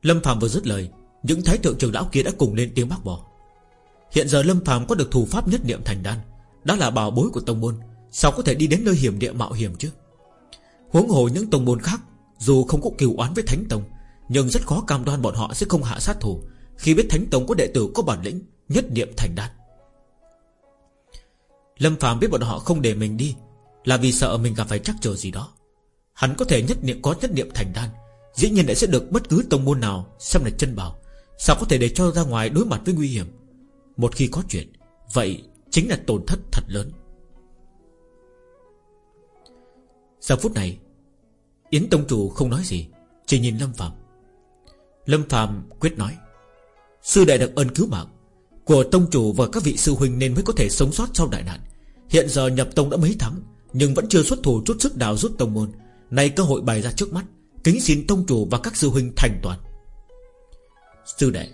Lâm Phạm vừa dứt lời, Những thái thượng trưởng lão kia đã cùng lên tiếng bác bỏ. Hiện giờ Lâm Phạm có được thủ pháp nhất niệm thành đan, Đó là bảo bối của tông môn, Sao có thể đi đến nơi hiểm địa mạo hiểm chứ? Huống hồ những tông môn khác dù không có kiều oán với Thánh Tông, Nhưng rất khó cam đoan bọn họ sẽ không hạ sát thủ. Khi biết Thánh Tông có đệ tử, có bản lĩnh, Nhất niệm thành đan Lâm Phạm biết bọn họ không để mình đi, Là vì sợ mình gặp phải chắc chờ gì đó. Hắn có thể nhất niệm, có nhất niệm thành đan, Dĩ nhiên lại sẽ được bất cứ tông môn nào Xem là chân bảo. Sao có thể để cho ra ngoài đối mặt với nguy hiểm? Một khi có chuyện, Vậy chính là tổn thất thật lớn. Giờ phút này Yến Tông Chủ không nói gì, Chỉ nhìn Lâm Phạm Lâm Phạm quyết nói, Sư đệ được ơn cứu mạng Của Tông Chủ và các vị sư huynh nên mới có thể sống sót sau đại nạn. Hiện giờ nhập Tông đã mấy tháng, Nhưng vẫn chưa xuất thủ chút sức đào rút Tông Môn. Nay cơ hội bày ra trước mắt, Kính xin Tông Chủ và các sư huynh thành toàn. Sư đệ,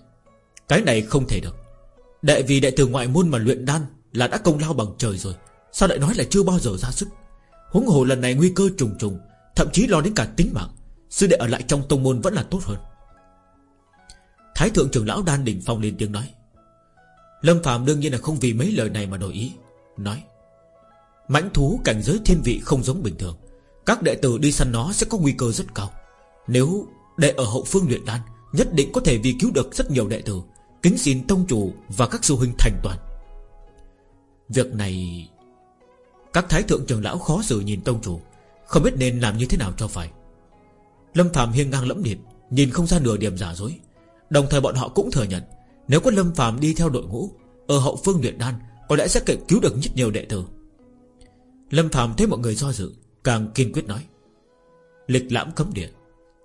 Cái này không thể được. Đệ vì đệ tử ngoại môn mà luyện đan Là đã công lao bằng trời rồi, Sao lại nói là chưa bao giờ ra sức? Huống hồ lần này nguy cơ trùng trùng Thậm chí lo đến cả tính mạng, Sư đệ ở lại trong tông môn vẫn là tốt hơn. Thái thượng trưởng lão đan đỉnh phong lên tiếng nói. Lâm Phạm đương nhiên là không vì mấy lời này mà đổi ý, Nói. Mãnh thú cảnh giới thiên vị không giống bình thường, Các đệ tử đi săn nó sẽ có nguy cơ rất cao. Nếu đệ ở hậu phương luyện đan, Nhất định có thể vì cứu được rất nhiều đệ tử, Kính xin tông chủ và các sư huynh thành toàn. Việc này, Các thái thượng trưởng lão khó xử nhìn tông chủ. Không biết nên làm như thế nào cho phải. Lâm Phạm hiên ngang lẫm liệt, Nhìn không ra nửa điểm giả dối. Đồng thời bọn họ cũng thừa nhận, Nếu có Lâm Phạm đi theo đội ngũ, Ở hậu phương luyện đan, Có lẽ sẽ cứu được rất nhiều đệ tử. Lâm Phạm thấy mọi người do dự, Càng kiên quyết nói. Lịch lãm cấm địa,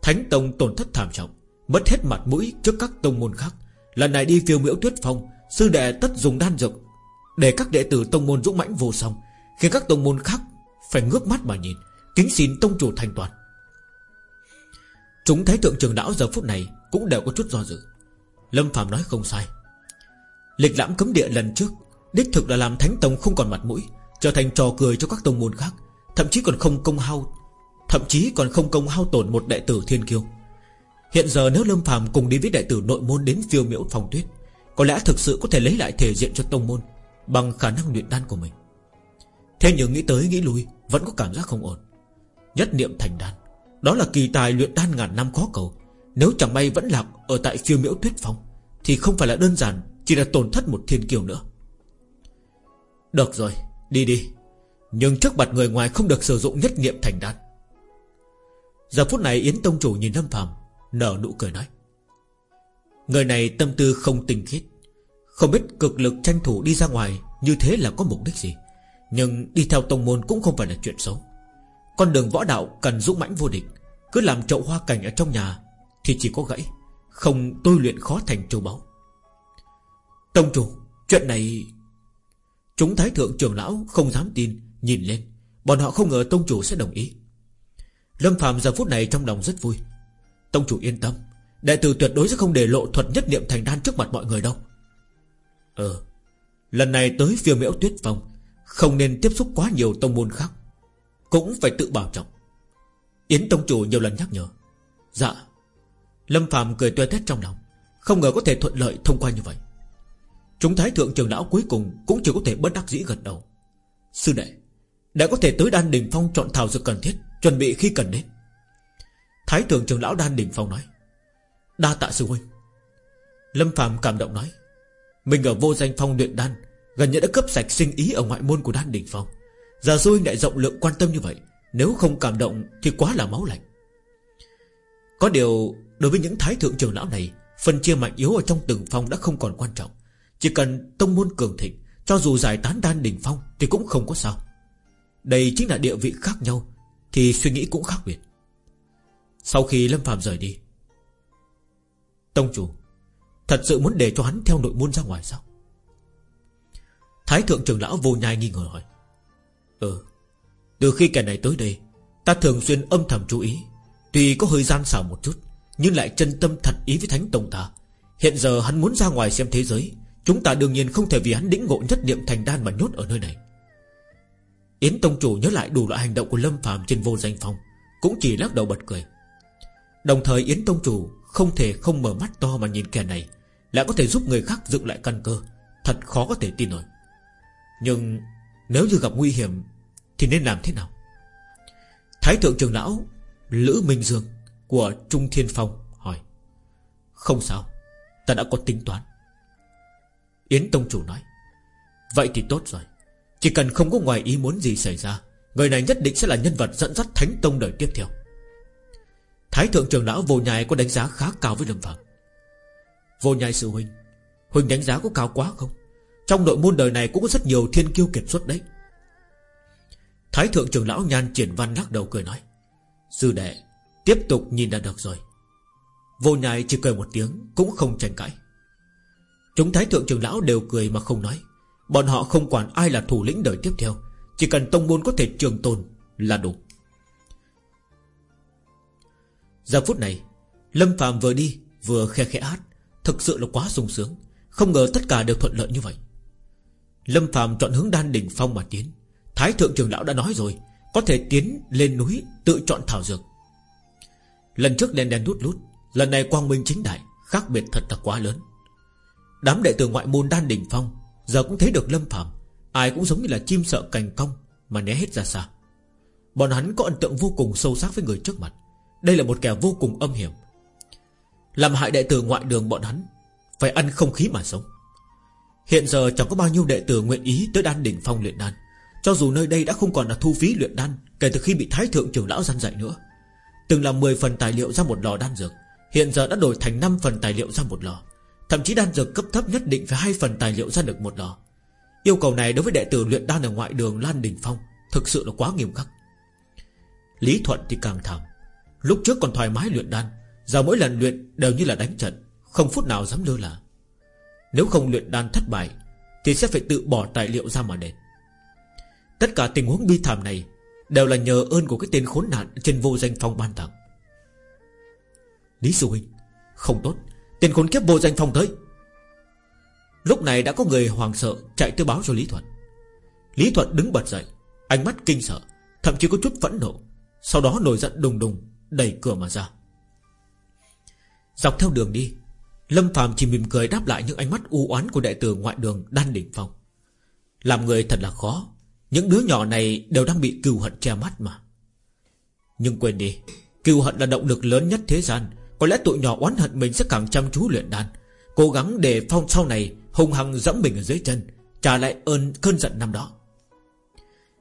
Thánh Tông tổn thất thảm trọng, Mất hết mặt mũi trước các tông môn khác. Lần này đi phiêu miễu tuyết phong, Sư đệ tất dùng đan dược. Để các đệ tử tông môn dũng mãnh vô song, Khiến các tông môn khác phải ngước mắt mà nhìn Kính xin tông chủ thành toàn. Chúng thấy thượng trường đảo giờ phút này Cũng đều có chút do dự. Lâm Phạm nói không sai. Lịch lãm cấm địa lần trước Đích thực là làm thánh tông không còn mặt mũi, Trở thành trò cười cho các tông môn khác, Thậm chí còn không công hao, Thậm chí còn không công hao tổn một đệ tử thiên kiêu. Hiện giờ nếu Lâm Phạm cùng đi với đệ tử nội môn đến phiêu miễu phòng tuyết, Có lẽ thực sự có thể lấy lại thể diện cho tông môn Bằng khả năng luyện đan của mình. Thế nhưng nghĩ tới nghĩ lui, Vẫn có cảm giác không ổn. Nhất niệm thành đan. Đó là kỳ tài luyện đan ngàn năm khó cầu. Nếu chẳng may vẫn lạc ở tại phiêu miễu tuyết phong, Thì không phải là đơn giản Chỉ là tổn thất một thiên kiều nữa. Được rồi, Đi đi. Nhưng trước mặt người ngoài không được sử dụng nhất niệm thành đan. Giờ phút này Yến Tông Chủ nhìn Lâm Phạm Nở nụ cười nói. Người này tâm tư không tinh khiết. Không biết cực lực tranh thủ đi ra ngoài Như thế là có mục đích gì. Nhưng đi theo tông môn cũng không phải là chuyện xấu. Con đường võ đạo cần dũng mãnh vô địch, Cứ làm chậu hoa cảnh ở trong nhà Thì chỉ có gãy, Không tôi luyện khó thành châu báu. Tông chủ, Chuyện này, Chúng thái thượng trưởng lão không dám tin, Nhìn lên. Bọn họ không ngờ tông chủ sẽ đồng ý. Lâm Phạm giờ phút này trong lòng rất vui. Tông chủ yên tâm, Đệ tử tuyệt đối sẽ không để lộ thuật nhất niệm thành đan trước mặt mọi người đâu. Ờ Lần này tới phiêu miễu tuyết phong, Không nên tiếp xúc quá nhiều tông môn khác. Cũng phải tự bảo trọng. Yến tông chủ nhiều lần nhắc nhở. Dạ. Lâm Phạm cười tuê tét trong lòng. Không ngờ có thể thuận lợi thông qua như vậy. Chúng thái thượng trường lão cuối cùng Cũng chỉ có thể bất đắc dĩ gật đầu. Sư đệ, Đã có thể tới đan đình phong chọn thảo dược cần thiết, Chuẩn bị khi cần đến. Thái thượng trường lão đan đỉnh phong nói. Đa tạ sư huynh. Lâm Phạm cảm động nói. Mình ở vô danh phong luyện đan, Gần như đã cấp sạch sinh ý ở ngoại môn của đan đỉnh phong. Giờ sư huynh đại rộng lượng quan tâm như vậy, Nếu không cảm động thì quá là máu lạnh. Có điều, Đối với những thái thượng trưởng lão này, Phần chia mạnh yếu ở trong từng phong đã không còn quan trọng. Chỉ cần tông môn cường thịnh, Cho dù giải tán đan đỉnh phong Thì cũng không có sao. Đây chính là địa vị khác nhau, Thì suy nghĩ cũng khác biệt. Sau khi Lâm Phạm rời đi, Tông chủ, Thật sự muốn để cho hắn theo nội môn ra ngoài sao? Thái thượng trưởng lão vô nhai nghi ngờ hỏi. Ừ Từ khi kẻ này tới đây, Ta thường xuyên âm thầm chú ý. Tuy có hơi gian xảo một chút, Nhưng lại chân tâm thật ý với Thánh Tông ta. Hiện giờ hắn muốn ra ngoài xem thế giới, Chúng ta đương nhiên không thể vì hắn đĩnh ngộ nhất niệm thành đan mà nhốt ở nơi này. Yến Tông Chủ nhớ lại đủ loại hành động của Lâm phàm trên vô danh phong, Cũng chỉ lắc đầu bật cười. Đồng thời Yến Tông Chủ Không thể không mở mắt to mà nhìn kẻ này, Lại có thể giúp người khác dựng lại căn cơ, Thật khó có thể tin nổi. Nhưng nếu như gặp nguy hiểm, Thì nên làm thế nào? Thái thượng trường lão Lữ Minh Dương Của Trung Thiên Phong hỏi. Không sao, Ta đã có tính toán. Yến Tông Chủ nói. Vậy thì tốt rồi. Chỉ cần không có ngoài ý muốn gì xảy ra, Người này nhất định sẽ là nhân vật dẫn dắt Thánh Tông đời tiếp theo. Thái thượng trưởng lão vô nhai có đánh giá khá cao với Lâm Phạm Vô nhai sư huynh Huynh đánh giá có cao quá không? Trong nội môn đời này cũng có rất nhiều thiên kiêu kiệt xuất đấy. Thái thượng trưởng lão nhan triển văn lắc đầu cười nói, Sư đệ, Tiếp tục nhìn là được rồi. Vô nhai chỉ cười một tiếng, Cũng không tranh cãi. Chúng thái thượng trưởng lão đều cười mà không nói. Bọn họ không quản ai là thủ lĩnh đời tiếp theo, Chỉ cần tông môn có thể trường tồn Là đủ. Giờ phút này, Lâm phàm vừa đi, vừa khe khẽ hát, Thực sự là quá sung sướng. Không ngờ tất cả đều thuận lợi như vậy. Lâm Phạm chọn hướng đan đỉnh phong mà tiến. Thái thượng trưởng lão đã nói rồi Có thể tiến lên núi tự chọn thảo dược. Lần trước đen đen đút lút Lần này quang minh chính đại Khác biệt thật là quá lớn. Đám đệ tử ngoại môn đan đỉnh phong Giờ cũng thấy được lâm Phạm, Ai cũng giống như là chim sợ cành cong Mà né hết ra xa. Bọn hắn có ấn tượng vô cùng sâu sắc với người trước mặt. Đây là một kẻ vô cùng âm hiểm. Làm hại đệ tử ngoại đường bọn hắn Phải ăn không khí mà sống. Hiện giờ chẳng có bao nhiêu đệ tử nguyện ý Tới đan đỉnh phong luyện đan. Cho dù nơi đây đã không còn là thu phí luyện đan, Kể từ khi bị thái thượng trưởng lão gian dạy nữa, Từng là 10 phần tài liệu ra một lò đan dược. Hiện giờ đã đổi thành 5 phần tài liệu ra một lò. Thậm chí đan dược cấp thấp nhất định phải hai phần tài liệu ra được một lò. Yêu cầu này đối với đệ tử luyện đan ở ngoại đường Lan Đình Phong Thực sự là quá nghiêm khắc. Lý Thuận thì càng thảm. Lúc trước còn thoải mái luyện đan, Giờ mỗi lần luyện đều như là đánh trận, Không phút nào dám lơ là. Nếu không luyện đan thất bại, Thì sẽ phải tự bỏ tài liệu ra mà đền. Tất cả tình huống bi thảm này Đều là nhờ ơn của cái tên khốn nạn Trên vô danh phong ban tặng. Lý Sư Huynh, Không tốt. Tên khốn kiếp vô danh phong tới. Lúc này đã có người hoàng sợ Chạy tới báo cho Lý Thuận Lý Thuận đứng bật dậy, Ánh mắt kinh sợ, Thậm chí có chút phẫn nộ. Sau đó nổi giận đùng đùng, Đẩy cửa mà ra. Dọc theo đường đi Lâm Phạm chỉ mỉm cười đáp lại những ánh mắt u oán của đệ tử ngoại đường Đan Đỉnh Phong. Làm người thật là khó. Những đứa nhỏ này đều đang bị cừu hận che mắt mà. Nhưng quên đi, Cừu hận là động lực lớn nhất thế gian. Có lẽ tụi nhỏ oán hận mình sẽ càng chăm chú luyện đan. Cố gắng để phong sau này Hùng hăng dẫm mình ở dưới chân, Trả lại ơn cơn giận năm đó.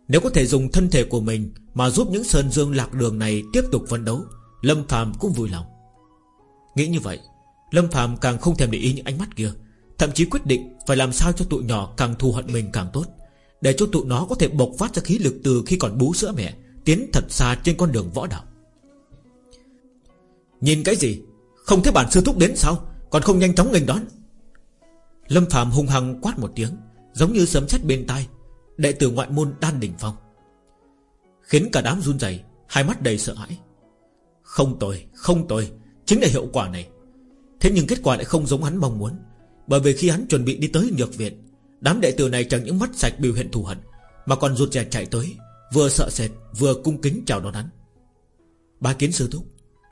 Nếu có thể dùng thân thể của mình Mà giúp những sơn dương lạc đường này Tiếp tục phấn đấu, Lâm Phàm cũng vui lòng. Nghĩ như vậy Lâm Phạm càng không thèm để ý những ánh mắt kia Thậm chí quyết định phải làm sao cho tụi nhỏ Càng thù hận mình càng tốt Để cho tụi nó có thể bộc phát ra khí lực từ khi còn bú sữa mẹ Tiến thật xa trên con đường võ đạo. Nhìn cái gì? Không thấy bản sư thúc đến sao? Còn không nhanh chóng nghênh đón. Lâm Phạm hung hăng quát một tiếng Giống như sấm sét bên tai Đệ tử ngoại môn đan đỉnh phong. Khiến cả đám run rẩy Hai mắt đầy sợ hãi. Không tồi, không tồi Chính là hiệu quả này. Thế nhưng kết quả lại không giống hắn mong muốn. Bởi vì khi hắn chuẩn bị đi tới nhược viện Đám đệ tử này chẳng những mắt sạch biểu hiện thù hận Mà còn rụt rè chạy tới Vừa sợ sệt vừa cung kính chào đón hắn. Bái kiến sư thúc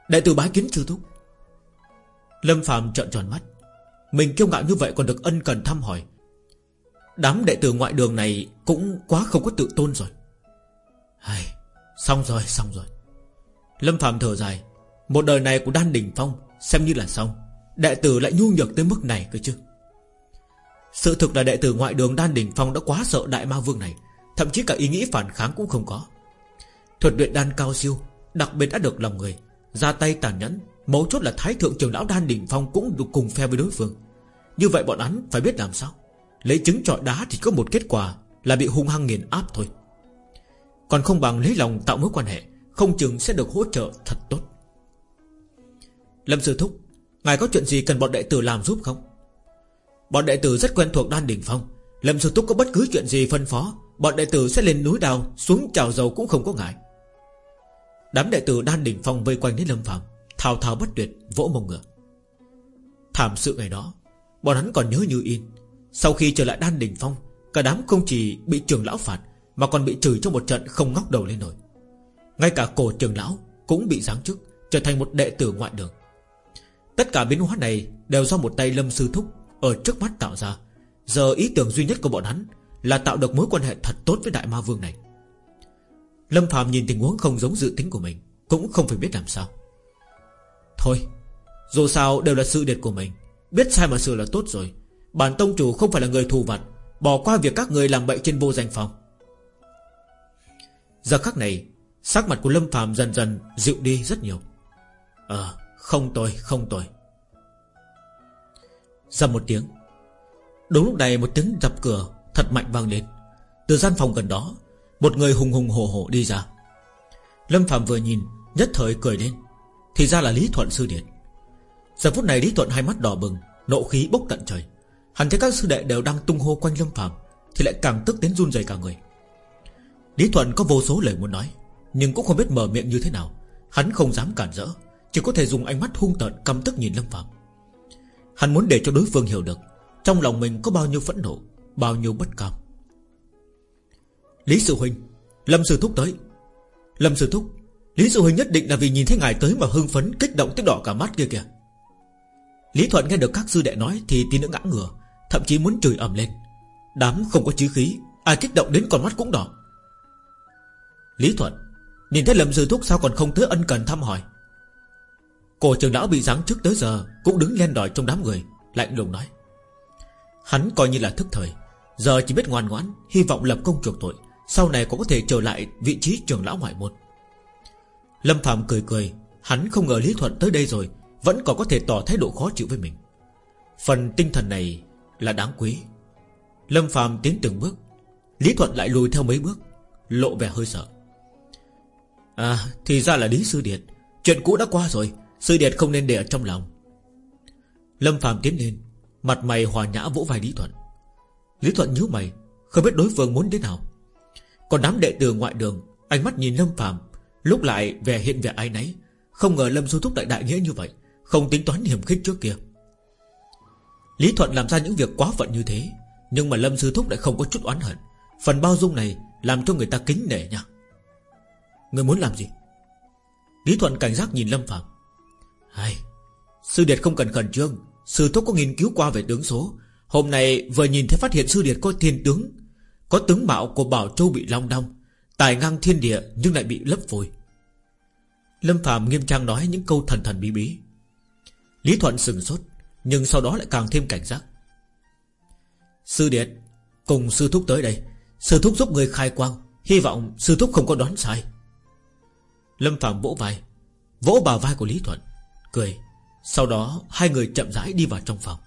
Đệ tử bái kiến sư thúc. Lâm phàm trợn tròn mắt. Mình kiêu ngạo như vậy còn được ân cần thăm hỏi. Đám đệ tử ngoại đường này Cũng quá không có tự tôn rồi. Hay, Xong rồi xong rồi. Lâm phàm thở dài. Một đời này của Đan đỉnh Phong Xem như là xong. Đệ tử lại nhu nhược tới mức này cơ chứ? Sự thực là đệ tử ngoại đường Đan Đình Phong đã quá sợ Đại Ma Vương này, Thậm chí cả ý nghĩ phản kháng cũng không có. Thuật luyện đan cao siêu, Đặc biệt đã được lòng người, ra tay tàn nhẫn, Mấu chốt là Thái Thượng trưởng lão Đan Đình Phong Cũng được cùng phe với đối phương. Như vậy bọn hắn phải biết làm sao? Lấy trứng trọi đá thì có một kết quả Là bị hung hăng nghiền áp thôi. Còn không bằng lấy lòng tạo mối quan hệ, Không chừng sẽ được hỗ trợ thật tốt. Lâm Sư Thúc Ngài có chuyện gì cần bọn đệ tử làm giúp không? Bọn đệ tử rất quen thuộc Đan đỉnh Phong. Lâm Sư Thúc có bất cứ chuyện gì phân phó, Bọn đệ tử sẽ lên núi đào, Xuống chào dầu cũng không có ngại. Đám đệ tử Đan đỉnh Phong vây quanh đến Lâm Phạm Thao thao bất tuyệt, vỗ mông ngựa. Thảm sự ngày đó, Bọn hắn còn nhớ như in Sau khi trở lại Đan đỉnh Phong, Cả đám không chỉ bị trường lão phạt, Mà còn bị chửi trong một trận không ngóc đầu lên nổi. Ngay cả cổ trường lão Cũng bị giáng chức, Trở thành một đệ tử ngoại đường. Tất cả biến hóa này đều do một tay Lâm Sư Thúc Ở trước mắt tạo ra. Giờ ý tưởng duy nhất của bọn hắn Là tạo được mối quan hệ thật tốt với Đại Ma Vương này. Lâm Phạm nhìn tình huống không giống dự tính của mình, Cũng không phải biết làm sao. Thôi, Dù sao đều là sự điệt của mình, Biết sai mà sửa là tốt rồi. Bản tông chủ không phải là người thù vặt, Bỏ qua việc các người làm bậy trên vô danh phòng. Giờ khắc này, Sắc mặt của Lâm Phạm dần dần dịu đi rất nhiều. Ờ không tôi không tôi. Dầm một tiếng, Đúng lúc này một tiếng đập cửa Thật mạnh vang lên. Từ gian phòng gần đó, Một người hùng hùng hổ hổ đi ra. Lâm Phạm vừa nhìn, Nhất thời cười lên. Thì ra là Lý Thuận Sư Điện. Giờ phút này Lý Thuận hai mắt đỏ bừng, Nộ khí bốc tận trời. Hắn thấy các sư đệ đều đang tung hô quanh Lâm Phạm Thì lại càng tức đến run rẩy cả người. Lý Thuận có vô số lời muốn nói, Nhưng cũng không biết mở miệng như thế nào. Hắn không dám cản rỡ. Chỉ có thể dùng ánh mắt hung tợn, căm tức nhìn Lâm Phạm. Hắn muốn để cho đối phương hiểu được Trong lòng mình có bao nhiêu phẫn nộ, Bao nhiêu bất cam. Lý Sư Huynh Lâm Sư Thúc tới. Lâm Sư Thúc, Lý Sư Huynh nhất định là vì nhìn thấy ngài tới mà hưng phấn, Kích động tức đỏ cả mắt kia kìa. Lý Thuận nghe được các sư đệ nói Thì tí nữa ngã ngửa, Thậm chí muốn chửi ầm lên. Đám không có chí khí, Ai kích động đến con mắt cũng đỏ. Lý Thuận, Nhìn thấy Lâm Sư Thúc sao còn không tới ân cần thăm hỏi? Cổ trường lão bị giáng trước tới giờ Cũng đứng lên đòi trong đám người, Lạnh lùng nói. Hắn coi như là thức thời, Giờ chỉ biết ngoan ngoãn, Hy vọng lập công chuộc tội, Sau này cũng có thể trở lại vị trí trường lão ngoại môn. Lâm Phạm cười cười, Hắn không ngờ Lý Thuận tới đây rồi, Vẫn còn có thể tỏ thái độ khó chịu với mình. Phần tinh thần này là đáng quý. Lâm Phạm tiến từng bước, Lý Thuận lại lùi theo mấy bước, Lộ vẻ hơi sợ. À thì ra là Lý Sư Điệt Chuyện cũ đã qua rồi Sư Điệt không nên để ở trong lòng. Lâm Phạm tiến lên, Mặt mày hòa nhã vỗ vai Lý Thuận. Lý Thuận nhíu mày, Không biết đối phương muốn thế nào. Còn đám đệ tử ngoại đường, Ánh mắt nhìn Lâm Phạm Lúc lại về hiện vẻ ai nấy Không ngờ Lâm Du Thúc đại đại nghĩa như vậy, Không tính toán hiểm khích trước kia. Lý Thuận làm ra những việc quá phận như thế, Nhưng mà Lâm Sư Thúc lại không có chút oán hận. Phần bao dung này Làm cho người ta kính nể nha. Người muốn làm gì? Lý Thuận cảnh giác nhìn Lâm Phạm hay, Sư Điệt không cần khẩn trương Sư Thúc có nghiên cứu qua về tướng số. Hôm nay vừa nhìn thấy phát hiện Sư Điệt có thiên tướng, Có tướng mạo của Bảo Châu bị long đong, Tài ngang thiên địa nhưng lại bị lấp vùi Lâm Phạm nghiêm trang nói những câu thần thần bí bí. Lý Thuận sừng sốt, Nhưng sau đó lại càng thêm cảnh giác. Sư Điệt, Cùng Sư Thúc tới đây. Sư Thúc giúp người khai quang, Hy vọng Sư Thúc không có đoán sai. Lâm Phạm vỗ vai. Vỗ bà vai của Lý Thuận. Cười. Sau đó, hai người chậm rãi đi vào trong phòng.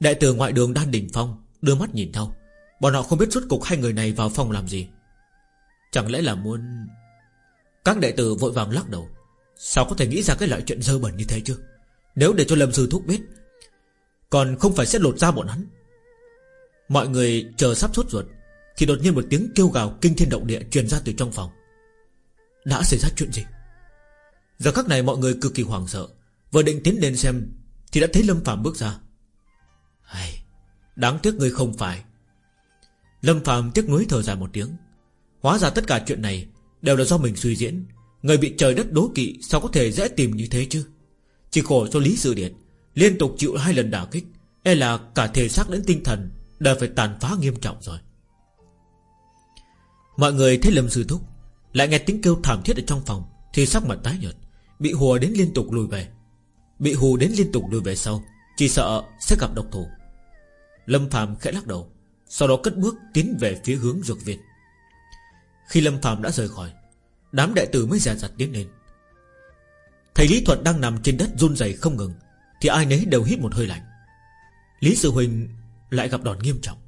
Đại tử ngoại đường đan đỉnh phong Đưa mắt nhìn nhau Bọn họ không biết suốt cục hai người này vào phòng làm gì. Chẳng lẽ là muốn Các đệ tử vội vàng lắc đầu. Sao có thể nghĩ ra cái loại chuyện dơ bẩn như thế chứ? Nếu để cho Lâm Sư Thúc biết, Còn không phải sẽ lột ra bọn hắn. Mọi người chờ sắp sốt ruột, Thì đột nhiên một tiếng kêu gào kinh thiên động địa Truyền ra từ trong phòng. Đã xảy ra chuyện gì? Giờ khắc này mọi người cực kỳ hoảng sợ. Vừa định tiến lên xem Thì đã thấy Lâm Phạm bước ra. Hay, Đáng tiếc người không phải. Lâm Phạm tiếc nuối thở dài một tiếng. Hóa ra tất cả chuyện này Đều là do mình suy diễn. Người bị trời đất đố kỵ Sao có thể dễ tìm như thế chứ? Chỉ khổ cho Lý sự Điện Liên tục chịu hai lần đả kích E là cả thể xác đến tinh thần đã phải tàn phá nghiêm trọng rồi. Mọi người thấy Lâm Sư Thúc Lại nghe tiếng kêu thảm thiết ở trong phòng Thì sắc mặt tái nhợt. Bị hùa đến liên tục lùi về. Bị hù đến liên tục lùi về sau, Chỉ sợ sẽ gặp độc thủ Lâm Phạm khẽ lắc đầu, Sau đó cất bước tiến về phía hướng dược viện. Khi Lâm Phạm đã rời khỏi, Đám đệ tử mới dè dặt tiến lên. Thầy Lý Thuận đang nằm trên đất run rẩy không ngừng, Thì ai nấy đều hít một hơi lạnh. Lý Sư Huỳnh lại gặp đòn nghiêm trọng.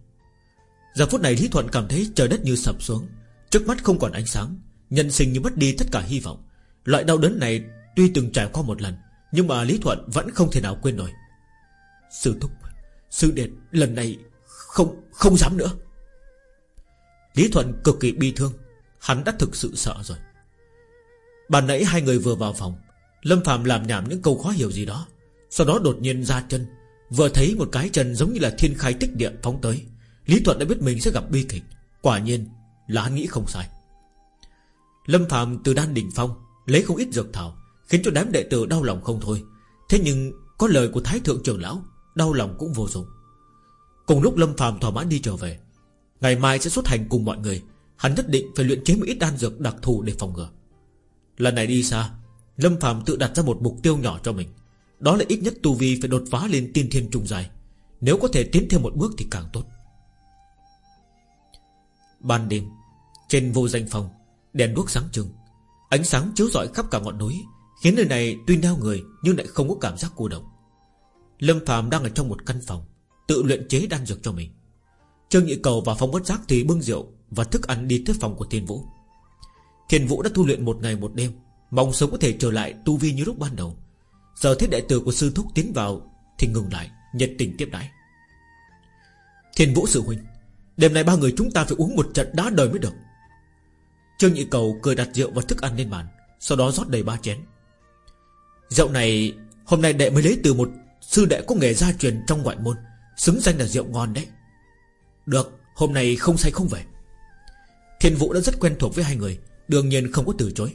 Giờ phút này Lý Thuận cảm thấy trời đất như sập xuống, Trước mắt không còn ánh sáng, Nhân sinh như mất đi tất cả hy vọng. Loại đau đớn này tuy từng trải qua một lần, Nhưng mà Lý Thuận vẫn không thể nào quên nổi. Sư Thúc, Sư đệt lần này Không không dám nữa. Lý Thuận cực kỳ bi thương, Hắn đã thực sự sợ rồi. Bàn nãy hai người vừa vào phòng, Lâm Phạm làm nhảm những câu khó hiểu gì đó. Sau đó đột nhiên ra chân, Vừa thấy một cái chân giống như là thiên khai tích địa phóng tới. Lý Thuận đã biết mình sẽ gặp bi kịch, Quả nhiên là hắn nghĩ không sai. Lâm Phạm từ đan đỉnh phong, Lấy không ít dược thảo Khiến cho đám đệ tử đau lòng không thôi. Thế nhưng, có lời của Thái Thượng trưởng Lão, Đau lòng cũng vô dụng. Cùng lúc Lâm phàm thỏa mãn đi trở về, Ngày mai sẽ xuất hành cùng mọi người. Hắn nhất định phải luyện chế một ít đan dược đặc thù để phòng ngừa. Lần này đi xa, Lâm phàm tự đặt ra một mục tiêu nhỏ cho mình. Đó là ít nhất tu vi phải đột phá lên tiên thiên trung dài Nếu có thể tiến thêm một bước thì càng tốt. Ban đêm, Trên vô danh phòng, Đèn đuốc sáng trưng. Ánh sáng chiếu rọi khắp cả ngọn núi Khiến nơi này tuy đau người Nhưng lại không có cảm giác cô độc. Lâm Phạm đang ở trong một căn phòng, Tự luyện chế đan dược cho mình. Trương Nhị Cầu và Phong Bất Giác thì bưng rượu Và thức ăn đi tới phòng của Thiên Vũ. Thiên Vũ đã tu luyện một ngày một đêm, Mong sớm có thể trở lại tu vi như lúc ban đầu. Giờ thấy đệ tử của sư thúc tiến vào Thì ngừng lại, nhiệt tình tiếp đãi. Thiên Vũ sư huynh, Đêm nay ba người chúng ta phải uống một trận đá đời mới được. Trương Nhị Cầu cười đặt rượu và thức ăn lên bàn, Sau đó rót đầy ba chén. Rượu này, Hôm nay đệ mới lấy từ một Sư đệ có nghề gia truyền trong ngoại môn. Xứng danh là rượu ngon đấy. Được, hôm nay không say không về. Thiên Vũ đã rất quen thuộc với hai người, Đương nhiên không có từ chối.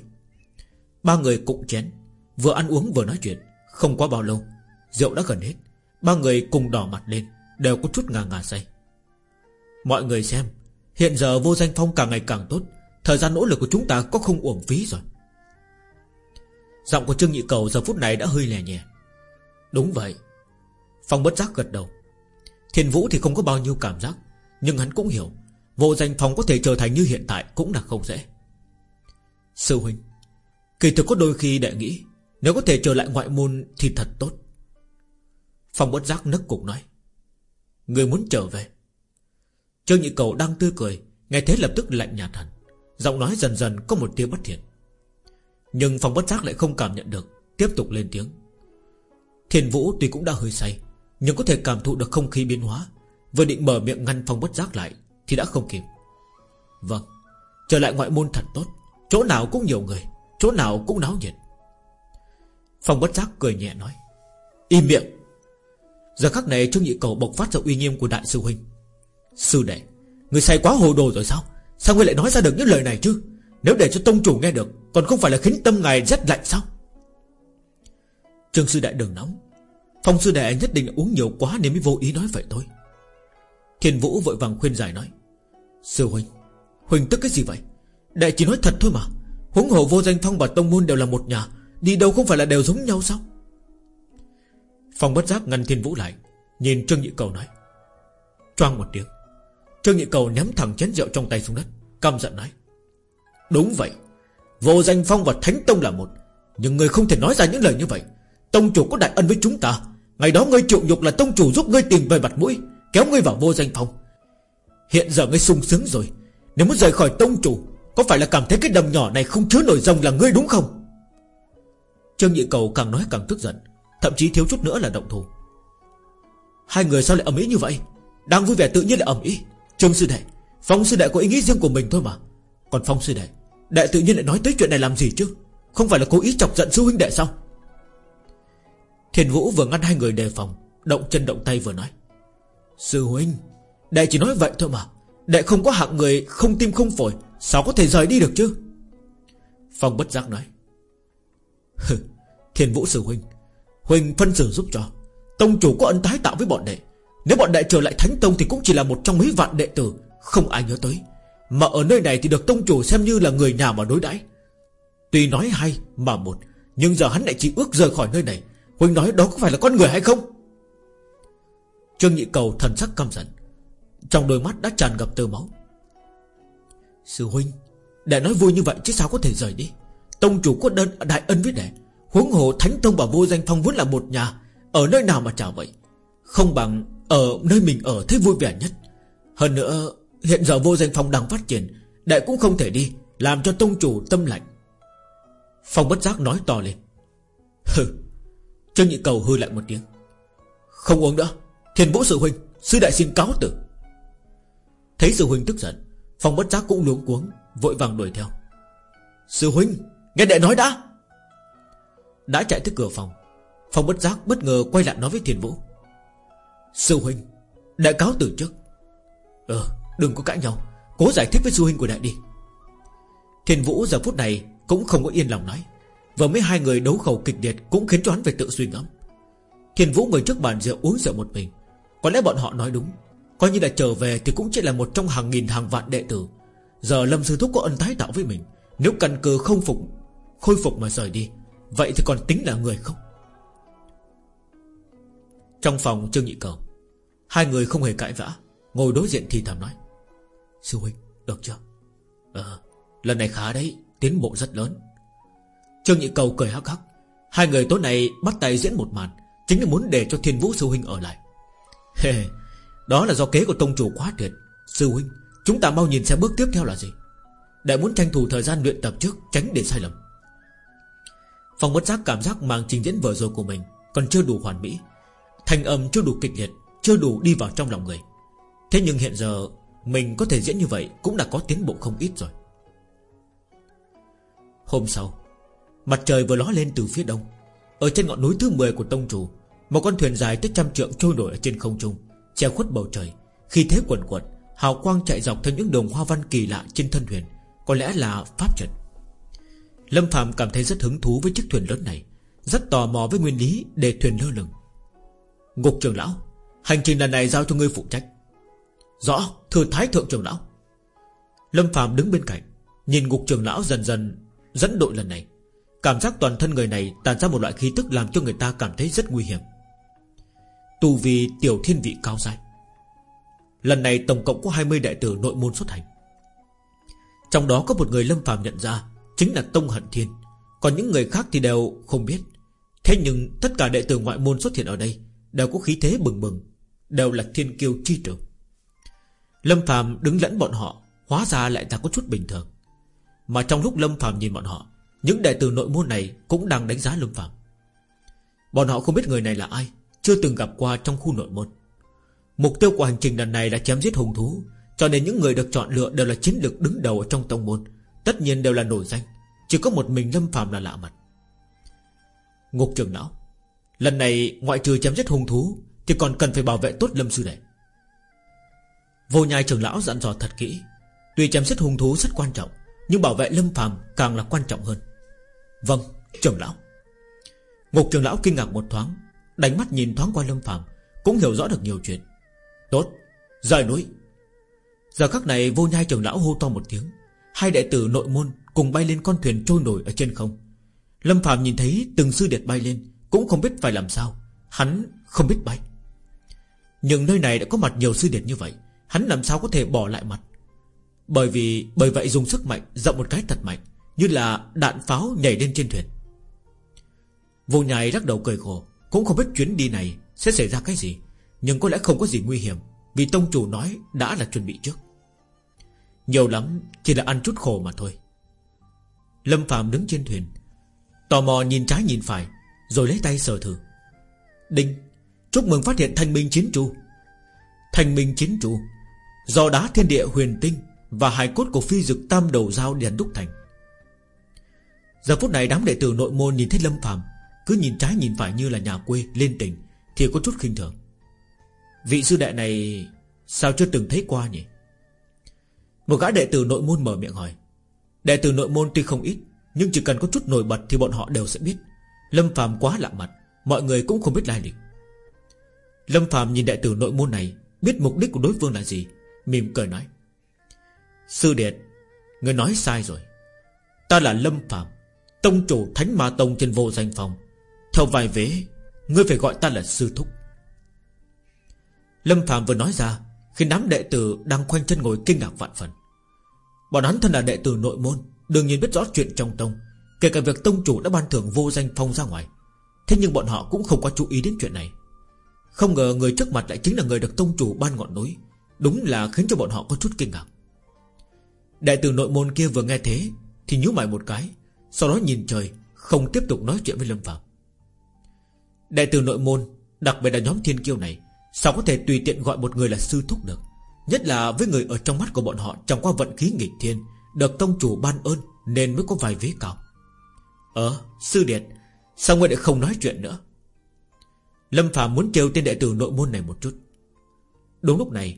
Ba người cụng chén, Vừa ăn uống vừa nói chuyện, Không quá bao lâu, Rượu đã gần hết. Ba người cùng đỏ mặt lên, Đều có chút ngà ngà say. Mọi người xem, Hiện giờ vô danh phong càng ngày càng tốt, Thời gian nỗ lực của chúng ta có không uổng phí rồi. Giọng của Trương Nhị Cầu giờ phút này đã hơi lè nhẹ Đúng vậy. Phong bất giác gật đầu. Thiên Vũ thì không có bao nhiêu cảm giác, Nhưng hắn cũng hiểu, Vô danh phong có thể trở thành như hiện tại Cũng là không dễ. Sư huynh, Kỳ thực có đôi khi đệ nghĩ, Nếu có thể trở lại ngoại môn thì thật tốt. Phong bất giác nấc cục nói. Người muốn trở về. Trương Nhị Cầu đang tươi cười, Nghe thế lập tức lạnh nhạt hẳn. Giọng nói dần dần có một tia bất thiện. Nhưng phòng bất giác lại không cảm nhận được. Tiếp tục lên tiếng. Thiên Vũ tuy cũng đã hơi say, Nhưng có thể cảm thụ được không khí biến hóa. Vừa định mở miệng ngăn phòng bất giác lại, Thì đã không kịp. Vâng Trở lại ngoại môn thật tốt. Chỗ nào cũng nhiều người, Chỗ nào cũng náo nhiệt. Phòng bất giác cười nhẹ nói. Im miệng. Giờ khắc này Trương Nhị Cầu bộc phát ra uy nghiêm của đại sư huynh. Sư đệ, Người say quá hồ đồ rồi sao? Sao ngươi lại nói ra được những lời này chứ? Nếu để cho tông chủ nghe được, Còn không phải là khiến tâm ngài rất lạnh sao? Trương sư đệ đừng nóng. Phong sư đệ nhất định uống nhiều quá Nên mới vô ý nói vậy thôi. Thiên vũ vội vàng khuyên giải nói, Sư huynh Huynh tức cái gì vậy? Đệ chỉ nói thật thôi mà. Huống hồ vô danh phong và tông môn đều là một nhà, Đi đâu không phải là đều giống nhau sao? Phong bất giác ngăn thiên vũ lại, Nhìn Trương Nhị Cầu nói, Choang một tiếng. Trương Nhị Cầu ném thẳng chén rượu trong tay xuống đất, Căm giận nói Đúng vậy. Vô danh phong và thánh tông là một. Nhưng người không thể nói ra những lời như vậy. Tông chủ có đại ân với chúng ta. Ngày đó ngươi chịu nhục là tông chủ giúp ngươi tìm về mặt mũi, Kéo ngươi vào vô danh phong. Hiện giờ ngươi sung sướng rồi. Nếu muốn rời khỏi tông chủ, Có phải là cảm thấy cái đầm nhỏ này không chứa nổi rồng là ngươi đúng không? Trương Nhị Cầu càng nói càng tức giận, Thậm chí thiếu chút nữa là động thủ. Hai người sao lại ầm ĩ như vậy? Đang vui vẻ tự nhiên lại ầm ĩ. Trương sư đệ, Phong sư đệ có ý nghĩ riêng của mình thôi mà. Còn Phong sư đệ Đệ tự nhiên lại nói tới chuyện này làm gì chứ? Không phải là cố ý chọc giận sư huynh đệ sao? Thiền Vũ vừa ngăn hai người đề phòng, Động chân động tay vừa nói. Sư huynh, Đệ chỉ nói vậy thôi mà. Đệ không có hạng người, không tim không phổi, Sao có thể rời đi được chứ? Phong bất giác nói. Thiền Vũ sư huynh Huynh phân xử giúp cho. Tông chủ có ân tái tạo với bọn đệ. Nếu bọn đệ trở lại Thánh Tông Thì cũng chỉ là một trong mấy vạn đệ tử, Không ai nhớ tới. Mà ở nơi này thì được tông chủ xem như là người nào mà đối đãi. Tuy nói hay mà một, Nhưng giờ hắn lại chỉ ước rời khỏi nơi này. Huynh nói đó có phải là con người hay không? Trương Nhị Cầu thần sắc căm giận. Trong đôi mắt đã tràn ngập tơ máu. Sư Huynh Đệ nói vui như vậy chứ sao có thể rời đi? Tông chủ có đơn đại ân với đệ. Huống hồ Thánh Tông và Vô Danh Phong vốn là một nhà. Ở nơi nào mà chả vậy? Không bằng ở nơi mình ở thấy vui vẻ nhất. Hơn nữa Hiện giờ Vô Danh Phong đang phát triển, Đệ cũng không thể đi, Làm cho Tông chủ tâm lạnh. Phong bất giác nói to lên. Hừ Trương Nhị Cầu hư lại một tiếng. Không uống nữa Thiền Vũ Sư Huynh, Sư Đại xin cáo tử. Thấy Sư Huynh tức giận, Phong bất giác cũng luống cuống, Vội vàng đuổi theo. Sư Huynh, Nghe đệ nói đã. Đã chạy tới cửa phòng, phong bất giác bất ngờ quay lại nói với Thiền Vũ. Sư huynh Đại cáo tử trước. Ờ đừng có cãi nhau. Cố giải thích với du hình của đại đi. Thiên Vũ giờ phút này Cũng không có yên lòng nói. Vừa mấy hai người đấu khẩu kịch liệt Cũng khiến cho hắn phải tự suy ngẫm. Thiên Vũ ngồi trước bàn rượu uống rượu một mình. Có lẽ bọn họ nói đúng. Coi như là trở về thì cũng chỉ là một trong hàng nghìn hàng vạn đệ tử. Giờ Lâm Sư Thúc có ân tái tạo với mình. Nếu căn cơ không phục, Khôi phục mà rời đi, Vậy thì còn tính là người không? Trong phòng Trương Nhị Cầu, Hai người không hề cãi vã, Ngồi đối diện thì thầm nói. Sư huynh, được chưa? Ờ lần này khá đấy, Tiến bộ rất lớn. Trương Nhị Cầu cười hắc hắc. Hai người tối nay bắt tay diễn một màn, Chính là muốn để cho Thiên Vũ Sư Huynh ở lại. Đó là do kế của tông chủ quá tuyệt. Sư Huynh, Chúng ta mau nhìn xem bước tiếp theo là gì. Để muốn tranh thủ thời gian luyện tập trước, Tránh để sai lầm. Phong bất giác cảm giác màn trình diễn vừa rồi của mình Còn chưa đủ hoàn mỹ. Thành âm chưa đủ kịch liệt, Chưa đủ đi vào trong lòng người. Thế nhưng hiện giờ mình có thể diễn như vậy Cũng đã có tiến bộ không ít rồi. Hôm sau, Mặt trời vừa ló lên từ phía đông. Ở trên ngọn núi thứ 10 của Tông Chủ, Một con thuyền dài tới trăm trượng trôi nổi ở trên không trung, Che khuất bầu trời. Khi thế quần quật, Hào quang chạy dọc theo những đường hoa văn kỳ lạ trên thân thuyền, Có lẽ là pháp trận. Lâm Phạm cảm thấy rất hứng thú với chiếc thuyền lớn này, Rất tò mò với nguyên lý để thuyền lơ lửng. Ngục trưởng lão, Hành trình lần này giao cho ngươi phụ trách. Rõ, thưa thái thượng trưởng lão. Lâm Phạm đứng bên cạnh, Nhìn ngục trưởng lão dần dần Dẫn đội lần này. Cảm giác toàn thân người này tàn ra một loại khí tức Làm cho người ta cảm thấy rất nguy hiểm. Tu vì tiểu thiên vị cao dài Lần này tổng cộng có 20 đệ tử nội môn xuất hành. Trong đó có một người Lâm Phạm nhận ra, Chính là Tông Hận Thiên. Còn những người khác thì đều không biết. Thế nhưng tất cả đệ tử ngoại môn xuất hiện ở đây Đều có khí thế bừng bừng, Đều là thiên kiêu chi trưởng. Lâm Phạm đứng lẫn bọn họ, Hóa ra lại ta có chút bình thường. Mà trong lúc Lâm Phạm nhìn bọn họ, Những đệ tử nội môn này cũng đang đánh giá Lâm Phạm Bọn họ không biết người này là ai, Chưa từng gặp qua trong khu nội môn. Mục tiêu của hành trình lần này là chém giết hùng thú, Cho nên những người được chọn lựa đều là chiến lược đứng đầu ở trong tông môn. Tất nhiên đều là nổi danh, Chỉ có một mình Lâm Phạm là lạ mặt. Ngục trưởng lão, Lần này ngoại trừ chém giết hung thú, Thì còn cần phải bảo vệ tốt Lâm Sư Đệ. Vô nhai trưởng lão dặn dò thật kỹ. Tuy chém giết hung thú rất quan trọng, Nhưng bảo vệ Lâm phàm càng là quan trọng hơn. Vâng trưởng lão. Ngục trưởng lão kinh ngạc một thoáng Đánh mắt nhìn thoáng qua Lâm phàm, Cũng hiểu rõ được nhiều chuyện. Tốt, Rời núi. Giờ khắc này vô nhai trưởng lão hô to một tiếng, Hai đệ tử nội môn cùng bay lên con thuyền trôi nổi ở trên không. Lâm phàm nhìn thấy từng sư điệt bay lên, Cũng không biết phải làm sao, Hắn không biết bay. Nhưng nơi này đã có mặt nhiều sư điệt như vậy Hắn làm sao có thể bỏ lại mặt? Bởi vì, bởi vậy dùng sức mạnh Dậm một cái thật mạnh, Như là đạn pháo nhảy lên trên thuyền. Vô nhai rắc đầu cười khổ, Cũng không biết chuyến đi này sẽ xảy ra cái gì, Nhưng có lẽ không có gì nguy hiểm, Vì tông chủ nói đã là chuẩn bị trước. Nhiều lắm, chỉ là ăn chút khổ mà thôi. Lâm Phạm đứng trên thuyền, Tò mò nhìn trái nhìn phải, Rồi lấy tay sờ thử. Đinh, Chúc mừng phát hiện thanh minh chiến trụ Thanh minh chiến trụ Do đá thiên địa huyền tinh Và hài cốt của phi dực tam đầu dao đèn đúc thành. Giờ phút này đám đệ tử nội môn nhìn thấy Lâm Phạm Cứ nhìn trái nhìn phải như là nhà quê Lên tỉnh, Thì có chút khinh thường. Vị sư đệ này Sao chưa từng thấy qua nhỉ? Một gã đệ tử nội môn mở miệng hỏi. Đệ tử nội môn tuy không ít, Nhưng chỉ cần có chút nổi bật thì bọn họ đều sẽ biết. Lâm Phạm quá lạ mặt, Mọi người cũng không biết lai lịch. Lâm Phạm nhìn đệ tử nội môn này, Biết mục đích của đối phương là gì Mỉm cười nói, Sư Điệt Người nói sai rồi. Ta là Lâm Phạm, Tông chủ Thánh Ma Tông trên vô danh phòng. Theo vài vế, Ngươi phải gọi ta là Sư Thúc. Lâm Phạm vừa nói ra, Khi đám đệ tử đang khoanh chân ngồi kinh ngạc vạn phần. Bọn hắn thân là đệ tử nội môn, Đương nhiên biết rõ chuyện trong tông, Kể cả việc tông chủ đã ban thưởng vô danh phong ra ngoài. Thế nhưng bọn họ cũng không có chú ý đến chuyện này. Không ngờ người trước mặt lại chính là người được tông chủ ban ngọn núi. Đúng là khiến cho bọn họ có chút kinh ngạc. Đại tử nội môn kia vừa nghe thế, Thì nhíu mày một cái, Sau đó nhìn trời, Không tiếp tục nói chuyện với Lâm Phạm đại tử nội môn, Đặc biệt là nhóm thiên kiêu này, Sao có thể tùy tiện gọi một người là sư thúc được? Nhất là với người ở trong mắt của bọn họ Trong qua vận khí nghịch thiên, Được tông chủ ban ơn Nên mới có vài vế cao. Ờ sư điệt, Sao ngươi lại không nói chuyện nữa? Lâm Phạm muốn trêu tên đệ tử nội môn này một chút. Đúng lúc này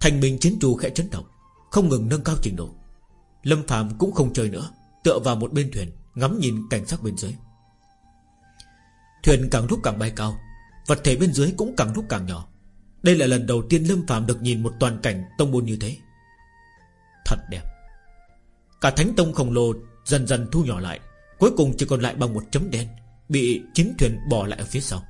Thành bình chiến trù khẽ chấn động, Không ngừng nâng cao trình độ. Lâm Phạm cũng không chơi nữa, Tựa vào một bên thuyền, Ngắm nhìn cảnh sắc bên dưới. Thuyền càng lúc càng bay cao, Vật thể bên dưới cũng càng lúc càng nhỏ. Đây là lần đầu tiên Lâm Phạm được nhìn một toàn cảnh tông môn như thế. Thật đẹp. Cả thánh tông khổng lồ dần dần thu nhỏ lại, Cuối cùng chỉ còn lại bằng một chấm đen, Bị chính thuyền bỏ lại ở phía sau.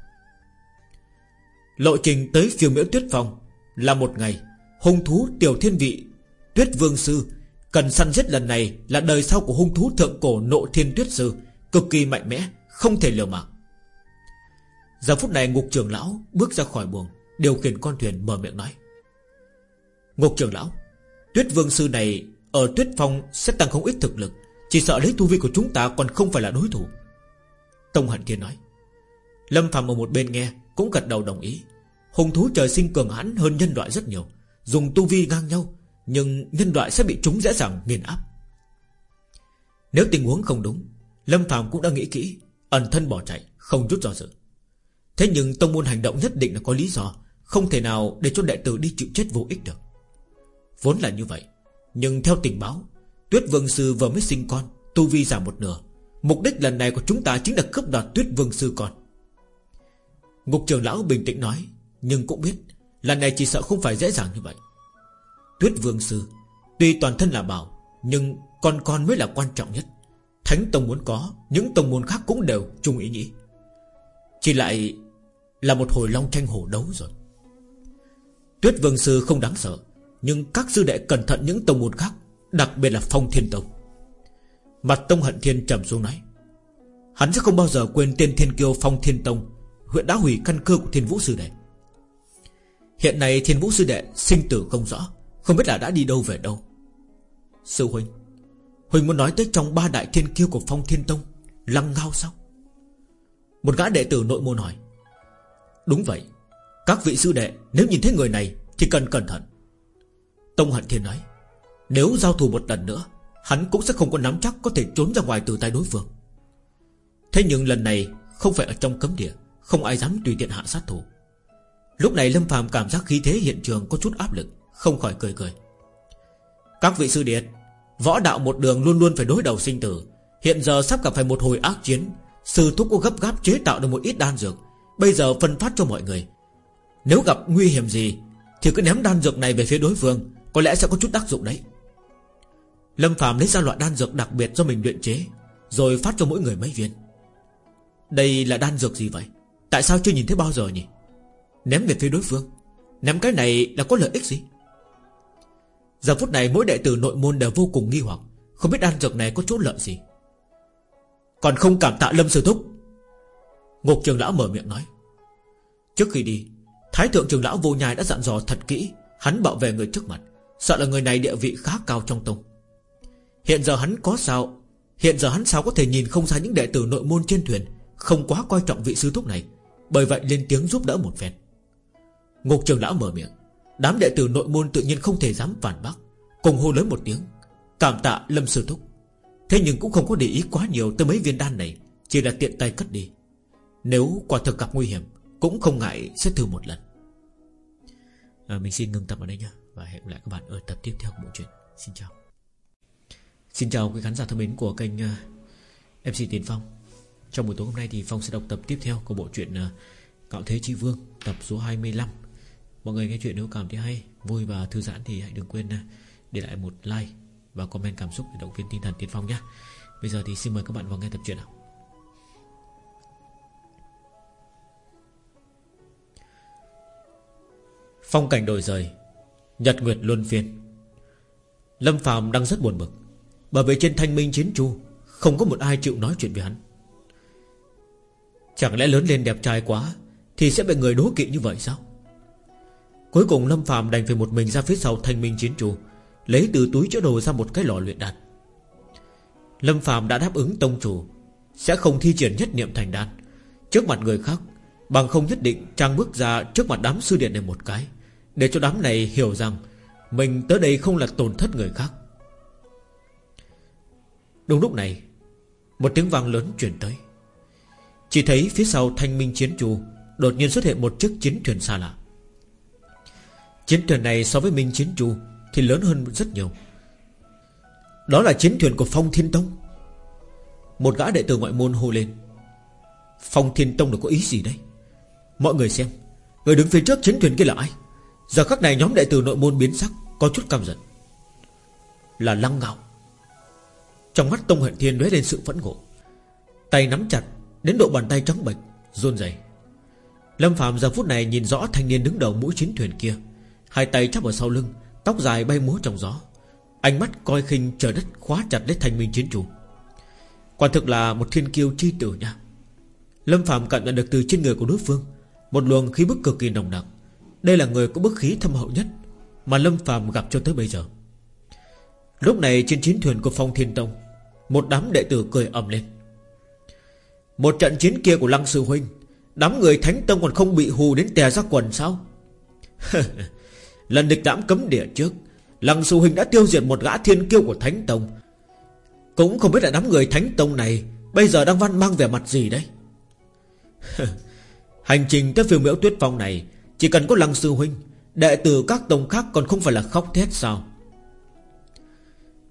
Lộ trình tới phiêu miễu tuyết phong Là một ngày Hung thú tiểu thiên vị. Tuyết vương sư, Cần săn giết lần này là đời sau của hung thú thượng cổ nộ thiên tuyết sư, Cực kỳ mạnh mẽ, Không thể liều mạng Giờ phút này ngục trưởng lão bước ra khỏi buồng, Điều khiển con thuyền mở miệng nói. Ngục trưởng lão, Tuyết vương sư này Ở tuyết phong sẽ tăng không ít thực lực, Chỉ sợ lấy tu vi của chúng ta còn không phải là đối thủ. Tông Hận Thiên nói. Lâm Phạm ở một bên nghe, Cũng gật đầu đồng ý. Hùng thú trời sinh cường hãn hơn nhân loại rất nhiều. Dùng tu vi ngang nhau, Nhưng nhân loại sẽ bị chúng dễ dàng nghiền áp. Nếu tình huống không đúng, Lâm Phạm cũng đã nghĩ kỹ, Ẩn thân bỏ chạy, Không chút do dự. Thế nhưng tông môn hành động nhất định là có lý do, Không thể nào để cho đệ tử đi chịu chết vô ích được. Vốn là như vậy, Nhưng theo tình báo, Tuyết Vương Sư vừa mới sinh con, Tu vi giảm một nửa. Mục đích lần này của chúng ta chính là cướp đoạt Tuyết Vương Sư con. Ngục trưởng lão bình tĩnh nói, Nhưng cũng biết Lần này chỉ sợ không phải dễ dàng như vậy. Tuyết Vương Sư, Tuy toàn thân là bảo, Nhưng con con mới là quan trọng nhất. Thánh Tông muốn có, Những tông môn khác cũng đều chung ý nghĩ. Chỉ lại Là một hồi long tranh hổ đấu rồi. Tuyết Vương Sư không đáng sợ, Nhưng các sư đệ cẩn thận những tông môn khác, Đặc biệt là Phong Thiên Tông. Mặt Tông Hận Thiên trầm xuống nói, Hắn sẽ không bao giờ quên tên Thiên Kiêu Phong Thiên Tông, Huyện đã hủy căn cơ của Thiên Vũ Sư Đệ. Hiện nay Thiên Vũ Sư Đệ sinh tử không rõ, Không biết là đã đi đâu về đâu. Sư Huynh Huynh muốn nói tới trong ba đại thiên kiêu của Phong Thiên Tông, Lăng ngao sao? Một gã đệ tử nội môn hỏi. Đúng vậy, Các vị sư đệ, nếu nhìn thấy người này Thì cần cẩn thận. Tông Hận Thiên nói, Nếu giao thủ một lần nữa, Hắn cũng sẽ không có nắm chắc có thể trốn ra ngoài từ tay đối phương. Thế nhưng lần này Không phải ở trong cấm địa, Không ai dám tùy tiện hạ sát thủ. Lúc này Lâm phàm cảm giác khí thế hiện trường Có chút áp lực, Không khỏi cười cười. Các vị sư điệt, Võ đạo một đường luôn luôn phải đối đầu sinh tử. Hiện giờ sắp gặp phải một hồi ác chiến. Sư thúc có gấp gáp chế tạo được một ít đan dược. Bây giờ phân phát cho mọi người. Nếu gặp nguy hiểm gì, Thì cứ ném đan dược này về phía đối phương, Có lẽ sẽ có chút tác dụng đấy. Lâm Phạm lấy ra loại đan dược đặc biệt do mình luyện chế, Rồi phát cho mỗi người mấy viên. Đây là đan dược gì vậy? Tại sao chưa nhìn thấy bao giờ nhỉ? Ném về phía đối phương. Ném cái này là có lợi ích gì? Giờ phút này mỗi đệ tử nội môn đều vô cùng nghi hoặc, Không biết đan dược này có chỗ lợi gì. Còn không cảm tạ Lâm Sư Thúc. Ngục trường lão mở miệng nói. Trước khi đi, Thái thượng trường lão vô nhai đã dặn dò thật kỹ, Hắn bảo vệ người trước mặt, Sợ là người này địa vị khá cao trong tông. Hiện giờ hắn có sao? Hiện giờ hắn sao có thể nhìn không ra những đệ tử nội môn trên thuyền Không quá coi trọng vị sư thúc này? Bởi vậy lên tiếng giúp đỡ một phen. Ngục trường lão mở miệng. Đám đệ tử nội môn tự nhiên không thể dám phản bác. Cùng hô lớn một tiếng. Cảm tạ lâm sư thúc. Thế nhưng cũng không có để ý quá nhiều tới mấy viên đan này. Chỉ là tiện tay cất đi. Nếu quả thực gặp nguy hiểm Cũng không ngại sẽ thử một lần. À, Mình xin ngừng tập ở đây nha Và hẹn gặp lại các bạn ở tập tiếp theo của bộ truyện. Xin chào. Xin chào quý khán giả thân mến của kênh à, uh, MC Tiến Phong. Trong buổi tối hôm nay thì Phong sẽ đọc tập tiếp theo của bộ truyện uh, Cạo Thế Chi Vương Tập số 25 Mọi người nghe chuyện nếu cảm thấy hay, Vui và thư giãn thì hãy đừng quên à, để lại một like Và comment cảm xúc để động viên tinh thần Tiến Phong nhé. Bây giờ thì xin mời các bạn vào nghe tập truyện nào. Phong cảnh đổi rời, Nhật Nguyệt luân phiên. Lâm Phạm đang rất buồn bực, bởi vì trên thanh minh chiến chu Không có một ai chịu nói chuyện với hắn. Chẳng lẽ lớn lên đẹp trai quá Thì sẽ bị người đố kỵ như vậy sao? Cuối cùng Lâm Phạm đành phải một mình ra phía sau thanh minh chiến chủ Lấy từ túi chứa đồ ra một cái lò luyện đan. Lâm Phạm đã đáp ứng tông chủ, Sẽ không thi triển nhất niệm thành đan. Trước mặt người khác, Bằng không nhất định trang bước ra trước mặt đám sư điện này một cái, Để cho đám này hiểu rằng Mình tới đây không là tổn thất người khác. Đúng lúc này, Một tiếng vang lớn chuyển tới. Chỉ thấy phía sau thanh minh chiến chủ Đột nhiên xuất hiện một chiếc chiến thuyền xa lạ. Chiến thuyền này so với minh chiến chu Thì lớn hơn rất nhiều. Đó là chiến thuyền của Phong Thiên Tông. Một gã đệ tử ngoại môn hô lên. Phong Thiên Tông được có ý gì đây? Mọi người xem, Người đứng phía trước chiến thuyền kia là ai? Giờ khắc này nhóm đệ tử nội môn biến sắc, Có chút căm giận. Là Lăng Ngạo. Trong mắt Tông Hận Thiên lóe lên sự phẫn nộ. Tay nắm chặt, Đến độ bàn tay trắng bệch, run rẩy. Lâm Phạm giờ phút này nhìn rõ thanh niên đứng đầu mũi chiến thuyền kia. Hai tay chắp ở sau lưng, Tóc dài bay múa trong gió. Ánh mắt coi khinh trời đất khóa chặt lấy thanh minh chiến chủ Quả thực là một thiên kiêu chi tử nha. Lâm Phạm cảm nhận được từ trên người của đối phương, Một luồng khí bức cực kỳ nồng nặc. Đây là người có bức khí thâm hậu nhất Mà Lâm Phạm gặp cho tới bây giờ. Lúc này trên chiến thuyền của Phong Thiên Tông, Một đám đệ tử cười ầm lên. Một trận chiến kia của Lăng Sư Huynh, Đám người Thánh Tông còn không bị hù đến tè ra quần sao? Lần địch đãm cấm địa trước, Lăng Sư Huynh đã tiêu diệt một gã thiên kiêu của Thánh Tông. Cũng không biết là đám người Thánh Tông này Bây giờ đang văn mang vẻ mặt gì đấy. Hành trình tới phiêu miễu tuyết phong này, Chỉ cần có Lăng Sư Huynh, Đệ tử các tông khác còn không phải là khóc thét sao?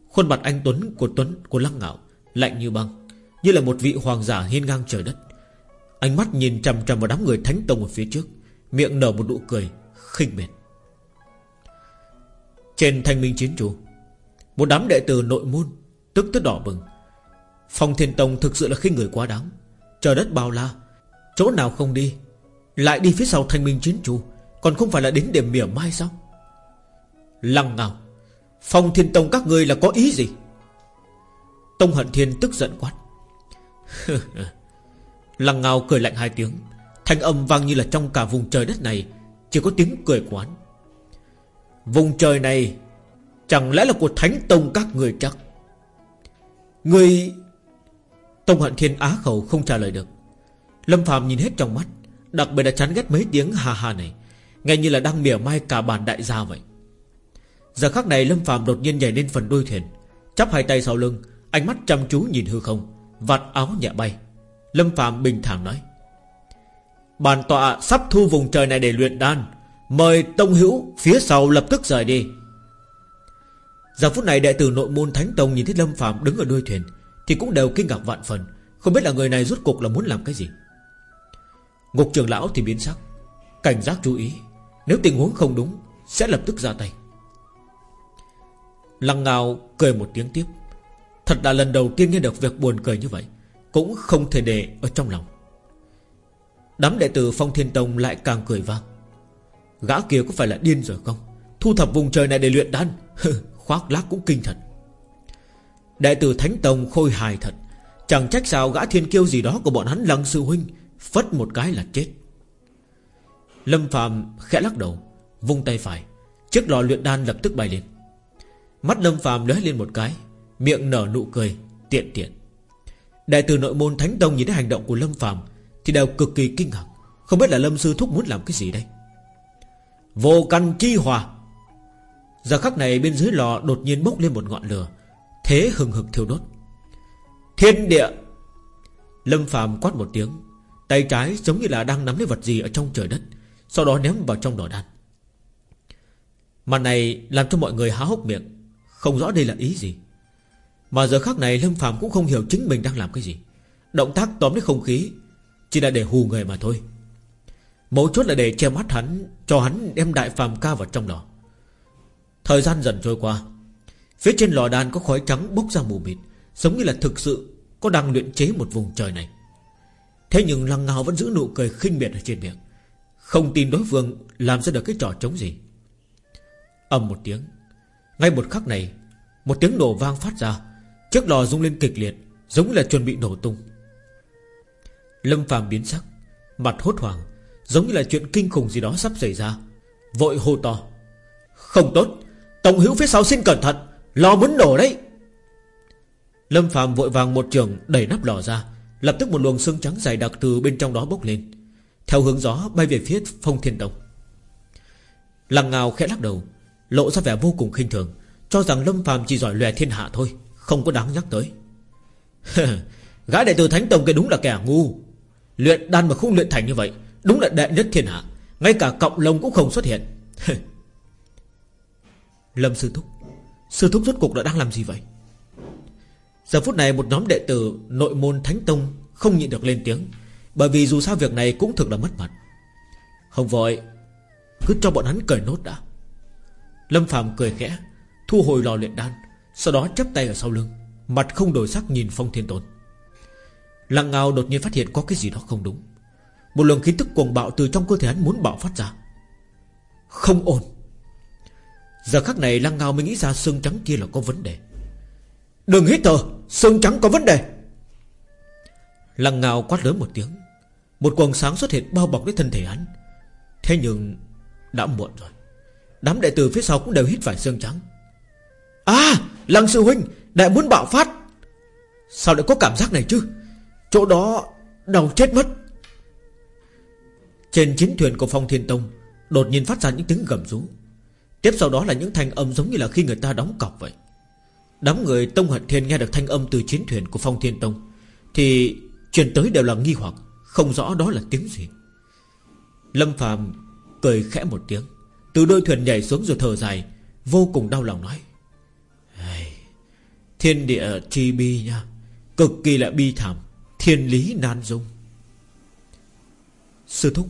Khuôn mặt anh Tuấn của Tuấn, của Lăng Ngạo Lạnh như băng, Như là một vị hoàng giả hiên ngang trời đất. Ánh mắt nhìn chằm chằm vào đám người thánh tông ở phía trước, Miệng nở một nụ cười khinh miệt. Trên thanh minh chiến trụ Một đám đệ tử nội môn Tức tức đỏ bừng. Phong thiên tông thực sự là khinh người quá đáng. Trời đất bao la, Chỗ nào không đi, Lại đi phía sau thanh minh chiến trụ Còn không phải là đến điểm mỉa mai sao? Lăng ngào Phong thiên tông các ngươi là có ý gì? Tông hận thiên tức giận quát. Lăng ngao cười lạnh hai tiếng, Thanh âm vang như là trong cả vùng trời đất này, Chỉ có tiếng cười quán. Vùng trời này Chẳng lẽ là của thánh tông các người chắc? Người Tông hận thiên á khẩu không trả lời được. Lâm phàm nhìn hết trong mắt, Đặc biệt là chán ghét mấy tiếng ha ha này, Nghe như là đang mỉa mai cả bàn đại gia vậy. Giờ khắc này Lâm phàm đột nhiên nhảy lên phần đuôi thuyền, Chắp hai tay sau lưng, Ánh mắt chăm chú nhìn hư không, Vạt áo nhẹ bay. Lâm phàm bình thản nói Bản tọa sắp thu vùng trời này để luyện đan Mời Tông Hữu phía sau lập tức rời đi. Giờ phút này đệ tử nội môn Thánh Tông nhìn thấy Lâm Phạm đứng ở đuôi thuyền Thì cũng đều kinh ngạc vạn phần, Không biết là người này rút cục là muốn làm cái gì. Ngục trường lão thì biến sắc, Cảnh giác chú ý, Nếu tình huống không đúng Sẽ lập tức ra tay. Lăng ngào cười một tiếng tiếp, Thật là lần đầu tiên nghe được việc buồn cười như vậy, Cũng không thể để ở trong lòng. Đám đệ tử Phong Thiên Tông lại càng cười vang. Gã kia có phải là điên rồi không? Thu thập vùng trời này để luyện đan. Khoác lác cũng kinh thật Đệ tử Thánh Tông khôi hài thật. Chẳng trách sao gã thiên kiêu gì đó của bọn hắn lăng sư huynh Phất một cái là chết. Lâm Phạm khẽ lắc đầu, Vung tay phải. Chiếc lò luyện đan lập tức bay lên. Mắt Lâm Phạm lóe lên một cái, Miệng nở nụ cười, Tiện tiện. Đại tử nội môn Thánh Tông nhìn thấy hành động của Lâm Phạm Thì đều cực kỳ kinh ngạc. Không biết là Lâm Sư Thúc muốn làm cái gì đây? Vô căn chi hòa. Giờ khắc này bên dưới lò đột nhiên bốc lên một ngọn lửa, Thế hừng hực thiêu đốt. Thiên địa! Lâm Phạm quát một tiếng, Tay trái giống như là đang nắm lấy vật gì ở trong trời đất, Sau đó ném vào trong đỏ đan. Màn này làm cho mọi người há hốc miệng, Không rõ đây là ý gì. Mà giờ khắc này Lâm Phạm cũng không hiểu chính mình đang làm cái gì. Động tác tóm lấy không khí Chỉ là để hù người mà thôi. Mấu chốt là để che mắt hắn, Cho hắn đem đại phàm ca vào trong lò. Thời gian dần trôi qua, Phía trên lò đàn có khói trắng bốc ra mù mịt, Giống như là thực sự Có đang luyện chế một vùng trời này. Thế nhưng lăng ngào vẫn giữ nụ cười khinh miệt ở trên miệng, Không tin đối phương Làm ra được cái trò chống gì. Ầm một tiếng, Ngay một khắc này, Một tiếng nổ vang phát ra, Chiếc lò rung lên kịch liệt, Giống là chuẩn bị nổ tung. Lâm phàm biến sắc, Mặt hốt hoảng Giống như là chuyện kinh khủng gì đó sắp xảy ra. Vội hô to. Không tốt. Tổng hữu phía sau xin cẩn thận. Lò muốn nổ đấy. Lâm Phạm vội vàng một trường đẩy nắp lò ra. Lập tức một luồng xương trắng dài đặc từ bên trong đó bốc lên. Theo hướng gió, bay về phía phong thiên đông Lăng ngào khẽ lắc đầu, Lộ ra vẻ vô cùng khinh thường, Cho rằng Lâm Phạm chỉ giỏi lòe thiên hạ thôi, Không có đáng nhắc tới. Gái đệ tử Thánh Tông kia đúng là kẻ ngu. Luyện đan mà không luyện thành như vậy Đúng là đệ nhất thiên hạ, Ngay cả cộng lông cũng không xuất hiện. Lâm Sư Thúc Sư Thúc rốt cuộc đã đang làm gì vậy? Giờ phút này một nhóm đệ tử Nội môn Thánh Tông Không nhịn được lên tiếng, Bởi vì dù sao việc này cũng thực là mất mặt. Không vội, Cứ cho bọn hắn cười nốt đã. Lâm Phạm cười khẽ, Thu hồi lò luyện đan, Sau đó chắp tay ở sau lưng, Mặt không đổi sắc nhìn Phong Thiên Tôn. Lăng ngao đột nhiên phát hiện có cái gì đó không đúng. Một luồng khí tức cuồng bạo từ trong cơ thể hắn muốn bạo phát ra. Không ổn. Giờ khắc này lăng ngao mới nghĩ ra xương trắng kia là có vấn đề. Đừng hít thở, Xương trắng có vấn đề. Lăng ngao quát lớn một tiếng. Một quần sáng xuất hiện bao bọc lấy thân thể hắn. Thế nhưng, Đã muộn rồi. Đám đệ tử phía sau cũng đều hít phải xương trắng. À Lăng sư huynh, Đại muốn bạo phát. Sao lại có cảm giác này chứ? Chỗ đó đau chết mất. Trên chiến thuyền của phong thiên tông, Đột nhiên phát ra những tiếng gầm rú. Tiếp sau đó là những thanh âm giống như là khi người ta đóng cọc vậy. Đám người Tông Hận Thiên nghe được thanh âm từ chiến thuyền của Phong Thiên Tông, Thì truyền tới đều là nghi hoặc, Không rõ đó là tiếng gì. Lâm Phàm cười khẽ một tiếng, Từ đôi thuyền nhảy xuống rồi thở dài, Vô cùng đau lòng nói Thiên địa chi bi nha, Cực kỳ là bi thảm, Thiên lý nan dung. Sư thúc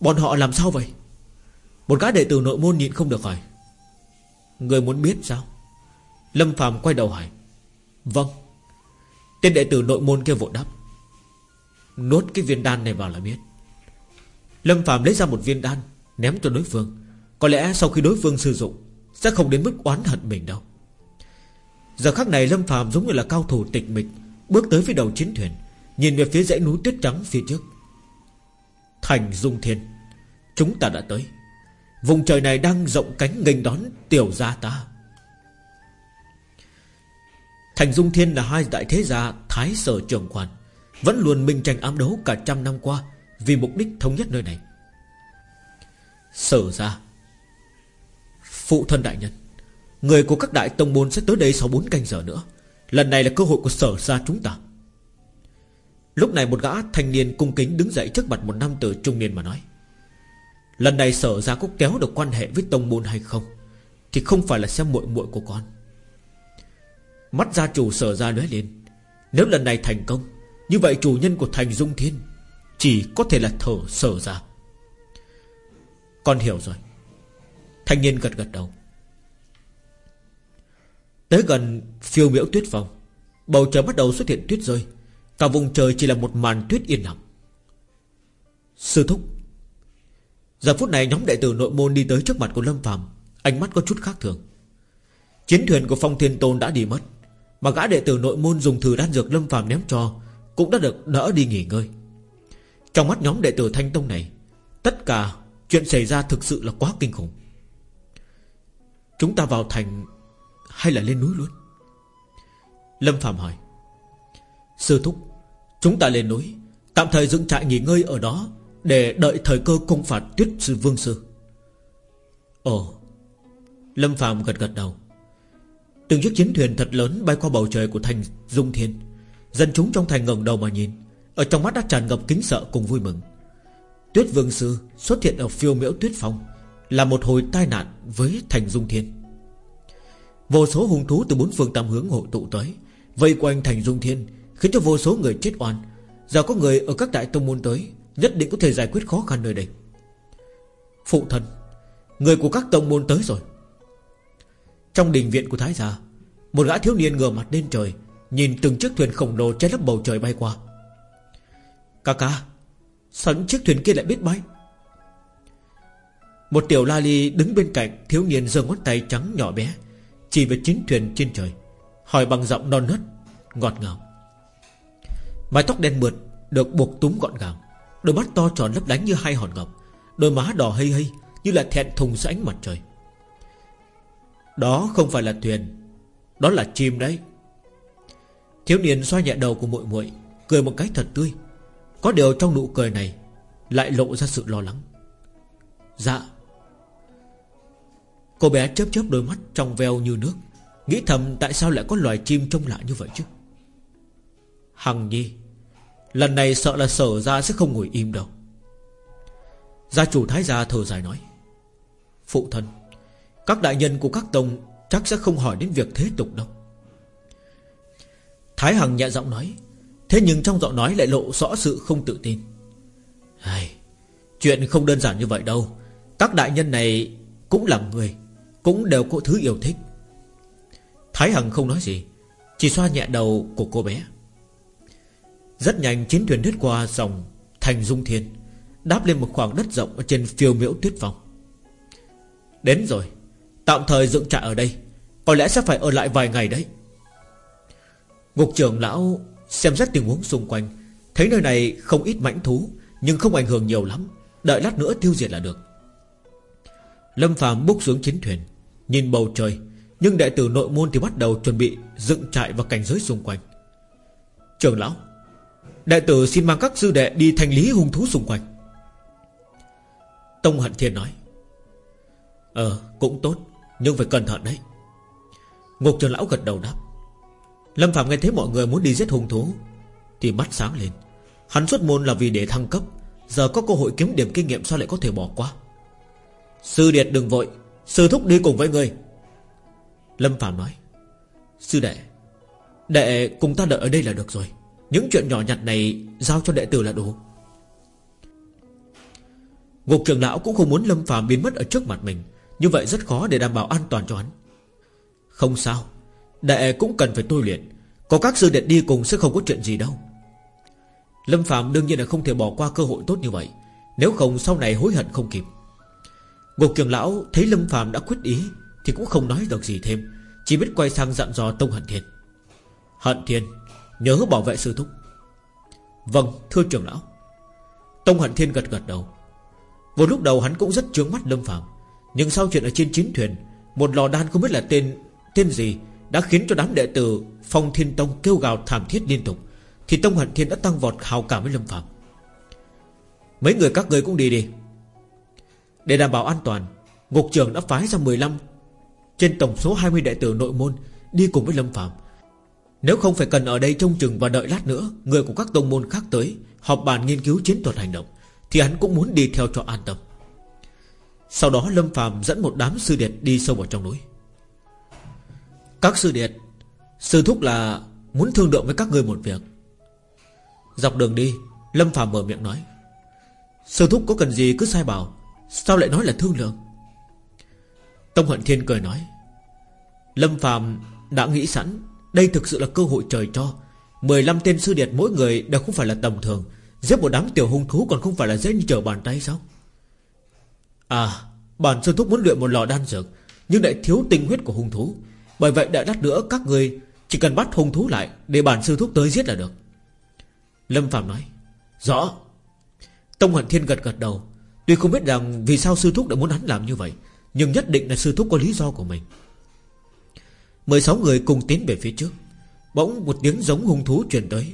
Bọn họ làm sao vậy? Một gã đệ tử nội môn nhịn không được hỏi. Người muốn biết sao? Lâm Phạm quay đầu hỏi. Vâng. Tên đệ tử nội môn kia vội đáp. Nốt cái viên đan này vào là biết. Lâm Phạm lấy ra một viên đan, Ném cho đối phương. Có lẽ sau khi đối phương sử dụng, Sẽ không đến mức oán hận mình đâu. Giờ khắc này Lâm Phạm giống như là cao thủ tịch mịch, Bước tới phía đầu chiến thuyền, Nhìn về phía dãy núi tuyết trắng phía trước. Thành Dung Thiên. Chúng ta đã tới. Vùng trời này đang rộng cánh nghênh đón tiểu gia ta. Thành Dung Thiên là hai đại thế gia Thái sở trường quan, Vẫn luôn minh tranh ám đấu cả trăm năm qua Vì mục đích thống nhất nơi này. Sở ra Phụ thân đại nhân, Người của các đại tông môn sẽ tới đây sau 4 canh giờ nữa. Lần này là cơ hội của sở ra chúng ta. Lúc này một gã thanh niên cung kính đứng dậy trước mặt một nam tử trung niên mà nói, Lần này sở ra có kéo được quan hệ với tông môn hay không? Thì không phải là xem muội muội của con. Mắt gia chủ sở ra lóe lên, Nếu lần này thành công, Như vậy chủ nhân của thành dung thiên Chỉ có thể là thở sở ra Con hiểu rồi. Thanh niên gật gật đầu. Tới gần phiêu miễu tuyết phòng Bầu trời bắt đầu xuất hiện tuyết rơi. Cả vùng trời chỉ là một màn tuyết yên lặng. Sư thúc, Giờ phút này nhóm đệ tử nội môn đi tới trước mặt của Lâm Phàm, Ánh mắt có chút khác thường. Chiến thuyền của Phong Thiên Tôn đã đi mất, Mà gã đệ tử nội môn dùng thử đan dược Lâm Phàm ném cho Cũng đã được đỡ đi nghỉ ngơi. Trong mắt nhóm đệ tử Thanh Tông này, Tất cả chuyện xảy ra thực sự là quá kinh khủng. Chúng ta vào thành Hay là lên núi luôn? Lâm Phạm hỏi. Sư Thúc Chúng ta lên núi, Tạm thời dựng trại nghỉ ngơi ở đó Để đợi thời cơ công phạt tuyết sư vương sư. Ồ, Lâm Phạm gật gật đầu. Từng chiếc chiến thuyền thật lớn bay qua bầu trời của thành Dung Thiên. Dân chúng trong thành ngẩng đầu mà nhìn, Ở trong mắt đã tràn ngập kính sợ cùng vui mừng. Tuyết Vương Sư xuất hiện ở phiêu miễu tuyết phong, Là một hồi tai nạn với thành Dung Thiên. Vô số hung thú từ bốn phương tam hướng hội tụ tới, Vây quanh thành Dung Thiên Khiến cho vô số người chết oan. Giờ có người ở các đại tông môn tới, Nhất định có thể giải quyết khó khăn nơi đây. Phụ thân, Người của các tông môn tới rồi. Trong đình viện của Thái gia, Một gã thiếu niên ngửa mặt lên trời, Nhìn từng chiếc thuyền khổng lồ che lấp bầu trời bay qua. Cà ca, Sao những chiếc thuyền kia lại biết bay? Một tiểu la ly đứng bên cạnh Thiếu niên giơ ngón tay trắng nhỏ bé, Chỉ về chiến thuyền trên trời, Hỏi bằng giọng non nớt, Ngọt ngào. Mái tóc đen mượt, Được buộc túm gọn gàng. Đôi mắt to tròn lấp lánh như hai hòn ngọc. Đôi má đỏ hây hây, Như là thẹn thùng dưới ánh mặt trời. Đó không phải là thuyền, Đó là chim đấy. Thiếu niên xoa nhẹ đầu của muội muội, Cười một cái thật tươi. Có điều trong nụ cười này Lại lộ ra sự lo lắng. Dạ. Cô bé chớp chớp đôi mắt trong veo như nước, Nghĩ thầm tại sao lại có loài chim trông lạ như vậy chứ? Hằng Nhi Lần này sợ là sở ra sẽ không ngồi im đâu. Gia chủ Thái gia thở dài nói Phụ thân Các đại nhân của các tông Chắc sẽ không hỏi đến việc thế tục đâu. Thái Hằng nhẹ giọng nói Thế nhưng trong giọng nói lại lộ rõ sự không tự tin. Ai, Chuyện không đơn giản như vậy đâu. Các đại nhân này cũng là người Cũng đều có thứ yêu thích. Thái Hằng không nói gì Chỉ xoa nhẹ đầu của cô bé. Rất nhanh chiến thuyền lướt qua dòng Thành Dung Thiên, Đáp lên một khoảng đất rộng ở trên phiêu miễu tuyết phòng Đến rồi, Tạm thời dựng trại ở đây, Có lẽ sẽ phải ở lại vài ngày đấy. Ngục trưởng lão Xem xét tình huống xung quanh, Thấy nơi này không ít mãnh thú, Nhưng không ảnh hưởng nhiều lắm, Đợi lát nữa tiêu diệt là được. Lâm phàm bước xuống chiến thuyền, Nhìn bầu trời, Nhưng đệ tử nội môn thì bắt đầu chuẩn bị Dựng trại và cảnh giới xung quanh. Trường lão Đệ tử xin mang các sư đệ đi thanh lý hung thú xung quanh. Tông Hận Thiên nói Ờ cũng tốt, Nhưng phải cẩn thận đấy. Ngục trường lão gật đầu đáp, Lâm Phạm nghe thấy mọi người muốn đi giết hung thú Thì mắt sáng lên. Hắn xuất môn là vì để thăng cấp, Giờ có cơ hội kiếm điểm kinh nghiệm sao lại có thể bỏ qua? Sư Điệt đừng vội, Sư Thúc đi cùng với người. Lâm Phạm nói, Sư đệ Đệ cùng ta đợi ở đây là được rồi. Những chuyện nhỏ nhặt này Giao cho đệ tử là đủ. Ngục trường lão cũng không muốn Lâm Phạm biến mất ở trước mặt mình, Như vậy rất khó để đảm bảo an toàn cho hắn. Không sao, Đệ cũng cần phải tôi luyện, Có các sư đệ đi cùng sẽ không có chuyện gì đâu. Lâm Phạm đương nhiên là không thể bỏ qua cơ hội tốt như vậy, Nếu không sau này hối hận không kịp. Ngục trường lão thấy Lâm Phạm đã quyết ý Thì cũng không nói được gì thêm, Chỉ biết quay sang dặn dò Tông Hận Thiên. Hận Thiên Nhớ bảo vệ sư thúc. Vâng thưa trưởng lão. Tông Hận Thiên gật gật đầu. Vừa lúc đầu hắn cũng rất trướng mắt Lâm Phạm Nhưng sau chuyện ở trên chiến thuyền, Một lò đan không biết là tên Tên gì Đã khiến cho đám đệ tử Phong Thiên Tông kêu gào thảm thiết liên tục, Thì Tông Hận Thiên đã tăng vọt hào cảm với Lâm Phạm Mấy người các người cũng đi đi. Để đảm bảo an toàn, Ngục trưởng đã phái ra 15 Trên tổng số 20 đệ tử nội môn Đi cùng với Lâm Phạm nếu không phải cần ở đây trông chừng và đợi lát nữa, Người của các tông môn khác tới, Họp bàn nghiên cứu chiến thuật hành động, Thì hắn cũng muốn đi theo cho an tâm. Sau đó Lâm phàm dẫn một đám sư điệt đi sâu vào trong núi. Các sư điệt, Sư thúc là muốn thương lượng với các người một việc. Dọc đường đi, Lâm phàm mở miệng nói, Sư thúc có cần gì cứ sai bảo, Sao lại nói là thương lượng? Tông Hận Thiên cười nói, Lâm phàm đã nghĩ sẵn đây thực sự là cơ hội trời cho. 15 tên sư điệt mỗi người đều không phải là tầm thường. Giết một đám tiểu hung thú còn không phải là dễ như trở bàn tay sao? À Bản sư thúc muốn luyện một lò đan dược, Nhưng lại thiếu tinh huyết của hung thú. Bởi vậy đã đắt nữa các người, Chỉ cần bắt hung thú lại Để bản sư thúc tới giết là được. Lâm Phạm nói, Rõ. Tông Hận Thiên gật gật đầu. Tuy không biết rằng vì sao sư thúc đã muốn hắn làm như vậy, Nhưng nhất định là sư thúc có lý do của mình. 16 người cùng tiến về phía trước. Bỗng một tiếng giống hung thú truyền tới.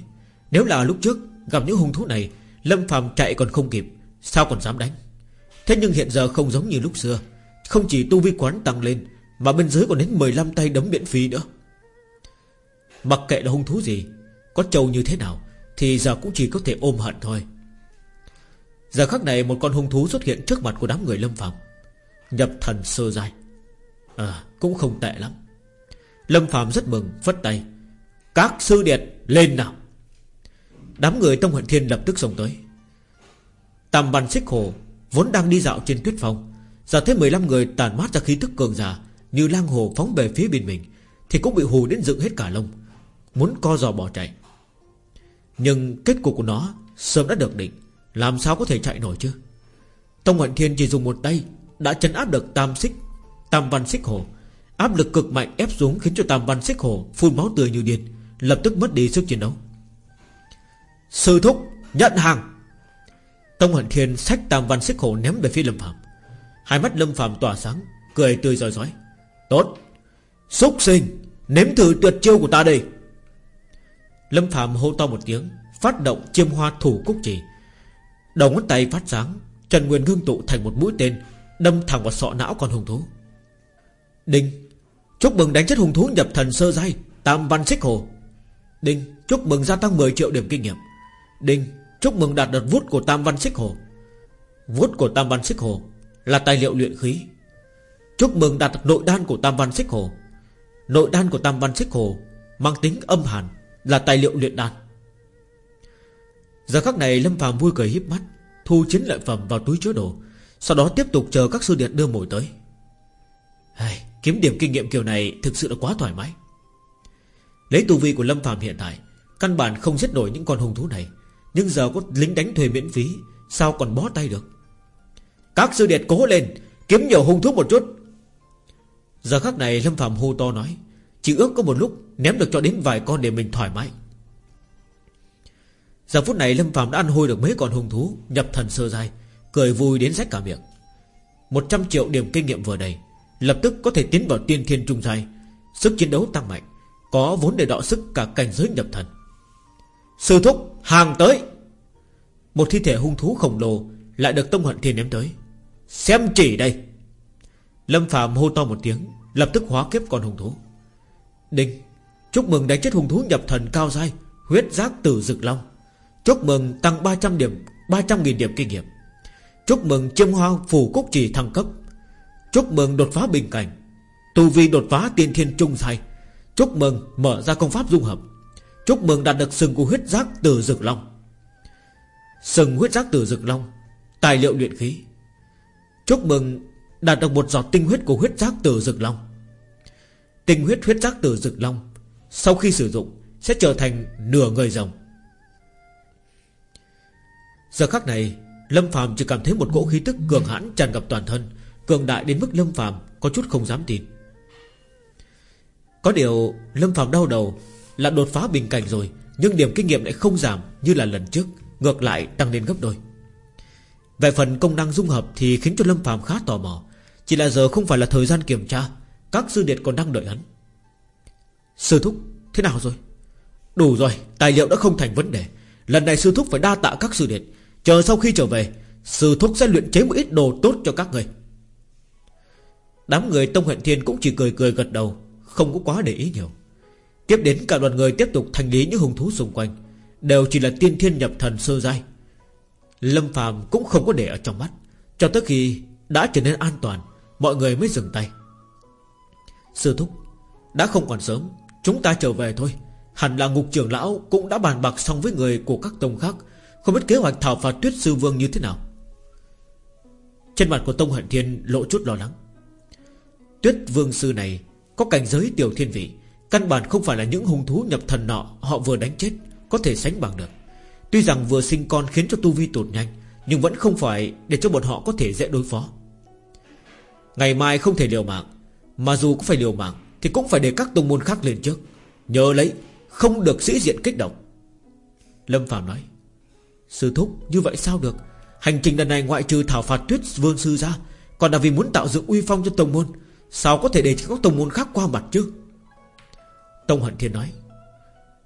Nếu là lúc trước, Gặp những hung thú này, Lâm phàm chạy còn không kịp, Sao còn dám đánh? Thế nhưng hiện giờ không giống như lúc xưa. Không chỉ tu vi quán tăng lên, Mà bên dưới còn đến 15 tay đấm miễn phí nữa. Mặc kệ là hung thú gì, Có trâu như thế nào, Thì giờ cũng chỉ có thể ôm hận thôi. Giờ khắc này một con hung thú xuất hiện trước mặt của đám người Lâm Phạm Nhập thần sơ dài À cũng không tệ lắm. Lâm Phạm rất mừng, Phất tay. Các sư điệt, lên nào. Đám người Tông Hận Thiên lập tức xông tới. Tam văn xích hồ Vốn đang đi dạo trên tuyết phong, Giờ thấy 15 người tàn mát ra khí tức cường giả Như lang hồ phóng về phía bên mình, Thì cũng bị hù đến dựng hết cả lông, Muốn co giò bỏ chạy. Nhưng kết cục của nó Sớm đã được định, Làm sao có thể chạy nổi chứ? Tông Hận Thiên chỉ dùng một tay Đã chấn áp được tam xích, Tam văn xích hồ. Áp lực cực mạnh ép xuống khiến cho tam văn xích hồ Phun máu tươi như điên, Lập tức mất đi sức chiến đấu. Sư thúc nhận hàng Tông Hận Thiên xách tam văn xích hồ ném về phía Lâm Phạm Hai mắt Lâm Phạm tỏa sáng, Cười tươi rói rói. Tốt. Xúc sinh, Nếm thử tuyệt chiêu của ta đây. Lâm Phạm hô to một tiếng, Phát động chiêm hoa thủ cúc chỉ. Đầu ngón tay phát sáng, Trần Nguyên ngưng tụ thành một mũi tên, Đâm thẳng vào sọ não con hùng thú. Đinh. Chúc mừng đánh chết hung thú nhập thần sơ giai, Tam văn xích hồ. Đinh, Chúc mừng gia tăng 10 triệu điểm kinh nghiệm. Đinh, Chúc mừng đạt được vút của Tam Văn Xích Hồ. Vút của Tam Văn Xích Hồ Là tài liệu luyện khí. Chúc mừng đạt được nội đan của Tam Văn Xích Hồ. Nội đan của Tam Văn Xích Hồ Mang tính âm hàn, Là tài liệu luyện đan. Giờ khắc này Lâm Phạm vui cười híp mắt, Thu chiến lợi phẩm vào túi chứa đồ, Sau đó tiếp tục chờ các sư điện đưa mồi tới. Ai, Kiếm điểm kinh nghiệm kiểu này Thực sự là quá thoải mái. Lấy tu vi của Lâm Phạm hiện tại Căn bản không giết nổi những con hung thú này. Nhưng giờ có lính đánh thuê miễn phí Sao còn bó tay được? Các sư điệt cố lên Kiếm nhiều hung thú một chút. Giờ khắc này Lâm Phạm hô to nói Chỉ ước có một lúc ném được cho đến vài con để mình thoải mái. Giờ phút này Lâm Phạm đã ăn hôi được mấy con hung thú Nhập thần sơ dai Cười vui đến rách cả miệng. 100 triệu điểm kinh nghiệm vừa đầy Lập tức có thể tiến vào tiên thiên trung giai. Sức chiến đấu tăng mạnh, Có vốn để đọ sức cả cảnh giới nhập thần. Sư thúc, hàng tới! Một thi thể hung thú khổng lồ Lại được Tông Hận Thiên ném tới. Xem chỉ đây! Lâm Phạm hô to một tiếng, Lập tức hóa kiếp con hung thú. Đinh, Chúc mừng đánh chết hung thú nhập thần cao dai Huyết giác tử dực long. Chúc mừng tăng 300 điểm 300.000 điểm kinh nghiệm. Chúc mừng chiêm hoa phủ cúc trì thăng cấp. Chúc mừng đột phá bình cảnh. Tu vi đột phá tiên thiên trung sai. Chúc mừng mở ra công pháp dung hợp. Chúc mừng đạt được sừng của huyết giác từ rực long. Sừng huyết giác từ rực long, Tài liệu luyện khí. Chúc mừng đạt được một giọt tinh huyết của huyết giác từ rực long. Tinh huyết huyết giác từ rực long, Sau khi sử dụng, Sẽ trở thành nửa người rồng. Giờ khắc này, Lâm phàm chỉ cảm thấy một cỗ khí tức cường hãn tràn ngập toàn thân Cường đại đến mức Lâm Phạm Có chút không dám tin. Có điều, Lâm Phạm đau đầu Là đột phá bình cảnh rồi, Nhưng điểm kinh nghiệm lại không giảm như là lần trước, Ngược lại tăng lên gấp đôi. Về phần công năng dung hợp Thì khiến cho Lâm Phạm khá tò mò, Chỉ là giờ không phải là thời gian kiểm tra, Các sư điệt còn đang đợi hắn. Sư thúc, thế nào rồi? Đủ rồi, tài liệu đã không thành vấn đề. Lần này sư thúc phải đa tạ các sư điệt Chờ sau khi trở về, Sư thúc sẽ luyện chế một ít đồ tốt cho các người. Đám người Tông Hận Thiên cũng chỉ cười cười gật đầu, Không có quá để ý nhiều. Tiếp đến cả đoàn người tiếp tục thành lý những hung thú xung quanh, Đều chỉ là tiên thiên nhập thần sơ giai. Lâm phàm cũng không có để ở trong mắt, Cho tới khi đã trở nên an toàn, Mọi người mới dừng tay. Sư thúc, Đã không còn sớm, Chúng ta trở về thôi. Hẳn là ngục trưởng lão cũng đã bàn bạc xong với người của các tông khác, Không biết kế hoạch thảo phạt tuyết sư vương như thế nào. Trên mặt của Tông Hận Thiên lộ chút lo lắng. Tuyết vương sư này Có cảnh giới tiểu thiên vị, Căn bản không phải là những hung thú nhập thần nọ Họ vừa đánh chết Có thể sánh bằng được. Tuy rằng vừa sinh con khiến cho tu vi tụt nhanh, Nhưng vẫn không phải để cho bọn họ có thể dễ đối phó. Ngày mai không thể liều mạng, Mà dù có phải liều mạng Thì cũng phải để các tông môn khác lên trước Nhớ lấy Không được sĩ diện kích động. Lâm Phạm nói, Sư thúc, như vậy sao được? Hành trình lần này ngoại trừ thảo phạt tuyết vương sư ra, Còn là vì muốn tạo dựng uy phong cho tông môn Sao có thể để cho các tông môn khác qua mặt chứ? Tông Hận Thiên nói.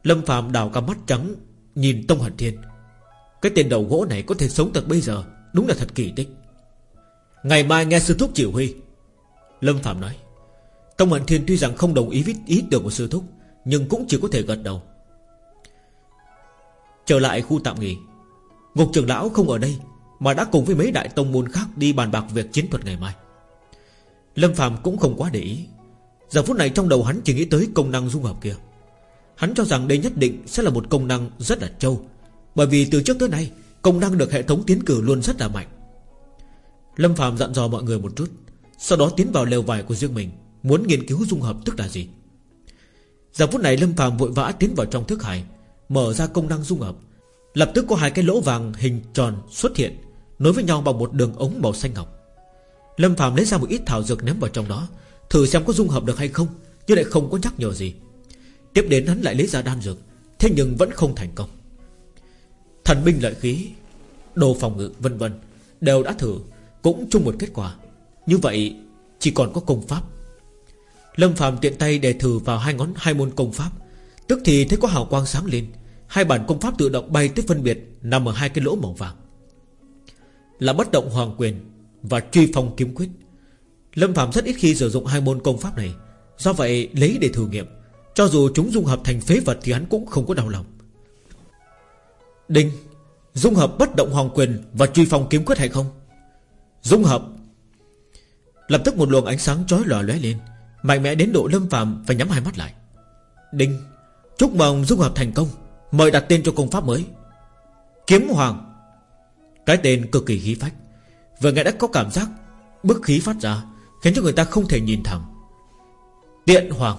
Lâm Phạm đào cả mắt trắng, Nhìn Tông Hận Thiên. Cái tên đầu gỗ này có thể sống tận bây giờ, Đúng là thật kỳ tích. Ngày mai nghe sư thúc chỉ huy. Lâm Phạm nói. Tông Hận Thiên tuy rằng không đồng ý với ý tưởng của sư thúc, Nhưng cũng chỉ có thể gật đầu. Trở lại khu tạm nghỉ. Ngục trưởng lão không ở đây, Mà đã cùng với mấy đại tông môn khác Đi bàn bạc việc chiến thuật ngày mai. Lâm Phạm cũng không quá để ý. Giờ phút này trong đầu hắn chỉ nghĩ tới công năng dung hợp kia. Hắn cho rằng đây nhất định sẽ là một công năng rất là trâu, Bởi vì từ trước tới nay, Công năng được hệ thống tiến cử luôn rất là mạnh. Lâm Phạm dặn dò mọi người một chút, Sau đó tiến vào lều vải của riêng mình, Muốn nghiên cứu dung hợp tức là gì. Giờ phút này Lâm Phạm vội vã tiến vào trong thức hải, Mở ra công năng dung hợp. Lập tức có hai cái lỗ vàng hình tròn xuất hiện, Nối với nhau bằng một đường ống màu xanh ngọc. Lâm Phạm lấy ra một ít thảo dược ném vào trong đó, Thử xem có dung hợp được hay không, Nhưng lại không có nhắc nhở gì. Tiếp đến hắn lại lấy ra đan dược, Thế nhưng vẫn không thành công. Thần binh lợi khí, Đồ phòng ngự, vân vân, Đều đã thử, Cũng chung một kết quả. Như vậy, chỉ còn có công pháp. Lâm Phạm tiện tay để thử vào hai ngón, hai môn công pháp. Tức thì thấy có hào quang sáng lên, Hai bản công pháp tự động bay tới phân biệt, Nằm ở hai cái lỗ màu vàng. Là bất động hoàng quyền và truy phong kiếm quyết. Lâm Phạm rất ít khi sử dụng hai môn công pháp này. Do vậy, lấy để thử nghiệm. Cho dù chúng dung hợp thành phế vật Thì hắn cũng không có đau lòng. Đinh, Dung hợp bất động hoàng quyền Và truy phong kiếm quyết hay không? Dung hợp. Lập tức một luồng ánh sáng chói lòa lóe lên, Mạnh mẽ đến độ Lâm Phạm phải nhắm hai mắt lại. Đinh, Chúc mừng dung hợp thành công. Mời đặt tên cho công pháp mới. Kiếm Hoàng. Cái tên cực kỳ khí phách. Vừa nghe đã có cảm giác Bức khí phát ra, Khiến cho người ta không thể nhìn thẳng. Tiện Hoàng,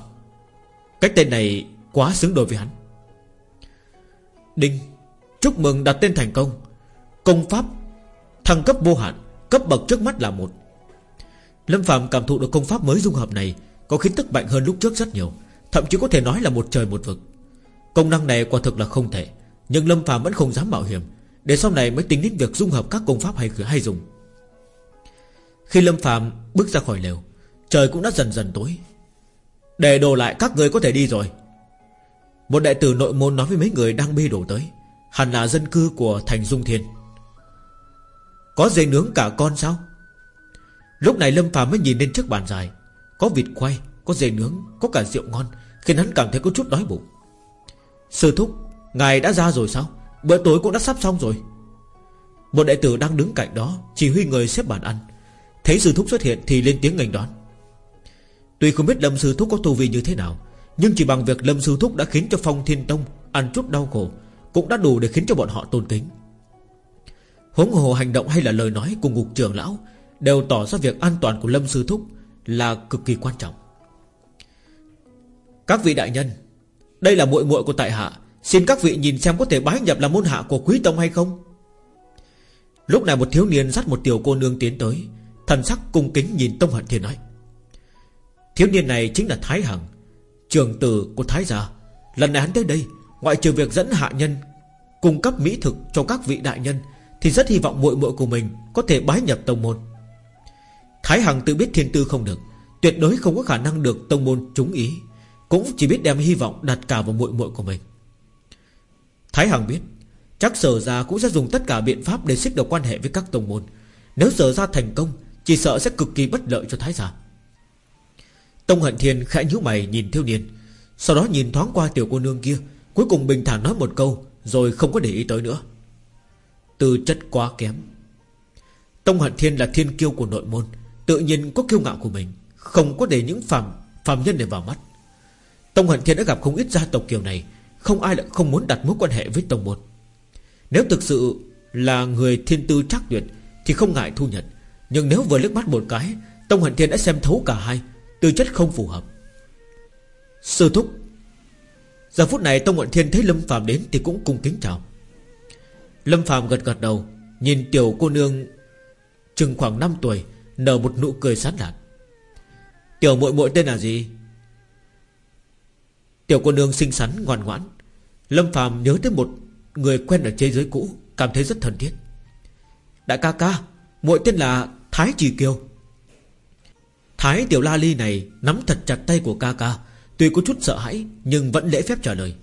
Cái tên này quá xứng đôi với hắn. Đinh, Chúc mừng đặt tên thành công. Công pháp Thăng cấp vô hạn, Cấp bậc trước mắt là một. Lâm Phạm cảm thụ được công pháp mới dung hợp này Có khí tức mạnh hơn lúc trước rất nhiều, Thậm chí có thể nói là một trời một vực. Công năng này quả thực là không thể, Nhưng Lâm Phạm vẫn không dám mạo hiểm, Để sau này mới tính đến việc dung hợp các công pháp hay hay dùng. Khi Lâm Phạm bước ra khỏi lều, Trời cũng đã dần dần tối. Để đồ lại, các người có thể đi rồi. Một đại tử nội môn nói với mấy người đang bê đổ tới, Hẳn là dân cư của thành Dung Thiên. Có dây nướng cả con sao? Lúc này Lâm phàm mới nhìn lên trước bàn dài, Có vịt quay Có dây nướng, Có cả rượu ngon, Khiến hắn cảm thấy có chút đói bụng. Sư thúc, Ngài đã ra rồi sao? Bữa tối cũng đã sắp xong rồi. Một đại tử đang đứng cạnh đó Chỉ huy người xếp bàn ăn. Thấy sư thúc xuất hiện thì lên tiếng nghênh đón. Tuy không biết Lâm sư thúc có tu vi như thế nào, Nhưng chỉ bằng việc Lâm sư thúc đã khiến cho Phong Thiên Tông Ăn chút đau khổ, Cũng đã đủ để khiến cho bọn họ tôn kính. Hống hồ hành động hay là lời nói của ngục trưởng lão Đều tỏ ra việc an toàn của Lâm sư thúc Là cực kỳ quan trọng. Các vị đại nhân, Đây là muội muội của tại hạ, Xin các vị nhìn xem có thể bái nhập là môn hạ của quý tông hay không? Lúc này một thiếu niên dắt một tiểu cô nương tiến tới Thần sắc cung kính nhìn Tông Hận Thiên nói, Thiếu niên này chính là Thái Hằng, Trường tử của Thái gia. Lần này hắn tới đây, Ngoại trừ việc dẫn hạ nhân, Cung cấp mỹ thực cho các vị đại nhân, Thì rất hy vọng muội muội của mình Có thể bái nhập tông môn. Thái Hằng tự biết thiên tư không được, Tuyệt đối không có khả năng được tông môn trúng ý, Cũng chỉ biết đem hy vọng đặt cả vào muội muội của mình. Thái Hằng biết, Chắc sở ra cũng sẽ dùng tất cả biện pháp Để xích đầu quan hệ với các tông môn. Nếu sở ra thành công chỉ sợ sẽ cực kỳ bất lợi cho Thái gia. Tông Hận Thiên khẽ nhíu mày nhìn thiếu niên, Sau đó nhìn thoáng qua tiểu cô nương kia, Cuối cùng bình thản nói một câu, Rồi không có để ý tới nữa. Tư chất quá kém. Tông Hận Thiên là thiên kiêu của nội môn, Tự nhiên có kiêu ngạo của mình, Không có để những phàm phàm nhân để vào mắt. Tông Hận Thiên đã gặp không ít gia tộc kiểu này, Không ai lại không muốn đặt mối quan hệ với Tông Môn. Nếu thực sự là người thiên tư chắc tuyệt, Thì không ngại thu nhận. Nhưng nếu vừa liếc mắt một cái, Tông Hận Thiên đã xem thấu cả hai, Tư chất không phù hợp. Sư thúc. Giờ phút này Tông Hận Thiên thấy Lâm Phạm đến Thì cũng cung kính chào. Lâm Phạm gật gật đầu, Nhìn tiểu cô nương Chừng khoảng 5 tuổi, Nở một nụ cười sán lạn. Tiểu muội muội tên là gì? Tiểu cô nương xinh xắn, ngoan ngoãn. Lâm Phạm nhớ tới một Người quen ở thế giới cũ, Cảm thấy rất thân thiết. Đại ca ca, muội tên là Thái Chỉ Kiêu Thái Tiểu La Ly này Nắm thật chặt tay của ca ca, Tuy có chút sợ hãi, Nhưng vẫn lễ phép trả lời.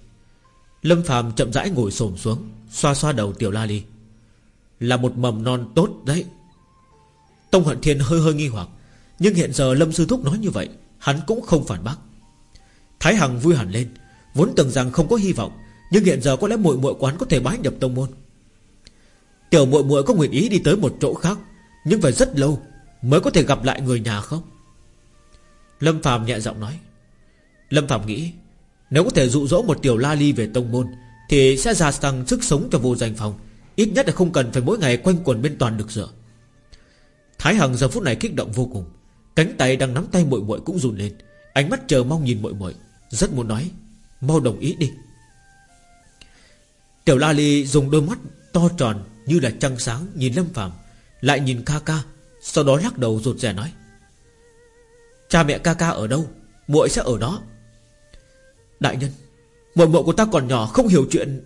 Lâm Phạm chậm rãi ngồi xổm xuống, Xoa xoa đầu Tiểu La Ly. Là một mầm non tốt đấy. Tông Hận Thiên hơi hơi nghi hoặc, Nhưng hiện giờ Lâm Sư Thúc nói như vậy, Hắn cũng không phản bác. Thái Hằng vui hẳn lên, Vốn tưởng rằng không có hy vọng, Nhưng hiện giờ có lẽ muội muội quán có thể bái nhập tông môn. Tiểu muội muội có nguyện ý đi tới một chỗ khác nhưng phải rất lâu Mới có thể gặp lại người nhà không? Lâm Phạm nhẹ giọng nói. Lâm Phạm nghĩ Nếu có thể dụ dỗ một tiểu la ly về tông môn Thì sẽ gia tăng sức sống cho vô danh phòng. Ít nhất là không cần phải mỗi ngày quanh quần bên toàn được dựa Thái Hằng giờ phút này kích động vô cùng. Cánh tay đang nắm tay muội muội cũng run lên. Ánh mắt chờ mong nhìn muội muội, Rất muốn nói, Mau đồng ý đi. Tiểu La Ly dùng đôi mắt to tròn Như là trăng sáng nhìn Lâm Phạm lại nhìn ca ca Sau đó lắc đầu rụt rè nói. Cha mẹ ca ca ở đâu? Muội sẽ ở đó. Đại nhân muội muội của ta còn nhỏ không hiểu chuyện.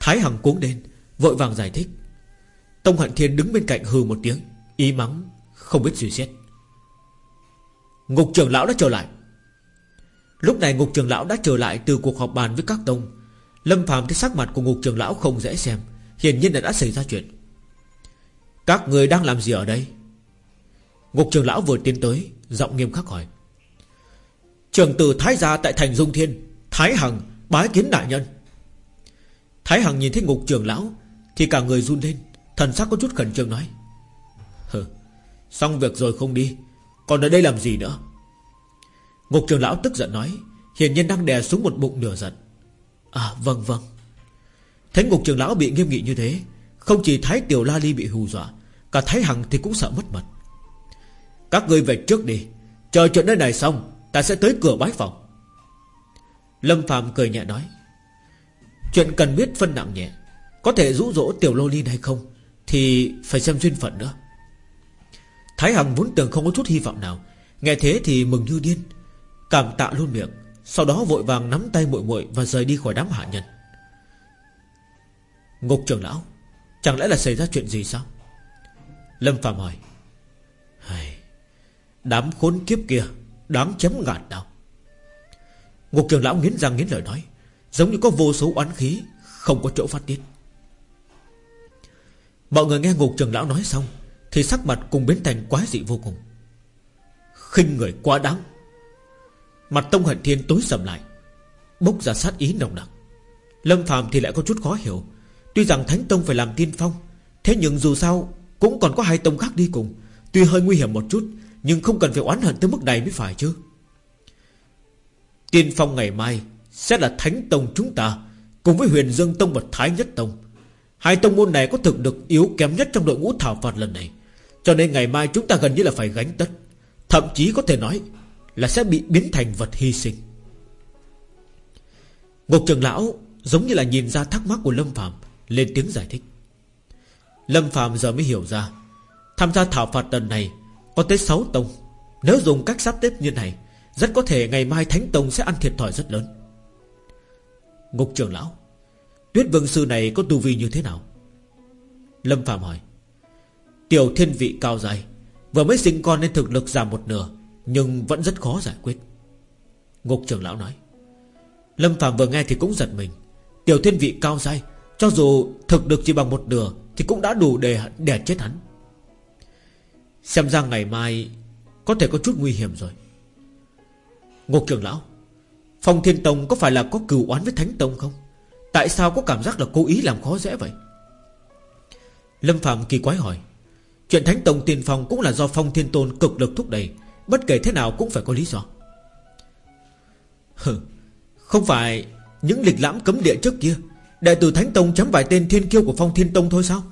Thái Hằng cuống đến, Vội vàng giải thích. Tông Hận Thiên đứng bên cạnh hừ một tiếng Ý mắng Không biết suy xét. Ngục trưởng lão đã trở lại. Lúc này ngục trưởng lão đã trở lại Từ cuộc họp bàn với các tông. Lâm Phạm thấy sắc mặt của ngục trưởng lão không dễ xem Hiển nhiên là đã xảy ra chuyện. Các người đang làm gì ở đây? Ngục trường lão vừa tiến tới, Giọng nghiêm khắc hỏi. Trường tử Thái gia tại thành Dung Thiên, Thái Hằng bái kiến đại nhân. Thái Hằng nhìn thấy ngục trường lão Thì cả người run lên, Thần sắc có chút khẩn trương nói. Hừ, Xong việc rồi không đi, Còn ở đây làm gì nữa? Ngục trường lão tức giận nói, Hiển nhiên đang đè xuống một bụng nửa giận. À vâng vâng. Thấy ngục trường lão bị nghiêm nghị như thế, Không chỉ Thái Tiểu La Ly bị hù dọa Cả Thái Hằng thì cũng sợ mất mật. Các người về trước đi, Chờ chuyện nơi này xong, Ta sẽ tới cửa bái phòng. Lâm Phạm cười nhẹ nói, Chuyện cần biết phân nặng nhẹ, Có thể rũ rỗ tiểu lô ly hay không Thì phải xem duyên phận nữa. Thái Hằng vốn tưởng không có chút hy vọng nào, Nghe thế thì mừng như điên, Cảm tạ luôn miệng, Sau đó vội vàng nắm tay muội muội Và rời đi khỏi đám hạ nhân. Ngục trưởng lão, Chẳng lẽ là xảy ra chuyện gì sao? Lâm Phạm hỏi Đám khốn kiếp kia Đáng chém ngạt nào Ngục trường lão nghiến răng nghiến lời nói, Giống như có vô số oán khí Không có chỗ phát tiết. Mọi người nghe ngục trường lão nói xong Thì sắc mặt cùng biến thành quá dị vô cùng. Khinh người quá đáng. Mặt Tông Hận Thiên tối sầm lại, Bốc ra sát ý nồng nặc. Lâm Phạm thì lại có chút khó hiểu. Tuy rằng Thánh Tông phải làm tiên phong, Thế nhưng dù sao cũng còn có hai tông khác đi cùng. Tuy hơi nguy hiểm một chút, Nhưng không cần phải oán hận tới mức này mới phải chứ. Tiên phong ngày mai Sẽ là Thánh Tông chúng ta, Cùng với huyền Dương Tông và Thái Nhất Tông. Hai tông môn này có thực lực yếu kém nhất Trong đội ngũ thảo phạt lần này. Cho nên ngày mai chúng ta gần như là phải gánh tất. Thậm chí có thể nói Là sẽ bị biến thành vật hy sinh. Ngục trường lão Giống như là nhìn ra thắc mắc của Lâm Phạm Lên tiếng giải thích. Lâm Phạm giờ mới hiểu ra, Tham gia thảo phạt lần này Có tới 6 tông. Nếu dùng cách sắp xếp như này, Rất có thể ngày mai Thánh Tông sẽ ăn thiệt thòi rất lớn. Ngục trưởng lão, Tuyết vương sư này có tu vi như thế nào? Lâm Phạm hỏi. Tiểu thiên vị cao dài, Vừa mới sinh con nên thực lực giảm một nửa, Nhưng vẫn rất khó giải quyết. Ngục trưởng lão nói. Lâm Phạm vừa nghe thì cũng giật mình. Tiểu thiên vị cao dài, Cho dù thực lực chỉ bằng một nửa thì cũng đã đủ để để chết hắn. Xem ra ngày mai Có thể có chút nguy hiểm rồi. Ngục trưởng lão, Phong Thiên Tông có phải là có cừu oán với Thánh Tông không? Tại sao có cảm giác là cố ý làm khó dễ vậy? Lâm Phạm kỳ quái hỏi. Chuyện Thánh Tông tiền phong cũng là do Phong Thiên Tôn cực lực thúc đẩy, Bất kể thế nào cũng phải có lý do. Hừ, Không phải những lịch lãm cấm địa trước kia Đệ tử Thánh Tông chấm vài tên thiên kiêu của Phong Thiên Tông thôi sao?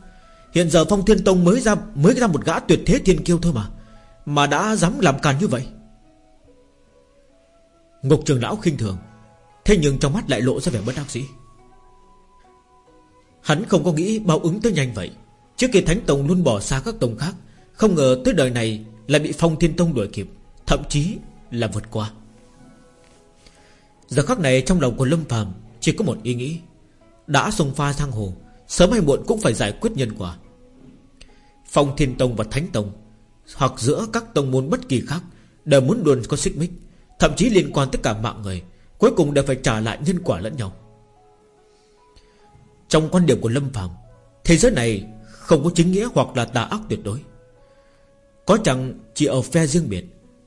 Hiện giờ Phong Thiên Tông mới ra mới ra một gã tuyệt thế thiên kiêu thôi mà. Mà đã dám làm càn như vậy. Ngục trường lão khinh thường. Thế nhưng trong mắt lại lộ ra vẻ bất đắc dĩ. Hắn không có nghĩ báo ứng tới nhanh vậy. Trước kia Thánh Tông luôn bỏ xa các tông khác. Không ngờ tới đời này Lại bị Phong Thiên Tông đuổi kịp. Thậm chí là vượt qua. Giờ khắc này trong lòng của Lâm Phàm Chỉ có một ý nghĩ. Đã xông pha sang hồ, Sớm hay muộn cũng phải giải quyết nhân quả. Phong Thiên Tông và Thánh Tông, Hoặc giữa các tông môn bất kỳ khác, Đều muốn luôn có xích mích, Thậm chí liên quan tất cả mạng người, Cuối cùng đều phải trả lại nhân quả lẫn nhau. Trong quan điểm của Lâm Phàm, Thế giới này không có chính nghĩa hoặc là tà ác tuyệt đối. Có chẳng chỉ ở phe riêng biệt,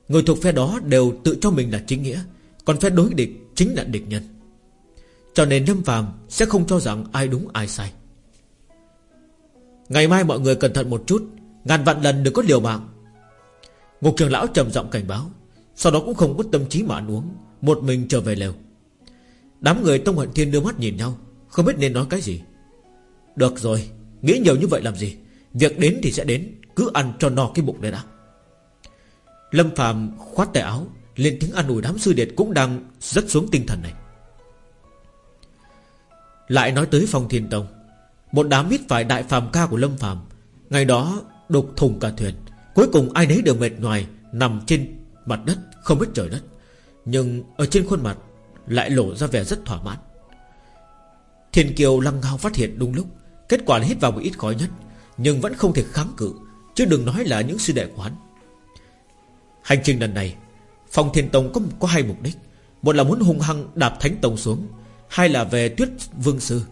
Người thuộc phe đó đều tự cho mình là chính nghĩa, Còn phe đối địch chính là địch nhân? Cho nên Lâm Phạm sẽ không cho rằng ai đúng ai sai. Ngày mai mọi người cẩn thận một chút, Ngàn vạn lần đừng có liều mạng. Ngục trường lão trầm giọng cảnh báo, Sau đó cũng không có tâm trí mà ăn uống, Một mình trở về lều. Đám người Tông Hận Thiên đưa mắt nhìn nhau, Không biết nên nói cái gì. Được rồi, Nghĩ nhiều như vậy làm gì? Việc đến thì sẽ đến, Cứ ăn cho no cái bụng đấy đã. Lâm Phạm khoát tay áo, Lên tiếng ăn ủi đám sư điệt cũng đang Rất xuống tinh thần này. Lại nói tới phong thiên tông. Một đám biết phải đại phàm ca của Lâm phàm. Ngày đó đục thùng cả thuyền. Cuối cùng ai nấy đều mệt ngoài Nằm trên mặt đất không biết trời đất. Nhưng ở trên khuôn mặt Lại lộ ra vẻ rất thỏa mãn. Thiên Kiều lăng ngao phát hiện đúng lúc Kết quả là hít vào một ít khói nhất Nhưng vẫn không thể kháng cự Chứ đừng nói là những sư đệ của hắn. Hành trình lần này Phong Thiên Tông có, có hai mục đích. Một là muốn hung hăng đạp Thánh Tông xuống hay là về Tuyết Vương Sư.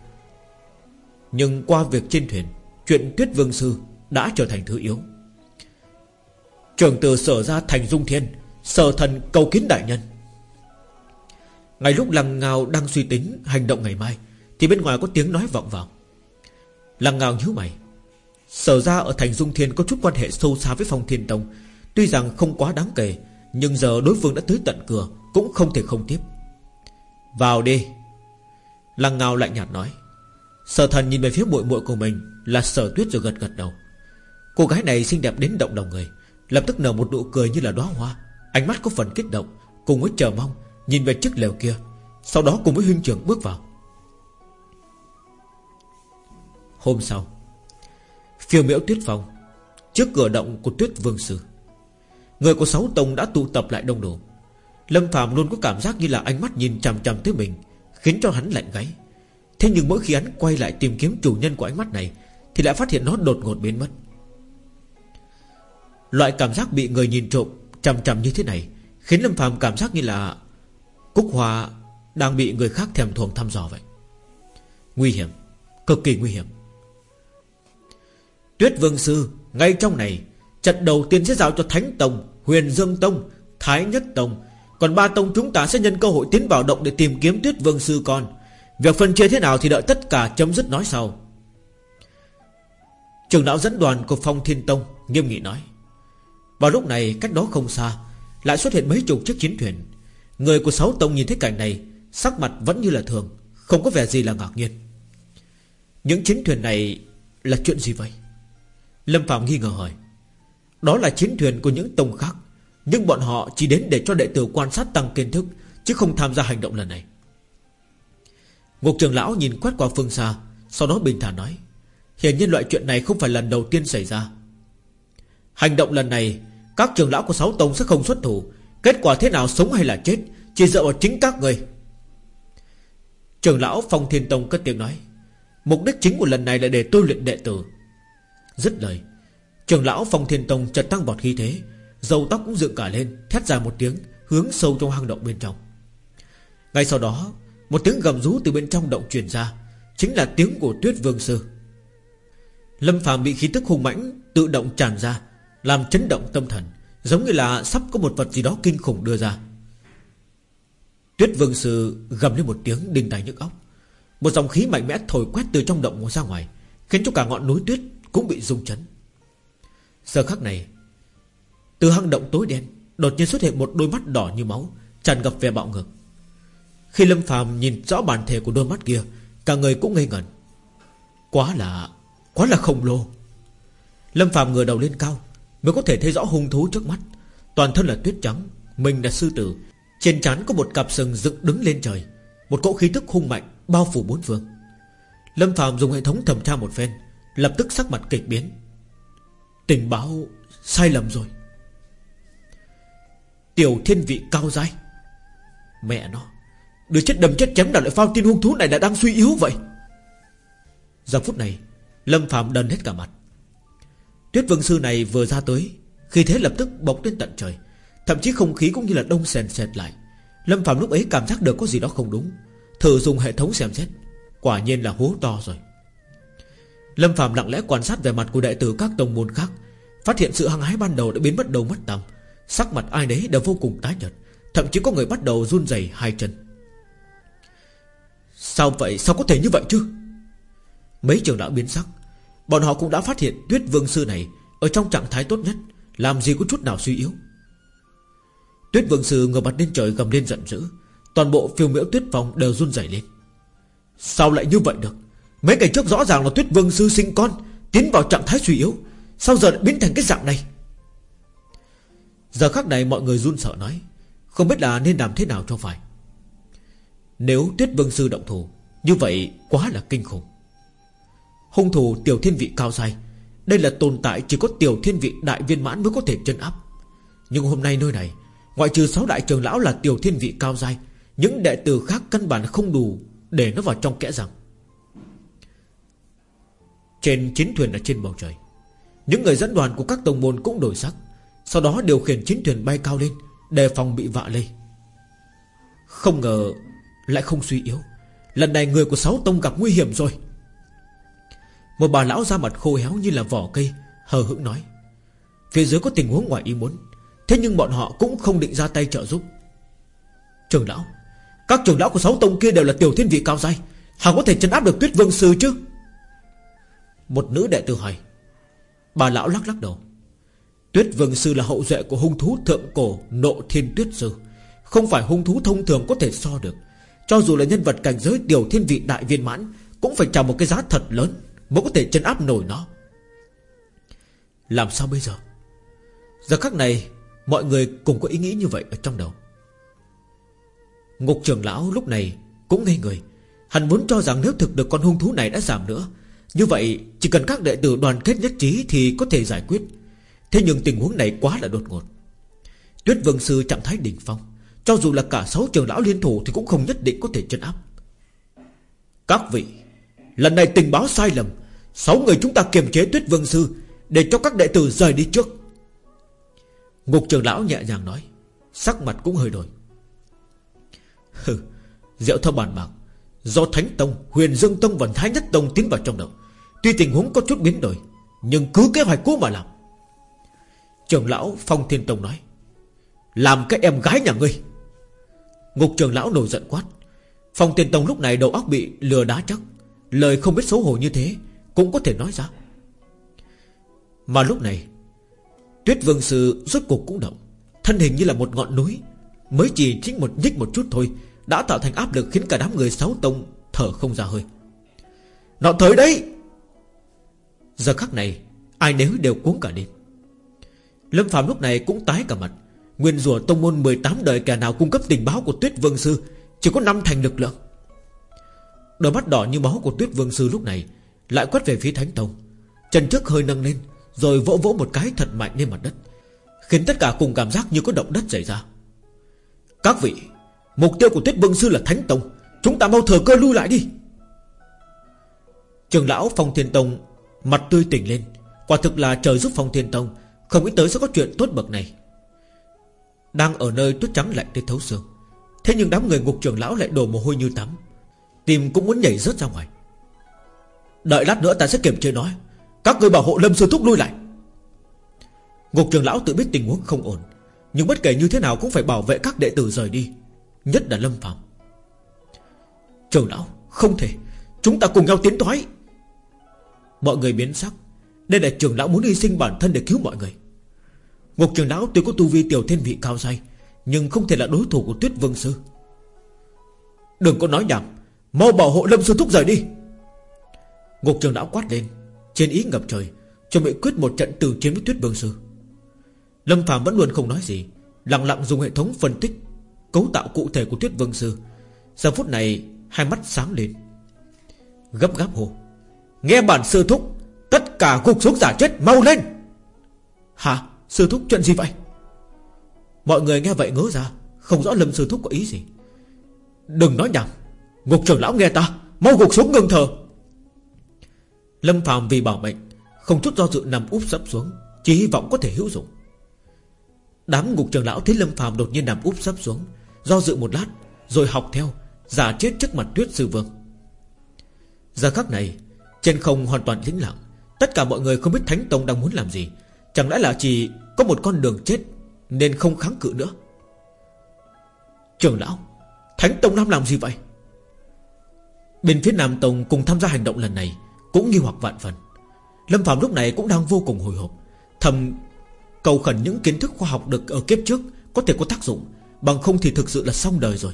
Nhưng qua việc trên thuyền, Chuyện Tuyết Vương Sư đã trở thành thứ yếu. Trường từ sở ra thành Dung Thiên, Sở thần cầu kiến đại nhân. Ngay lúc lăng ngào đang suy tính Hành động ngày mai, Thì bên ngoài có tiếng nói vọng vào. Lăng ngào nhíu mày. Sở ra ở thành Dung Thiên có chút quan hệ sâu xa với Phong Thiên Tông. Tuy rằng không quá đáng kể, Nhưng giờ đối phương đã tới tận cửa, Cũng không thể không tiếp. Vào đi. Lăng ngào lạnh nhạt nói. Sở thần nhìn về phía muội muội của mình Là sở tuyết rồi gật gật đầu. Cô gái này xinh đẹp đến động lòng người, Lập tức nở một nụ cười như là đóa hoa. Ánh mắt có phần kích động Cùng với chờ mong, Nhìn về chiếc lều kia, Sau đó cùng với huynh trưởng bước vào. Hôm sau, Phiêu miễu tuyết phong, Trước cửa động của tuyết vương sư. Người của sáu tông đã tụ tập lại đông đủ. Lâm Phạm luôn có cảm giác như là ánh mắt nhìn chằm chằm tới mình Khiến cho hắn lạnh gáy. Thế nhưng mỗi khi hắn quay lại tìm kiếm chủ nhân của ánh mắt này, Thì lại phát hiện nó đột ngột biến mất. Loại cảm giác bị người nhìn trộm Chầm chầm như thế này Khiến Lâm Phàm cảm giác như là Cúc Hoa đang bị người khác thèm thuồng thăm dò vậy. Nguy hiểm, Cực kỳ nguy hiểm. Tuyết Vương Sư, Ngay trong này, Trận đầu tiên sẽ giao cho Thánh Tông, Huyền Dương Tông, Thái Nhất Tông còn ba tông chúng ta sẽ nhân cơ hội tiến vào động Để tìm kiếm Tuyết Vương Sư con. Việc phân chia thế nào thì đợi tất cả chấm dứt nói sau. Trường lão dẫn đoàn của Phong Thiên Tông Nghiêm nghị nói, Vào lúc này cách đó không xa, Lại xuất hiện mấy chục chiếc chiến thuyền. Người của sáu tông nhìn thấy cảnh này, Sắc mặt vẫn như là thường, Không có vẻ gì là ngạc nhiên. Những chiến thuyền này là chuyện gì vậy? Lâm Phạm nghi ngờ hỏi. Đó là chiến thuyền của những tông khác. Nhưng bọn họ chỉ đến để cho đệ tử quan sát tăng kiến thức, Chứ không tham gia hành động lần này. Ngục trường lão nhìn quét qua phương xa, Sau đó bình thản nói, Hiển nhiên loại chuyện này không phải lần đầu tiên xảy ra. Hành động lần này, Các trường lão của sáu tông sẽ không xuất thủ, Kết quả thế nào sống hay là chết, Chỉ dựa vào chính các người. Trường lão Phong Thiên Tông cất tiếng nói, Mục đích chính của lần này là để tôi luyện đệ tử. Dứt lời, Trường lão Phong Thiên Tông chợt tăng vọt khí thế Dầu tóc cũng dựng cả lên, Thét ra một tiếng, Hướng sâu trong hang động bên trong. Ngay sau đó, Một tiếng gầm rú từ bên trong động truyền ra, Chính là tiếng của Tuyết Vương Sư. Lâm Phàm bị khí tức hung mãnh Tự động tràn ra, Làm chấn động tâm thần, Giống như là sắp có một vật gì đó kinh khủng đưa ra. Tuyết Vương Sư gầm lên một tiếng đinh tai nhức óc. Một dòng khí mạnh mẽ thổi quét từ trong động ra ngoài, Khiến cho cả ngọn núi tuyết cũng bị rung chấn. Giờ khắc này từ hang động tối đen, Đột nhiên xuất hiện một đôi mắt đỏ như máu, Tràn ngập vẻ bạo ngược. Khi Lâm Phàm nhìn rõ bản thể của đôi mắt kia, Cả người cũng ngây ngẩn. Quá là Quá là khổng lồ. Lâm phàm ngửa đầu lên cao, Mới có thể thấy rõ hung thú trước mắt. Toàn thân là tuyết trắng, Mình là sư tử. Trên trán có một cặp sừng dựng đứng lên trời, Một cỗ khí tức hung mạnh Bao phủ bốn phương. Lâm phàm dùng hệ thống thẩm tra một phen, Lập tức sắc mặt kịch biến. Tình báo sai lầm rồi. Tiểu thiên vị cao dai Mẹ nó, Đứa chết đầm chết chém nào lại phao tin hung thú này đã đang suy yếu vậy? Giờ phút này, Lâm Phạm đần hết cả mặt. Tuyết vương sư này vừa ra tới Khi thế lập tức bốc lên tận trời. Thậm chí không khí cũng như là đông sền sệt lại. Lâm Phạm lúc ấy cảm giác được có gì đó không đúng. Thử dùng hệ thống xem xét, Quả nhiên là hố to rồi. Lâm Phạm lặng lẽ quan sát về mặt của đệ tử các tông môn khác, Phát hiện sự hăng hái ban đầu đã biến mất đầu mất tầm. Sắc mặt ai đấy đều vô cùng tái nhợt, Thậm chí có người bắt đầu run rẩy hai chân. Sao vậy? Sao có thể như vậy chứ? Mấy trường đã biến sắc, Bọn họ cũng đã phát hiện tuyết vương sư này Ở trong trạng thái tốt nhất, Làm gì có chút nào suy yếu. Tuyết vương sư ngửa mặt lên trời gầm lên giận dữ, Toàn bộ phiêu miễu tuyết phong đều run rẩy lên. Sao lại như vậy được? Mấy ngày trước rõ ràng là tuyết vương sư sinh con, Tiến vào trạng thái suy yếu, Sao giờ lại biến thành cái dạng này? Giờ khắc này mọi người run sợ nói, Không biết là nên làm thế nào cho phải. Nếu tuyết vương sư động thủ, Như vậy quá là kinh khủng. Hung thủ tiểu thiên vị cao dài Đây là tồn tại chỉ có tiểu thiên vị đại viên mãn mới có thể chân áp. Nhưng hôm nay nơi này, Ngoại trừ sáu đại trường lão là tiểu thiên vị cao dài Những đệ tử khác căn bản không đủ Để nó vào trong kẽ rằng Trên chiến thuyền ở trên bầu trời, Những người dẫn đoàn của các tông môn cũng đổi sắc. Sau đó điều khiển chiến thuyền bay cao lên, Đề phòng bị vạ lây. Không ngờ Lại không suy yếu. Lần này người của sáu tông gặp nguy hiểm rồi. Một bà lão da mặt khô héo như là vỏ cây, Hờ hững nói, Phía dưới có tình huống ngoài ý muốn, Thế nhưng bọn họ cũng không định ra tay trợ giúp. Trường lão, Các trường lão của sáu tông kia đều là tiểu thiên vị cao dai Hẳn có thể chấn áp được tuyết vương sư chứ? Một nữ đệ tử hỏi. Bà lão lắc lắc đầu Tuyết vương sư là hậu duệ của hung thú thượng cổ Nộ thiên tuyết sư. Không phải hung thú thông thường có thể so được. Cho dù là nhân vật cảnh giới tiểu thiên vị đại viên mãn, Cũng phải trả một cái giá thật lớn Mới có thể chân áp nổi nó. Làm sao bây giờ? Giờ khắc này, Mọi người cùng có ý nghĩ như vậy ở trong đầu. Ngục trưởng lão lúc này Cũng ngây người. Hắn muốn cho rằng nếu thực được con hung thú này đã giảm nữa, Như vậy chỉ cần các đệ tử đoàn kết nhất trí Thì có thể giải quyết. Thế nhưng tình huống này quá là đột ngột. Tuyết vương sư trạng thái đỉnh phong Cho dù là cả sáu trường lão liên thủ Thì cũng không nhất định có thể chân áp. Các vị Lần này tình báo sai lầm Sáu người chúng ta kiềm chế tuyết vương sư Để cho các đệ tử rời đi trước. Ngục trường lão nhẹ nhàng nói Sắc mặt cũng hơi đổi. Hừ Diệu thơ bàn bạc Do Thánh Tông, Huyền Dương Tông và Thái Nhất Tông tiến vào trong đầu. Tuy tình huống có chút biến đổi Nhưng cứ kế hoạch cũ mà làm Trường lão Phong Thiên Tông nói, Làm cái em gái nhà ngươi. Ngục trường lão nổi giận quát, Phong Thiên Tông lúc này đầu óc bị lừa đá chắc, Lời không biết xấu hổ như thế Cũng có thể nói ra. Mà lúc này, Tuyết Vương Sư rốt cuộc cũng động, Thân hình như là một ngọn núi, Mới chỉ chính một nhích một chút thôi, Đã tạo thành áp lực khiến cả đám người sáu tông Thở không ra hơi. Nó tới đấy! Giờ khắc này, Ai nấy đều cuốn cả đêm Lâm Phạm lúc này cũng tái cả mặt. Nguyên rùa tông môn 18 đời kẻ nào cung cấp tình báo của Tuyết Vương Sư, Chỉ có năm thành lực lượng. Đôi mắt đỏ như máu của Tuyết Vương Sư lúc này Lại quét về phía Thánh Tông. Chân trước hơi nâng lên, Rồi vỗ vỗ một cái thật mạnh lên mặt đất, Khiến tất cả cùng cảm giác như có động đất xảy ra. Các vị, Mục tiêu của Tuyết Vương Sư là Thánh Tông, Chúng ta mau thừa cơ lui lại đi. Trường lão Phong Thiên Tông Mặt tươi tỉnh lên, Quả thực là trời giúp Phong Thiên Tông không nghĩ tới sẽ có chuyện tốt bậc này. Đang ở nơi tuyết trắng lạnh tới thấu xương. Thế nhưng đám người ngục trưởng lão lại đổ mồ hôi như tắm. Tìm cũng muốn nhảy rớt ra ngoài. Đợi lát nữa ta sẽ kiểm chế nói Các người bảo hộ Lâm Sư Thúc lui lại. Ngục trưởng lão tự biết tình huống không ổn. Nhưng bất kể như thế nào cũng phải bảo vệ các đệ tử rời đi. Nhất là Lâm Phạm trưởng lão, Không thể. Chúng ta cùng nhau tiến thoái. Mọi người biến sắc. Đây là trường lão muốn hy sinh bản thân để cứu mọi người. Ngục trường lão tuy có tu vi tiểu thiên vị cao say Nhưng không thể là đối thủ của tuyết vương sư. Đừng có nói nhảm, Mau bảo hộ lâm sư thúc rời đi. Ngục trường lão quát lên, Trên ý ngập trời, Chuẩn bị quyết một trận từ chiến với tuyết vương sư. Lâm phàm vẫn luôn không nói gì, Lặng lặng dùng hệ thống phân tích, Cấu tạo cụ thể của tuyết vương sư. Giờ phút này, hai mắt sáng lên. Gấp gáp hồ Nghe bản sư thúc Tất cả gục xuống giả chết mau lên. Hả? Sư thúc chuyện gì vậy? Mọi người nghe vậy ngớ ra, Không rõ lâm sư thúc có ý gì. Đừng nói nhầm Ngục trưởng lão nghe ta, Mau gục xuống ngừng thở. Lâm phàm vì bảo mệnh, Không chút do dự nằm úp sấp xuống Chỉ hy vọng có thể hữu dụng. Đám ngục trưởng lão thấy Lâm phàm đột nhiên nằm úp sấp xuống, Do dự một lát, Rồi học theo, Giả chết trước mặt tuyết sư vương. Giờ khắc này, trên không hoàn toàn tĩnh lặng Tất cả mọi người không biết Thánh Tông đang muốn làm gì. Chẳng lẽ là chỉ có một con đường chết Nên không kháng cự nữa? Trường lão, Thánh Tông đang làm gì vậy? Bên phía Nam Tông cùng tham gia hành động lần này Cũng nghi hoặc vạn phần. Lâm Phạm lúc này cũng đang vô cùng hồi hộp. Thầm cầu khẩn những kiến thức khoa học được ở kiếp trước Có thể có tác dụng, Bằng không thì thực sự là xong đời rồi.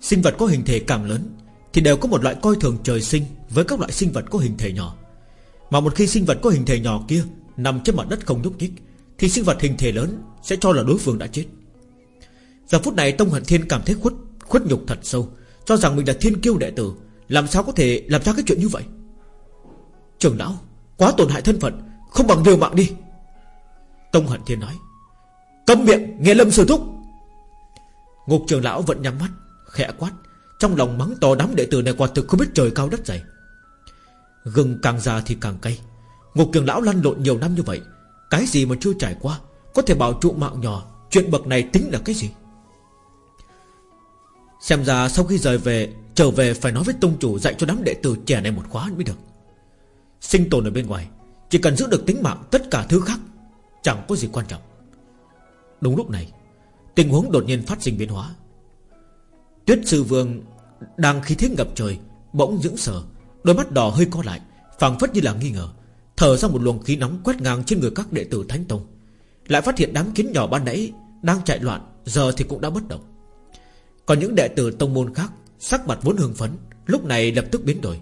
Sinh vật có hình thể càng lớn thì đều có một loại coi thường trời sinh Với các loại sinh vật có hình thể nhỏ. Mà một khi sinh vật có hình thể nhỏ kia Nằm trên mặt đất không nhúc nhích, Thì sinh vật hình thể lớn sẽ cho là đối phương đã chết. Giờ phút này Tông Hận Thiên cảm thấy khuất khuất nhục thật sâu, Cho rằng mình là thiên kiêu đệ tử, Làm sao có thể làm ra cái chuyện như vậy? Trưởng lão, Quá tổn hại thân phận, Không bằng liều mạng đi. Tông Hận Thiên nói, Câm miệng, nghe lâm sư thúc. Ngục trưởng lão vẫn nhắm mắt, Khẽ quát trong lòng mắng to đám đệ tử này quả thực không biết trời cao đất dày. Gừng càng già thì càng cay. Ngục kiềng lão lăn lộn nhiều năm như vậy, Cái gì mà chưa trải qua, Có thể bảo trụ mạng nhỏ, Chuyện bậc này tính là cái gì? Xem ra sau khi rời về, Trở về phải nói với tông chủ Dạy cho đám đệ tử trẻ này một khóa mới được. Sinh tồn ở bên ngoài, Chỉ cần giữ được tính mạng tất cả thứ khác, Chẳng có gì quan trọng. Đúng lúc này, Tình huống đột nhiên phát sinh biến hóa. Tuyết sư vương Đang khí thế ngập trời, Bỗng dưỡng sờ, Đôi mắt đỏ hơi co lại, phảng phất như là nghi ngờ. Thở ra một luồng khí nóng quét ngang trên người các đệ tử Thánh Tông, Lại phát hiện đám kiến nhỏ ban nãy Đang chạy loạn, Giờ thì cũng đã bất động. Còn những đệ tử tông môn khác, Sắc mặt vốn hưng phấn, Lúc này lập tức biến đổi.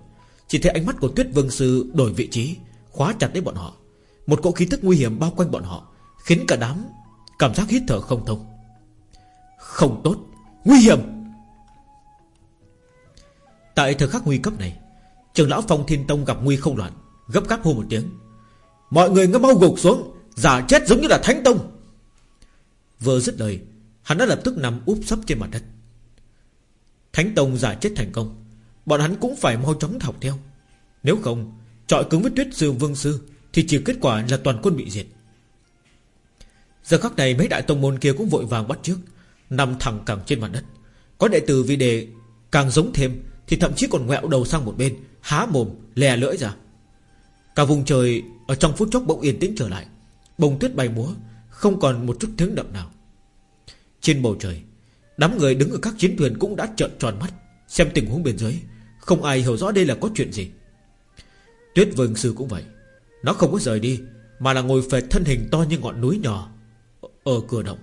Chỉ thấy ánh mắt của tuyết vương sư đổi vị trí, Khóa chặt lấy bọn họ. Một cỗ khí tức nguy hiểm bao quanh bọn họ, Khiến cả đám cảm giác hít thở không thông. Không tốt, Nguy hiểm! Tại thời khắc nguy cấp này Trường lão phong thiên tông gặp nguy không loạn, Gấp gáp hô một tiếng. Mọi người ngâm mau gục xuống, Giả chết giống như là thánh tông. Vừa dứt lời, Hắn đã lập tức nằm úp sấp trên mặt đất. Thánh tông giả chết thành công, Bọn hắn cũng phải mau chóng học theo. Nếu không, Trọi cứng với tuyết sư vương sư Thì chỉ kết quả là toàn quân bị diệt. Giờ khắc này mấy đại tông môn kia cũng vội vàng bắt trước, Nằm thẳng cẳng trên mặt đất. Có đệ tử vì đề càng giống thêm thì thậm chí còn ngẹo đầu sang một bên, Há mồm, lè lưỡi ra. Cả vùng trời ở trong phút chốc bỗng yên tĩnh trở lại. Bông tuyết bay múa, Không còn một chút tiếng động nào. Trên bầu trời, Đám người đứng ở các chiến thuyền cũng đã trợn tròn mắt, Xem tình huống bên dưới. Không ai hiểu rõ đây là có chuyện gì. Tuyết vương sư cũng vậy. Nó không có rời đi, Mà là ngồi phệt thân hình to như ngọn núi nhỏ Ở cửa động.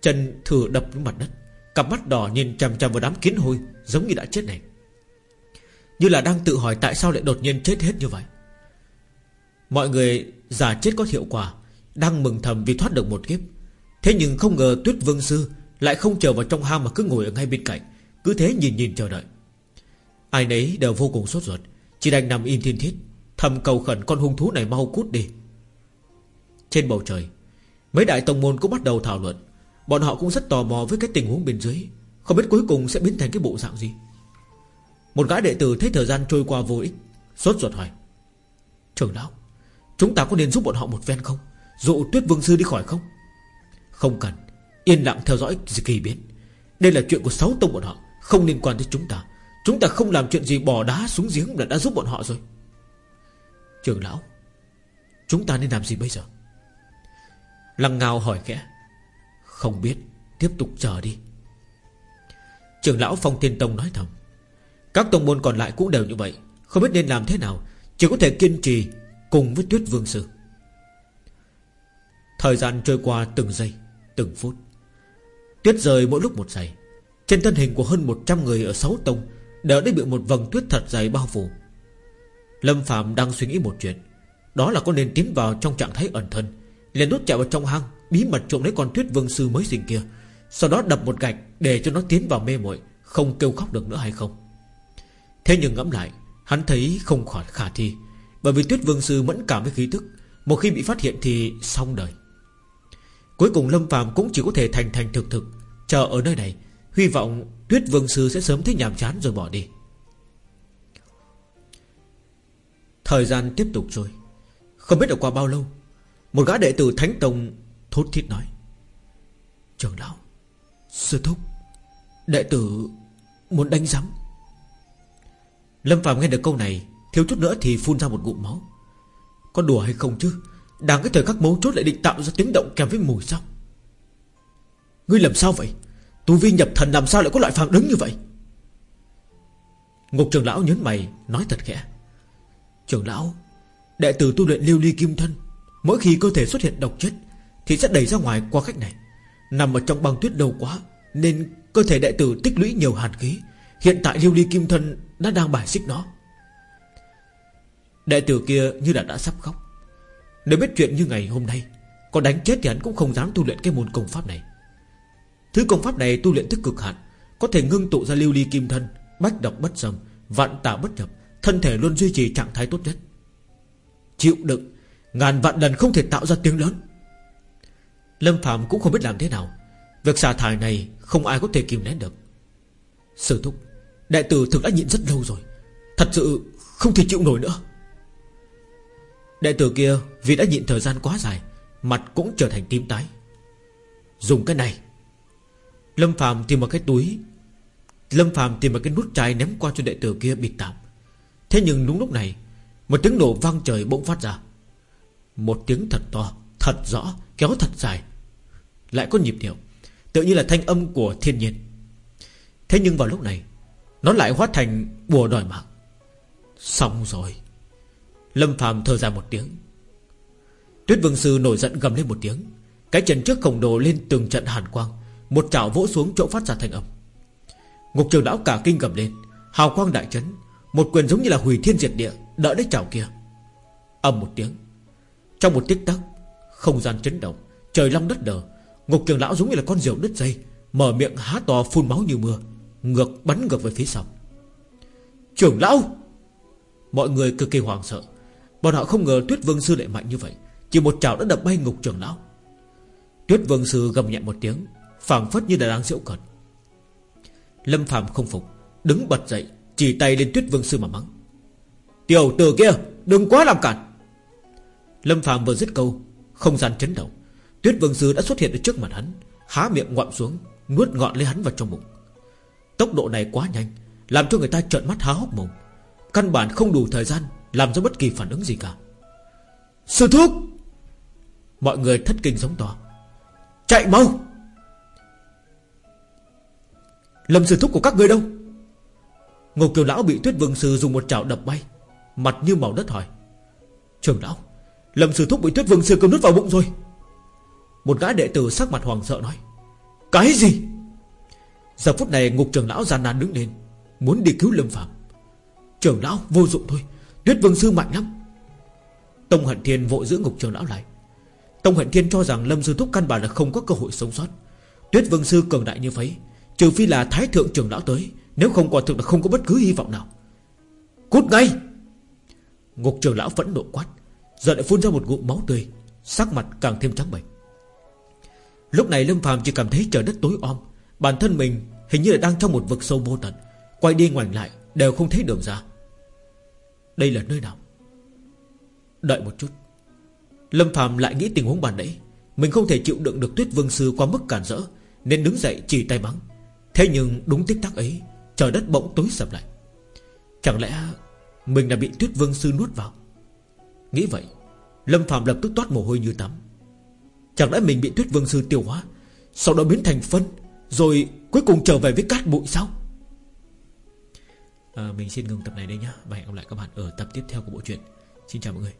Chân thử đập xuống mặt đất, Cặp mắt đỏ nhìn chằm chằm vào đám kiến hôi Giống như đã chết này. Như là đang tự hỏi tại sao lại đột nhiên chết hết như vậy. Mọi người giả chết có hiệu quả, Đang mừng thầm vì thoát được một kiếp. Thế nhưng không ngờ tuyết vương sư Lại không chờ vào trong hang mà cứ ngồi ở ngay bên cạnh, Cứ thế nhìn nhìn chờ đợi. Ai nấy đều vô cùng sốt ruột, Chỉ đành nằm im thiên thiết, Thầm cầu khẩn con hung thú này mau cút đi. Trên bầu trời, Mấy đại tông môn cũng bắt đầu thảo luận. Bọn họ cũng rất tò mò với cái tình huống bên dưới, Không biết cuối cùng sẽ biến thành cái bộ dạng gì. Một gã đệ tử thấy thời gian trôi qua vô ích, Sốt ruột hỏi Trưởng lão, Chúng ta có nên giúp bọn họ một ven không? Dụ tuyết vương sư đi khỏi không? Không cần, Yên lặng theo dõi kỳ biến. Đây là chuyện của sáu tông bọn họ, Không liên quan tới chúng ta. Chúng ta không làm chuyện gì bỏ đá xuống giếng là đã giúp bọn họ rồi. Trưởng lão, Chúng ta nên làm gì bây giờ? Lăng ngao hỏi khẽ, Không biết, Tiếp tục chờ đi. Trưởng lão Phong Thiên Tông nói thầm các tông môn còn lại cũng đều như vậy, Không biết nên làm thế nào, Chỉ có thể kiên trì Cùng với Tuyết Vương Sư. Thời gian trôi qua từng giây, Từng phút. Tuyết rơi mỗi lúc một giây. Trên thân hình của hơn 100 người ở sáu tông Đều đã bị một vầng tuyết thật dày bao phủ. Lâm Phạm đang suy nghĩ một chuyện. Đó là có nên tiến vào trong trạng thái ẩn thân, liền đốt chạy vào trong hang, Bí mật trộm lấy con tuyết vương sư mới sinh kia, Sau đó đập một gạch để cho nó tiến vào mê muội, Không kêu khóc được nữa hay không? Thế nhưng ngẫm lại, Hắn thấy không khỏi khả thi. Bởi vì tuyết vương sư mẫn cảm với khí thức Một khi bị phát hiện thì xong đời. Cuối cùng Lâm Phạm cũng chỉ có thể thành thành thực thực, Chờ ở nơi này, Hy vọng tuyết vương sư sẽ sớm thấy nhàm chán rồi bỏ đi. Thời gian tiếp tục trôi. Không biết đã qua bao lâu, Một gã đệ tử Thánh Tông thốt thiết nói. Trường lão, Sư thúc, Đệ tử muốn đánh giám. Lâm Phạm nghe được câu này, Thiếu chút nữa thì phun ra một ngụm máu. Có đùa hay không chứ? Đang cái thời khắc mấu chốt lại định tạo ra tiếng động kèm với mùi sao? Ngươi làm sao vậy? Tu vi nhập thần làm sao lại có loại phản ứng như vậy? Ngục trưởng lão nhấn mày, Nói thật khẽ. Trưởng lão, Đệ tử tu luyện lưu ly kim thân, Mỗi khi cơ thể xuất hiện độc chất, Thì sẽ đẩy ra ngoài qua cách này. Nằm ở trong băng tuyết lâu quá, Nên cơ thể đệ tử tích lũy nhiều hàn khí. Hiện tại lưu ly kim thân đã đang bài xích nó. Đệ tử kia như là đã sắp khóc. Nếu biết chuyện như ngày hôm nay, Có đánh chết thì hắn cũng không dám tu luyện cái môn công pháp này. Thứ công pháp này tu luyện thức cực hạn, Có thể ngưng tụ ra lưu ly kim thân, Bách độc bất xâm, Vạn tà bất nhập, Thân thể luôn duy trì trạng thái tốt nhất. Chịu đựng, Ngàn vạn lần không thể tạo ra tiếng lớn. Lâm Phạm cũng không biết làm thế nào. Việc xả thải này không ai có thể kìm nén được. Sư thúc đệ tử thực đã nhịn rất lâu rồi. Thật sự không thể chịu nổi nữa. Đệ tử kia Vì đã nhịn thời gian quá dài, Mặt cũng trở thành tím tái. Dùng cái này. Lâm Phạm tìm một cái túi. Lâm Phạm tìm một cái nút chai ném qua cho đệ tử kia bịt tạm. Thế nhưng đúng lúc này, Một tiếng nổ vang trời bỗng phát ra. Một tiếng thật to, Thật rõ, Kéo thật dài. Lại có nhịp điệu Tự như là thanh âm của thiên nhiên. Thế nhưng vào lúc này nó lại hóa thành bùa đòi mạng. Xong rồi. Lâm phàm thở dài một tiếng. Tuyết Vương Sư nổi giận gầm lên một tiếng. Cái chân trước khổng đồ lên từng trận hàn quang. Một chảo vỗ xuống chỗ phát ra thanh âm. Ngục trường lão cả kinh gầm lên. Hào quang đại chấn. Một quyền giống như là hủy thiên diệt địa, Đỡ lấy chảo kia. Âm một tiếng. Trong một tích tắc, Không gian chấn động. Trời long đất đờ. Ngục trường lão giống như là con diều đứt dây, Mở miệng há to phun máu như mưa. Ngược bắn ngược về phía sau. Trưởng lão! Mọi người cực kỳ hoảng sợ. Bọn họ không ngờ Tuyết Vương Sư lại mạnh như vậy. Chỉ một chảo đã đập bay ngục trưởng lão. Tuyết Vương Sư gầm nhẹ một tiếng, phảng phất như là đang diễu cợt. Lâm Phạm không phục, Đứng bật dậy, Chỉ tay lên Tuyết Vương Sư mà mắng. Tiểu tử kia, đừng quá làm cản! Lâm Phạm vừa dứt câu, Không gian chấn động. Tuyết vương sư đã xuất hiện ở trước mặt hắn, Há miệng ngoạm xuống, Nuốt ngọn lấy hắn vào trong bụng. Tốc độ này quá nhanh, Làm cho người ta trợn mắt há hốc mồm. Căn bản không đủ thời gian Làm ra bất kỳ phản ứng gì cả. Sư thúc! Mọi người thất kinh giống to. Chạy mau! Lâm sư thúc của các người đâu? Ngô Kiều Lão bị Tuyết Vương Sư dùng một chảo đập bay, Mặt như màu đất hỏi. Trường Lão, Lâm sư thúc bị Tuyết Vương Sư cơm nút vào bụng rồi. Một gã đệ tử sắc mặt hoàng sợ nói, Cái gì? Giờ phút này ngục trưởng lão gian nan đứng lên, Muốn đi cứu Lâm Phạm trưởng lão vô dụng thôi, Tuyết Vương Sư mạnh lắm. Tông Hận Thiên vội giữ ngục trưởng lão lại. Tông Hận Thiên cho rằng Lâm Sư Thúc căn bản là không có cơ hội sống sót. Tuyết Vương Sư cường đại như vậy, Trừ phi là Thái Thượng trưởng Lão tới, Nếu không quả thực là không có bất cứ hy vọng nào. Cút ngay! Ngục trưởng Lão phẫn nộ quát, Giờ lại phun ra một ngụm máu tươi, Sắc mặt càng thêm trắng bệch. Lúc này Lâm Phàm chỉ cảm thấy trời đất tối om, Bản thân mình hình như là đang trong một vực sâu vô tận. Quay đi ngoảnh lại, Đều không thấy đường ra. Đây là nơi nào? Đợi một chút. Lâm Phạm lại nghĩ tình huống bàn nãy. Mình không thể chịu đựng được Tuyết Vương Sư qua mức cản rỡ, Nên đứng dậy chỉ tay mắng Thế nhưng đúng tích tắc ấy, Trời đất bỗng tối sầm lại. Chẳng lẽ mình đã bị Tuyết Vương Sư nuốt vào? Nghĩ vậy, Lâm Phạm lập tức toát mồ hôi như tắm. Chẳng lẽ mình bị Tuyết Vương Sư tiêu hóa, Sau đó biến thành phân rồi cuối cùng trở về với cát bụi sao? À, Mình xin ngừng tập này đây nhá. Và hẹn gặp lại các bạn ở tập tiếp theo của bộ truyện. Xin chào mọi người.